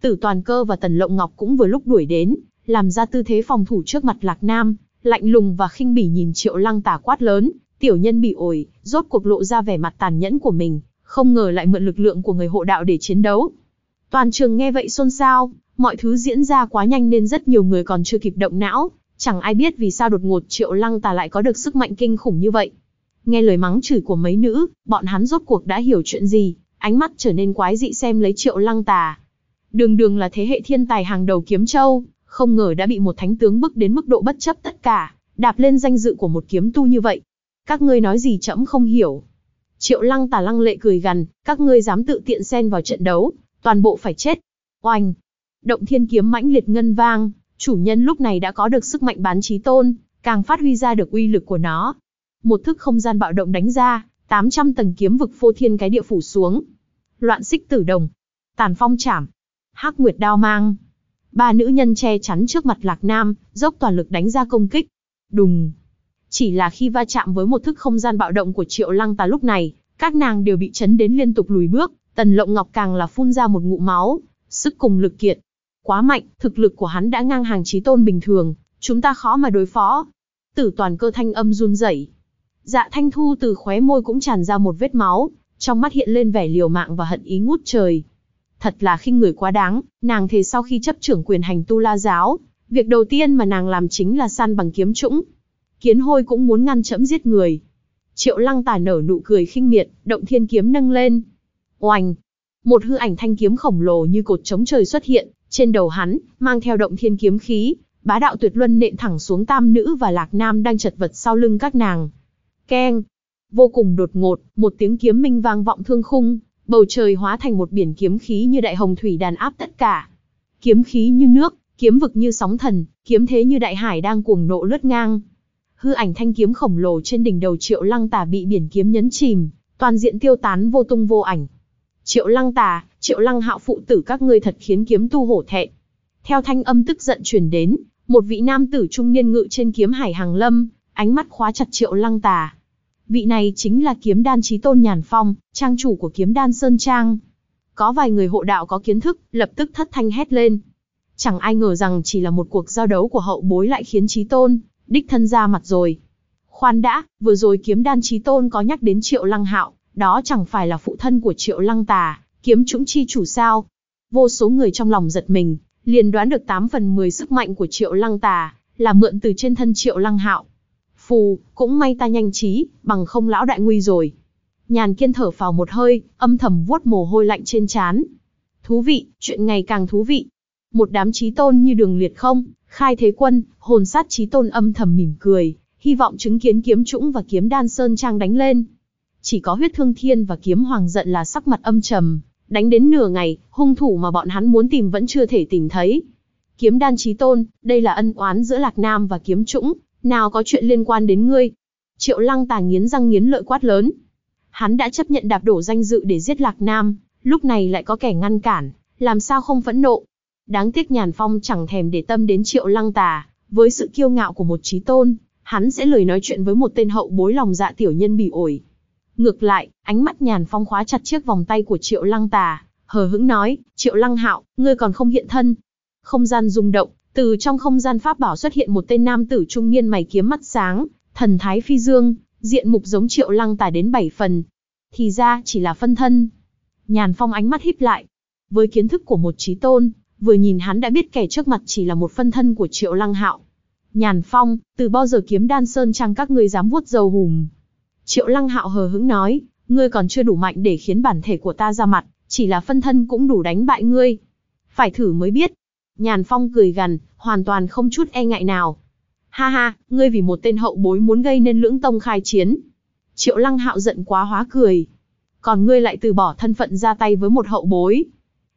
Tử toàn cơ và tần lộng ngọc cũng vừa lúc đuổi đến, làm ra tư thế phòng thủ trước mặt lạc nam, lạnh lùng và khinh bỉ nhìn triệu lăng tả quát lớn, tiểu nhân bị ổi, rốt cuộc lộ ra vẻ mặt tàn nhẫn của mình, không ngờ lại mượn lực lượng của người hộ đạo để chiến đấu. Toàn trường nghe vậy xôn xao, mọi thứ diễn ra quá nhanh nên rất nhiều người còn chưa kịp động não, chẳng ai biết vì sao đột ngột triệu lăng tà lại có được sức mạnh kinh khủng như vậy. Nghe lời mắng chửi của mấy nữ, bọn hắn rốt cuộc đã hiểu chuyện gì, ánh mắt trở nên quái dị xem lấy triệu lăng tà. Đường đường là thế hệ thiên tài hàng đầu kiếm châu, không ngờ đã bị một thánh tướng bức đến mức độ bất chấp tất cả, đạp lên danh dự của một kiếm tu như vậy. Các ngươi nói gì chậm không hiểu. Triệu lăng tà lăng lệ cười gằn, các ngươi dám tự tiện xen vào trận đấu, toàn bộ phải chết. Oanh! Động thiên kiếm mãnh liệt ngân vang, chủ nhân lúc này đã có được sức mạnh bán trí tôn, càng phát huy ra được uy lực của nó. Một thức không gian bạo động đánh ra, 800 tầng kiếm vực phô thiên cái địa phủ xuống. Loạn xích tử đồng, tàn phong chảm, hắc nguyệt đao mang. Ba nữ nhân che chắn trước mặt Lạc Nam, dốc toàn lực đánh ra công kích. Đùng. Chỉ là khi va chạm với một thức không gian bạo động của Triệu Lăng Tà lúc này, các nàng đều bị chấn đến liên tục lùi bước, Tần Lộng Ngọc càng là phun ra một ngụm máu, sức cùng lực kiệt. Quá mạnh, thực lực của hắn đã ngang hàng trí tôn bình thường, chúng ta khó mà đối phó. Tử toàn cơ thanh âm run rẩy. Dạ thanh thu từ khóe môi cũng tràn ra một vết máu, trong mắt hiện lên vẻ liều mạng và hận ý ngút trời. Thật là khinh người quá đáng, nàng thề sau khi chấp trưởng quyền hành tu la giáo, việc đầu tiên mà nàng làm chính là săn bằng kiếm trũng. Kiến hôi cũng muốn ngăn chẫm giết người. Triệu lăng tả nở nụ cười khinh miệt, động thiên kiếm nâng lên. Oanh! Một hư ảnh thanh kiếm khổng lồ như cột chống trời xuất hiện, trên đầu hắn, mang theo động thiên kiếm khí, bá đạo tuyệt luân nện thẳng xuống tam nữ và lạc nam đang chật vật sau lưng các nàng. Keng! Vô cùng đột ngột, một tiếng kiếm minh vang vọng thương khung, bầu trời hóa thành một biển kiếm khí như đại hồng thủy đàn áp tất cả. Kiếm khí như nước, kiếm vực như sóng thần, kiếm thế như đại hải đang cuồng nộ lướt ngang. Hư ảnh thanh kiếm khổng lồ trên đỉnh đầu Triệu Lăng Tà bị biển kiếm nhấn chìm, toàn diện tiêu tán vô tung vô ảnh. Triệu Lăng Tà, Triệu Lăng Hạo phụ tử các ngươi thật khiến kiếm tu hổ thẹn. Theo thanh âm tức giận truyền đến, một vị nam tử trung niên ngự trên kiếm hải hàng lâm, ánh mắt khóa chặt Triệu Lăng Tà. Vị này chính là kiếm đan trí tôn Nhàn Phong, trang chủ của kiếm đan Sơn Trang. Có vài người hộ đạo có kiến thức, lập tức thất thanh hét lên. Chẳng ai ngờ rằng chỉ là một cuộc giao đấu của hậu bối lại khiến trí tôn, đích thân ra mặt rồi. Khoan đã, vừa rồi kiếm đan trí tôn có nhắc đến triệu lăng hạo, đó chẳng phải là phụ thân của triệu lăng tà, kiếm trũng chi chủ sao. Vô số người trong lòng giật mình, liền đoán được 8 phần 10 sức mạnh của triệu lăng tà, là mượn từ trên thân triệu lăng hạo. Phù, cũng may ta nhanh trí, bằng không lão đại nguy rồi. Nhàn kiên thở phào một hơi, âm thầm vuốt mồ hôi lạnh trên trán. Thú vị, chuyện ngày càng thú vị. Một đám trí tôn như đường liệt không, khai thế quân, hồn sát trí tôn âm thầm mỉm cười, hy vọng chứng kiến kiếm trũng và kiếm đan sơn trang đánh lên. Chỉ có huyết thương thiên và kiếm hoàng giận là sắc mặt âm trầm, đánh đến nửa ngày, hung thủ mà bọn hắn muốn tìm vẫn chưa thể tìm thấy. Kiếm đan trí tôn, đây là ân oán giữa Lạc Nam và kiếm trũng, nào có chuyện liên quan đến ngươi. Triệu lăng tà nghiến răng nghiến lợi quát lớn. Hắn đã chấp nhận đạp đổ danh dự để giết Lạc Nam, lúc này lại có kẻ ngăn cản, làm sao không phẫn nộ. Đáng tiếc Nhàn Phong chẳng thèm để tâm đến triệu lăng tà, với sự kiêu ngạo của một trí tôn, hắn sẽ lười nói chuyện với một tên hậu bối lòng dạ tiểu nhân bị ổi. Ngược lại, ánh mắt Nhàn Phong khóa chặt chiếc vòng tay của triệu lăng tà, hờ hững nói, triệu lăng hạo, ngươi còn không hiện thân. Không gian rung động, từ trong không gian pháp bảo xuất hiện một tên nam tử trung niên mày kiếm mắt sáng, thần thái phi dương, diện mục giống triệu lăng tà đến bảy phần. Thì ra chỉ là phân thân. Nhàn Phong ánh mắt híp lại. Với kiến thức của một trí tôn, vừa nhìn hắn đã biết kẻ trước mặt chỉ là một phân thân của triệu lăng hạo. Nhàn Phong, từ bao giờ kiếm đan sơn trang các ngươi dám vuốt dầu hùm. Triệu lăng hạo hờ hững nói, ngươi còn chưa đủ mạnh để khiến bản thể của ta ra mặt, chỉ là phân thân cũng đủ đánh bại ngươi. Phải thử mới biết. Nhàn Phong cười gằn, hoàn toàn không chút e ngại nào. Ha ha, ngươi vì một tên hậu bối muốn gây nên lưỡng tông khai chiến. Triệu lăng hạo giận quá hóa cười. Còn ngươi lại từ bỏ thân phận ra tay với một hậu bối.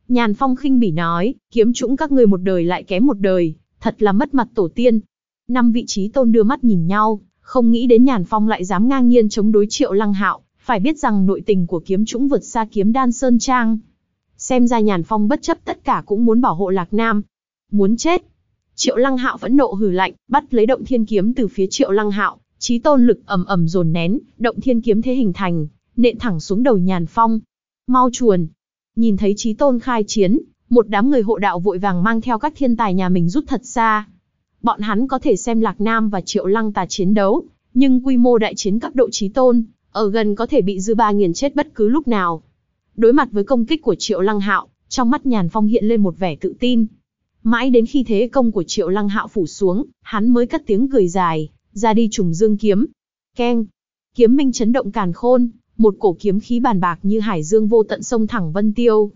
Nhàn Phong khinh bỉ nói, kiếm trũng các ngươi một đời lại kém một đời, thật là mất mặt tổ tiên. Năm vị trí tôn đưa mắt nhìn nhau, không nghĩ đến Nhàn Phong lại dám ngang nhiên chống đối Triệu Lăng Hạo, phải biết rằng nội tình của kiếm trũng vượt xa kiếm đan sơn trang. Xem ra Nhàn Phong bất chấp tất cả cũng muốn bảo hộ Lạc Nam. Muốn chết. Triệu Lăng Hạo vẫn nộ hừ lạnh, bắt lấy động thiên kiếm từ phía Triệu Lăng Hạo, chí tôn lực ầm ầm dồn nén, động thiên kiếm thế hình thành, nện thẳng xuống đầu Nhàn Phong. Mau chuồn. Nhìn thấy chí tôn khai chiến, một đám người hộ đạo vội vàng mang theo các thiên tài nhà mình rút thật xa. Bọn hắn có thể xem Lạc Nam và Triệu Lăng Tà chiến đấu, nhưng quy mô đại chiến cấp độ chí tôn, ở gần có thể bị dư ba nghiền chết bất cứ lúc nào. Đối mặt với công kích của Triệu Lăng Hạo, trong mắt Nhàn Phong hiện lên một vẻ tự tin. Mãi đến khi thế công của Triệu Lăng Hạo phủ xuống, hắn mới cất tiếng cười dài, ra đi trùng dương kiếm. Keng! Kiếm minh chấn động càn khôn, một cổ kiếm khí bàn bạc như hải dương vô tận sông thẳng vân tiêu.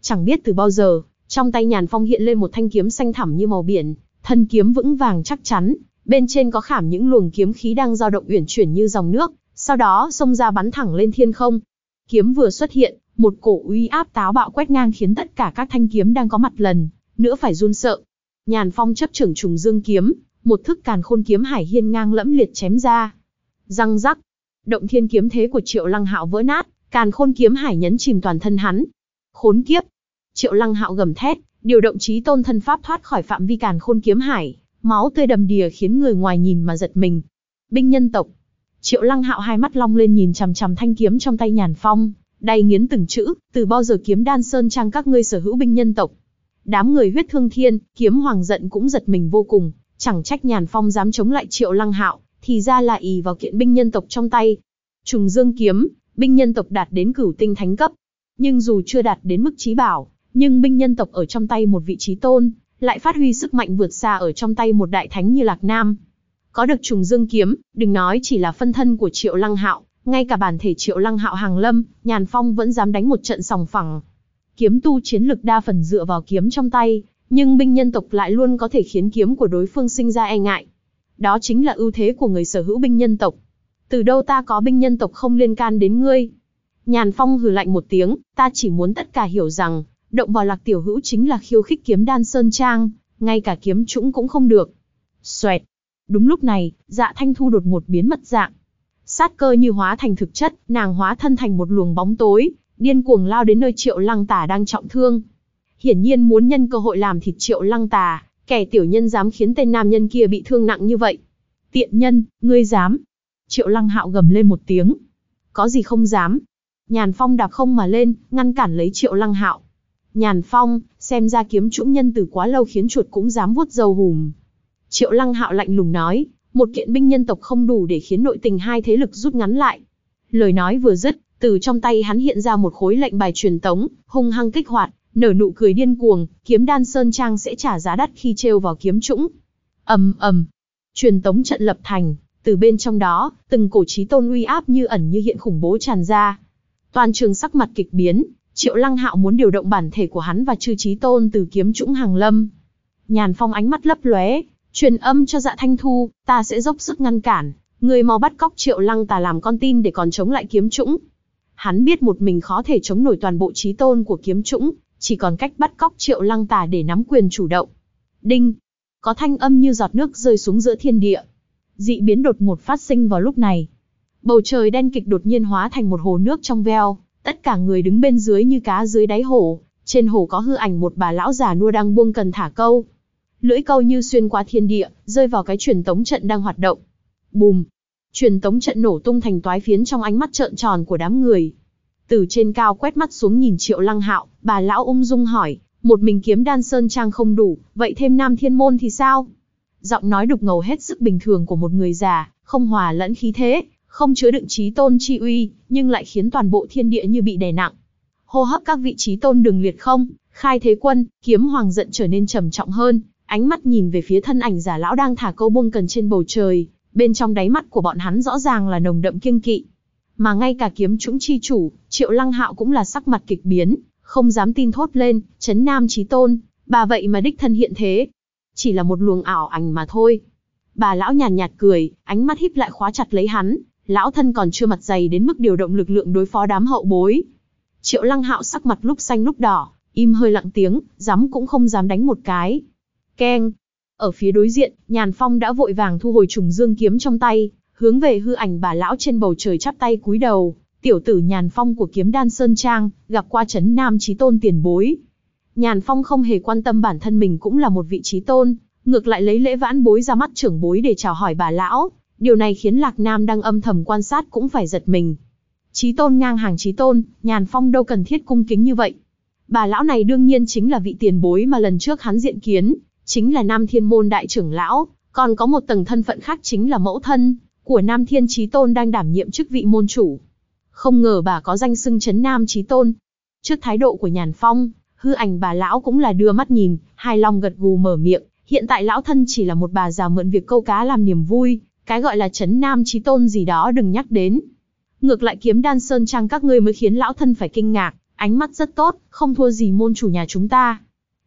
Chẳng biết từ bao giờ, trong tay Nhàn Phong hiện lên một thanh kiếm xanh thẳm như màu biển, thân kiếm vững vàng chắc chắn, bên trên có khảm những luồng kiếm khí đang dao động uyển chuyển như dòng nước, sau đó xông ra bắn thẳng lên thiên không. Kiếm vừa xuất hiện, một cổ uy áp táo bạo quét ngang khiến tất cả các thanh kiếm đang có mặt lần nữa phải run sợ. Nhàn Phong chấp trưởng trùng dương kiếm, một thức càn khôn kiếm hải hiên ngang lẫm liệt chém ra. Răng rắc, động thiên kiếm thế của Triệu Lăng Hạo vỡ nát, càn khôn kiếm hải nhấn chìm toàn thân hắn. Khốn kiếp! Triệu Lăng Hạo gầm thét, điều động chí tôn thân pháp thoát khỏi phạm vi càn khôn kiếm hải, máu tươi đầm đìa khiến người ngoài nhìn mà giật mình. Binh nhân tộc. Triệu Lăng Hạo hai mắt long lên nhìn chằm chằm thanh kiếm trong tay Nhàn Phong, đầy nghiến từng chữ, từ bao giờ kiếm đan sơn trang các ngươi sở hữu binh nhân tộc. Đám người huyết thương thiên, kiếm hoàng giận cũng giật mình vô cùng, chẳng trách Nhàn Phong dám chống lại Triệu Lăng Hạo, thì ra là ỷ vào kiện binh nhân tộc trong tay. Trùng Dương kiếm, binh nhân tộc đạt đến cửu tinh thánh cấp, nhưng dù chưa đạt đến mức trí bảo, nhưng binh nhân tộc ở trong tay một vị trí tôn, lại phát huy sức mạnh vượt xa ở trong tay một đại thánh như Lạc Nam. Có được trùng dương kiếm, đừng nói chỉ là phân thân của Triệu Lăng Hạo, ngay cả bản thể Triệu Lăng Hạo hàng lâm, Nhàn Phong vẫn dám đánh một trận sòng phẳng. Kiếm tu chiến lực đa phần dựa vào kiếm trong tay, nhưng binh nhân tộc lại luôn có thể khiến kiếm của đối phương sinh ra e ngại. Đó chính là ưu thế của người sở hữu binh nhân tộc. Từ đâu ta có binh nhân tộc không liên can đến ngươi? Nhàn Phong hừ lạnh một tiếng, ta chỉ muốn tất cả hiểu rằng, động vào lạc tiểu hữu chính là khiêu khích kiếm đan sơn trang, ngay cả kiếm trũng cũng không được. Xoẹt. Đúng lúc này, dạ thanh thu đột ngột biến mất dạng. Sát cơ như hóa thành thực chất, nàng hóa thân thành một luồng bóng tối, điên cuồng lao đến nơi triệu lăng tà đang trọng thương. Hiển nhiên muốn nhân cơ hội làm thịt triệu lăng tà, kẻ tiểu nhân dám khiến tên nam nhân kia bị thương nặng như vậy. Tiện nhân, ngươi dám. Triệu lăng hạo gầm lên một tiếng. Có gì không dám. Nhàn phong đạp không mà lên, ngăn cản lấy triệu lăng hạo. Nhàn Phong, xem ra kiếm trũng nhân từ quá lâu khiến chuột cũng dám vuốt dầu hùm. Triệu Lăng Hạo lạnh lùng nói, một kiện binh nhân tộc không đủ để khiến nội tình hai thế lực rút ngắn lại. Lời nói vừa dứt, từ trong tay hắn hiện ra một khối lệnh bài truyền tống, hung hăng kích hoạt, nở nụ cười điên cuồng, kiếm đan sơn trang sẽ trả giá đắt khi trêu vào kiếm trũng. ầm ầm, truyền tống trận lập thành, từ bên trong đó, từng cổ chí tôn uy áp như ẩn như hiện khủng bố tràn ra. Toàn trường sắc mặt kịch biến, Triệu Lăng Hạo muốn điều động bản thể của hắn và chư trí tôn từ kiếm trũng hàng lâm. Nhàn Phong ánh mắt lấp lóe, truyền âm cho Dạ Thanh Thu, ta sẽ dốc sức ngăn cản, người mau bắt cóc Triệu Lăng ta làm con tin để còn chống lại kiếm trũng. Hắn biết một mình khó thể chống nổi toàn bộ trí tôn của kiếm trũng, chỉ còn cách bắt cóc Triệu Lăng Tà để nắm quyền chủ động. Đinh, có thanh âm như giọt nước rơi xuống giữa thiên địa. Dị biến đột ngột phát sinh vào lúc này. Bầu trời đen kịch đột nhiên hóa thành một hồ nước trong veo, Tất cả người đứng bên dưới như cá dưới đáy hồ, trên hồ có hư ảnh một bà lão già nua đang buông cần thả câu. Lưỡi câu như xuyên qua thiên địa, rơi vào cái truyền tống trận đang hoạt động. Bùm! Truyền tống trận nổ tung thành toái phiến trong ánh mắt trợn tròn của đám người. Từ trên cao quét mắt xuống nhìn triệu lăng hạo, bà lão ung dung hỏi, một mình kiếm đan sơn trang không đủ, vậy thêm nam thiên môn thì sao? Giọng nói đục ngầu hết sức bình thường của một người già, không hòa lẫn khí thế, không chứa đựng trí tôn chi uy, nhưng lại khiến toàn bộ thiên địa như bị đè nặng. Hô hấp các vị trí tôn đừng liệt không, khai thế quân, kiếm hoàng giận trở nên trầm trọng hơn, ánh mắt nhìn về phía thân ảnh giả lão đang thả câu buông cần trên bầu trời, bên trong đáy mắt của bọn hắn rõ ràng là nồng đậm kiêng kỵ. Mà ngay cả kiếm chúng chi chủ, triệu lăng hạo cũng là sắc mặt kịch biến, không dám tin thốt lên, chấn nam trí tôn, bà vậy mà đích thân hiện thế. Chỉ là một luồng ảo ảnh mà thôi. Bà lão nhàn nhạt cười, ánh mắt híp lại khóa chặt lấy hắn, lão thân còn chưa mặt dày đến mức điều động lực lượng đối phó đám hậu bối. Triệu lăng hạo sắc mặt lúc xanh lúc đỏ, im hơi lặng tiếng, dám cũng không dám đánh một cái. Keng! Ở phía đối diện, Nhàn Phong đã vội vàng thu hồi trùng dương kiếm trong tay, hướng về hư ảnh bà lão trên bầu trời chắp tay cúi đầu. Tiểu tử Nhàn Phong của kiếm đan Sơn Trang, gặp qua chấn nam trí tôn tiền bối. Nhàn Phong không hề quan tâm bản thân mình cũng là một vị trí tôn, ngược lại lấy lễ vãn bối ra mắt trưởng bối để chào hỏi bà lão. Điều này khiến Lạc Nam đang âm thầm quan sát cũng phải giật mình. Trí tôn ngang hàng trí tôn, Nhàn Phong đâu cần thiết cung kính như vậy. Bà lão này đương nhiên chính là vị tiền bối mà lần trước hắn diện kiến, chính là Nam Thiên Môn Đại trưởng lão, còn có một tầng thân phận khác chính là mẫu thân của Nam Thiên Chí Tôn đang đảm nhiệm chức vị môn chủ. Không ngờ bà có danh xưng chấn Nam Chí Tôn. Trước thái độ của Nhàn Phong, hư ảnh bà lão cũng là đưa mắt nhìn, hai lòng gật gù mở miệng, hiện tại lão thân chỉ là một bà già mượn việc câu cá làm niềm vui, cái gọi là chấn Nam Chí Tôn gì đó đừng nhắc đến. Ngược lại kiếm đan sơn trang các ngươi mới khiến lão thân phải kinh ngạc, ánh mắt rất tốt, không thua gì môn chủ nhà chúng ta.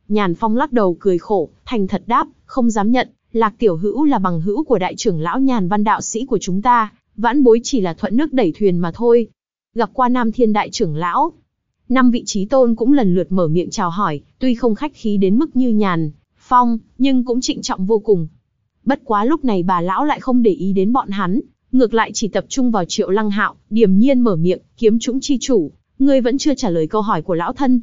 Nhàn Phong lắc đầu cười khổ, thành thật đáp, không dám nhận, Lạc Tiểu Hữu là bằng hữu của đại trưởng lão Nhàn Văn đạo sĩ của chúng ta, vãn bối chỉ là thuận nước đẩy thuyền mà thôi. Gặp qua Nam Thiên đại trưởng lão, năm vị trí tôn cũng lần lượt mở miệng chào hỏi, tuy không khách khí đến mức như Nhàn, Phong, nhưng cũng trịnh trọng vô cùng. Bất quá lúc này bà lão lại không để ý đến bọn hắn, ngược lại chỉ tập trung vào Triệu Lăng Hạo, điềm nhiên mở miệng, kiếm chúng chi chủ, ngươi vẫn chưa trả lời câu hỏi của lão thân.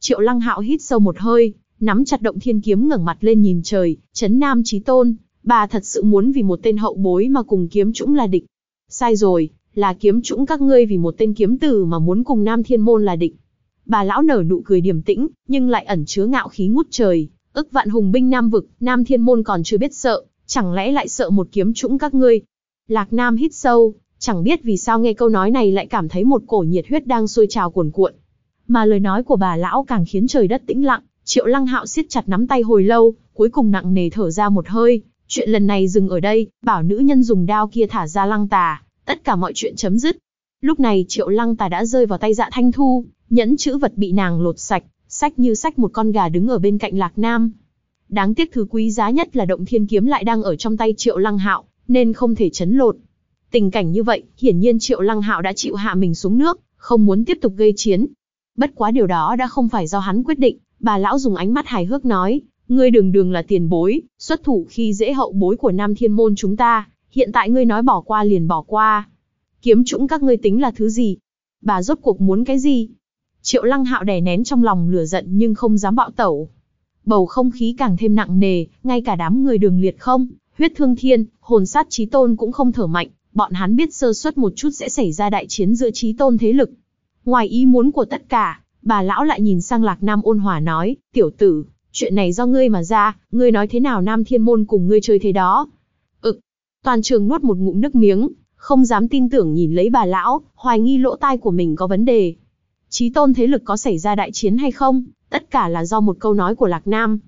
Triệu Lăng Hạo hít sâu một hơi, nắm chặt động thiên kiếm ngẩng mặt lên nhìn trời, chấn nam chí tôn, bà thật sự muốn vì một tên hậu bối mà cùng kiếm chúng là địch. Sai rồi, là kiếm chúng các ngươi vì một tên kiếm tử mà muốn cùng nam thiên môn là địch. Bà lão nở nụ cười điềm tĩnh, nhưng lại ẩn chứa ngạo khí ngút trời, ức vạn hùng binh nam vực, nam thiên môn còn chưa biết sợ, chẳng lẽ lại sợ một kiếm trũng các ngươi. Lạc Nam hít sâu, chẳng biết vì sao nghe câu nói này lại cảm thấy một cổ nhiệt huyết đang sôi trào cuồn cuộn. Mà lời nói của bà lão càng khiến trời đất tĩnh lặng, Triệu Lăng Hạo siết chặt nắm tay hồi lâu, cuối cùng nặng nề thở ra một hơi, chuyện lần này dừng ở đây, bảo nữ nhân dùng đao kia thả ra Lăng Tà, tất cả mọi chuyện chấm dứt. Lúc này Triệu Lăng Tà đã rơi vào tay Dạ Thanh Thu, nhẫn chữ vật bị nàng lột sạch, sách như sách một con gà đứng ở bên cạnh Lạc Nam. Đáng tiếc thứ quý giá nhất là động thiên kiếm lại đang ở trong tay Triệu Lăng Hạo, nên không thể chấn lột. Tình cảnh như vậy, hiển nhiên Triệu Lăng Hạo đã chịu hạ mình xuống nước, không muốn tiếp tục gây chiến. Bất quá điều đó đã không phải do hắn quyết định, Bà lão dùng ánh mắt hài hước nói, ngươi đường đường là tiền bối, xuất thủ khi dễ hậu bối của Nam Thiên Môn chúng ta, hiện tại ngươi nói bỏ qua liền bỏ qua. Kiếm trũng các ngươi tính là thứ gì? Bà rốt cuộc muốn cái gì? Triệu lăng hạo đè nén trong lòng lửa giận nhưng không dám bạo tẩu. Bầu không khí càng thêm nặng nề, ngay cả đám người đường liệt không, huyết thương thiên, hồn sát trí tôn cũng không thở mạnh, bọn hắn biết sơ suất một chút sẽ xảy ra đại chiến giữa trí tôn thế lực. Ngoài ý muốn của tất cả, Bà lão lại nhìn sang Lạc Nam ôn hòa nói, tiểu tử, chuyện này do ngươi mà ra, ngươi nói thế nào Nam Thiên Môn cùng ngươi chơi thế đó. Ực, toàn trường nuốt một ngụm nước miếng, không dám tin tưởng nhìn lấy bà lão, hoài nghi lỗ tai của mình có vấn đề. Chí tôn thế lực có xảy ra đại chiến hay không, tất cả là do một câu nói của Lạc Nam.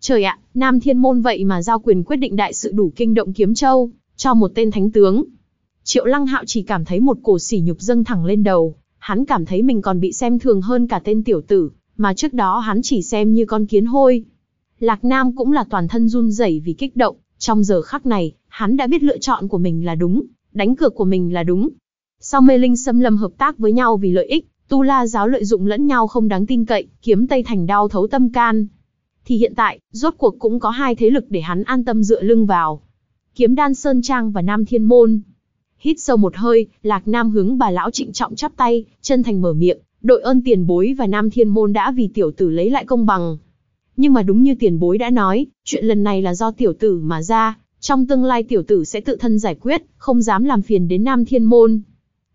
Trời ạ, Nam Thiên Môn vậy mà giao quyền quyết định đại sự đủ kinh động kiếm châu, cho một tên thánh tướng. Triệu Lăng Hạo chỉ cảm thấy một cổ sỉ nhục dâng thẳng lên đầu, hắn cảm thấy mình còn bị xem thường hơn cả tên tiểu tử, mà trước đó hắn chỉ xem như con kiến hôi. Lạc Nam cũng là toàn thân run rẩy vì kích động, trong giờ khắc này, hắn đã biết lựa chọn của mình là đúng, đánh cược của mình là đúng. Sau mê linh xâm lâm hợp tác với nhau vì lợi ích, tu la giáo lợi dụng lẫn nhau không đáng tin cậy, kiếm tây thành đau thấu tâm can. Thì hiện tại, rốt cuộc cũng có hai thế lực để hắn an tâm dựa lưng vào. Kiếm đan Sơn Trang và Nam Thiên Môn. Hít sâu một hơi, Lạc Nam hướng bà lão trịnh trọng chắp tay, chân thành mở miệng, đội ơn tiền bối và Nam Thiên Môn đã vì tiểu tử lấy lại công bằng. Nhưng mà đúng như tiền bối đã nói, chuyện lần này là do tiểu tử mà ra, trong tương lai tiểu tử sẽ tự thân giải quyết, không dám làm phiền đến Nam Thiên Môn.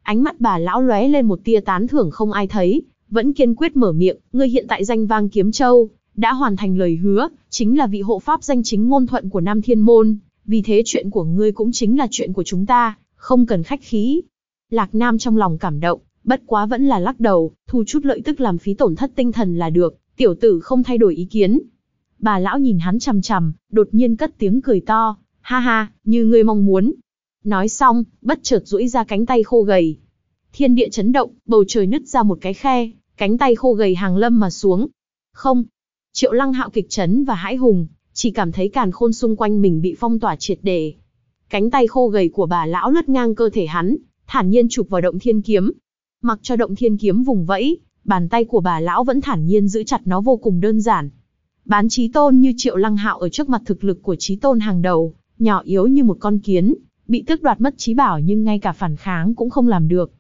Ánh mắt bà lão lóe lên một tia tán thưởng không ai thấy, vẫn kiên quyết mở miệng, ngươi hiện tại danh vang kiếm châu, đã hoàn thành lời hứa, chính là vị hộ pháp danh chính ngôn thuận của Nam Thiên Môn, vì thế chuyện của ngươi cũng chính là chuyện của chúng ta, không cần khách khí. Lạc Nam trong lòng cảm động, bất quá vẫn là lắc đầu, thu chút lợi tức làm phí tổn thất tinh thần là được, tiểu tử không thay đổi ý kiến. Bà lão nhìn hắn chằm chằm, đột nhiên cất tiếng cười to, ha ha, như ngươi mong muốn. Nói xong, bất chợt duỗi ra cánh tay khô gầy. Thiên địa chấn động, bầu trời nứt ra một cái khe, cánh tay khô gầy hàng lâm mà xuống. Không. Triệu lăng hạo kịch chấn và hãi hùng, chỉ cảm thấy càn khôn xung quanh mình bị phong tỏa triệt để. Cánh tay khô gầy của bà lão lướt ngang cơ thể hắn, thản nhiên chụp vào động thiên kiếm. Mặc cho động thiên kiếm vùng vẫy, bàn tay của bà lão vẫn thản nhiên giữ chặt nó vô cùng đơn giản. Bán trí tôn như triệu lăng hạo ở trước mặt thực lực của trí tôn hàng đầu, nhỏ yếu như một con kiến, bị tước đoạt mất trí bảo nhưng ngay cả phản kháng cũng không làm được.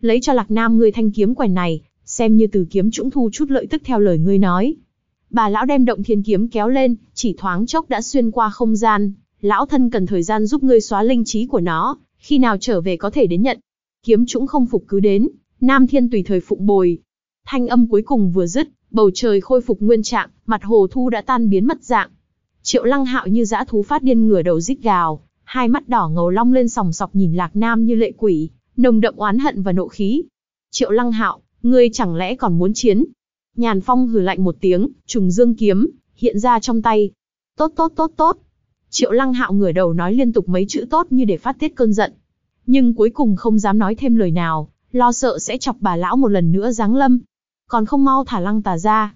Lấy cho lạc nam ngươi thanh kiếm quèn này, xem như từ kiếm trũng thu chút lợi tức theo lời ngươi nói. Bà lão đem động thiên kiếm kéo lên, chỉ thoáng chốc đã xuyên qua không gian, lão thân cần thời gian giúp ngươi xóa linh trí của nó, khi nào trở về có thể đến nhận. Kiếm trũng không phục cứ đến, Nam Thiên tùy thời phụng bồi. Thanh âm cuối cùng vừa dứt, bầu trời khôi phục nguyên trạng, mặt hồ thu đã tan biến mất dạng. Triệu Lăng Hạo như dã thú phát điên ngửa đầu rít gào, hai mắt đỏ ngầu long lên sòng sọc nhìn Lạc Nam như lệ quỷ, nồng đậm oán hận và nộ khí. Triệu Lăng Hạo, ngươi chẳng lẽ còn muốn chiến? Nhàn Phong hừ lạnh một tiếng, trùng dương kiếm hiện ra trong tay. Tốt tốt tốt tốt. Triệu Lăng Hạo ngửa đầu nói liên tục mấy chữ tốt như để phát tiết cơn giận, nhưng cuối cùng không dám nói thêm lời nào, lo sợ sẽ chọc bà lão một lần nữa giáng lâm. Còn không mau thả Lăng Tà ra.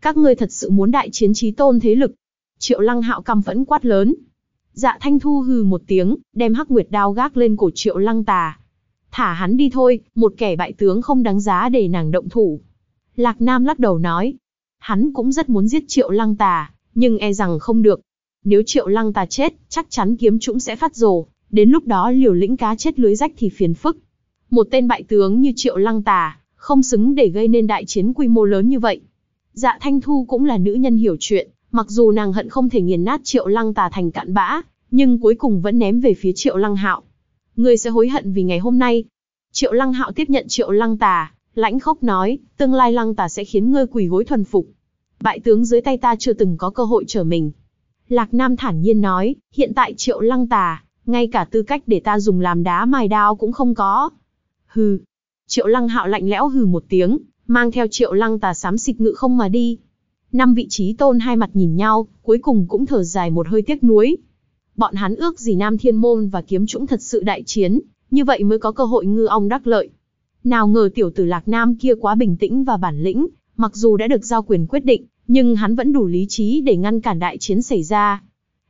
Các ngươi thật sự muốn đại chiến trí tôn thế lực. Triệu Lăng Hạo căm phẫn quát lớn. Dạ Thanh Thu hừ một tiếng, đem Hắc Nguyệt đao gác lên cổ Triệu Lăng Tà. Thả hắn đi thôi, một kẻ bại tướng không đáng giá để nàng động thủ. Lạc Nam lắc đầu nói. Hắn cũng rất muốn giết Triệu Lăng Tà, nhưng e rằng không được. Nếu Triệu Lăng Tà chết, chắc chắn kiếm trũng sẽ phát rồ, đến lúc đó liều lĩnh cá chết lưới rách thì phiền phức. Một tên bại tướng như Triệu Lăng Tà, không xứng để gây nên đại chiến quy mô lớn như vậy. Dạ Thanh Thu cũng là nữ nhân hiểu chuyện, mặc dù nàng hận không thể nghiền nát Triệu Lăng Tà thành cạn bã, nhưng cuối cùng vẫn ném về phía Triệu Lăng Hạo. Ngươi sẽ hối hận vì ngày hôm nay. Triệu Lăng Hạo tiếp nhận Triệu Lăng Tà, lãnh khốc nói, tương lai Lăng Tà sẽ khiến ngươi quỳ gối thuần phục. Bại tướng dưới tay ta chưa từng có cơ hội trở mình. Lạc Nam thản nhiên nói, hiện tại Triệu Lăng Tà, ngay cả tư cách để ta dùng làm đá mài đao cũng không có. Hừ. Triệu Lăng Hạo lạnh lẽo hừ một tiếng, mang theo Triệu Lăng Tà sám xịt ngự không mà đi. Năm vị trí tôn hai mặt nhìn nhau, cuối cùng cũng thở dài một hơi tiếc nuối. Bọn hắn ước gì Nam Thiên Môn và Kiếm Trũng thật sự đại chiến, như vậy mới có cơ hội ngư ong đắc lợi. Nào ngờ tiểu tử Lạc Nam kia quá bình tĩnh và bản lĩnh, mặc dù đã được giao quyền quyết định, nhưng hắn vẫn đủ lý trí để ngăn cản đại chiến xảy ra.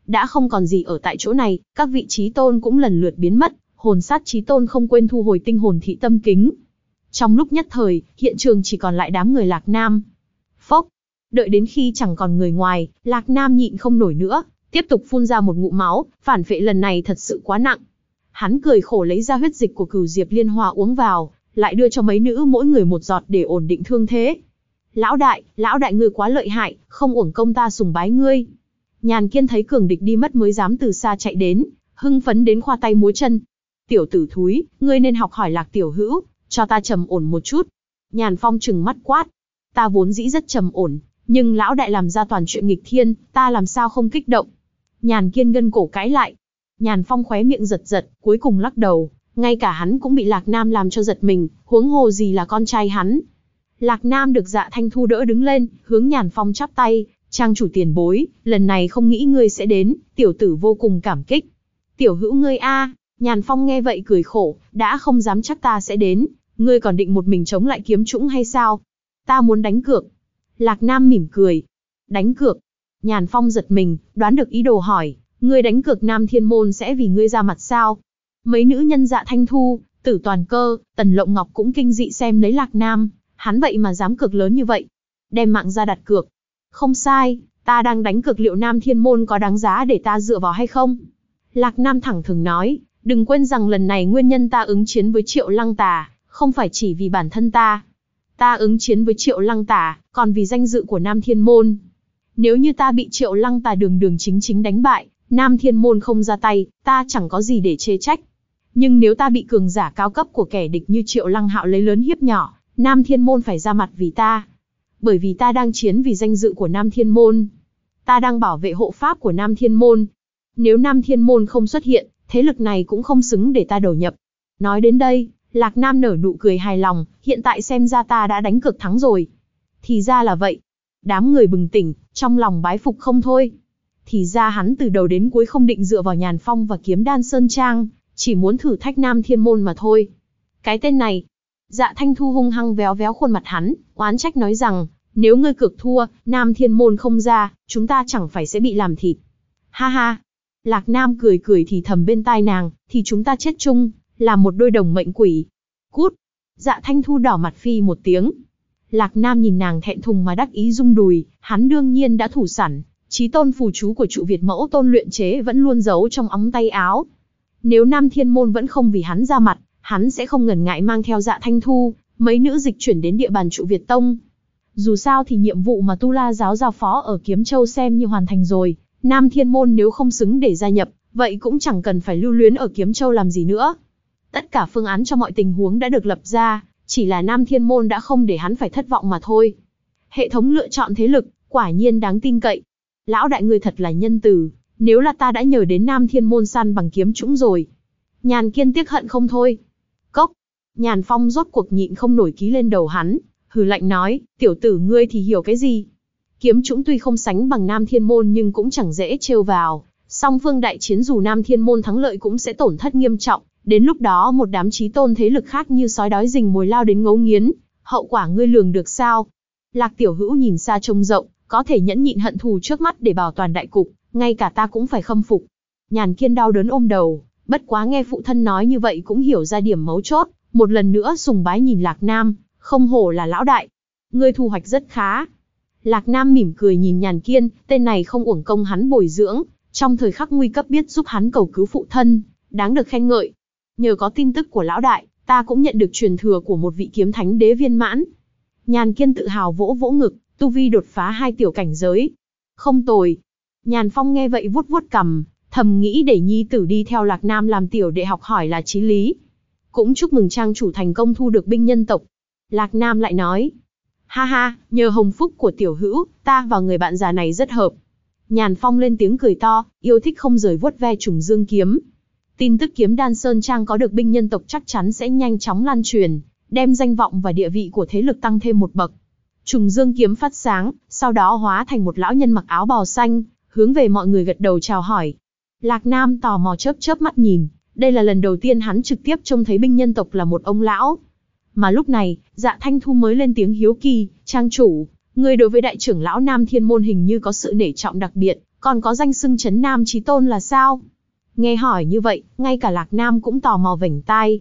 Đã không còn gì ở tại chỗ này, các vị trí tôn cũng lần lượt biến mất, hồn sát trí tôn không quên thu hồi tinh hồn thị tâm kính. Trong lúc nhất thời, hiện trường chỉ còn lại đám người Lạc Nam. Phốc, đợi đến khi chẳng còn người ngoài, Lạc Nam nhịn không nổi nữa, tiếp tục phun ra một ngụm máu, phản phệ lần này thật sự quá nặng. Hắn cười khổ lấy ra huyết dịch của cửu diệp liên hoa uống vào, lại đưa cho mấy nữ mỗi người một giọt để ổn định thương thế. Lão đại, lão đại ngươi quá lợi hại, không uổng công ta sùng bái ngươi. Nhàn kiên thấy cường địch đi mất mới dám từ xa chạy đến, hưng phấn đến khoa tay múa chân. Tiểu tử thúi, ngươi nên học hỏi lạc tiểu hữu, cho ta trầm ổn một chút. Nhàn phong trừng mắt quát. Ta vốn dĩ rất trầm ổn, nhưng lão đại làm ra toàn chuyện nghịch thiên, ta làm sao không kích động. Nhàn kiên gân cổ cái lại. Nhàn phong khóe miệng giật giật, cuối cùng lắc đầu. Ngay cả hắn cũng bị Lạc Nam làm cho giật mình, huống hồ gì là con trai hắn. Lạc Nam được dạ thanh thu đỡ đứng lên, hướng nhàn phong chắp tay, trang chủ tiền bối, lần này không nghĩ ngươi sẽ đến, tiểu tử vô cùng cảm kích. Tiểu hữu ngươi a, nhàn phong nghe vậy cười khổ, đã không dám chắc ta sẽ đến, ngươi còn định một mình chống lại kiếm trũng hay sao? Ta muốn đánh cược. Lạc Nam mỉm cười. Đánh cược. Nhàn phong giật mình, đoán được ý đồ hỏi, ngươi đánh cược Nam Thiên Môn sẽ vì ngươi ra mặt sao? Mấy nữ nhân dạ thanh thu, tử toàn cơ, tần lộng ngọc cũng kinh dị xem lấy Lạc Nam, hắn vậy mà dám cược lớn như vậy. Đem mạng ra đặt cược. Không sai, ta đang đánh cược liệu Nam Thiên Môn có đáng giá để ta dựa vào hay không? Lạc Nam thẳng thừng nói, đừng quên rằng lần này nguyên nhân ta ứng chiến với Triệu Lăng Tà, không phải chỉ vì bản thân ta. Ta ứng chiến với Triệu Lăng Tà, còn vì danh dự của Nam Thiên Môn. Nếu như ta bị Triệu Lăng Tà đường đường chính chính đánh bại, Nam Thiên Môn không ra tay, ta chẳng có gì để chê trách. Nhưng nếu ta bị cường giả cao cấp của kẻ địch như Triệu Lăng Hạo lấy lớn hiếp nhỏ, Nam Thiên Môn phải ra mặt vì ta. Bởi vì ta đang chiến vì danh dự của Nam Thiên Môn. Ta đang bảo vệ hộ pháp của Nam Thiên Môn. Nếu Nam Thiên Môn không xuất hiện, thế lực này cũng không xứng để ta đầu nhập. Nói đến đây, Lạc Nam nở nụ cười hài lòng, hiện tại xem ra ta đã đánh cực thắng rồi. Thì ra là vậy. Đám người bừng tỉnh, trong lòng bái phục không thôi. Thì ra hắn từ đầu đến cuối không định dựa vào nhàn phong và kiếm đan sơn trang, chỉ muốn thử thách nam thiên môn mà thôi. Cái tên này, dạ thanh thu hung hăng véo véo khuôn mặt hắn, oán trách nói rằng, nếu ngươi cược thua, nam thiên môn không ra, chúng ta chẳng phải sẽ bị làm thịt. Ha ha, Lạc Nam cười cười thì thầm bên tai nàng, thì chúng ta chết chung, là một đôi đồng mệnh quỷ. Cút! Dạ thanh thu đỏ mặt phi một tiếng. Lạc Nam nhìn nàng thẹn thùng mà đắc ý rung đùi, hắn đương nhiên đã thủ sẵn, chí tôn phù chú của trụ Việt mẫu tôn luyện chế vẫn luôn giấu trong ống tay áo. Nếu Nam Thiên Môn vẫn không vì hắn ra mặt, hắn sẽ không ngần ngại mang theo dạ thanh thu, mấy nữ dịch chuyển đến địa bàn trụ Việt Tông. Dù sao thì nhiệm vụ mà Tu La giáo giao phó ở Kiếm Châu xem như hoàn thành rồi, Nam Thiên Môn nếu không xứng để gia nhập, vậy cũng chẳng cần phải lưu luyến ở Kiếm Châu làm gì nữa. Tất cả phương án cho mọi tình huống đã được lập ra, chỉ là Nam Thiên Môn đã không để hắn phải thất vọng mà thôi. Hệ thống lựa chọn thế lực, quả nhiên đáng tin cậy. Lão đại người thật là nhân từ, nếu là ta đã nhờ đến Nam Thiên Môn săn bằng kiếm chúng rồi. Nhàn kiên tiếc hận không thôi. Cốc, nhàn phong rốt cuộc nhịn không nổi ký lên đầu hắn, hừ lạnh nói, tiểu tử ngươi thì hiểu cái gì. Kiếm chúng tuy không sánh bằng Nam Thiên Môn nhưng cũng chẳng dễ trêu vào, song phương đại chiến dù Nam Thiên Môn thắng lợi cũng sẽ tổn thất nghiêm trọng, Đến lúc đó một đám trí tôn thế lực khác như sói đói rình mồi lao đến ngấu nghiến, hậu quả ngươi lường được sao? Lạc tiểu hữu nhìn xa trông rộng, có thể nhẫn nhịn hận thù trước mắt để bảo toàn đại cục, ngay cả ta cũng phải khâm phục. Nhàn kiên đau đớn ôm đầu, bất quá nghe phụ thân nói như vậy cũng hiểu ra điểm mấu chốt, một lần nữa sùng bái nhìn Lạc Nam, không hổ là lão đại. Ngươi thu hoạch rất khá. Lạc Nam mỉm cười nhìn nhàn kiên, tên này không uổng công hắn bồi dưỡng, trong thời khắc nguy cấp biết giúp hắn cầu cứu phụ thân, đáng được khen ngợi. Nhờ có tin tức của lão đại, ta cũng nhận được truyền thừa của một vị kiếm thánh đế viên mãn. Nhàn kiên tự hào vỗ vỗ ngực, tu vi đột phá hai tiểu cảnh giới. Không tồi. Nhàn phong nghe vậy vuốt vuốt cầm, thầm nghĩ để nhi tử đi theo lạc nam làm tiểu đệ học hỏi là chí lý. Cũng chúc mừng trang chủ thành công thu được binh nhân tộc. Lạc nam lại nói. Ha ha, nhờ hồng phúc của tiểu hữu, ta và người bạn già này rất hợp. Nhàn phong lên tiếng cười to, yêu thích không rời vuốt ve trùng dương kiếm. Tin tức kiếm đan Sơn Trang có được binh nhân tộc chắc chắn sẽ nhanh chóng lan truyền, đem danh vọng và địa vị của thế lực tăng thêm một bậc. Trùng dương kiếm phát sáng, sau đó hóa thành một lão nhân mặc áo bào xanh, hướng về mọi người gật đầu chào hỏi. Lạc Nam tò mò chớp chớp mắt nhìn, đây là lần đầu tiên hắn trực tiếp trông thấy binh nhân tộc là một ông lão. Mà lúc này, dạ thanh thu mới lên tiếng hiếu kỳ, trang chủ, người đối với đại trưởng lão Nam Thiên Môn hình như có sự nể trọng đặc biệt, còn có danh xưng chấn Nam Chí Tôn là sao? Nghe hỏi như vậy, ngay cả Lạc Nam cũng tò mò vểnh tai.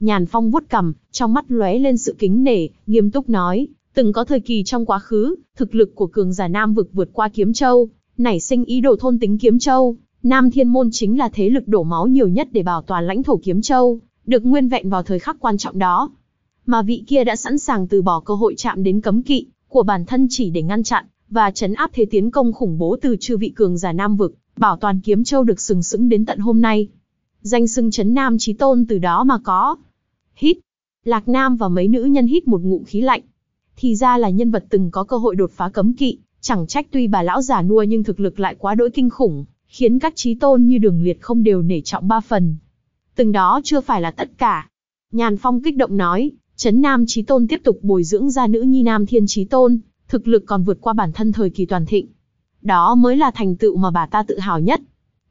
Nhàn Phong vuốt cầm, trong mắt lóe lên sự kính nể, nghiêm túc nói, từng có thời kỳ trong quá khứ, thực lực của cường giả Nam vực vượt qua Kiếm Châu, nảy sinh ý đồ thôn tính Kiếm Châu, Nam Thiên Môn chính là thế lực đổ máu nhiều nhất để bảo toàn lãnh thổ Kiếm Châu, được nguyên vẹn vào thời khắc quan trọng đó. Mà vị kia đã sẵn sàng từ bỏ cơ hội chạm đến cấm kỵ của bản thân chỉ để ngăn chặn và chấn áp thế tiến công khủng bố từ chư vị cường giả Nam vực, bảo toàn kiếm châu được sừng sững đến tận hôm nay. Danh xưng chấn nam chí tôn từ đó mà có. Hít. Lạc Nam và mấy nữ nhân hít một ngụm khí lạnh. Thì ra là nhân vật từng có cơ hội đột phá cấm kỵ, chẳng trách tuy bà lão già nua nhưng thực lực lại quá đỗi kinh khủng, khiến các chí tôn như đường liệt không đều nể trọng ba phần. Từng đó chưa phải là tất cả. Nhàn Phong kích động nói, chấn nam chí tôn tiếp tục bồi dưỡng ra nữ nhi nam thiên chí tôn, thực lực còn vượt qua bản thân thời kỳ toàn thịnh. Đó mới là thành tựu mà bà ta tự hào nhất.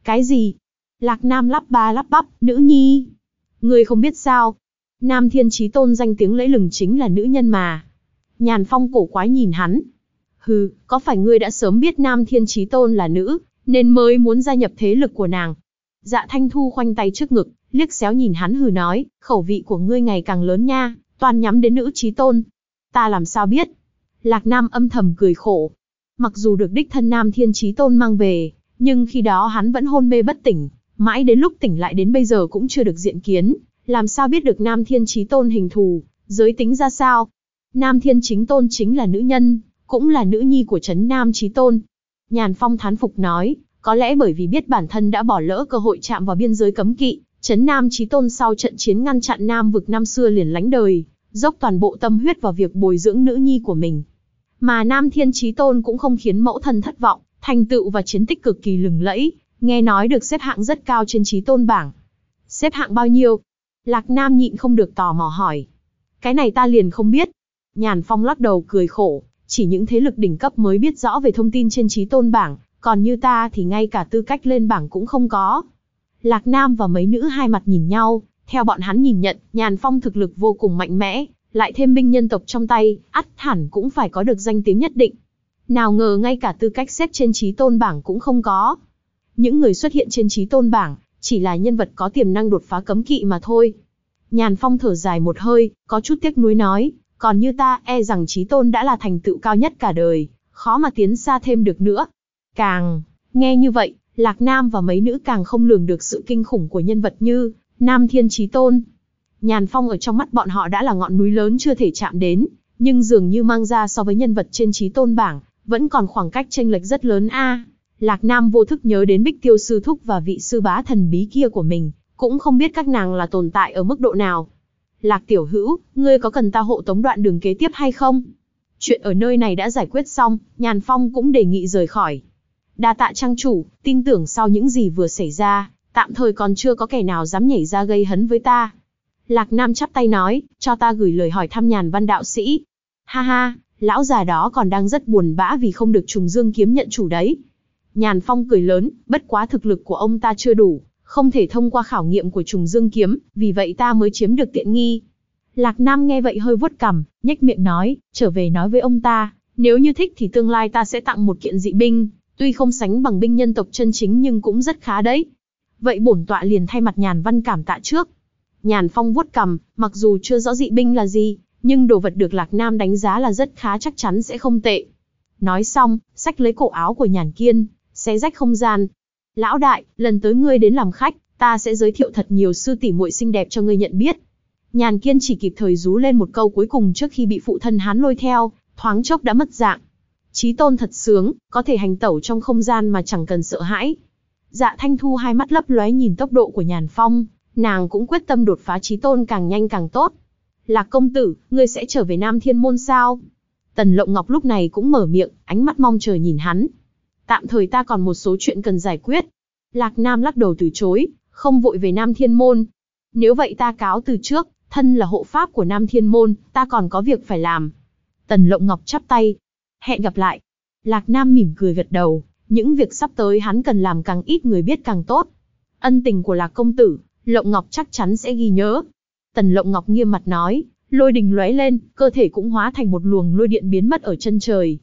Cái gì? Lạc Nam lắp ba lắp bắp, nữ nhi. Người không biết sao. Nam Thiên Chí Tôn danh tiếng lẫy lừng chính là nữ nhân mà. Nhàn Phong cổ quái nhìn hắn. Hừ, có phải ngươi đã sớm biết Nam Thiên Chí Tôn là nữ, nên mới muốn gia nhập thế lực của nàng? Dạ Thanh Thu khoanh tay trước ngực, liếc xéo nhìn hắn hừ nói, khẩu vị của ngươi ngày càng lớn nha, toàn nhắm đến nữ Chí Tôn. Ta làm sao biết? Lạc Nam âm thầm cười khổ, Mặc dù được đích thân Nam Thiên Chí Tôn mang về, nhưng khi đó hắn vẫn hôn mê bất tỉnh, mãi đến lúc tỉnh lại đến bây giờ cũng chưa được diện kiến, làm sao biết được Nam Thiên Chí Tôn hình thù, giới tính ra sao. Nam Thiên Chính Tôn chính là nữ nhân, cũng là nữ nhi của Trấn Nam Chí Tôn. Nhàn Phong thán phục nói, có lẽ bởi vì biết bản thân đã bỏ lỡ cơ hội chạm vào biên giới cấm kỵ, Trấn Nam Chí Tôn sau trận chiến ngăn chặn Nam vực năm xưa liền lánh đời, dốc toàn bộ tâm huyết vào việc bồi dưỡng nữ nhi của mình. Mà Nam Thiên Chí Tôn cũng không khiến mẫu thân thất vọng, thành tựu và chiến tích cực kỳ lừng lẫy, nghe nói được xếp hạng rất cao trên Chí Tôn bảng. Xếp hạng bao nhiêu? Lạc Nam nhịn không được tò mò hỏi. Cái này ta liền không biết. Nhàn Phong lắc đầu cười khổ, chỉ những thế lực đỉnh cấp mới biết rõ về thông tin trên Chí Tôn bảng, còn như ta thì ngay cả tư cách lên bảng cũng không có. Lạc Nam và mấy nữ hai mặt nhìn nhau, theo bọn hắn nhìn nhận, Nhàn Phong thực lực vô cùng mạnh mẽ, lại thêm binh nhân tộc trong tay, ắt hẳn cũng phải có được danh tiếng nhất định. Nào ngờ ngay cả tư cách xếp trên trí tôn bảng cũng không có. Những người xuất hiện trên trí tôn bảng, chỉ là nhân vật có tiềm năng đột phá cấm kỵ mà thôi. Nhàn Phong thở dài một hơi, có chút tiếc nuối nói, Còn như ta, e rằng trí tôn đã là thành tựu cao nhất cả đời, khó mà tiến xa thêm được nữa. Càng, nghe như vậy, Lạc Nam và mấy nữ càng không lường được sự kinh khủng của nhân vật như Nam Thiên trí Tôn. Nhàn Phong ở trong mắt bọn họ đã là ngọn núi lớn chưa thể chạm đến, nhưng dường như mang ra so với nhân vật trên Chí Tôn bảng, vẫn còn khoảng cách chênh lệch rất lớn a. Lạc Nam vô thức nhớ đến Bích Tiêu sư thúc và vị sư bá thần bí kia của mình, cũng không biết các nàng là tồn tại ở mức độ nào. Lạc Tiểu Hữu, ngươi có cần ta hộ tống đoạn đường kế tiếp hay không? Chuyện ở nơi này đã giải quyết xong, Nhàn Phong cũng đề nghị rời khỏi. Đa tạ trang chủ, tin tưởng sau những gì vừa xảy ra, tạm thời còn chưa có kẻ nào dám nhảy ra gây hấn với ta. Lạc Nam chắp tay nói, cho ta gửi lời hỏi thăm nhàn văn đạo sĩ. Ha ha, lão già đó còn đang rất buồn bã vì không được trùng dương kiếm nhận chủ đấy. Nhàn Phong cười lớn, bất quá thực lực của ông ta chưa đủ, không thể thông qua khảo nghiệm của trùng dương kiếm, vì vậy ta mới chiếm được tiện nghi. Lạc Nam nghe vậy hơi vuốt cằm, nhếch miệng nói, trở về nói với ông ta, nếu như thích thì tương lai ta sẽ tặng một kiện dị binh, tuy không sánh bằng binh nhân tộc chân chính nhưng cũng rất khá đấy. Vậy bổn tọa liền thay mặt Nhàn Văn cảm tạ trước. Nhàn Phong vuốt cầm, mặc dù chưa rõ dị binh là gì, nhưng đồ vật được Lạc Nam đánh giá là rất khá chắc chắn sẽ không tệ. Nói xong, sách lấy cổ áo của Nhàn Kiên, xé rách không gian. Lão đại, lần tới ngươi đến làm khách, ta sẽ giới thiệu thật nhiều sư tỷ muội xinh đẹp cho ngươi nhận biết. Nhàn Kiên chỉ kịp thời rú lên một câu cuối cùng trước khi bị phụ thân hắn lôi theo, thoáng chốc đã mất dạng. Chí tôn thật sướng, có thể hành tẩu trong không gian mà chẳng cần sợ hãi. Dạ Thanh Thu hai mắt lấp lóe nhìn tốc độ của Nhàn Phong, nàng cũng quyết tâm đột phá trí tôn càng nhanh càng tốt. Lạc công tử, ngươi sẽ trở về Nam Thiên Môn sao? Tần Lộng Ngọc lúc này cũng mở miệng, ánh mắt mong chờ nhìn hắn. Tạm thời ta còn một số chuyện cần giải quyết. Lạc Nam lắc đầu từ chối, không vội về Nam Thiên Môn. Nếu vậy ta cáo từ trước, thân là hộ pháp của Nam Thiên Môn, ta còn có việc phải làm. Tần Lộng Ngọc chắp tay. Hẹn gặp lại. Lạc Nam mỉm cười gật đầu, những việc sắp tới hắn cần làm càng ít người biết càng tốt. Ân tình của Lạc Công Tử, Lộng Ngọc chắc chắn sẽ ghi nhớ. Tần Lộng Ngọc nghiêm mặt nói, lôi đình lóe lên, cơ thể cũng hóa thành một luồng lôi điện biến mất ở chân trời.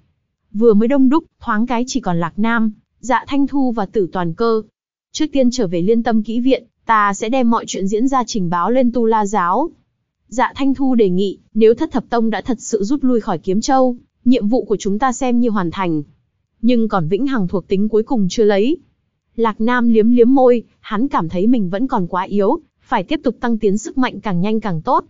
Vừa mới đông đúc, thoáng cái chỉ còn Lạc Nam, Dạ Thanh Thu và Tử Toàn Cơ. Trước tiên trở về liên tâm kỹ viện, ta sẽ đem mọi chuyện diễn ra trình báo lên Tu La Giáo. Dạ Thanh Thu đề nghị, nếu thất thập tông đã thật sự rút lui khỏi Kiếm Châu, nhiệm vụ của chúng ta xem như hoàn thành. Nhưng còn vĩnh hằng thuộc tính cuối cùng chưa lấy. Lạc Nam liếm liếm môi, hắn cảm thấy mình vẫn còn quá yếu, phải tiếp tục tăng tiến sức mạnh càng nhanh càng tốt.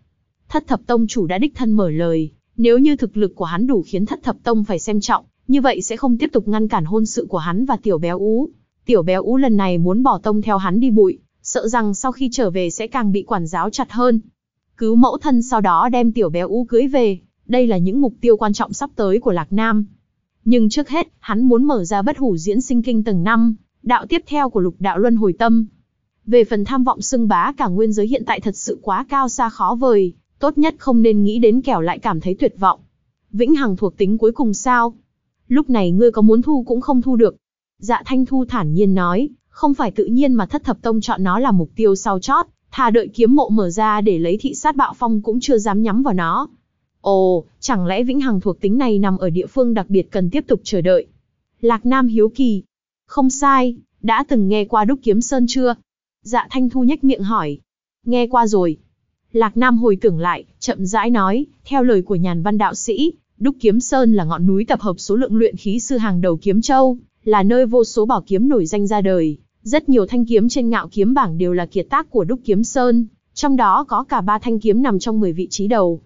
Thất thập tông chủ đã đích thân mở lời, nếu như thực lực của hắn đủ khiến thất thập tông phải xem trọng, như vậy sẽ không tiếp tục ngăn cản hôn sự của hắn và tiểu béo ú. Tiểu béo ú lần này muốn bỏ tông theo hắn đi bụi, sợ rằng sau khi trở về sẽ càng bị quản giáo chặt hơn. Cứu mẫu thân sau đó đem tiểu béo ú cưới về, đây là những mục tiêu quan trọng sắp tới của Lạc Nam. Nhưng trước hết, hắn muốn mở ra bất hủ diễn sinh kinh tầng 5, đạo tiếp theo của lục đạo luân hồi tâm. Về phần tham vọng xưng bá cả nguyên giới hiện tại thật sự quá cao xa khó vời, tốt nhất không nên nghĩ đến kẻo lại cảm thấy tuyệt vọng. Vĩnh hằng thuộc tính cuối cùng sao? Lúc này ngươi có muốn thu cũng không thu được. Dạ Thanh Thu thản nhiên nói, không phải tự nhiên mà thất thập tông chọn nó là mục tiêu sau chót, thà đợi kiếm mộ mở ra để lấy thị sát bạo phong cũng chưa dám nhắm vào nó. Ồ, chẳng lẽ vĩnh hằng thuộc tính này nằm ở địa phương đặc biệt cần tiếp tục chờ đợi? Lạc Nam hiếu kỳ. Không sai, đã từng nghe qua đúc kiếm sơn chưa? Dạ Thanh Thu nhếch miệng hỏi. Nghe qua rồi. Lạc Nam hồi tưởng lại, chậm rãi nói, theo lời của nhàn văn đạo sĩ, Đúc Kiếm Sơn là ngọn núi tập hợp số lượng luyện khí sư hàng đầu Kiếm Châu, là nơi vô số bảo kiếm nổi danh ra đời. Rất nhiều thanh kiếm trên ngạo kiếm bảng đều là kiệt tác của Đúc Kiếm Sơn, trong đó có cả ba thanh kiếm nằm trong 10 vị trí đầu.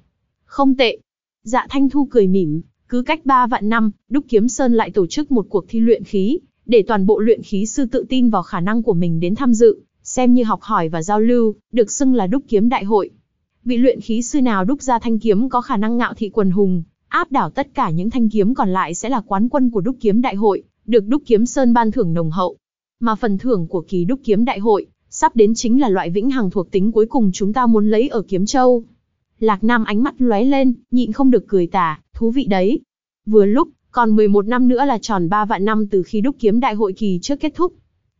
Không tệ. Dạ Thanh Thu cười mỉm, cứ cách 3 vạn năm, Đúc Kiếm Sơn lại tổ chức một cuộc thi luyện khí, để toàn bộ luyện khí sư tự tin vào khả năng của mình đến tham dự, xem như học hỏi và giao lưu, được xưng là Đúc Kiếm Đại hội. Vị luyện khí sư nào đúc ra thanh kiếm có khả năng ngạo thị quần hùng, áp đảo tất cả những thanh kiếm còn lại sẽ là quán quân của đúc kiếm đại hội, được đúc kiếm sơn ban thưởng nồng hậu. Mà phần thưởng của kỳ đúc kiếm đại hội, sắp đến chính là loại vĩnh hằng thuộc tính cuối cùng chúng ta muốn lấy ở kiếm châu. Lạc Nam ánh mắt lóe lên, nhịn không được cười tà, thú vị đấy. Vừa lúc, còn 11 năm nữa là tròn 3 vạn năm từ khi đúc kiếm đại hội kỳ trước kết thúc.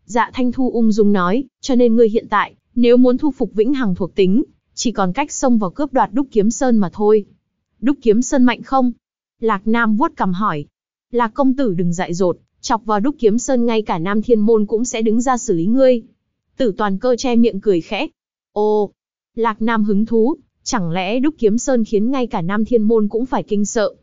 Dạ Thanh Thu ung dung nói, cho nên ngươi hiện tại, nếu muốn thu phục vĩnh hằng thuộc tính, chỉ còn cách xông vào cướp đoạt đúc kiếm sơn mà thôi. Đúc kiếm sơn mạnh không? Lạc Nam vuốt cầm hỏi. Lạc công tử đừng dại dột, chọc vào đúc kiếm sơn ngay cả Nam Thiên Môn cũng sẽ đứng ra xử lý ngươi. Tử toàn cơ che miệng cười khẽ. Ồ! Lạc Nam hứng thú, Chẳng lẽ Đúc Kiếm Sơn khiến ngay cả Nam Thiên Môn cũng phải kinh sợ?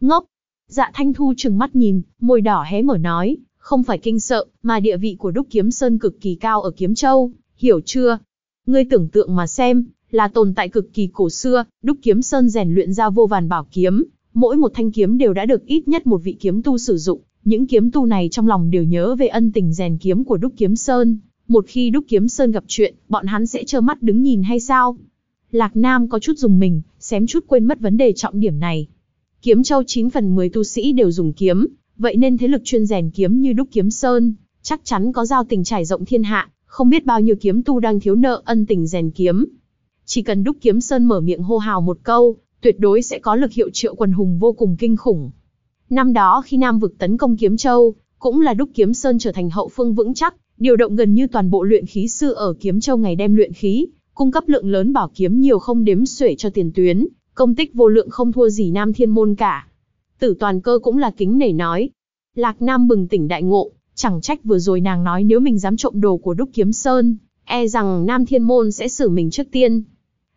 Ngốc! Dạ Thanh Thu trừng mắt nhìn, môi đỏ hé mở nói, không phải kinh sợ, mà địa vị của Đúc Kiếm Sơn cực kỳ cao ở Kiếm Châu, hiểu chưa? Ngươi tưởng tượng mà xem, là tồn tại cực kỳ cổ xưa, Đúc Kiếm Sơn rèn luyện ra vô vàn bảo kiếm, mỗi một thanh kiếm đều đã được ít nhất một vị kiếm tu sử dụng, những kiếm tu này trong lòng đều nhớ về ân tình rèn kiếm của Đúc Kiếm Sơn, một khi Đúc Kiếm Sơn gặp chuyện, bọn hắn sẽ trơ mắt đứng nhìn hay sao? Lạc Nam có chút dùng mình, xém chút quên mất vấn đề trọng điểm này. Kiếm Châu 9 phần 10 tu sĩ đều dùng kiếm, vậy nên thế lực chuyên rèn kiếm như Đúc Kiếm Sơn, chắc chắn có giao tình trải rộng thiên hạ, không biết bao nhiêu kiếm tu đang thiếu nợ ân tình rèn kiếm. Chỉ cần Đúc Kiếm Sơn mở miệng hô hào một câu, tuyệt đối sẽ có lực hiệu triệu quần hùng vô cùng kinh khủng. Năm đó khi Nam vực tấn công Kiếm Châu, cũng là Đúc Kiếm Sơn trở thành hậu phương vững chắc, điều động gần như toàn bộ luyện khí sư ở Kiếm Châu ngày đem luyện khí, cung cấp lượng lớn bảo kiếm nhiều không đếm xuể cho tiền tuyến, công tích vô lượng không thua gì Nam Thiên Môn cả. Tử toàn cơ cũng là kính nể nói. Lạc Nam bừng tỉnh đại ngộ, chẳng trách vừa rồi nàng nói nếu mình dám trộm đồ của Đúc Kiếm Sơn, e rằng Nam Thiên Môn sẽ xử mình trước tiên.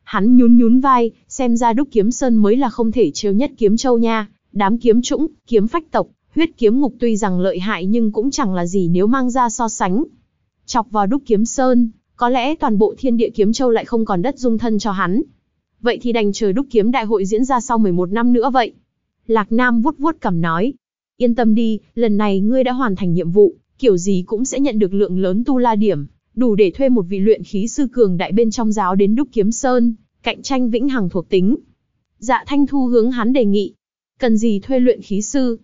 Hắn nhún nhún vai, xem ra Đúc Kiếm Sơn mới là không thể trêu nhất Kiếm Châu nha, đám kiếm trũng, kiếm phách tộc, huyết kiếm ngục tuy rằng lợi hại nhưng cũng chẳng là gì nếu mang ra so sánh. Chọc vào Đúc Kiếm Sơn, có lẽ toàn bộ thiên địa kiếm châu lại không còn đất dung thân cho hắn. Vậy thì đành chờ đúc kiếm đại hội diễn ra sau 11 năm nữa vậy. Lạc Nam vuốt vuốt cầm nói. Yên tâm đi, lần này ngươi đã hoàn thành nhiệm vụ, kiểu gì cũng sẽ nhận được lượng lớn tu la điểm, đủ để thuê một vị luyện khí sư cường đại bên trong giáo đến đúc kiếm sơn, cạnh tranh vĩnh hằng thuộc tính. Dạ Thanh Thu hướng hắn đề nghị. Cần gì thuê luyện khí sư?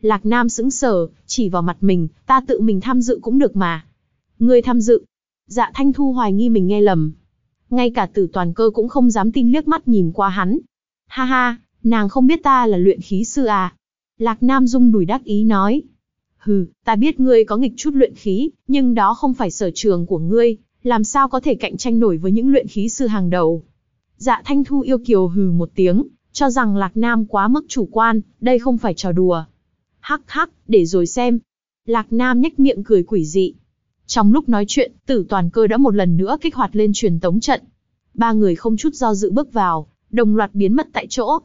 Lạc Nam sững sờ, chỉ vào mặt mình, ta tự mình tham dự cũng được mà. Ngươi tham dự, Dạ Thanh Thu hoài nghi mình nghe lầm. Ngay cả tử toàn cơ cũng không dám tin liếc mắt nhìn qua hắn. Ha ha, nàng không biết ta là luyện khí sư à? Lạc Nam dung đùi đắc ý nói. Hừ, ta biết ngươi có nghịch chút luyện khí, nhưng đó không phải sở trường của ngươi, làm sao có thể cạnh tranh nổi với những luyện khí sư hàng đầu. Dạ Thanh Thu yêu kiều hừ một tiếng, cho rằng Lạc Nam quá mức chủ quan, đây không phải trò đùa. Hắc hắc, để rồi xem. Lạc Nam nhếch miệng cười quỷ dị. Trong lúc nói chuyện, tử toàn cơ đã một lần nữa kích hoạt lên truyền tống trận. Ba người không chút do dự bước vào, đồng loạt biến mất tại chỗ.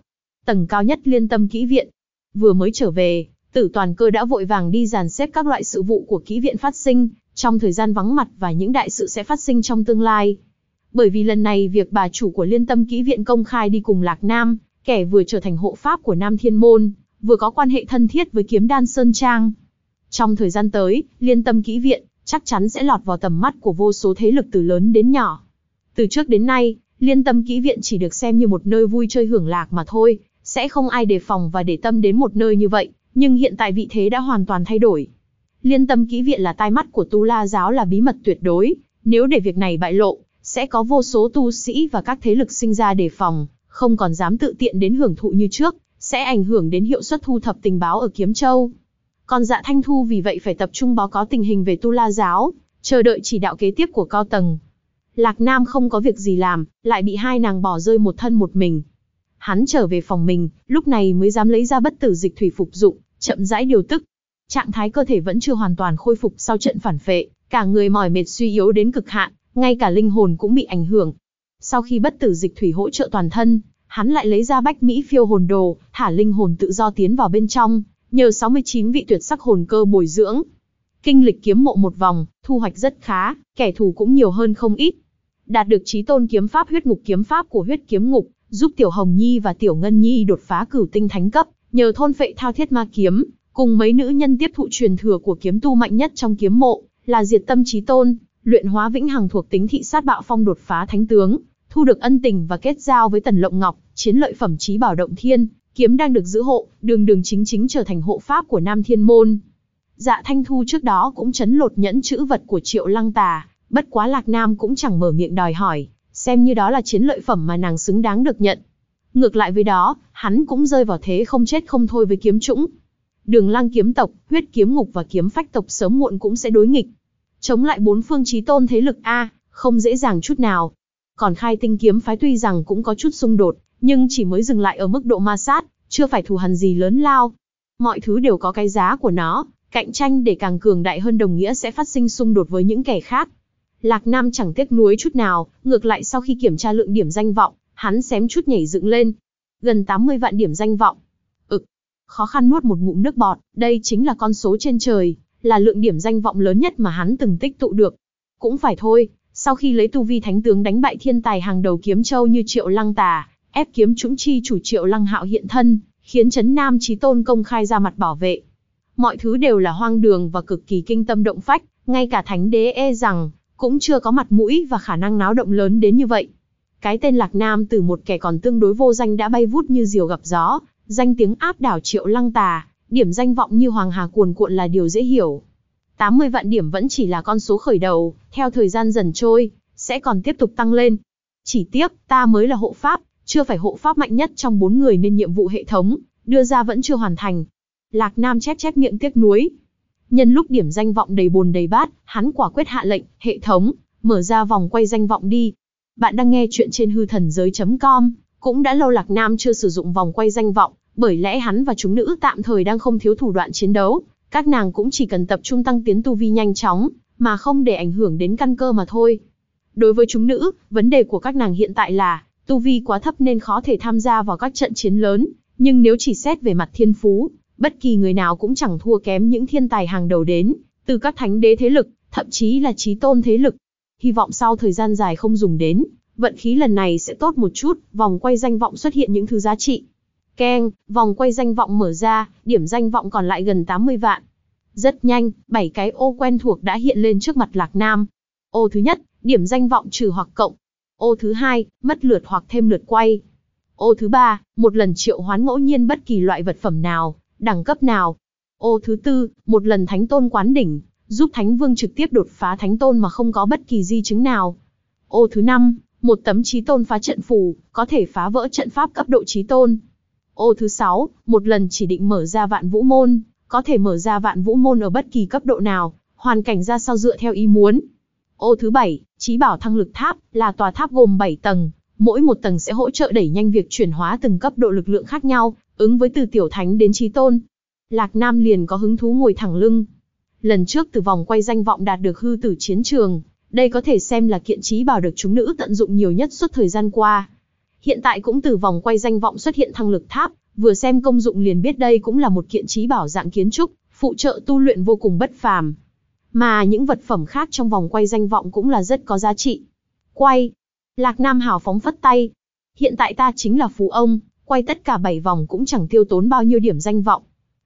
Tầng cao nhất liên tâm kỹ viện. Vừa mới trở về, tử toàn cơ đã vội vàng đi dàn xếp các loại sự vụ của kỹ viện phát sinh, trong thời gian vắng mặt và những đại sự sẽ phát sinh trong tương lai. Bởi vì lần này việc bà chủ của liên tâm kỹ viện công khai đi cùng Lạc Nam, kẻ vừa trở thành hộ pháp của Nam Thiên Môn, vừa có quan hệ thân thiết với kiếm đan Sơn Trang. Trong thời gian tới, liên tâm kỹ viện chắc chắn sẽ lọt vào tầm mắt của vô số thế lực từ lớn đến nhỏ. Từ trước đến nay, liên tâm kỹ viện chỉ được xem như một nơi vui chơi hưởng lạc mà thôi, sẽ không ai đề phòng và để tâm đến một nơi như vậy, nhưng hiện tại vị thế đã hoàn toàn thay đổi. Liên tâm kỹ viện là tai mắt của Tu La giáo là bí mật tuyệt đối, nếu để việc này bại lộ, sẽ có vô số tu sĩ và các thế lực sinh ra đề phòng, không còn dám tự tiện đến hưởng thụ như trước, sẽ ảnh hưởng đến hiệu suất thu thập tình báo ở Kiếm Châu. Còn dạ Thanh Thu vì vậy phải tập trung báo cáo tình hình về Tu La Giáo, chờ đợi chỉ đạo kế tiếp của cao tầng. Lạc Nam không có việc gì làm, lại bị hai nàng bỏ rơi một thân một mình. Hắn trở về phòng mình, lúc này mới dám lấy ra bất tử dịch thủy phục dụng, chậm rãi điều tức. Trạng thái cơ thể vẫn chưa hoàn toàn khôi phục sau trận phản phệ, cả người mỏi mệt suy yếu đến cực hạn, ngay cả linh hồn cũng bị ảnh hưởng. Sau khi bất tử dịch thủy hỗ trợ toàn thân, hắn lại lấy ra bách Mỹ phiêu hồn đồ, thả linh hồn tự do tiến vào bên trong, nhờ 69 vị tuyệt sắc hồn cơ bồi dưỡng. Kinh lịch kiếm mộ một vòng, thu hoạch rất khá, kẻ thù cũng nhiều hơn không ít. Đạt được trí tôn kiếm pháp huyết ngục kiếm pháp của huyết kiếm ngục, giúp Tiểu Hồng Nhi và Tiểu Ngân Nhi đột phá cửu tinh thánh cấp, nhờ thôn phệ thao thiết ma kiếm, cùng mấy nữ nhân tiếp thụ truyền thừa của kiếm tu mạnh nhất trong kiếm mộ, là diệt tâm trí tôn, luyện hóa vĩnh hằng thuộc tính thị sát bạo phong đột phá thánh tướng, thu được ân tình và kết giao với Tần Lộng Ngọc, chiến lợi phẩm trí bảo động thiên, kiếm đang được giữ hộ, đường đường chính chính trở thành hộ pháp của Nam Thiên Môn. Dạ Thanh Thu trước đó cũng chấn lột nhẫn chữ vật của Triệu Lăng Tà, bất quá Lạc Nam cũng chẳng mở miệng đòi hỏi, xem như đó là chiến lợi phẩm mà nàng xứng đáng được nhận. Ngược lại với đó, hắn cũng rơi vào thế không chết không thôi với kiếm trũng. Đường lăng kiếm tộc, huyết kiếm ngục và kiếm phách tộc sớm muộn cũng sẽ đối nghịch. Chống lại bốn phương trí tôn thế lực A, không dễ dàng chút nào. Còn khai tinh kiếm phái tuy rằng cũng có chút xung đột, nhưng chỉ mới dừng lại ở mức độ ma sát, chưa phải thù hằn gì lớn lao. Mọi thứ đều có cái giá của nó, cạnh tranh để càng cường đại hơn đồng nghĩa sẽ phát sinh xung đột với những kẻ khác. Lạc Nam chẳng tiếc nuối chút nào, ngược lại sau khi kiểm tra lượng điểm danh vọng, hắn xém chút nhảy dựng lên. Gần 80 vạn điểm danh vọng. Ực, khó khăn nuốt một ngụm nước bọt, đây chính là con số trên trời, là lượng điểm danh vọng lớn nhất mà hắn từng tích tụ được. Cũng phải thôi, sau khi lấy tu vi thánh tướng đánh bại thiên tài hàng đầu kiếm châu như Triệu Lăng Tà, ép kiếm chúng chi chủ Triệu Lăng Hạo hiện thân, khiến chấn Nam Chí Tôn công khai ra mặt bảo vệ. Mọi thứ đều là hoang đường và cực kỳ kinh tâm động phách, ngay cả thánh đế e rằng, cũng chưa có mặt mũi và khả năng náo động lớn đến như vậy. Cái tên Lạc Nam từ một kẻ còn tương đối vô danh đã bay vút như diều gặp gió, danh tiếng áp đảo triệu lăng tà, điểm danh vọng như hoàng hà cuồn cuộn là điều dễ hiểu. 80 vạn điểm vẫn chỉ là con số khởi đầu, theo thời gian dần trôi, sẽ còn tiếp tục tăng lên. Chỉ tiếc, ta mới là hộ pháp, chưa phải hộ pháp mạnh nhất trong bốn người nên nhiệm vụ hệ thống, đưa ra vẫn chưa hoàn thành. Lạc Nam chép chép miệng tiếc nuối. Nhân lúc điểm danh vọng đầy bồn đầy bát, hắn quả quyết hạ lệnh, hệ thống, mở ra vòng quay danh vọng đi. Bạn đang nghe chuyện trên hư thần giới.com, cũng đã lâu Lạc Nam chưa sử dụng vòng quay danh vọng, bởi lẽ hắn và chúng nữ tạm thời đang không thiếu thủ đoạn chiến đấu, các nàng cũng chỉ cần tập trung tăng tiến tu vi nhanh chóng, mà không để ảnh hưởng đến căn cơ mà thôi. Đối với chúng nữ, vấn đề của các nàng hiện tại là, tu vi quá thấp nên khó thể tham gia vào các trận chiến lớn, nhưng nếu chỉ xét về mặt thiên phú, bất kỳ người nào cũng chẳng thua kém những thiên tài hàng đầu đến, từ các thánh đế thế lực, thậm chí là trí tôn thế lực. Hy vọng sau thời gian dài không dùng đến, vận khí lần này sẽ tốt một chút, vòng quay danh vọng xuất hiện những thứ giá trị. Keng, vòng quay danh vọng mở ra, điểm danh vọng còn lại gần 80 vạn. Rất nhanh, bảy cái ô quen thuộc đã hiện lên trước mặt Lạc Nam. Ô thứ nhất, điểm danh vọng trừ hoặc cộng. Ô thứ hai, mất lượt hoặc thêm lượt quay. Ô thứ ba, một lần triệu hoán ngẫu nhiên bất kỳ loại vật phẩm nào, đẳng cấp nào. Ô thứ tư, một lần thánh tôn quán đỉnh, giúp thánh vương trực tiếp đột phá thánh tôn mà không có bất kỳ di chứng nào. Ô thứ năm, một tấm trí tôn phá trận phù, có thể phá vỡ trận pháp cấp độ trí tôn. Ô thứ sáu, một lần chỉ định mở ra vạn vũ môn, có thể mở ra vạn vũ môn ở bất kỳ cấp độ nào, hoàn cảnh ra sao dựa theo ý muốn. Ô thứ bảy, Chí bảo thăng lực tháp, là tòa tháp gồm 7 tầng, mỗi một tầng sẽ hỗ trợ đẩy nhanh việc chuyển hóa từng cấp độ lực lượng khác nhau, ứng với từ tiểu thánh đến chí tôn. Lạc Nam liền có hứng thú ngồi thẳng lưng. Lần trước từ vòng quay danh vọng đạt được hư tử chiến trường, đây có thể xem là kiện chí bảo được chúng nữ tận dụng nhiều nhất suốt thời gian qua. Hiện tại cũng từ vòng quay danh vọng xuất hiện thăng lực tháp, vừa xem công dụng liền biết đây cũng là một kiện chí bảo dạng kiến trúc, phụ trợ tu luyện vô cùng bất phàm. Mà những vật phẩm khác trong vòng quay danh vọng cũng là rất có giá trị. Quay. Lạc Nam hào phóng phất tay. Hiện tại ta chính là phú ông, quay tất cả 7 vòng cũng chẳng tiêu tốn bao nhiêu điểm danh vọng.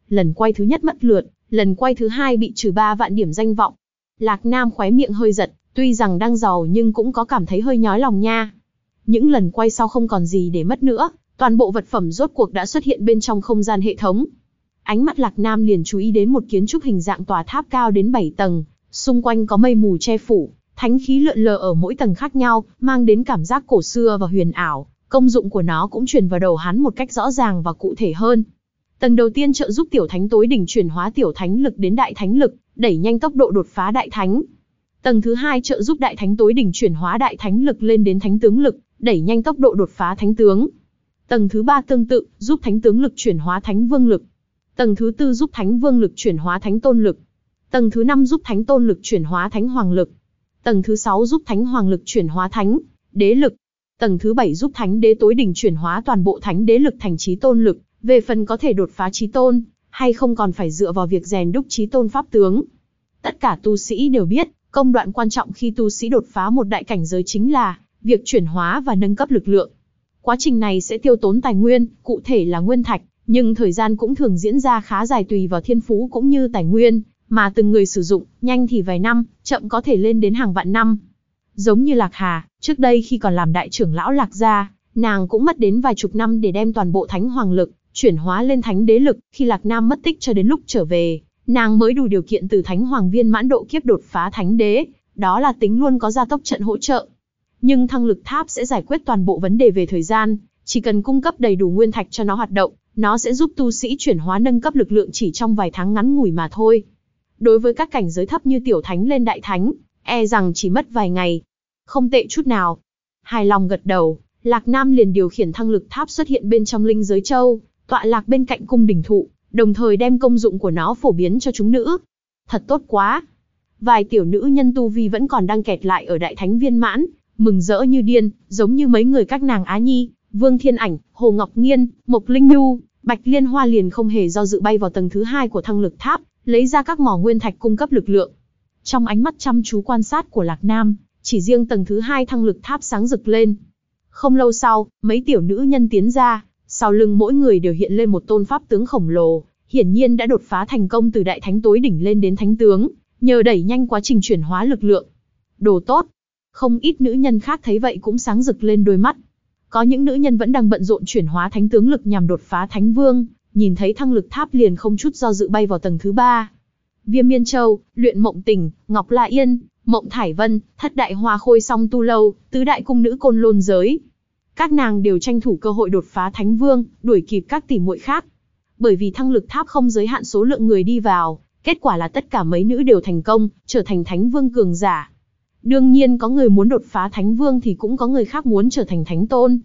Lần quay thứ nhất mất lượt, lần quay thứ hai bị trừ 3 vạn điểm danh vọng. Lạc Nam khóe miệng hơi giật, tuy rằng đang giàu nhưng cũng có cảm thấy hơi nhói lòng nha. Những lần quay sau không còn gì để mất nữa, toàn bộ vật phẩm rốt cuộc đã xuất hiện bên trong không gian hệ thống. Ánh mắt Lạc Nam liền chú ý đến một kiến trúc hình dạng tòa tháp cao đến 7 tầng, xung quanh có mây mù che phủ, thánh khí lượn lờ ở mỗi tầng khác nhau, mang đến cảm giác cổ xưa và huyền ảo, công dụng của nó cũng truyền vào đầu hắn một cách rõ ràng và cụ thể hơn. Tầng đầu tiên trợ giúp tiểu thánh tối đỉnh chuyển hóa tiểu thánh lực đến đại thánh lực, đẩy nhanh tốc độ đột phá đại thánh. Tầng thứ hai trợ giúp đại thánh tối đỉnh chuyển hóa đại thánh lực lên đến thánh tướng lực, đẩy nhanh tốc độ đột phá thánh tướng. Tầng thứ ba tương tự, giúp thánh tướng lực chuyển hóa thánh vương lực. Tầng thứ tư giúp thánh vương lực chuyển hóa thánh tôn lực. Tầng thứ năm giúp thánh tôn lực chuyển hóa thánh hoàng lực. Tầng thứ sáu giúp thánh hoàng lực chuyển hóa thánh đế lực. Tầng thứ bảy giúp thánh đế tối đỉnh chuyển hóa toàn bộ thánh đế lực thành trí tôn lực, về phần có thể đột phá trí tôn, hay không còn phải dựa vào việc rèn đúc trí tôn pháp tướng. Tất cả tu sĩ đều biết, công đoạn quan trọng khi tu sĩ đột phá một đại cảnh giới chính là việc chuyển hóa và nâng cấp lực lượng. Quá trình này sẽ tiêu tốn tài nguyên, cụ thể là nguyên thạch, nhưng thời gian cũng thường diễn ra khá dài tùy vào thiên phú cũng như tài nguyên, mà từng người sử dụng, nhanh thì vài năm, chậm có thể lên đến hàng vạn năm. Giống như Lạc Hà, trước đây khi còn làm đại trưởng lão Lạc gia, nàng cũng mất đến vài chục năm để đem toàn bộ thánh hoàng lực, chuyển hóa lên thánh đế lực, khi Lạc Nam mất tích cho đến lúc trở về, nàng mới đủ điều kiện từ thánh hoàng viên mãn độ kiếp đột phá thánh đế, đó là tính luôn có gia tốc trận hỗ trợ. Nhưng thăng lực tháp sẽ giải quyết toàn bộ vấn đề về thời gian, chỉ cần cung cấp đầy đủ nguyên thạch cho nó hoạt động, nó sẽ giúp tu sĩ chuyển hóa nâng cấp lực lượng chỉ trong vài tháng ngắn ngủi mà thôi. Đối với các cảnh giới thấp như tiểu thánh lên đại thánh, e rằng chỉ mất vài ngày. Không tệ chút nào. Hài lòng gật đầu, Lạc Nam liền điều khiển thăng lực tháp xuất hiện bên trong linh giới châu, tọa lạc bên cạnh cung đỉnh thụ, đồng thời đem công dụng của nó phổ biến cho chúng nữ. Thật tốt quá. Vài tiểu nữ nhân tu vi vẫn còn đang kẹt lại ở đại thánh viên mãn, mừng rỡ như điên, giống như mấy người các nàng Á Nhi, Vương Thiên Ảnh, Hồ Ngọc Nghiên, Mộc Linh Nhu, Bạch Liên Hoa liền không hề do dự bay vào tầng thứ hai của thăng lực tháp, lấy ra các mỏ nguyên thạch cung cấp lực lượng. Trong ánh mắt chăm chú quan sát của Lạc Nam, chỉ riêng tầng thứ hai thăng lực tháp sáng rực lên. Không lâu sau, mấy tiểu nữ nhân tiến ra, sau lưng mỗi người đều hiện lên một tôn pháp tướng khổng lồ, hiển nhiên đã đột phá thành công từ đại thánh tối đỉnh lên đến thánh tướng, nhờ đẩy nhanh quá trình chuyển hóa lực lượng. Đồ tốt. Không ít nữ nhân khác thấy vậy cũng sáng rực lên đôi mắt. Có những nữ nhân vẫn đang bận rộn chuyển hóa thánh tướng lực nhằm đột phá thánh vương, nhìn thấy thăng lực tháp liền không chút do dự bay vào tầng thứ ba. Viêm Miên Châu, Luyện Mộng Tình, Ngọc La Yên, Mộng Thải Vân, Thất Đại Hoa Khôi song tu lâu, tứ đại cung nữ côn lôn giới. Các nàng đều tranh thủ cơ hội đột phá thánh vương, đuổi kịp các tỷ muội khác. Bởi vì thăng lực tháp không giới hạn số lượng người đi vào, kết quả là tất cả mấy nữ đều thành công, trở thành thánh vương cường giả. Đương nhiên có người muốn đột phá thánh vương thì cũng có người khác muốn trở thành thánh tôn.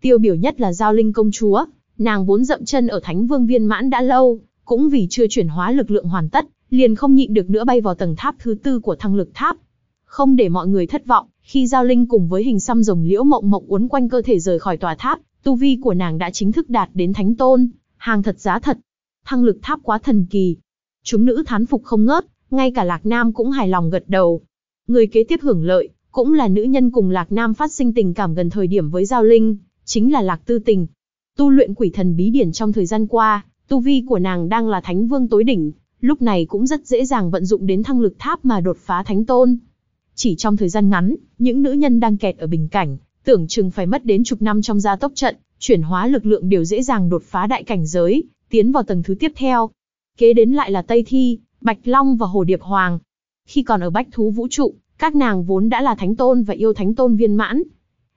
Tiêu biểu nhất là Giao Linh công chúa, nàng vốn dậm chân ở thánh vương viên mãn đã lâu, cũng vì chưa chuyển hóa lực lượng hoàn tất, liền không nhịn được nữa bay vào tầng tháp thứ tư của thăng lực tháp. Không để mọi người thất vọng, khi Giao Linh cùng với hình xăm rồng liễu mộng mộng uốn quanh cơ thể rời khỏi tòa tháp, tu vi của nàng đã chính thức đạt đến thánh tôn, hàng thật giá thật. Thăng lực tháp quá thần kỳ. Chúng nữ thán phục không ngớt, ngay cả Lạc Nam cũng hài lòng gật đầu. Người kế tiếp hưởng lợi, cũng là nữ nhân cùng Lạc Nam phát sinh tình cảm gần thời điểm với Giao Linh, chính là Lạc Tư Tình. Tu luyện quỷ thần bí điển trong thời gian qua, tu vi của nàng đang là thánh vương tối đỉnh, lúc này cũng rất dễ dàng vận dụng đến thăng lực tháp mà đột phá thánh tôn. Chỉ trong thời gian ngắn, những nữ nhân đang kẹt ở bình cảnh, tưởng chừng phải mất đến chục năm trong gia tốc trận, chuyển hóa lực lượng đều dễ dàng đột phá đại cảnh giới, tiến vào tầng thứ tiếp theo. Kế đến lại là Tây Thi, Bạch Long và Hồ Điệp Hoàng. Khi còn ở Bách Thú Vũ Trụ, các nàng vốn đã là thánh tôn và yêu thánh tôn viên mãn.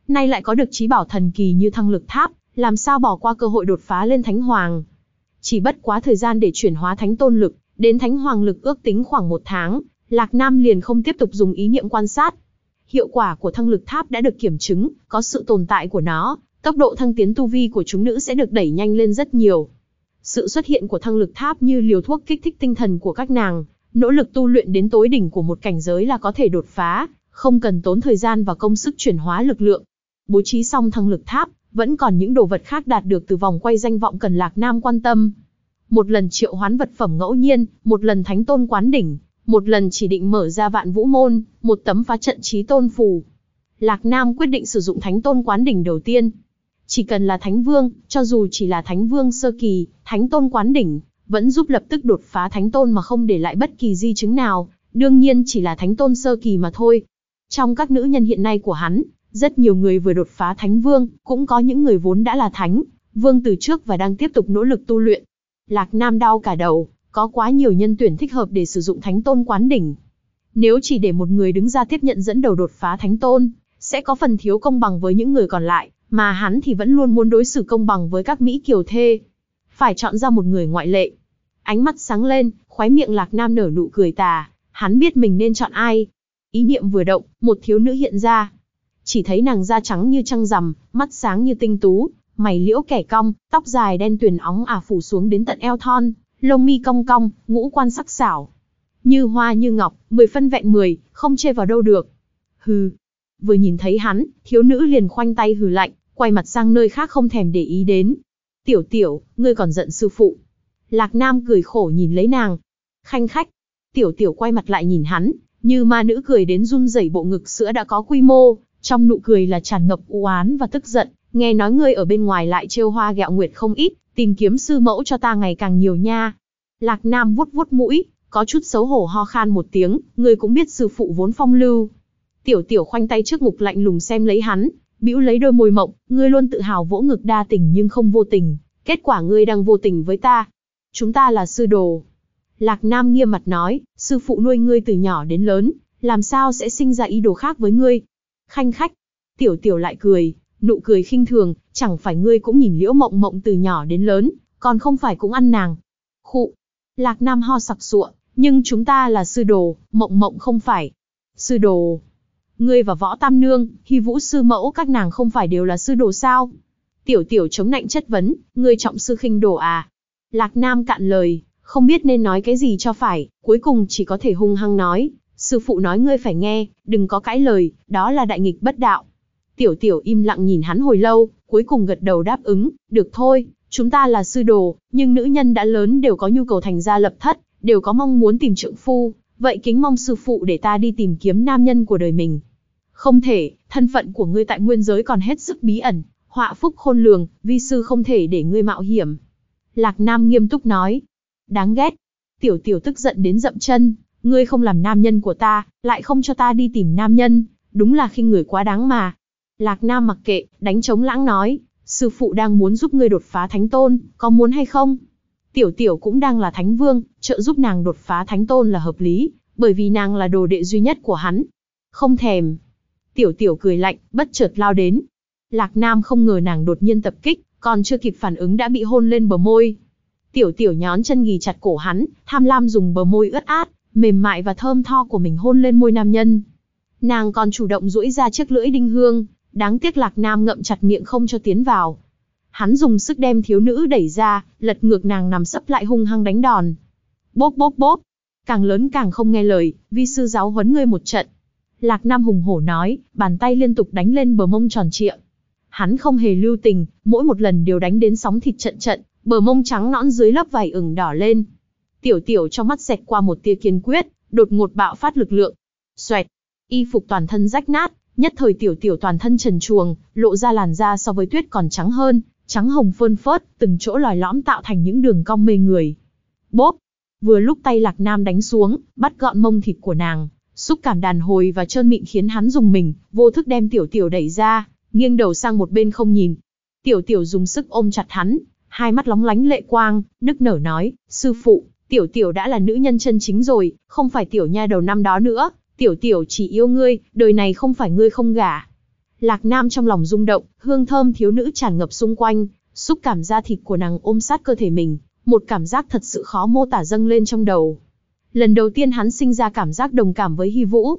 Nay lại có được trí bảo thần kỳ như thăng lực tháp, làm sao bỏ qua cơ hội đột phá lên thánh hoàng. Chỉ bất quá thời gian để chuyển hóa thánh tôn lực, đến thánh hoàng lực ước tính khoảng một tháng, Lạc Nam liền không tiếp tục dùng ý niệm quan sát. Hiệu quả của thăng lực tháp đã được kiểm chứng, có sự tồn tại của nó, tốc độ thăng tiến tu vi của chúng nữ sẽ được đẩy nhanh lên rất nhiều. Sự xuất hiện của thăng lực tháp như liều thuốc kích thích tinh thần của các nàng, nỗ lực tu luyện đến tối đỉnh của một cảnh giới là có thể đột phá, không cần tốn thời gian và công sức chuyển hóa lực lượng. Bố trí xong thăng lực tháp, vẫn còn những đồ vật khác đạt được từ vòng quay danh vọng cần Lạc Nam quan tâm. Một lần triệu hoán vật phẩm ngẫu nhiên, một lần thánh tôn quán đỉnh, một lần chỉ định mở ra vạn vũ môn, một tấm phá trận trí tôn phù. Lạc Nam quyết định sử dụng thánh tôn quán đỉnh đầu tiên. Chỉ cần là thánh vương, cho dù chỉ là thánh vương sơ kỳ, thánh tôn quán đỉnh, vẫn giúp lập tức đột phá thánh tôn mà không để lại bất kỳ di chứng nào, đương nhiên chỉ là thánh tôn sơ kỳ mà thôi. Trong các nữ nhân hiện nay của hắn, rất nhiều người vừa đột phá thánh vương, cũng có những người vốn đã là thánh, vương từ trước và đang tiếp tục nỗ lực tu luyện. Lạc Nam đau cả đầu, có quá nhiều nhân tuyển thích hợp để sử dụng thánh tôn quán đỉnh. Nếu chỉ để một người đứng ra tiếp nhận dẫn đầu đột phá thánh tôn, sẽ có phần thiếu công bằng với những người còn lại, mà hắn thì vẫn luôn muốn đối xử công bằng với các Mỹ kiều thê. Phải chọn ra một người ngoại lệ. Ánh mắt sáng lên, khóe miệng Lạc Nam nở nụ cười tà, hắn biết mình nên chọn ai. Ý niệm vừa động, một thiếu nữ hiện ra. Chỉ thấy nàng da trắng như trăng rằm, mắt sáng như tinh tú, mày liễu kẻ cong, tóc dài đen tuyền óng ả phủ xuống đến tận eo thon, lông mi cong cong, ngũ quan sắc sảo. Như hoa như ngọc, mười phân vẹn mười, không chê vào đâu được. Hừ. Vừa nhìn thấy hắn, thiếu nữ liền khoanh tay hừ lạnh, quay mặt sang nơi khác không thèm để ý đến. Tiểu tiểu, ngươi còn giận sư phụ. Lạc Nam cười khổ nhìn lấy nàng. Khanh khách. Tiểu tiểu quay mặt lại nhìn hắn, như ma nữ cười đến run rẩy bộ ngực sữa đã có quy mô, trong nụ cười là tràn ngập u oán và tức giận, nghe nói ngươi ở bên ngoài lại trêu hoa gẹo nguyệt không ít, tìm kiếm sư mẫu cho ta ngày càng nhiều nha. Lạc Nam vuốt vuốt mũi, có chút xấu hổ ho khan một tiếng, ngươi cũng biết sư phụ vốn phong lưu. Tiểu tiểu khoanh tay trước ngục lạnh lùng xem lấy hắn, bĩu lấy đôi môi mộng, ngươi luôn tự hào vỗ ngực đa tình nhưng không vô tình, kết quả ngươi đang vô tình với ta. Chúng ta là sư đồ. Lạc Nam nghiêm mặt nói, sư phụ nuôi ngươi từ nhỏ đến lớn, làm sao sẽ sinh ra ý đồ khác với ngươi. Khanh khách, tiểu tiểu lại cười, nụ cười khinh thường, chẳng phải ngươi cũng nhìn liễu mộng mộng từ nhỏ đến lớn, còn không phải cũng ăn nàng. Khụ, Lạc Nam ho sặc sụa, nhưng chúng ta là sư đồ, mộng mộng không phải. Sư đồ, ngươi và võ tam nương, hy vũ sư mẫu các nàng không phải đều là sư đồ sao? Tiểu tiểu chống nạnh chất vấn, ngươi trọng sư khinh đồ à? Lạc Nam cạn lời, không biết nên nói cái gì cho phải, cuối cùng chỉ có thể hung hăng nói, Sư phụ nói ngươi phải nghe, đừng có cãi lời, đó là đại nghịch bất đạo. Tiểu tiểu im lặng nhìn hắn hồi lâu, cuối cùng gật đầu đáp ứng, được thôi, chúng ta là sư đồ, nhưng nữ nhân đã lớn đều có nhu cầu thành gia lập thất, đều có mong muốn tìm trượng phu, vậy kính mong sư phụ để ta đi tìm kiếm nam nhân của đời mình. Không thể, thân phận của ngươi tại nguyên giới còn hết sức bí ẩn, họa phúc khôn lường, vi sư không thể để ngươi mạo hiểm. Lạc Nam nghiêm túc nói. Đáng ghét. Tiểu tiểu tức giận đến dậm chân, ngươi không làm nam nhân của ta, lại không cho ta đi tìm nam nhân, đúng là khi người quá đáng mà. Lạc Nam mặc kệ, đánh trống lãng nói, sư phụ đang muốn giúp ngươi đột phá thánh tôn, có muốn hay không? Tiểu tiểu cũng đang là thánh vương, trợ giúp nàng đột phá thánh tôn là hợp lý, bởi vì nàng là đồ đệ duy nhất của hắn. Không thèm. Tiểu tiểu cười lạnh, bất chợt lao đến. Lạc Nam không ngờ nàng đột nhiên tập kích, còn chưa kịp phản ứng đã bị hôn lên bờ môi. Tiểu tiểu nhón chân ghi chặt cổ hắn, tham lam dùng bờ môi ướt át, mềm mại và thơm tho của mình hôn lên môi nam nhân. Nàng còn chủ động duỗi ra chiếc lưỡi đinh hương, đáng tiếc Lạc Nam ngậm chặt miệng không cho tiến vào. Hắn dùng sức đem thiếu nữ đẩy ra, lật ngược nàng nằm sấp lại hung hăng đánh đòn. Bốp bốp bốp, càng lớn càng không nghe lời, vi sư giáo huấn ngươi một trận. Lạc Nam hùng hổ nói, bàn tay liên tục đánh lên bờ mông tròn trịa. Hắn không hề lưu tình, mỗi một lần đều đánh đến sóng thịt trận trận, bờ mông trắng nõn dưới lớp vải ửng đỏ lên. Tiểu tiểu trong mắt xẹt qua một tia kiên quyết, đột ngột bạo phát lực lượng. Xoẹt, y phục toàn thân rách nát, nhất thời tiểu tiểu toàn thân trần truồng, lộ ra làn da so với tuyết còn trắng hơn, trắng hồng phơn phớt, từng chỗ lòi lõm tạo thành những đường cong mê người. Bốp, vừa lúc tay lạc nam đánh xuống, bắt gọn mông thịt của nàng, xúc cảm đàn hồi và trơn mịn khiến hắn dùng mình, vô thức đem tiểu tiểu đẩy ra, nghiêng đầu sang một bên không nhìn. Tiểu tiểu dùng sức ôm chặt hắn, hai mắt lóng lánh lệ quang, nức nở nói, sư phụ, tiểu tiểu đã là nữ nhân chân chính rồi, không phải tiểu nha đầu năm đó nữa, tiểu tiểu chỉ yêu ngươi, đời này không phải ngươi không gả. Lạc Nam trong lòng rung động, hương thơm thiếu nữ tràn ngập xung quanh, xúc cảm da thịt của nàng ôm sát cơ thể mình, một cảm giác thật sự khó mô tả dâng lên trong đầu. Lần đầu tiên hắn sinh ra cảm giác đồng cảm với Hy Vũ.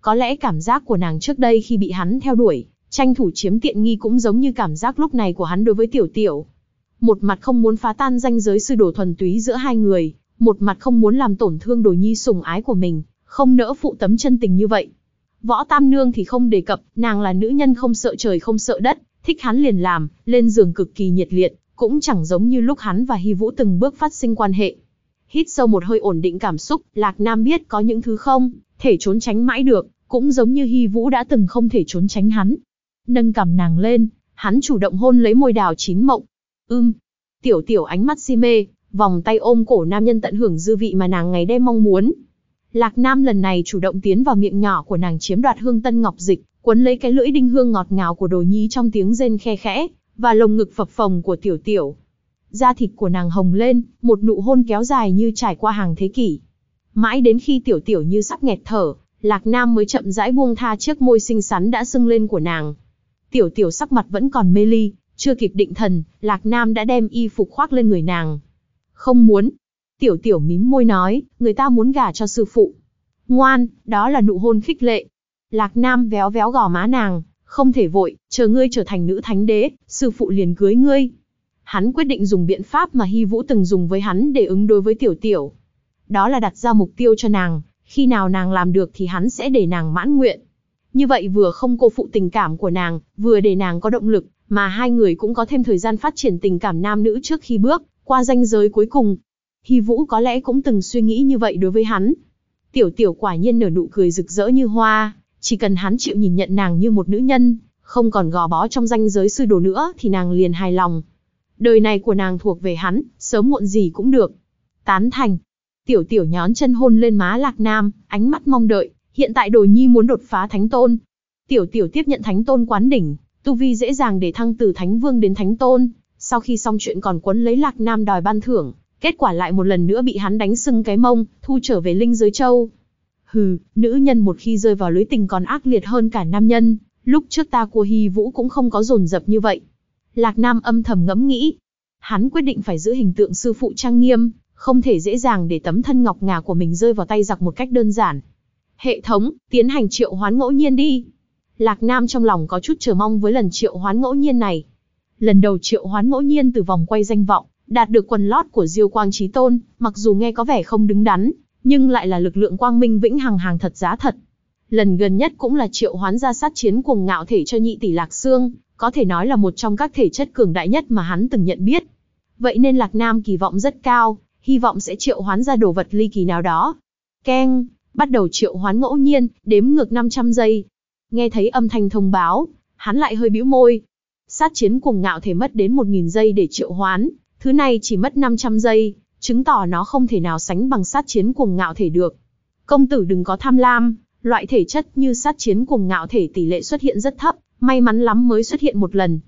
Có lẽ cảm giác của nàng trước đây khi bị hắn theo đuổi, tranh thủ chiếm tiện nghi cũng giống như cảm giác lúc này của hắn đối với Tiểu Tiểu. Một mặt không muốn phá tan ranh giới sư đồ thuần túy giữa hai người, một mặt không muốn làm tổn thương đồ nhi sùng ái của mình, không nỡ phụ tấm chân tình như vậy. Võ Tam Nương thì không đề cập, nàng là nữ nhân không sợ trời không sợ đất, thích hắn liền làm, lên giường cực kỳ nhiệt liệt, cũng chẳng giống như lúc hắn và Hy Vũ từng bước phát sinh quan hệ. Hít sâu một hơi ổn định cảm xúc, Lạc Nam biết có những thứ không, thể trốn tránh mãi được, cũng giống như Hy Vũ đã từng không thể trốn tránh hắn. Nâng cầm nàng lên, hắn chủ động hôn lấy môi đào chín mộng. Ưm, tiểu tiểu ánh mắt si mê, vòng tay ôm cổ nam nhân tận hưởng dư vị mà nàng ngày đêm mong muốn. Lạc Nam lần này chủ động tiến vào miệng nhỏ của nàng chiếm đoạt hương tân ngọc dịch, quấn lấy cái lưỡi đinh hương ngọt ngào của đồ nhi trong tiếng rên khe khẽ, và lồng ngực phập phồng của tiểu tiểu. Da thịt của nàng hồng lên, một nụ hôn kéo dài như trải qua hàng thế kỷ. Mãi đến khi tiểu tiểu như sắp nghẹt thở, Lạc Nam mới chậm rãi buông tha chiếc môi xinh xắn đã sưng lên của nàng. Tiểu tiểu sắc mặt vẫn còn mê ly, chưa kịp định thần, Lạc Nam đã đem y phục khoác lên người nàng. Không muốn, Tiểu tiểu mím môi nói, người ta muốn gả cho sư phụ. Ngoan, đó là nụ hôn khích lệ. Lạc Nam véo véo gò má nàng, không thể vội, chờ ngươi trở thành nữ thánh đế, sư phụ liền cưới ngươi. Hắn quyết định dùng biện pháp mà Hy Vũ từng dùng với hắn để ứng đối với tiểu tiểu. Đó là đặt ra mục tiêu cho nàng, khi nào nàng làm được thì hắn sẽ để nàng mãn nguyện. Như vậy vừa không cô phụ tình cảm của nàng, vừa để nàng có động lực, mà hai người cũng có thêm thời gian phát triển tình cảm nam nữ trước khi bước qua ranh giới cuối cùng. Hy Vũ có lẽ cũng từng suy nghĩ như vậy đối với hắn. Tiểu tiểu quả nhiên nở nụ cười rực rỡ như hoa, chỉ cần hắn chịu nhìn nhận nàng như một nữ nhân, không còn gò bó trong ranh giới sư đồ nữa thì nàng liền hài lòng. Đời này của nàng thuộc về hắn, sớm muộn gì cũng được. Tán thành. Tiểu tiểu nhón chân hôn lên má lạc nam, ánh mắt mong đợi, hiện tại đồ nhi muốn đột phá thánh tôn. Tiểu tiểu tiếp nhận thánh tôn quán đỉnh, tu vi dễ dàng để thăng từ thánh vương đến thánh tôn, sau khi xong chuyện còn quấn lấy lạc nam đòi ban thưởng, Kết quả lại một lần nữa bị hắn đánh sưng cái mông, thu trở về linh giới châu. Hừ, nữ nhân một khi rơi vào lưới tình còn ác liệt hơn cả nam nhân, lúc trước ta của Hy Vũ cũng không có dồn dập như vậy. Lạc Nam âm thầm ngẫm nghĩ. Hắn quyết định phải giữ hình tượng sư phụ trang nghiêm, không thể dễ dàng để tấm thân ngọc ngà của mình rơi vào tay giặc một cách đơn giản. Hệ thống, tiến hành triệu hoán ngẫu nhiên đi. Lạc Nam trong lòng có chút chờ mong với lần triệu hoán ngẫu nhiên này. Lần đầu triệu hoán ngẫu nhiên từ vòng quay danh vọng, đạt được quần lót của Diêu Quang Chí Tôn, mặc dù nghe có vẻ không đứng đắn, nhưng lại là lực lượng quang minh vĩnh hằng hàng thật giá thật. Lần gần nhất cũng là triệu hoán ra sát chiến cuồng ngạo thể cho nhị tỷ Lạc xương có thể nói là một trong các thể chất cường đại nhất mà hắn từng nhận biết. Vậy nên Lạc Nam kỳ vọng rất cao, hy vọng sẽ triệu hoán ra đồ vật ly kỳ nào đó. Keng, bắt đầu triệu hoán ngẫu nhiên, đếm ngược 500 giây. Nghe thấy âm thanh thông báo, hắn lại hơi bĩu môi. Sát chiến cuồng ngạo thể mất đến 1.000 giây để triệu hoán, thứ này chỉ mất 500 giây, chứng tỏ nó không thể nào sánh bằng sát chiến cuồng ngạo thể được. Công tử đừng có tham lam, loại thể chất như sát chiến cuồng ngạo thể tỷ lệ xuất hiện rất thấp, may mắn lắm mới xuất hiện một lần.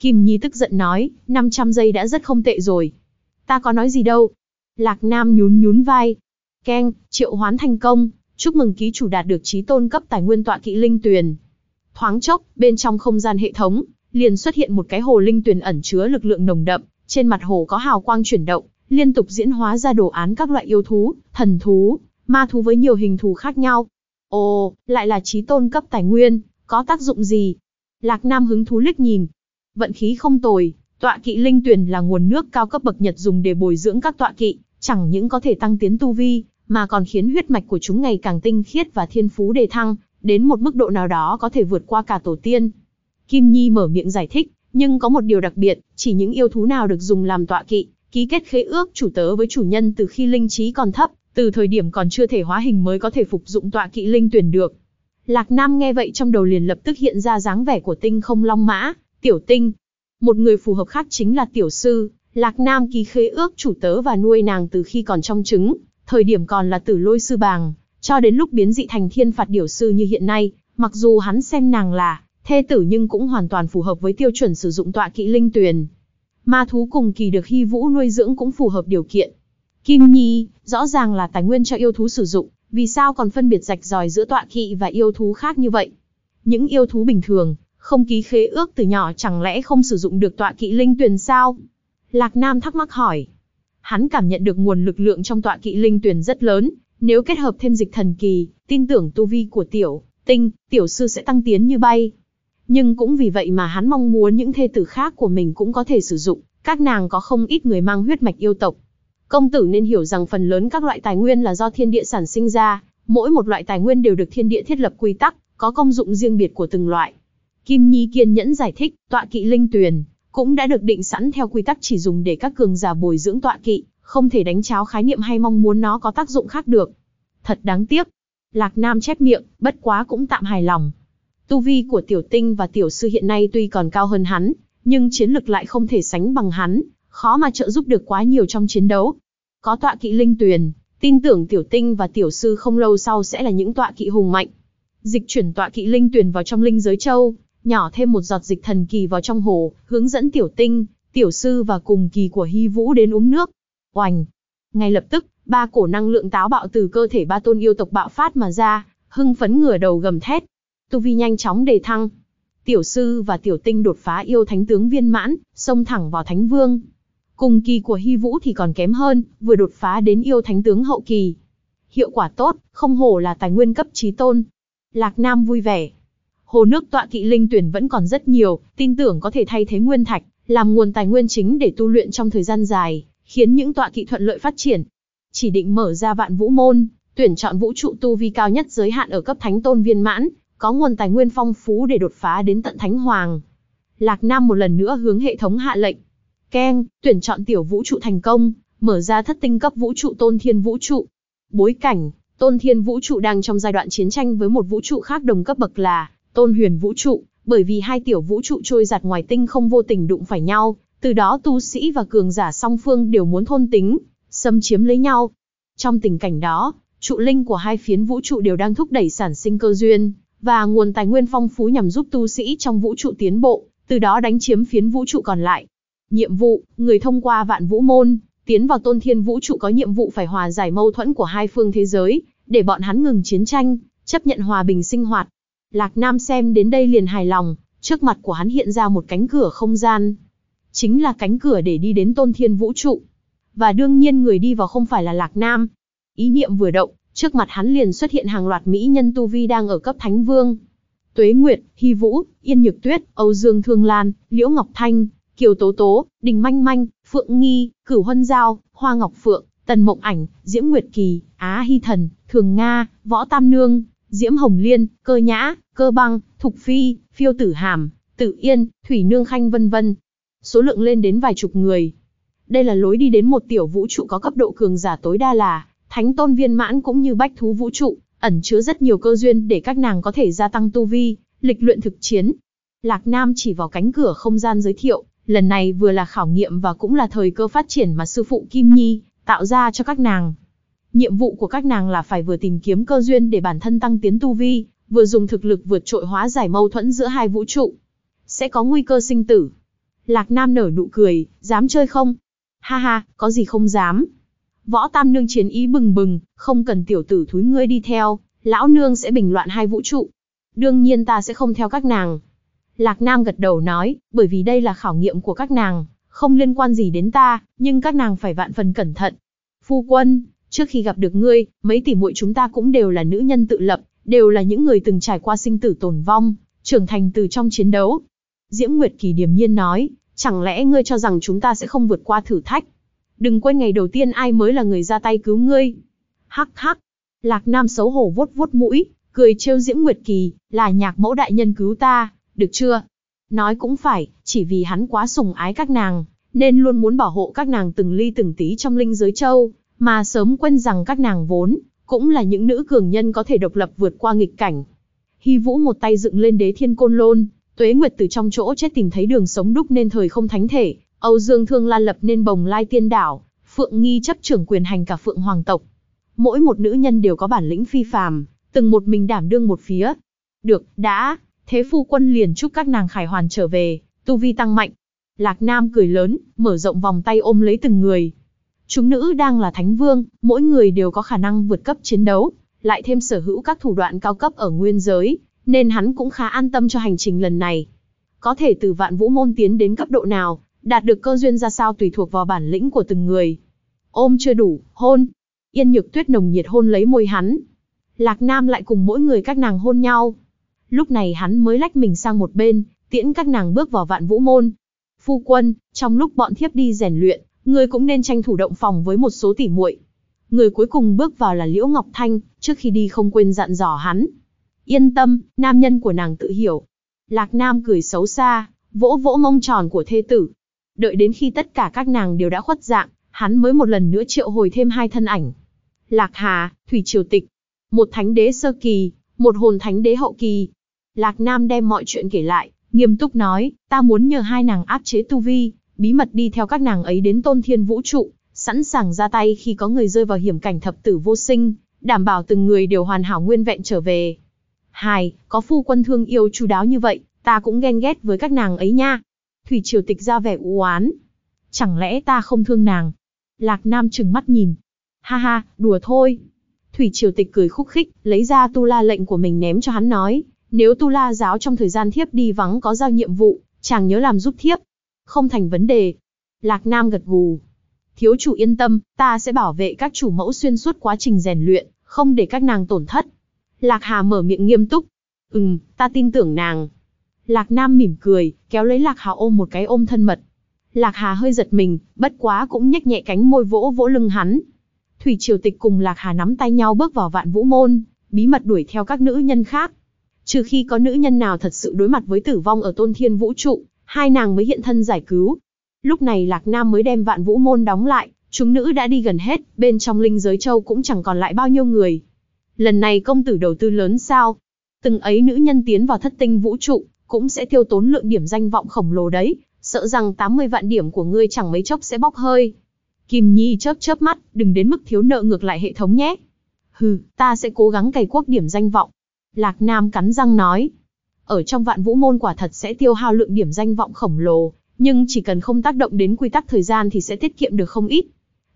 Kim Nhi tức giận nói, 500 giây đã rất không tệ rồi. Ta có nói gì đâu. Lạc Nam nhún nhún vai. Keng, triệu hoán thành công, chúc mừng ký chủ đạt được trí tôn cấp tài nguyên tọa kỵ linh tuyền. Thoáng chốc, bên trong không gian hệ thống, liền xuất hiện một cái hồ linh tuyền ẩn chứa lực lượng nồng đậm, trên mặt hồ có hào quang chuyển động, liên tục diễn hóa ra đồ án các loại yêu thú, thần thú, ma thú với nhiều hình thù khác nhau. Ồ, lại là trí tôn cấp tài nguyên, có tác dụng gì? Lạc Nam hứng thú liếc nhìn. Vận khí không tồi, tọa kỵ linh tuyển là nguồn nước cao cấp bậc Nhật dùng để bồi dưỡng các tọa kỵ, chẳng những có thể tăng tiến tu vi, mà còn khiến huyết mạch của chúng ngày càng tinh khiết và thiên phú đề thăng, đến một mức độ nào đó có thể vượt qua cả tổ tiên. Kim Nhi mở miệng giải thích, nhưng có một điều đặc biệt, chỉ những yêu thú nào được dùng làm tọa kỵ, ký kết khế ước chủ tớ với chủ nhân từ khi linh trí còn thấp, từ thời điểm còn chưa thể hóa hình mới có thể phục dụng tọa kỵ linh tuyển được. Lạc Nam nghe vậy trong đầu liền lập tức hiện ra dáng vẻ của tinh không long mã, tiểu tinh. Một người phù hợp khác chính là tiểu sư, Lạc Nam ký khế ước chủ tớ và nuôi nàng từ khi còn trong trứng, thời điểm còn là tử lôi sư bàng, cho đến lúc biến dị thành thiên phạt điểu sư như hiện nay, mặc dù hắn xem nàng là thê tử nhưng cũng hoàn toàn phù hợp với tiêu chuẩn sử dụng tọa kỵ linh tuyền. Ma thú cùng kỳ được hy vũ nuôi dưỡng cũng phù hợp điều kiện. Kim Nhi, rõ ràng là tài nguyên cho yêu thú sử dụng, vì sao còn phân biệt rạch ròi giữa tọa kỵ và yêu thú khác như vậy? Những yêu thú bình thường, không ký khế ước từ nhỏ chẳng lẽ không sử dụng được tọa kỵ linh tuyền sao? Lạc Nam thắc mắc hỏi. Hắn cảm nhận được nguồn lực lượng trong tọa kỵ linh tuyền rất lớn, nếu kết hợp thêm dịch thần kỳ, tin tưởng tu vi của tiểu, tinh, tiểu sư sẽ tăng tiến như bay. Nhưng cũng vì vậy mà hắn mong muốn những thê tử khác của mình cũng có thể sử dụng, các nàng có không ít người mang huyết mạch yêu tộc, Công tử nên hiểu rằng phần lớn các loại tài nguyên là do thiên địa sản sinh ra, mỗi một loại tài nguyên đều được thiên địa thiết lập quy tắc, có công dụng riêng biệt của từng loại. Kim Nhi kiên nhẫn giải thích, tọa kỵ linh tuyền cũng đã được định sẵn theo quy tắc chỉ dùng để các cường giả bồi dưỡng tọa kỵ, không thể đánh cháo khái niệm hay mong muốn nó có tác dụng khác được. Thật đáng tiếc. Lạc Nam chép miệng, bất quá cũng tạm hài lòng. Tu vi của tiểu tinh và tiểu sư hiện nay tuy còn cao hơn hắn, nhưng chiến lực lại không thể sánh bằng hắn, khó mà trợ giúp được quá nhiều trong chiến đấu. Có tọa kỵ linh tuyền, tin tưởng tiểu tinh và tiểu sư không lâu sau sẽ là những tọa kỵ hùng mạnh. Dịch chuyển tọa kỵ linh tuyền vào trong linh giới châu, nhỏ thêm một giọt dịch thần kỳ vào trong hồ, hướng dẫn tiểu tinh, tiểu sư và cùng kỳ của hy vũ đến uống nước. Oành! Ngay lập tức, ba cổ năng lượng táo bạo từ cơ thể ba tôn yêu tộc bạo phát mà ra, hưng phấn ngửa đầu gầm thét. Tu vi nhanh chóng đề thăng. Tiểu sư và tiểu tinh đột phá yêu thánh tướng viên mãn, xông thẳng vào thánh vương. Cùng kỳ của Hy Vũ thì còn kém hơn, vừa đột phá đến yêu thánh tướng hậu kỳ. Hiệu quả tốt, không hổ là tài nguyên cấp trí tôn. Lạc Nam vui vẻ. Hồ nước tọa kỵ linh tuyển vẫn còn rất nhiều, tin tưởng có thể thay thế nguyên thạch, làm nguồn tài nguyên chính để tu luyện trong thời gian dài, khiến những tọa kỵ thuận lợi phát triển. Chỉ định mở ra vạn vũ môn, tuyển chọn vũ trụ tu vi cao nhất giới hạn ở cấp thánh tôn viên mãn, có nguồn tài nguyên phong phú để đột phá đến tận thánh hoàng. Lạc Nam một lần nữa hướng hệ thống hạ lệnh, Keng, tuyển chọn tiểu vũ trụ thành công, mở ra thất tinh cấp vũ trụ tôn thiên vũ trụ. Bối cảnh, tôn thiên vũ trụ đang trong giai đoạn chiến tranh với một vũ trụ khác đồng cấp bậc là tôn huyền vũ trụ, bởi vì hai tiểu vũ trụ trôi giặt ngoài tinh không vô tình đụng phải nhau, từ đó tu sĩ và cường giả song phương đều muốn thôn tính, xâm chiếm lấy nhau. Trong tình cảnh đó, trụ linh của hai phiến vũ trụ đều đang thúc đẩy sản sinh cơ duyên, và nguồn tài nguyên phong phú nhằm giúp tu sĩ trong vũ trụ tiến bộ, từ đó đánh chiếm phiến vũ trụ còn lại. Nhiệm vụ, người thông qua vạn vũ môn, tiến vào tôn thiên vũ trụ có nhiệm vụ phải hòa giải mâu thuẫn của hai phương thế giới, để bọn hắn ngừng chiến tranh, chấp nhận hòa bình sinh hoạt. Lạc Nam xem đến đây liền hài lòng, trước mặt của hắn hiện ra một cánh cửa không gian. Chính là cánh cửa để đi đến tôn thiên vũ trụ. Và đương nhiên người đi vào không phải là Lạc Nam. Ý niệm vừa động, trước mặt hắn liền xuất hiện hàng loạt mỹ nhân tu vi đang ở cấp thánh vương. Tuế Nguyệt, Hy Vũ, Yên Nhược Tuyết, Âu Dương Thương Lan, Liễu Ngọc Thanh, Kiều Tố Tố, Đình Manh Manh, Phượng Nghi, Cửu Huân Giao, Hoa Ngọc Phượng, Tần Mộng Ảnh, Diễm Nguyệt Kỳ, Á Hy Thần, Thường Nga, Võ Tam Nương, Diễm Hồng Liên, Cơ Nhã, Cơ Băng, Thục Phi, Phiêu Tử Hàm, Tự Yên, Thủy Nương Khanh vân vân. Số lượng lên đến vài chục người. Đây là lối đi đến một tiểu vũ trụ có cấp độ cường giả tối đa là Thánh Tôn Viên Mãn cũng như Bách Thú Vũ Trụ, ẩn chứa rất nhiều cơ duyên để các nàng có thể gia tăng tu vi, lịch luyện thực chiến. Lạc Nam chỉ vào cánh cửa không gian giới thiệu, lần này vừa là khảo nghiệm và cũng là thời cơ phát triển mà sư phụ Kim Nhi tạo ra cho các nàng. Nhiệm vụ của các nàng là phải vừa tìm kiếm cơ duyên để bản thân tăng tiến tu vi, vừa dùng thực lực vượt trội hóa giải mâu thuẫn giữa hai vũ trụ. Sẽ có nguy cơ sinh tử. Lạc Nam nở nụ cười, dám chơi không? Ha ha, có gì không dám. Võ Tam Nương chiến ý bừng bừng, không cần tiểu tử thúi ngươi đi theo, lão nương sẽ bình loạn hai vũ trụ. Đương nhiên ta sẽ không theo các nàng. Lạc Nam gật đầu nói, bởi vì đây là khảo nghiệm của các nàng, không liên quan gì đến ta, nhưng các nàng phải vạn phần cẩn thận. Phu quân, trước khi gặp được ngươi, mấy tỷ muội chúng ta cũng đều là nữ nhân tự lập, đều là những người từng trải qua sinh tử tồn vong, trưởng thành từ trong chiến đấu. Diễm Nguyệt Kỳ điềm nhiên nói, chẳng lẽ ngươi cho rằng chúng ta sẽ không vượt qua thử thách? Đừng quên ngày đầu tiên ai mới là người ra tay cứu ngươi. Hắc hắc. Lạc Nam xấu hổ vuốt vuốt mũi, cười trêu Diễm Nguyệt Kỳ, là nhạc mẫu đại nhân cứu ta, được chưa? Nói cũng phải, chỉ vì hắn quá sùng ái các nàng, nên luôn muốn bảo hộ các nàng từng ly từng tí trong linh giới châu, mà sớm quên rằng các nàng vốn, cũng là những nữ cường nhân có thể độc lập vượt qua nghịch cảnh. Hy Vũ một tay dựng lên đế thiên côn lôn, Tuế Nguyệt từ trong chỗ chết tìm thấy đường sống đúc nên thời không thánh thể, Âu Dương Thương Lan lập nên bồng lai tiên đảo, Phượng Nghi chấp trưởng quyền hành cả Phượng Hoàng tộc. Mỗi một nữ nhân đều có bản lĩnh phi phàm, từng một mình đảm đương một phía. Được, đã, thế phu quân liền chúc các nàng khải hoàn trở về, tu vi tăng mạnh. Lạc Nam cười lớn, mở rộng vòng tay ôm lấy từng người. Chúng nữ đang là thánh vương, mỗi người đều có khả năng vượt cấp chiến đấu, lại thêm sở hữu các thủ đoạn cao cấp ở nguyên giới, nên hắn cũng khá an tâm cho hành trình lần này. Có thể từ vạn vũ môn tiến đến cấp độ nào, đạt được cơ duyên ra sao tùy thuộc vào bản lĩnh của từng người. Ôm chưa đủ, hôn. Yên nhược tuyết nồng nhiệt hôn lấy môi hắn. Lạc Nam lại cùng mỗi người các nàng hôn nhau. Lúc này hắn mới lách mình sang một bên, tiễn các nàng bước vào vạn vũ môn. Phu quân, trong lúc bọn thiếp đi rèn luyện, người cũng nên tranh thủ động phòng với một số tỉ muội. Người cuối cùng bước vào là Liễu Ngọc Thanh, trước khi đi không quên dặn dò hắn. Yên tâm, nam nhân của nàng tự hiểu. Lạc Nam cười xấu xa, vỗ vỗ mông tròn của thê tử. Đợi đến khi tất cả các nàng đều đã khuất dạng, hắn mới một lần nữa triệu hồi thêm hai thân ảnh. Lạc Hà, Thủy Triều Tịch. Một thánh đế sơ kỳ, một hồn thánh đế hậu kỳ. Lạc Nam đem mọi chuyện kể lại, nghiêm túc nói, ta muốn nhờ hai nàng áp chế tu vi, bí mật đi theo các nàng ấy đến tôn thiên vũ trụ, sẵn sàng ra tay khi có người rơi vào hiểm cảnh thập tử vô sinh, đảm bảo từng người đều hoàn hảo nguyên vẹn trở về. Hai, có phu quân thương yêu chú đáo như vậy, ta cũng ghen ghét với các nàng ấy nha. Thủy Triều Tịch ra vẻ u oán. Chẳng lẽ ta không thương nàng? Lạc Nam trừng mắt nhìn. Ha ha, đùa thôi. Thủy Triều Tịch cười khúc khích, lấy ra tu la lệnh của mình ném cho hắn nói, nếu tu la giáo trong thời gian thiếp đi vắng có giao nhiệm vụ, chàng nhớ làm giúp thiếp. Không thành vấn đề. Lạc Nam gật gù. Thiếu chủ yên tâm, ta sẽ bảo vệ các chủ mẫu xuyên suốt quá trình rèn luyện, không để các nàng tổn thất. Lạc Hà mở miệng nghiêm túc. Ừm, ta tin tưởng nàng. Lạc Nam mỉm cười, kéo lấy Lạc Hà ôm một cái ôm thân mật. Lạc Hà hơi giật mình, bất quá cũng nhếch nhẹ cánh môi vỗ vỗ lưng hắn. Thủy Triều Tịch cùng Lạc Hà nắm tay nhau bước vào vạn vũ môn, bí mật đuổi theo các nữ nhân khác. Trừ khi có nữ nhân nào thật sự đối mặt với tử vong ở tôn thiên vũ trụ, hai nàng mới hiện thân giải cứu. Lúc này Lạc Nam mới đem vạn vũ môn đóng lại, chúng nữ đã đi gần hết, bên trong linh giới châu cũng chẳng còn lại bao nhiêu người. Lần này công tử đầu tư lớn sao? Từng ấy nữ nhân tiến vào thất tinh vũ trụ, cũng sẽ tiêu tốn lượng điểm danh vọng khổng lồ đấy, sợ rằng 80 vạn điểm của ngươi chẳng mấy chốc sẽ bốc hơi. Kim Nhi chớp chớp mắt, đừng đến mức thiếu nợ ngược lại hệ thống nhé. Hừ, ta sẽ cố gắng cày quốc điểm danh vọng. Lạc Nam cắn răng nói. Ở trong vạn vũ môn quả thật sẽ tiêu hao lượng điểm danh vọng khổng lồ, nhưng chỉ cần không tác động đến quy tắc thời gian thì sẽ tiết kiệm được không ít.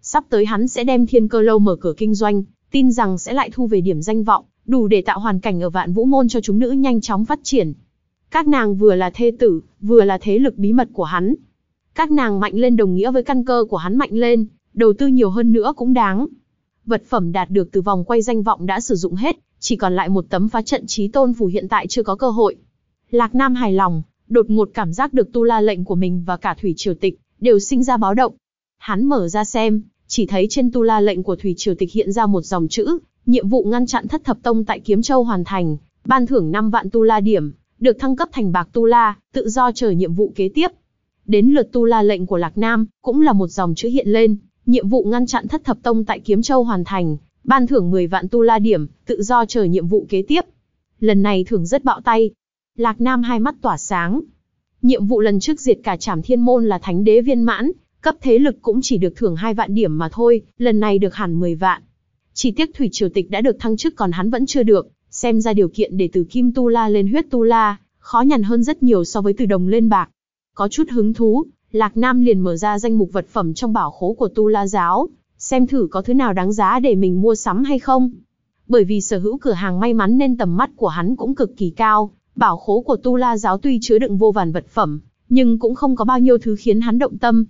Sắp tới hắn sẽ đem thiên cơ lâu mở cửa kinh doanh, tin rằng sẽ lại thu về điểm danh vọng, đủ để tạo hoàn cảnh ở vạn vũ môn cho chúng nữ nhanh chóng phát triển. Các nàng vừa là thê tử, vừa là thế lực bí mật của hắn. Các nàng mạnh lên đồng nghĩa với căn cơ của hắn mạnh lên, đầu tư nhiều hơn nữa cũng đáng. Vật phẩm đạt được từ vòng quay danh vọng đã sử dụng hết, chỉ còn lại một tấm phá trận trí tôn phù hiện tại chưa có cơ hội. Lạc Nam hài lòng, đột ngột cảm giác được tu la lệnh của mình và cả thủy triều tịch, đều sinh ra báo động. Hắn mở ra xem, chỉ thấy trên tu la lệnh của Thủy Triều Tịch hiện ra một dòng chữ, nhiệm vụ ngăn chặn thất thập tông tại Kiếm Châu hoàn thành, ban thưởng 5 vạn tu la điểm, được thăng cấp thành bạc tu la, tự do chờ nhiệm vụ kế tiếp. Đến lượt tu la lệnh của Lạc Nam, cũng là một dòng chữ hiện lên, nhiệm vụ ngăn chặn thất thập tông tại Kiếm Châu hoàn thành, ban thưởng 10 vạn tu la điểm, tự do chờ nhiệm vụ kế tiếp. Lần này thưởng rất bạo tay. Lạc Nam hai mắt tỏa sáng. Nhiệm vụ lần trước diệt cả trảm thiên môn là thánh đế viên mãn, cấp thế lực cũng chỉ được thưởng 2 vạn điểm mà thôi, lần này được hẳn 10 vạn. Chỉ tiếc Thủy Triều Tịch đã được thăng chức còn hắn vẫn chưa được, xem ra điều kiện để từ Kim Tu La lên huyết Tu La, khó nhằn hơn rất nhiều so với từ đồng lên bạc. Có chút hứng thú, Lạc Nam liền mở ra danh mục vật phẩm trong bảo khố của Tu La Giáo, xem thử có thứ nào đáng giá để mình mua sắm hay không. Bởi vì sở hữu cửa hàng may mắn nên tầm mắt của hắn cũng cực kỳ cao, bảo khố của Tu La Giáo tuy chứa đựng vô vàn vật phẩm, nhưng cũng không có bao nhiêu thứ khiến hắn động tâm.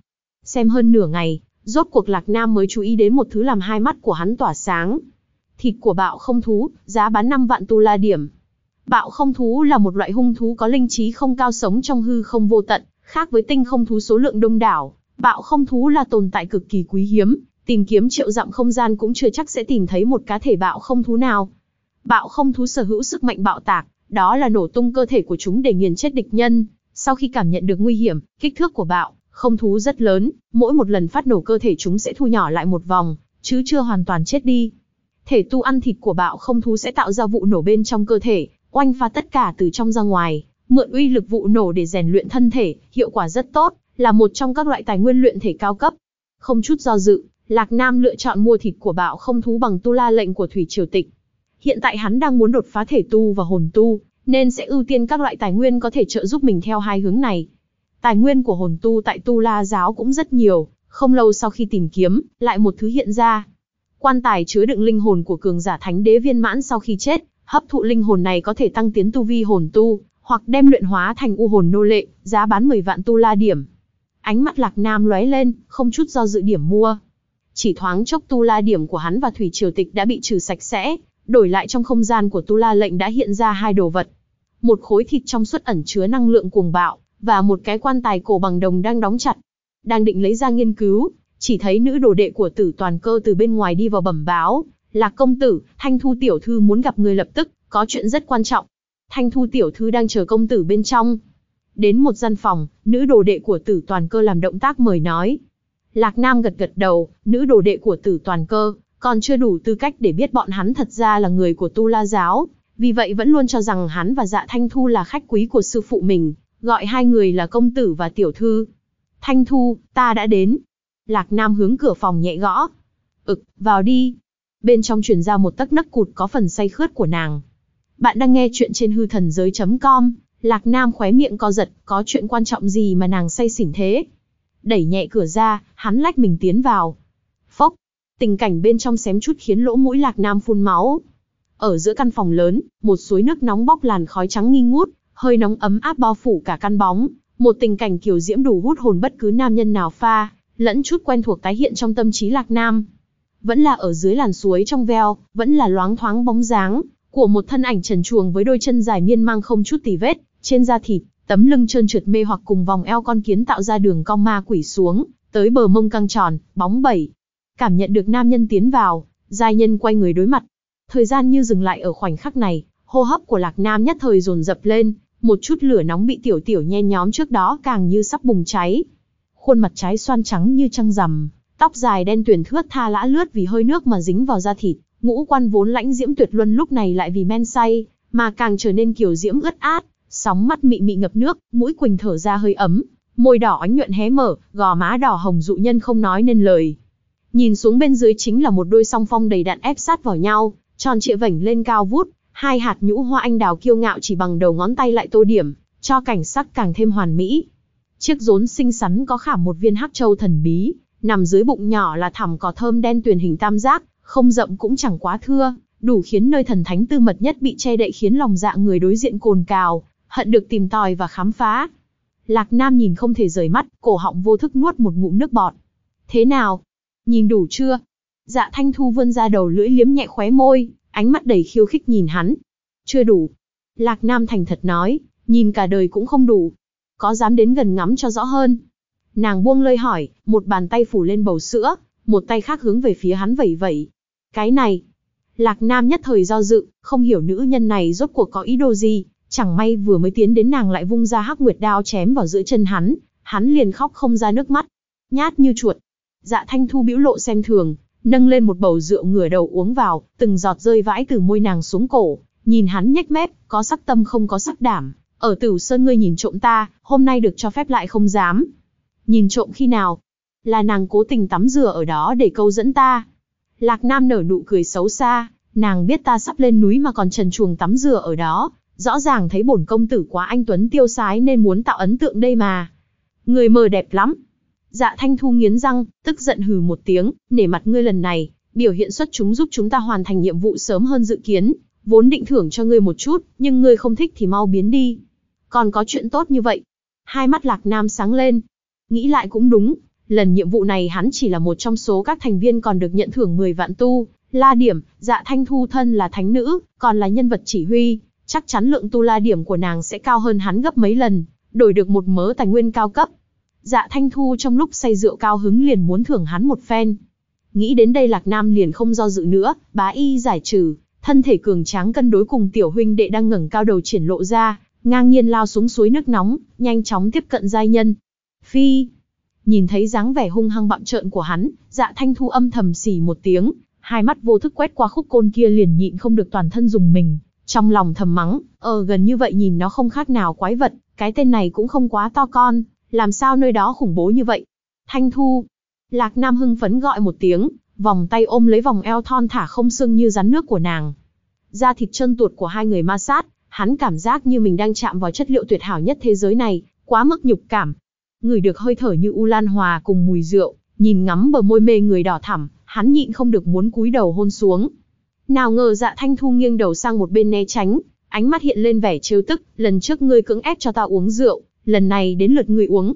Xem hơn nửa ngày, rốt cuộc Lạc Nam mới chú ý đến một thứ làm hai mắt của hắn tỏa sáng. Thịt của bạo không thú, giá bán 5 vạn tu la điểm. Bạo không thú là một loại hung thú có linh trí không cao sống trong hư không vô tận, khác với tinh không thú số lượng đông đảo. Bạo không thú là tồn tại cực kỳ quý hiếm, tìm kiếm triệu dặm không gian cũng chưa chắc sẽ tìm thấy một cá thể bạo không thú nào. Bạo không thú sở hữu sức mạnh bạo tạc, đó là nổ tung cơ thể của chúng để nghiền chết địch nhân. Sau khi cảm nhận được nguy hiểm, kích thước của bạo không thú rất lớn, mỗi một lần phát nổ cơ thể chúng sẽ thu nhỏ lại một vòng, chứ chưa hoàn toàn chết đi. Thể tu ăn thịt của bạo không thú sẽ tạo ra vụ nổ bên trong cơ thể, oanh phá tất cả từ trong ra ngoài, mượn uy lực vụ nổ để rèn luyện thân thể, hiệu quả rất tốt, là một trong các loại tài nguyên luyện thể cao cấp. Không chút do dự, Lạc Nam lựa chọn mua thịt của bạo không thú bằng tu la lệnh của Thủy Triều Tịch. Hiện tại hắn đang muốn đột phá thể tu và hồn tu, nên sẽ ưu tiên các loại tài nguyên có thể trợ giúp mình theo hai hướng này. Tài nguyên của hồn tu tại Tu La giáo cũng rất nhiều, không lâu sau khi tìm kiếm, lại một thứ hiện ra. Quan tài chứa đựng linh hồn của cường giả thánh đế viên mãn sau khi chết, hấp thụ linh hồn này có thể tăng tiến tu vi hồn tu, hoặc đem luyện hóa thành u hồn nô lệ, giá bán 10 vạn tu la điểm. Ánh mắt Lạc Nam lóe lên, không chút do dự điểm mua. Chỉ thoáng chốc tu la điểm của hắn và thủy triều tịch đã bị trừ sạch sẽ, đổi lại trong không gian của tu la lệnh đã hiện ra hai đồ vật. Một khối thịt trong suốt ẩn chứa năng lượng cuồng bạo, và một cái quan tài cổ bằng đồng đang đóng chặt. Đang định lấy ra nghiên cứu, chỉ thấy nữ đồ đệ của tử toàn cơ từ bên ngoài đi vào bẩm báo, là công tử, Thanh Thu tiểu thư muốn gặp người lập tức, có chuyện rất quan trọng. Thanh Thu tiểu thư đang chờ công tử bên trong. Đến một gian phòng, nữ đồ đệ của tử toàn cơ làm động tác mời nói. Lạc Nam gật gật đầu, nữ đồ đệ của tử toàn cơ, còn chưa đủ tư cách để biết bọn hắn thật ra là người của Tu La Giáo, vì vậy vẫn luôn cho rằng hắn và dạ Thanh Thu là khách quý của sư phụ mình, gọi hai người là công tử và tiểu thư. Thanh Thu, ta đã đến. Lạc Nam hướng cửa phòng nhẹ gõ. Ực, vào đi. Bên trong truyền ra một tấc nấc cụt có phần say khướt của nàng. Bạn đang nghe chuyện trên hư thần giới.com. Lạc Nam khóe miệng co giật, có chuyện quan trọng gì mà nàng say xỉn thế. Đẩy nhẹ cửa ra, hắn lách mình tiến vào. Phốc, tình cảnh bên trong xém chút khiến lỗ mũi Lạc Nam phun máu. Ở giữa căn phòng lớn, một suối nước nóng bốc làn khói trắng nghi ngút, hơi nóng ấm áp bao phủ cả căn bóng, một tình cảnh kiều diễm đủ hút hồn bất cứ nam nhân nào pha, lẫn chút quen thuộc tái hiện trong tâm trí Lạc Nam. Vẫn là ở dưới làn suối trong veo, vẫn là loáng thoáng bóng dáng của một thân ảnh trần truồng với đôi chân dài miên mang không chút tì vết, trên da thịt, tấm lưng trơn trượt mê hoặc cùng vòng eo con kiến tạo ra đường cong ma quỷ xuống, tới bờ mông căng tròn, bóng bẩy. Cảm nhận được nam nhân tiến vào, giai nhân quay người đối mặt. Thời gian như dừng lại ở khoảnh khắc này, hô hấp của Lạc Nam nhất thời dồn dập lên, một chút lửa nóng bị tiểu tiểu nhen nhóm trước đó càng như sắp bùng cháy. Khuôn mặt trái xoan trắng như trăng rằm, tóc dài đen tuyển thướt tha lã lướt vì hơi nước mà dính vào da thịt, ngũ quan vốn lãnh diễm tuyệt luân lúc này lại vì men say, mà càng trở nên kiểu diễm ướt át, sóng mắt mị mị ngập nước, mũi quỳnh thở ra hơi ấm, môi đỏ ánh nhuận hé mở, gò má đỏ hồng dụ nhân không nói nên lời. Nhìn xuống bên dưới chính là một đôi song phong đầy đạn ép sát vào nhau, tròn trịa vảnh lên cao vút, hai hạt nhũ hoa anh đào kiêu ngạo chỉ bằng đầu ngón tay lại tô điểm, cho cảnh sắc càng thêm hoàn mỹ. Chiếc rốn xinh xắn có khảm một viên hắc châu thần bí, nằm dưới bụng nhỏ là thảm cỏ thơm đen tuyền hình tam giác, không rậm cũng chẳng quá thưa, đủ khiến nơi thần thánh tư mật nhất bị che đậy khiến lòng dạ người đối diện cồn cào, hận được tìm tòi và khám phá. Lạc Nam nhìn không thể rời mắt, cổ họng vô thức nuốt một ngụm nước bọt. Thế nào? Nhìn đủ chưa? Dạ Thanh Thu vươn ra đầu lưỡi liếm nhẹ khóe môi, ánh mắt đầy khiêu khích nhìn hắn. Chưa đủ. Lạc Nam thành thật nói, nhìn cả đời cũng không đủ. Có dám đến gần ngắm cho rõ hơn. Nàng buông lơi hỏi, một bàn tay phủ lên bầu sữa, một tay khác hướng về phía hắn vẩy vẩy. Cái này, Lạc Nam nhất thời do dự, không hiểu nữ nhân này rốt cuộc có ý đồ gì, chẳng may vừa mới tiến đến nàng lại vung ra hắc nguyệt đao chém vào giữa chân hắn, hắn liền khóc không ra nước mắt. Nhát như chuột. Dạ Thanh Thu biểu lộ xem thường, nâng lên một bầu rượu ngửa đầu uống vào, từng giọt rơi vãi từ môi nàng xuống cổ, nhìn hắn nhếch mép, có sắc tâm không có sắc đảm. Ở Tử Sơn ngươi nhìn trộm ta, hôm nay được cho phép lại không dám. Nhìn trộm khi nào? Là nàng cố tình tắm rửa ở đó để câu dẫn ta. Lạc Nam nở nụ cười xấu xa, nàng biết ta sắp lên núi mà còn trần chuồng tắm rửa ở đó, rõ ràng thấy bổn công tử quá anh tuấn tiêu sái nên muốn tạo ấn tượng đây mà. Người mờ đẹp lắm. Dạ Thanh Thu nghiến răng, tức giận hừ một tiếng, nể mặt ngươi lần này, biểu hiện xuất chúng giúp chúng ta hoàn thành nhiệm vụ sớm hơn dự kiến, vốn định thưởng cho ngươi một chút, nhưng ngươi không thích thì mau biến đi. Còn có chuyện tốt như vậy. Hai mắt Lạc Nam sáng lên. Nghĩ lại cũng đúng, lần nhiệm vụ này hắn chỉ là một trong số các thành viên còn được nhận thưởng 10 vạn tu, la điểm, dạ thanh thu thân là thánh nữ, còn là nhân vật chỉ huy, chắc chắn lượng tu la điểm của nàng sẽ cao hơn hắn gấp mấy lần, đổi được một mớ tài nguyên cao cấp. Dạ thanh thu trong lúc say rượu cao hứng liền muốn thưởng hắn một phen. Nghĩ đến đây Lạc Nam liền không do dự nữa, bá y giải trừ, thân thể cường tráng cân đối cùng tiểu huynh đệ đang ngẩng cao đầu triển lộ ra, ngang nhiên lao xuống suối nước nóng, nhanh chóng tiếp cận giai nhân. Phi, nhìn thấy dáng vẻ hung hăng bạo trợn của hắn, dạ thanh thu âm thầm xỉ một tiếng, hai mắt vô thức quét qua khúc côn kia liền nhịn không được toàn thân dùng mình, trong lòng thầm mắng, ờ gần như vậy nhìn nó không khác nào quái vật, cái tên này cũng không quá to con, làm sao nơi đó khủng bố như vậy. Thanh thu, Lạc Nam hưng phấn gọi một tiếng, vòng tay ôm lấy vòng eo thon thả không xương như rắn nước của nàng. Da thịt chân tuột của hai người ma sát, hắn cảm giác như mình đang chạm vào chất liệu tuyệt hảo nhất thế giới này, quá mức nhục cảm. Người được hơi thở như u lan hòa cùng mùi rượu, nhìn ngắm bờ môi mê người đỏ thẳm, hắn nhịn không được muốn cúi đầu hôn xuống. Nào ngờ dạ thanh thu nghiêng đầu sang một bên né tránh, ánh mắt hiện lên vẻ trêu tức, lần trước ngươi cưỡng ép cho ta uống rượu, lần này đến lượt ngươi uống.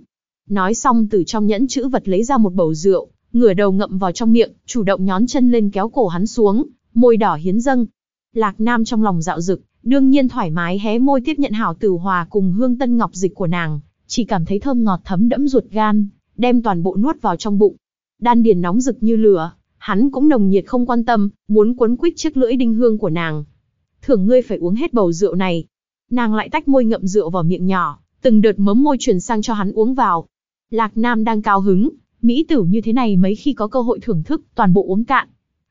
Nói xong từ trong nhẫn chữ vật lấy ra một bầu rượu, ngửa đầu ngậm vào trong miệng, chủ động nhón chân lên kéo cổ hắn xuống, môi đỏ hiến dâng. Lạc Nam trong lòng dạo dực, đương nhiên thoải mái hé môi tiếp nhận hảo tử hòa cùng hương tân ngọc dịch của nàng, chỉ cảm thấy thơm ngọt thấm đẫm ruột gan, đem toàn bộ nuốt vào trong bụng. Đan điền nóng rực như lửa, hắn cũng nồng nhiệt không quan tâm, muốn quấn quýt chiếc lưỡi đinh hương của nàng. Thưởng ngươi phải uống hết bầu rượu này. Nàng lại tách môi ngậm rượu vào miệng nhỏ, từng đợt mớm môi chuyển sang cho hắn uống vào. Lạc Nam đang cao hứng, mỹ tử như thế này mấy khi có cơ hội thưởng thức, toàn bộ uống cạn.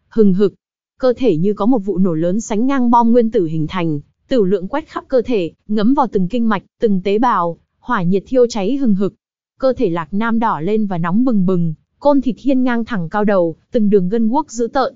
Hừng hực, cơ thể như có một vụ nổ lớn sánh ngang bom nguyên tử hình thành, tử lượng quét khắp cơ thể, ngấm vào từng kinh mạch, từng tế bào, hỏa nhiệt thiêu cháy hừng hực. Cơ thể Lạc Nam đỏ lên và nóng bừng bừng, côn thịt hiên ngang thẳng cao đầu, từng đường gân guốc dữ tợn.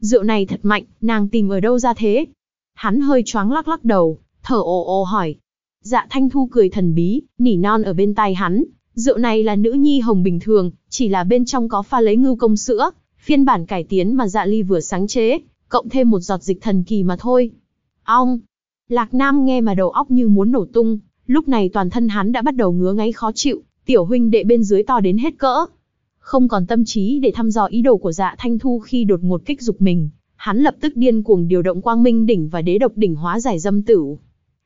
Rượu này thật mạnh, nàng tìm ở đâu ra thế? Hắn hơi choáng lắc lắc đầu, thở ồ ồ hỏi. Dạ Thanh Thu cười thần bí, nỉ non ở bên tai hắn. Rượu này là nữ nhi hồng bình thường, chỉ là bên trong có pha lấy ngưu công sữa, phiên bản cải tiến mà dạ ly vừa sáng chế, cộng thêm một giọt dịch thần kỳ mà thôi. Ong! Lạc Nam nghe mà đầu óc như muốn nổ tung, lúc này toàn thân hắn đã bắt đầu ngứa ngáy khó chịu, tiểu huynh đệ bên dưới to đến hết cỡ, không còn tâm trí để thăm dò ý đồ của dạ thanh thu khi đột ngột kích dục mình, hắn lập tức điên cuồng điều động quang minh đỉnh và đế độc đỉnh hóa giải dâm tử.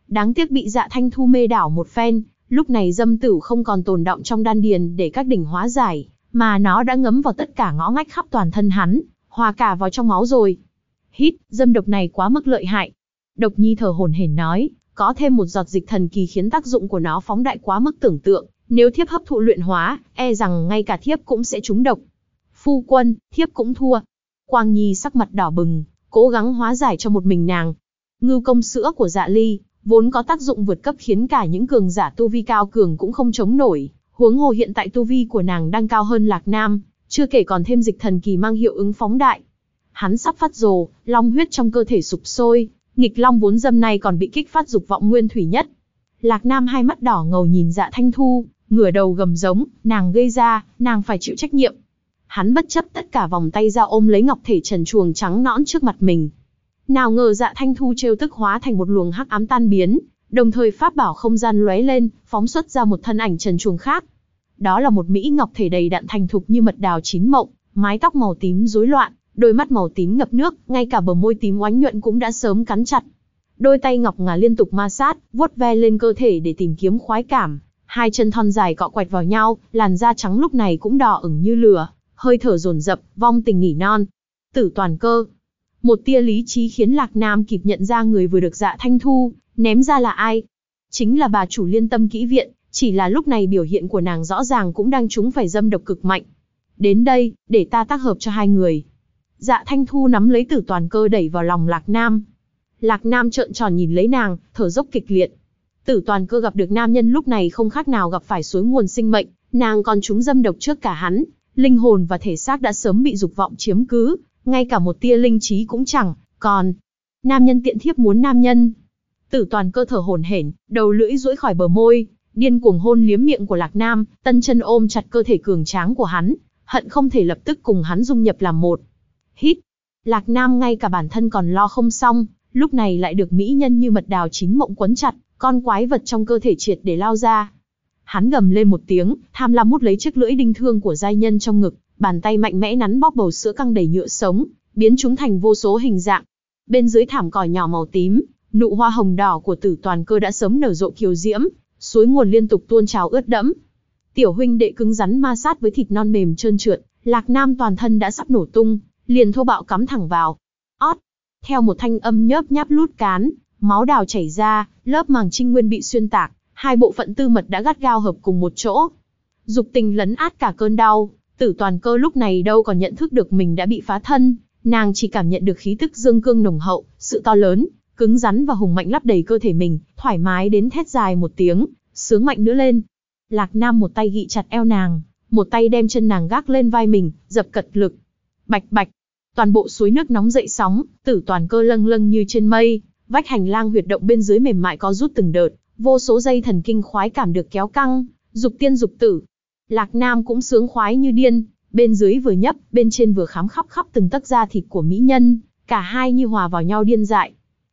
Đáng tiếc bị dạ thanh thu mê đảo một phen, lúc này dâm tử không còn tồn động trong đan điền để các đỉnh hóa giải, mà nó đã ngấm vào tất cả ngõ ngách khắp toàn thân hắn, hòa cả vào trong máu rồi. Hít, dâm độc này quá mức lợi hại. Độc nhi thở hổn hển nói, có thêm một giọt dịch thần kỳ khiến tác dụng của nó phóng đại quá mức tưởng tượng, nếu thiếp hấp thụ luyện hóa, e rằng ngay cả thiếp cũng sẽ trúng độc. Phu quân, thiếp cũng thua. Quang Nhi sắc mặt đỏ bừng, cố gắng hóa giải cho một mình nàng. Ngưu công sữa của dạ ly, vốn có tác dụng vượt cấp khiến cả những cường giả tu vi cao cường cũng không chống nổi. Huống hồ hiện tại tu vi của nàng đang cao hơn Lạc Nam, chưa kể còn thêm dịch thần kỳ mang hiệu ứng phóng đại. Hắn sắp phát rồ, long huyết trong cơ thể sụp sôi, nghịch long vốn dâm này còn bị kích phát dục vọng nguyên thủy nhất. Lạc Nam hai mắt đỏ ngầu nhìn dạ thanh thu, ngửa đầu gầm giống, nàng gây ra, nàng phải chịu trách nhiệm. Hắn bất chấp tất cả vòng tay ra ôm lấy ngọc thể trần chuồng trắng nõn trước mặt mình. Nào ngờ dạ thanh thu trêu tức hóa thành một luồng hắc ám tan biến, đồng thời pháp bảo không gian lóe lên, phóng xuất ra một thân ảnh trần chuồng khác. Đó là một mỹ ngọc thể đầy đặn thành thục như mật đào chín mộng, mái tóc màu tím rối loạn, đôi mắt màu tím ngập nước, ngay cả bờ môi tím oánh nhuận cũng đã sớm cắn chặt. Đôi tay ngọc ngà liên tục ma sát, vuốt ve lên cơ thể để tìm kiếm khoái cảm, Hai chân thon dài cọ quẹt vào nhau, làn da trắng lúc này cũng đỏ ửng như lửa, hơi thở dồn dập, vong tình nỉ non. Tử toàn cơ. Một tia lý trí khiến Lạc Nam kịp nhận ra người vừa được dạ thanh thu, ném ra là ai. Chính là bà chủ liên tâm kỹ viện, chỉ là lúc này biểu hiện của nàng rõ ràng cũng đang trúng phải dâm độc cực mạnh. Đến đây, để ta tác hợp cho hai người. Dạ thanh thu nắm lấy tử toàn cơ đẩy vào lòng Lạc Nam. Lạc Nam trợn tròn nhìn lấy nàng, thở dốc kịch liệt. Tử toàn cơ gặp được nam nhân lúc này không khác nào gặp phải suối nguồn sinh mệnh, nàng còn trúng dâm độc trước cả hắn, linh hồn và thể xác đã sớm bị dục vọng chiếm cứ, ngay cả một tia linh trí cũng chẳng, còn nam nhân tiện thiếp muốn nam nhân. Tử toàn cơ thở hổn hển, đầu lưỡi duỗi khỏi bờ môi, điên cuồng hôn liếm miệng của Lạc Nam, tân chân ôm chặt cơ thể cường tráng của hắn, hận không thể lập tức cùng hắn dung nhập làm một. Hít. Lạc Nam ngay cả bản thân còn lo không xong, lúc này lại được mỹ nhân như mật đào chín mộng quấn chặt, con quái vật trong cơ thể triệt để lao ra. Hắn gầm lên một tiếng, tham lam mút lấy chiếc lưỡi đinh thương của giai nhân trong ngực, bàn tay mạnh mẽ nắn bóp bầu sữa căng đầy nhựa sống, biến chúng thành vô số hình dạng. Bên dưới thảm cỏ nhỏ màu tím, nụ hoa hồng đỏ của tử toàn cơ đã sớm nở rộ kiều diễm, suối nguồn liên tục tuôn trào ướt đẫm. Tiểu huynh đệ cứng rắn ma sát với thịt non mềm trơn trượt, Lạc Nam toàn thân đã sắp nổ tung, liền thô bạo cắm thẳng vào. Ót! Theo một thanh âm nhớp nháp lút cán, máu đào chảy ra, lớp màng trinh nguyên bị xuyên tạc, hai bộ phận tư mật đã gắt gao hợp cùng một chỗ. Dục tình lấn át cả cơn đau, tử toàn cơ lúc này đâu còn nhận thức được mình đã bị phá thân, nàng chỉ cảm nhận được khí tức dương cương nồng hậu, sự to lớn, cứng rắn và hùng mạnh lắp đầy cơ thể mình, thoải mái đến thét dài một tiếng, sướng mạnh nữa lên. Lạc Nam một tay gị chặt eo nàng, một tay đem chân nàng gác lên vai mình, dập cật lực. Bạch bạch, toàn bộ suối nước nóng dậy sóng, tử toàn cơ lâng lâng như trên mây, vách hành lang huyệt động bên dưới mềm mại có rút từng đợt, vô số dây thần kinh khoái cảm được kéo căng, dục tiên dục tử. Lạc Nam cũng sướng khoái như điên, bên dưới vừa nhấp, bên trên vừa khám khắp khắp từng tấc da thịt của mỹ nhân, cả hai như hòa vào nhau điên dại.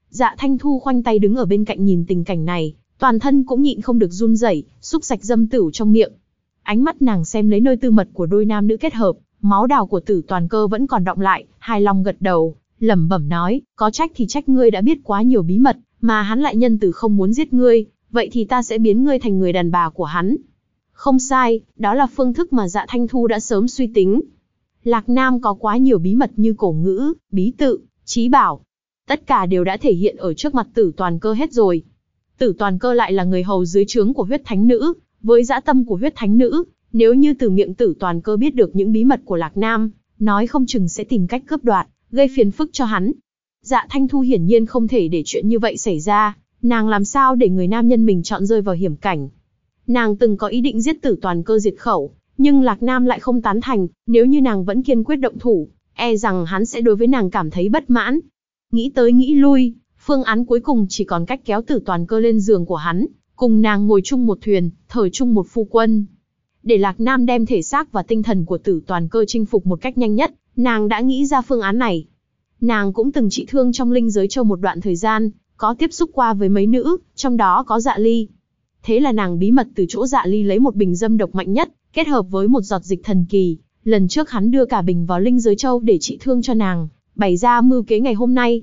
Dạ Thanh Thu khoanh tay đứng ở bên cạnh nhìn tình cảnh này, toàn thân cũng nhịn không được run rẩy, xúc sạch dâm tửu trong miệng. Ánh mắt nàng xem lấy nơi tư mật của đôi nam nữ kết hợp, máu đào của tử toàn cơ vẫn còn động lại, hài lòng gật đầu, lẩm bẩm nói, có trách thì trách ngươi đã biết quá nhiều bí mật, mà hắn lại nhân từ không muốn giết ngươi, vậy thì ta sẽ biến ngươi thành người đàn bà của hắn. Không sai, đó là phương thức mà dạ thanh thu đã sớm suy tính. Lạc Nam có quá nhiều bí mật như cổ ngữ, bí tự, trí bảo. Tất cả đều đã thể hiện ở trước mặt tử toàn cơ hết rồi. Tử toàn cơ lại là người hầu dưới trướng của huyết thánh nữ, với dã tâm của huyết thánh nữ, nếu như từ miệng tử toàn cơ biết được những bí mật của Lạc Nam, nói không chừng sẽ tìm cách cướp đoạt, gây phiền phức cho hắn. Dạ Thanh Thu hiển nhiên không thể để chuyện như vậy xảy ra, nàng làm sao để người nam nhân mình chọn rơi vào hiểm cảnh. Nàng từng có ý định giết tử toàn cơ diệt khẩu, nhưng Lạc Nam lại không tán thành, nếu như nàng vẫn kiên quyết động thủ, e rằng hắn sẽ đối với nàng cảm thấy bất mãn. Nghĩ tới nghĩ lui, phương án cuối cùng chỉ còn cách kéo tử toàn cơ lên giường của hắn, cùng nàng ngồi chung một thuyền, thở chung một phu quân. Để Lạc Nam đem thể xác và tinh thần của tử toàn cơ chinh phục một cách nhanh nhất, nàng đã nghĩ ra phương án này. Nàng cũng từng trị thương trong linh giới châu một đoạn thời gian, có tiếp xúc qua với mấy nữ, trong đó có dạ ly. Thế là nàng bí mật từ chỗ dạ ly lấy một bình dâm độc mạnh nhất, kết hợp với một giọt dịch thần kỳ. Lần trước hắn đưa cả bình vào linh giới châu để trị thương cho nàng, bày ra mưu kế ngày hôm nay.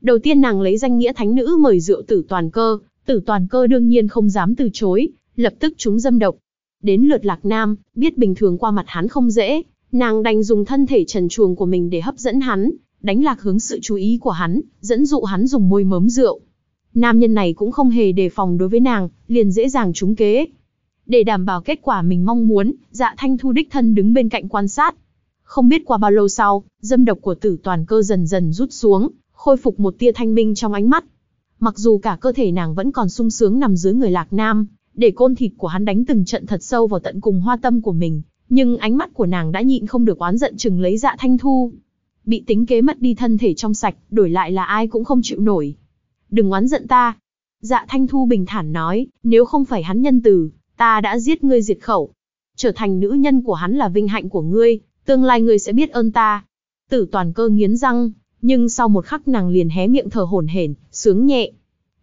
Đầu tiên nàng lấy danh nghĩa thánh nữ mời rượu tử toàn cơ, tử toàn cơ đương nhiên không dám từ chối, lập tức chúng dâm độc. Đến lượt lạc nam, biết bình thường qua mặt hắn không dễ, nàng đành dùng thân thể trần truồng của mình để hấp dẫn hắn, đánh lạc hướng sự chú ý của hắn, dẫn dụ hắn dùng môi mớm rượu. Nam nhân này cũng không hề đề phòng đối với nàng, liền dễ dàng trúng kế. Để đảm bảo kết quả mình mong muốn, dạ thanh thu đích thân đứng bên cạnh quan sát. Không biết qua bao lâu sau, dâm độc của tử toàn cơ dần dần rút xuống, khôi phục một tia thanh minh trong ánh mắt. Mặc dù cả cơ thể nàng vẫn còn sung sướng nằm dưới người lạc nam, để côn thịt của hắn đánh từng trận thật sâu vào tận cùng hoa tâm của mình, nhưng ánh mắt của nàng đã nhịn không được oán giận chừng lấy dạ thanh thu. Bị tính kế mất đi thân thể trong sạch, đổi lại là ai cũng không chịu nổi. Đừng oán giận ta. Dạ thanh thu bình thản nói, nếu không phải hắn nhân từ, ta đã giết ngươi diệt khẩu. Trở thành nữ nhân của hắn là vinh hạnh của ngươi, tương lai ngươi sẽ biết ơn ta. Tử toàn cơ nghiến răng, nhưng sau một khắc nàng liền hé miệng thở hổn hển, sướng nhẹ.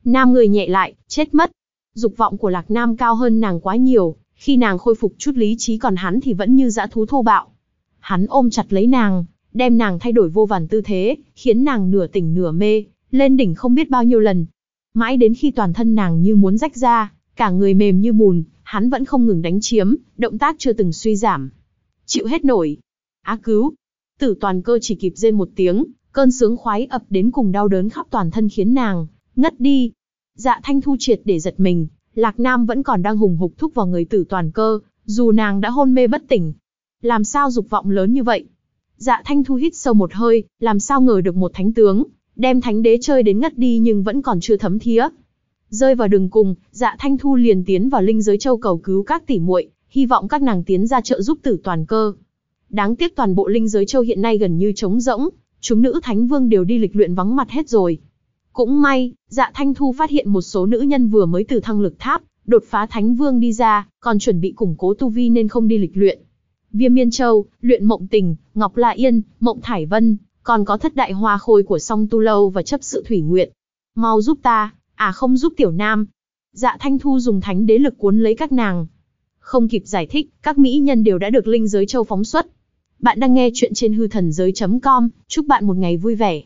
Nam người nhẹ lại, chết mất. Dục vọng của Lạc Nam cao hơn nàng quá nhiều, khi nàng khôi phục chút lý trí còn hắn thì vẫn như dã thú thô bạo. Hắn ôm chặt lấy nàng, đem nàng thay đổi vô vàn tư thế, khiến nàng nửa tỉnh nửa mê, lên đỉnh không biết bao nhiêu lần. Mãi đến khi toàn thân nàng như muốn rách ra, cả người mềm như bùn, hắn vẫn không ngừng đánh chiếm, động tác chưa từng suy giảm. Chịu hết nổi. Á cứu! Tử toàn cơ chỉ kịp rên một tiếng, cơn sướng khoái ập đến cùng đau đớn khắp toàn thân khiến nàng, ngất đi. Dạ thanh thu triệt để giật mình, Lạc Nam vẫn còn đang hùng hục thúc vào người tử toàn cơ, dù nàng đã hôn mê bất tỉnh. Làm sao dục vọng lớn như vậy? Dạ thanh thu hít sâu một hơi, làm sao ngờ được một thánh tướng, đem thánh đế chơi đến ngất đi nhưng vẫn còn chưa thấm thía. Rơi vào đường cùng, dạ thanh thu liền tiến vào linh giới châu cầu cứu các tỷ muội, hy vọng các nàng tiến ra trợ giúp tử toàn cơ. Đáng tiếc toàn bộ linh giới châu hiện nay gần như trống rỗng, chúng nữ thánh vương đều đi lịch luyện vắng mặt hết rồi. Cũng may, dạ thanh thu phát hiện một số nữ nhân vừa mới từ thăng lực tháp, đột phá thánh vương đi ra, còn chuẩn bị củng cố tu vi nên không đi lịch luyện. Viêm Miên Châu, Luyện Mộng Tình, Ngọc La Yên, Mộng Thải Vân, còn có thất đại hoa khôi của song tu lâu và chấp sự thủy nguyện. Mau giúp ta, à không giúp tiểu nam. Dạ Thanh Thu dùng thánh đế lực cuốn lấy các nàng. Không kịp giải thích, các mỹ nhân đều đã được linh giới châu phóng xuất. Bạn đang nghe chuyện trên hư thần giới.com, chúc bạn một ngày vui vẻ.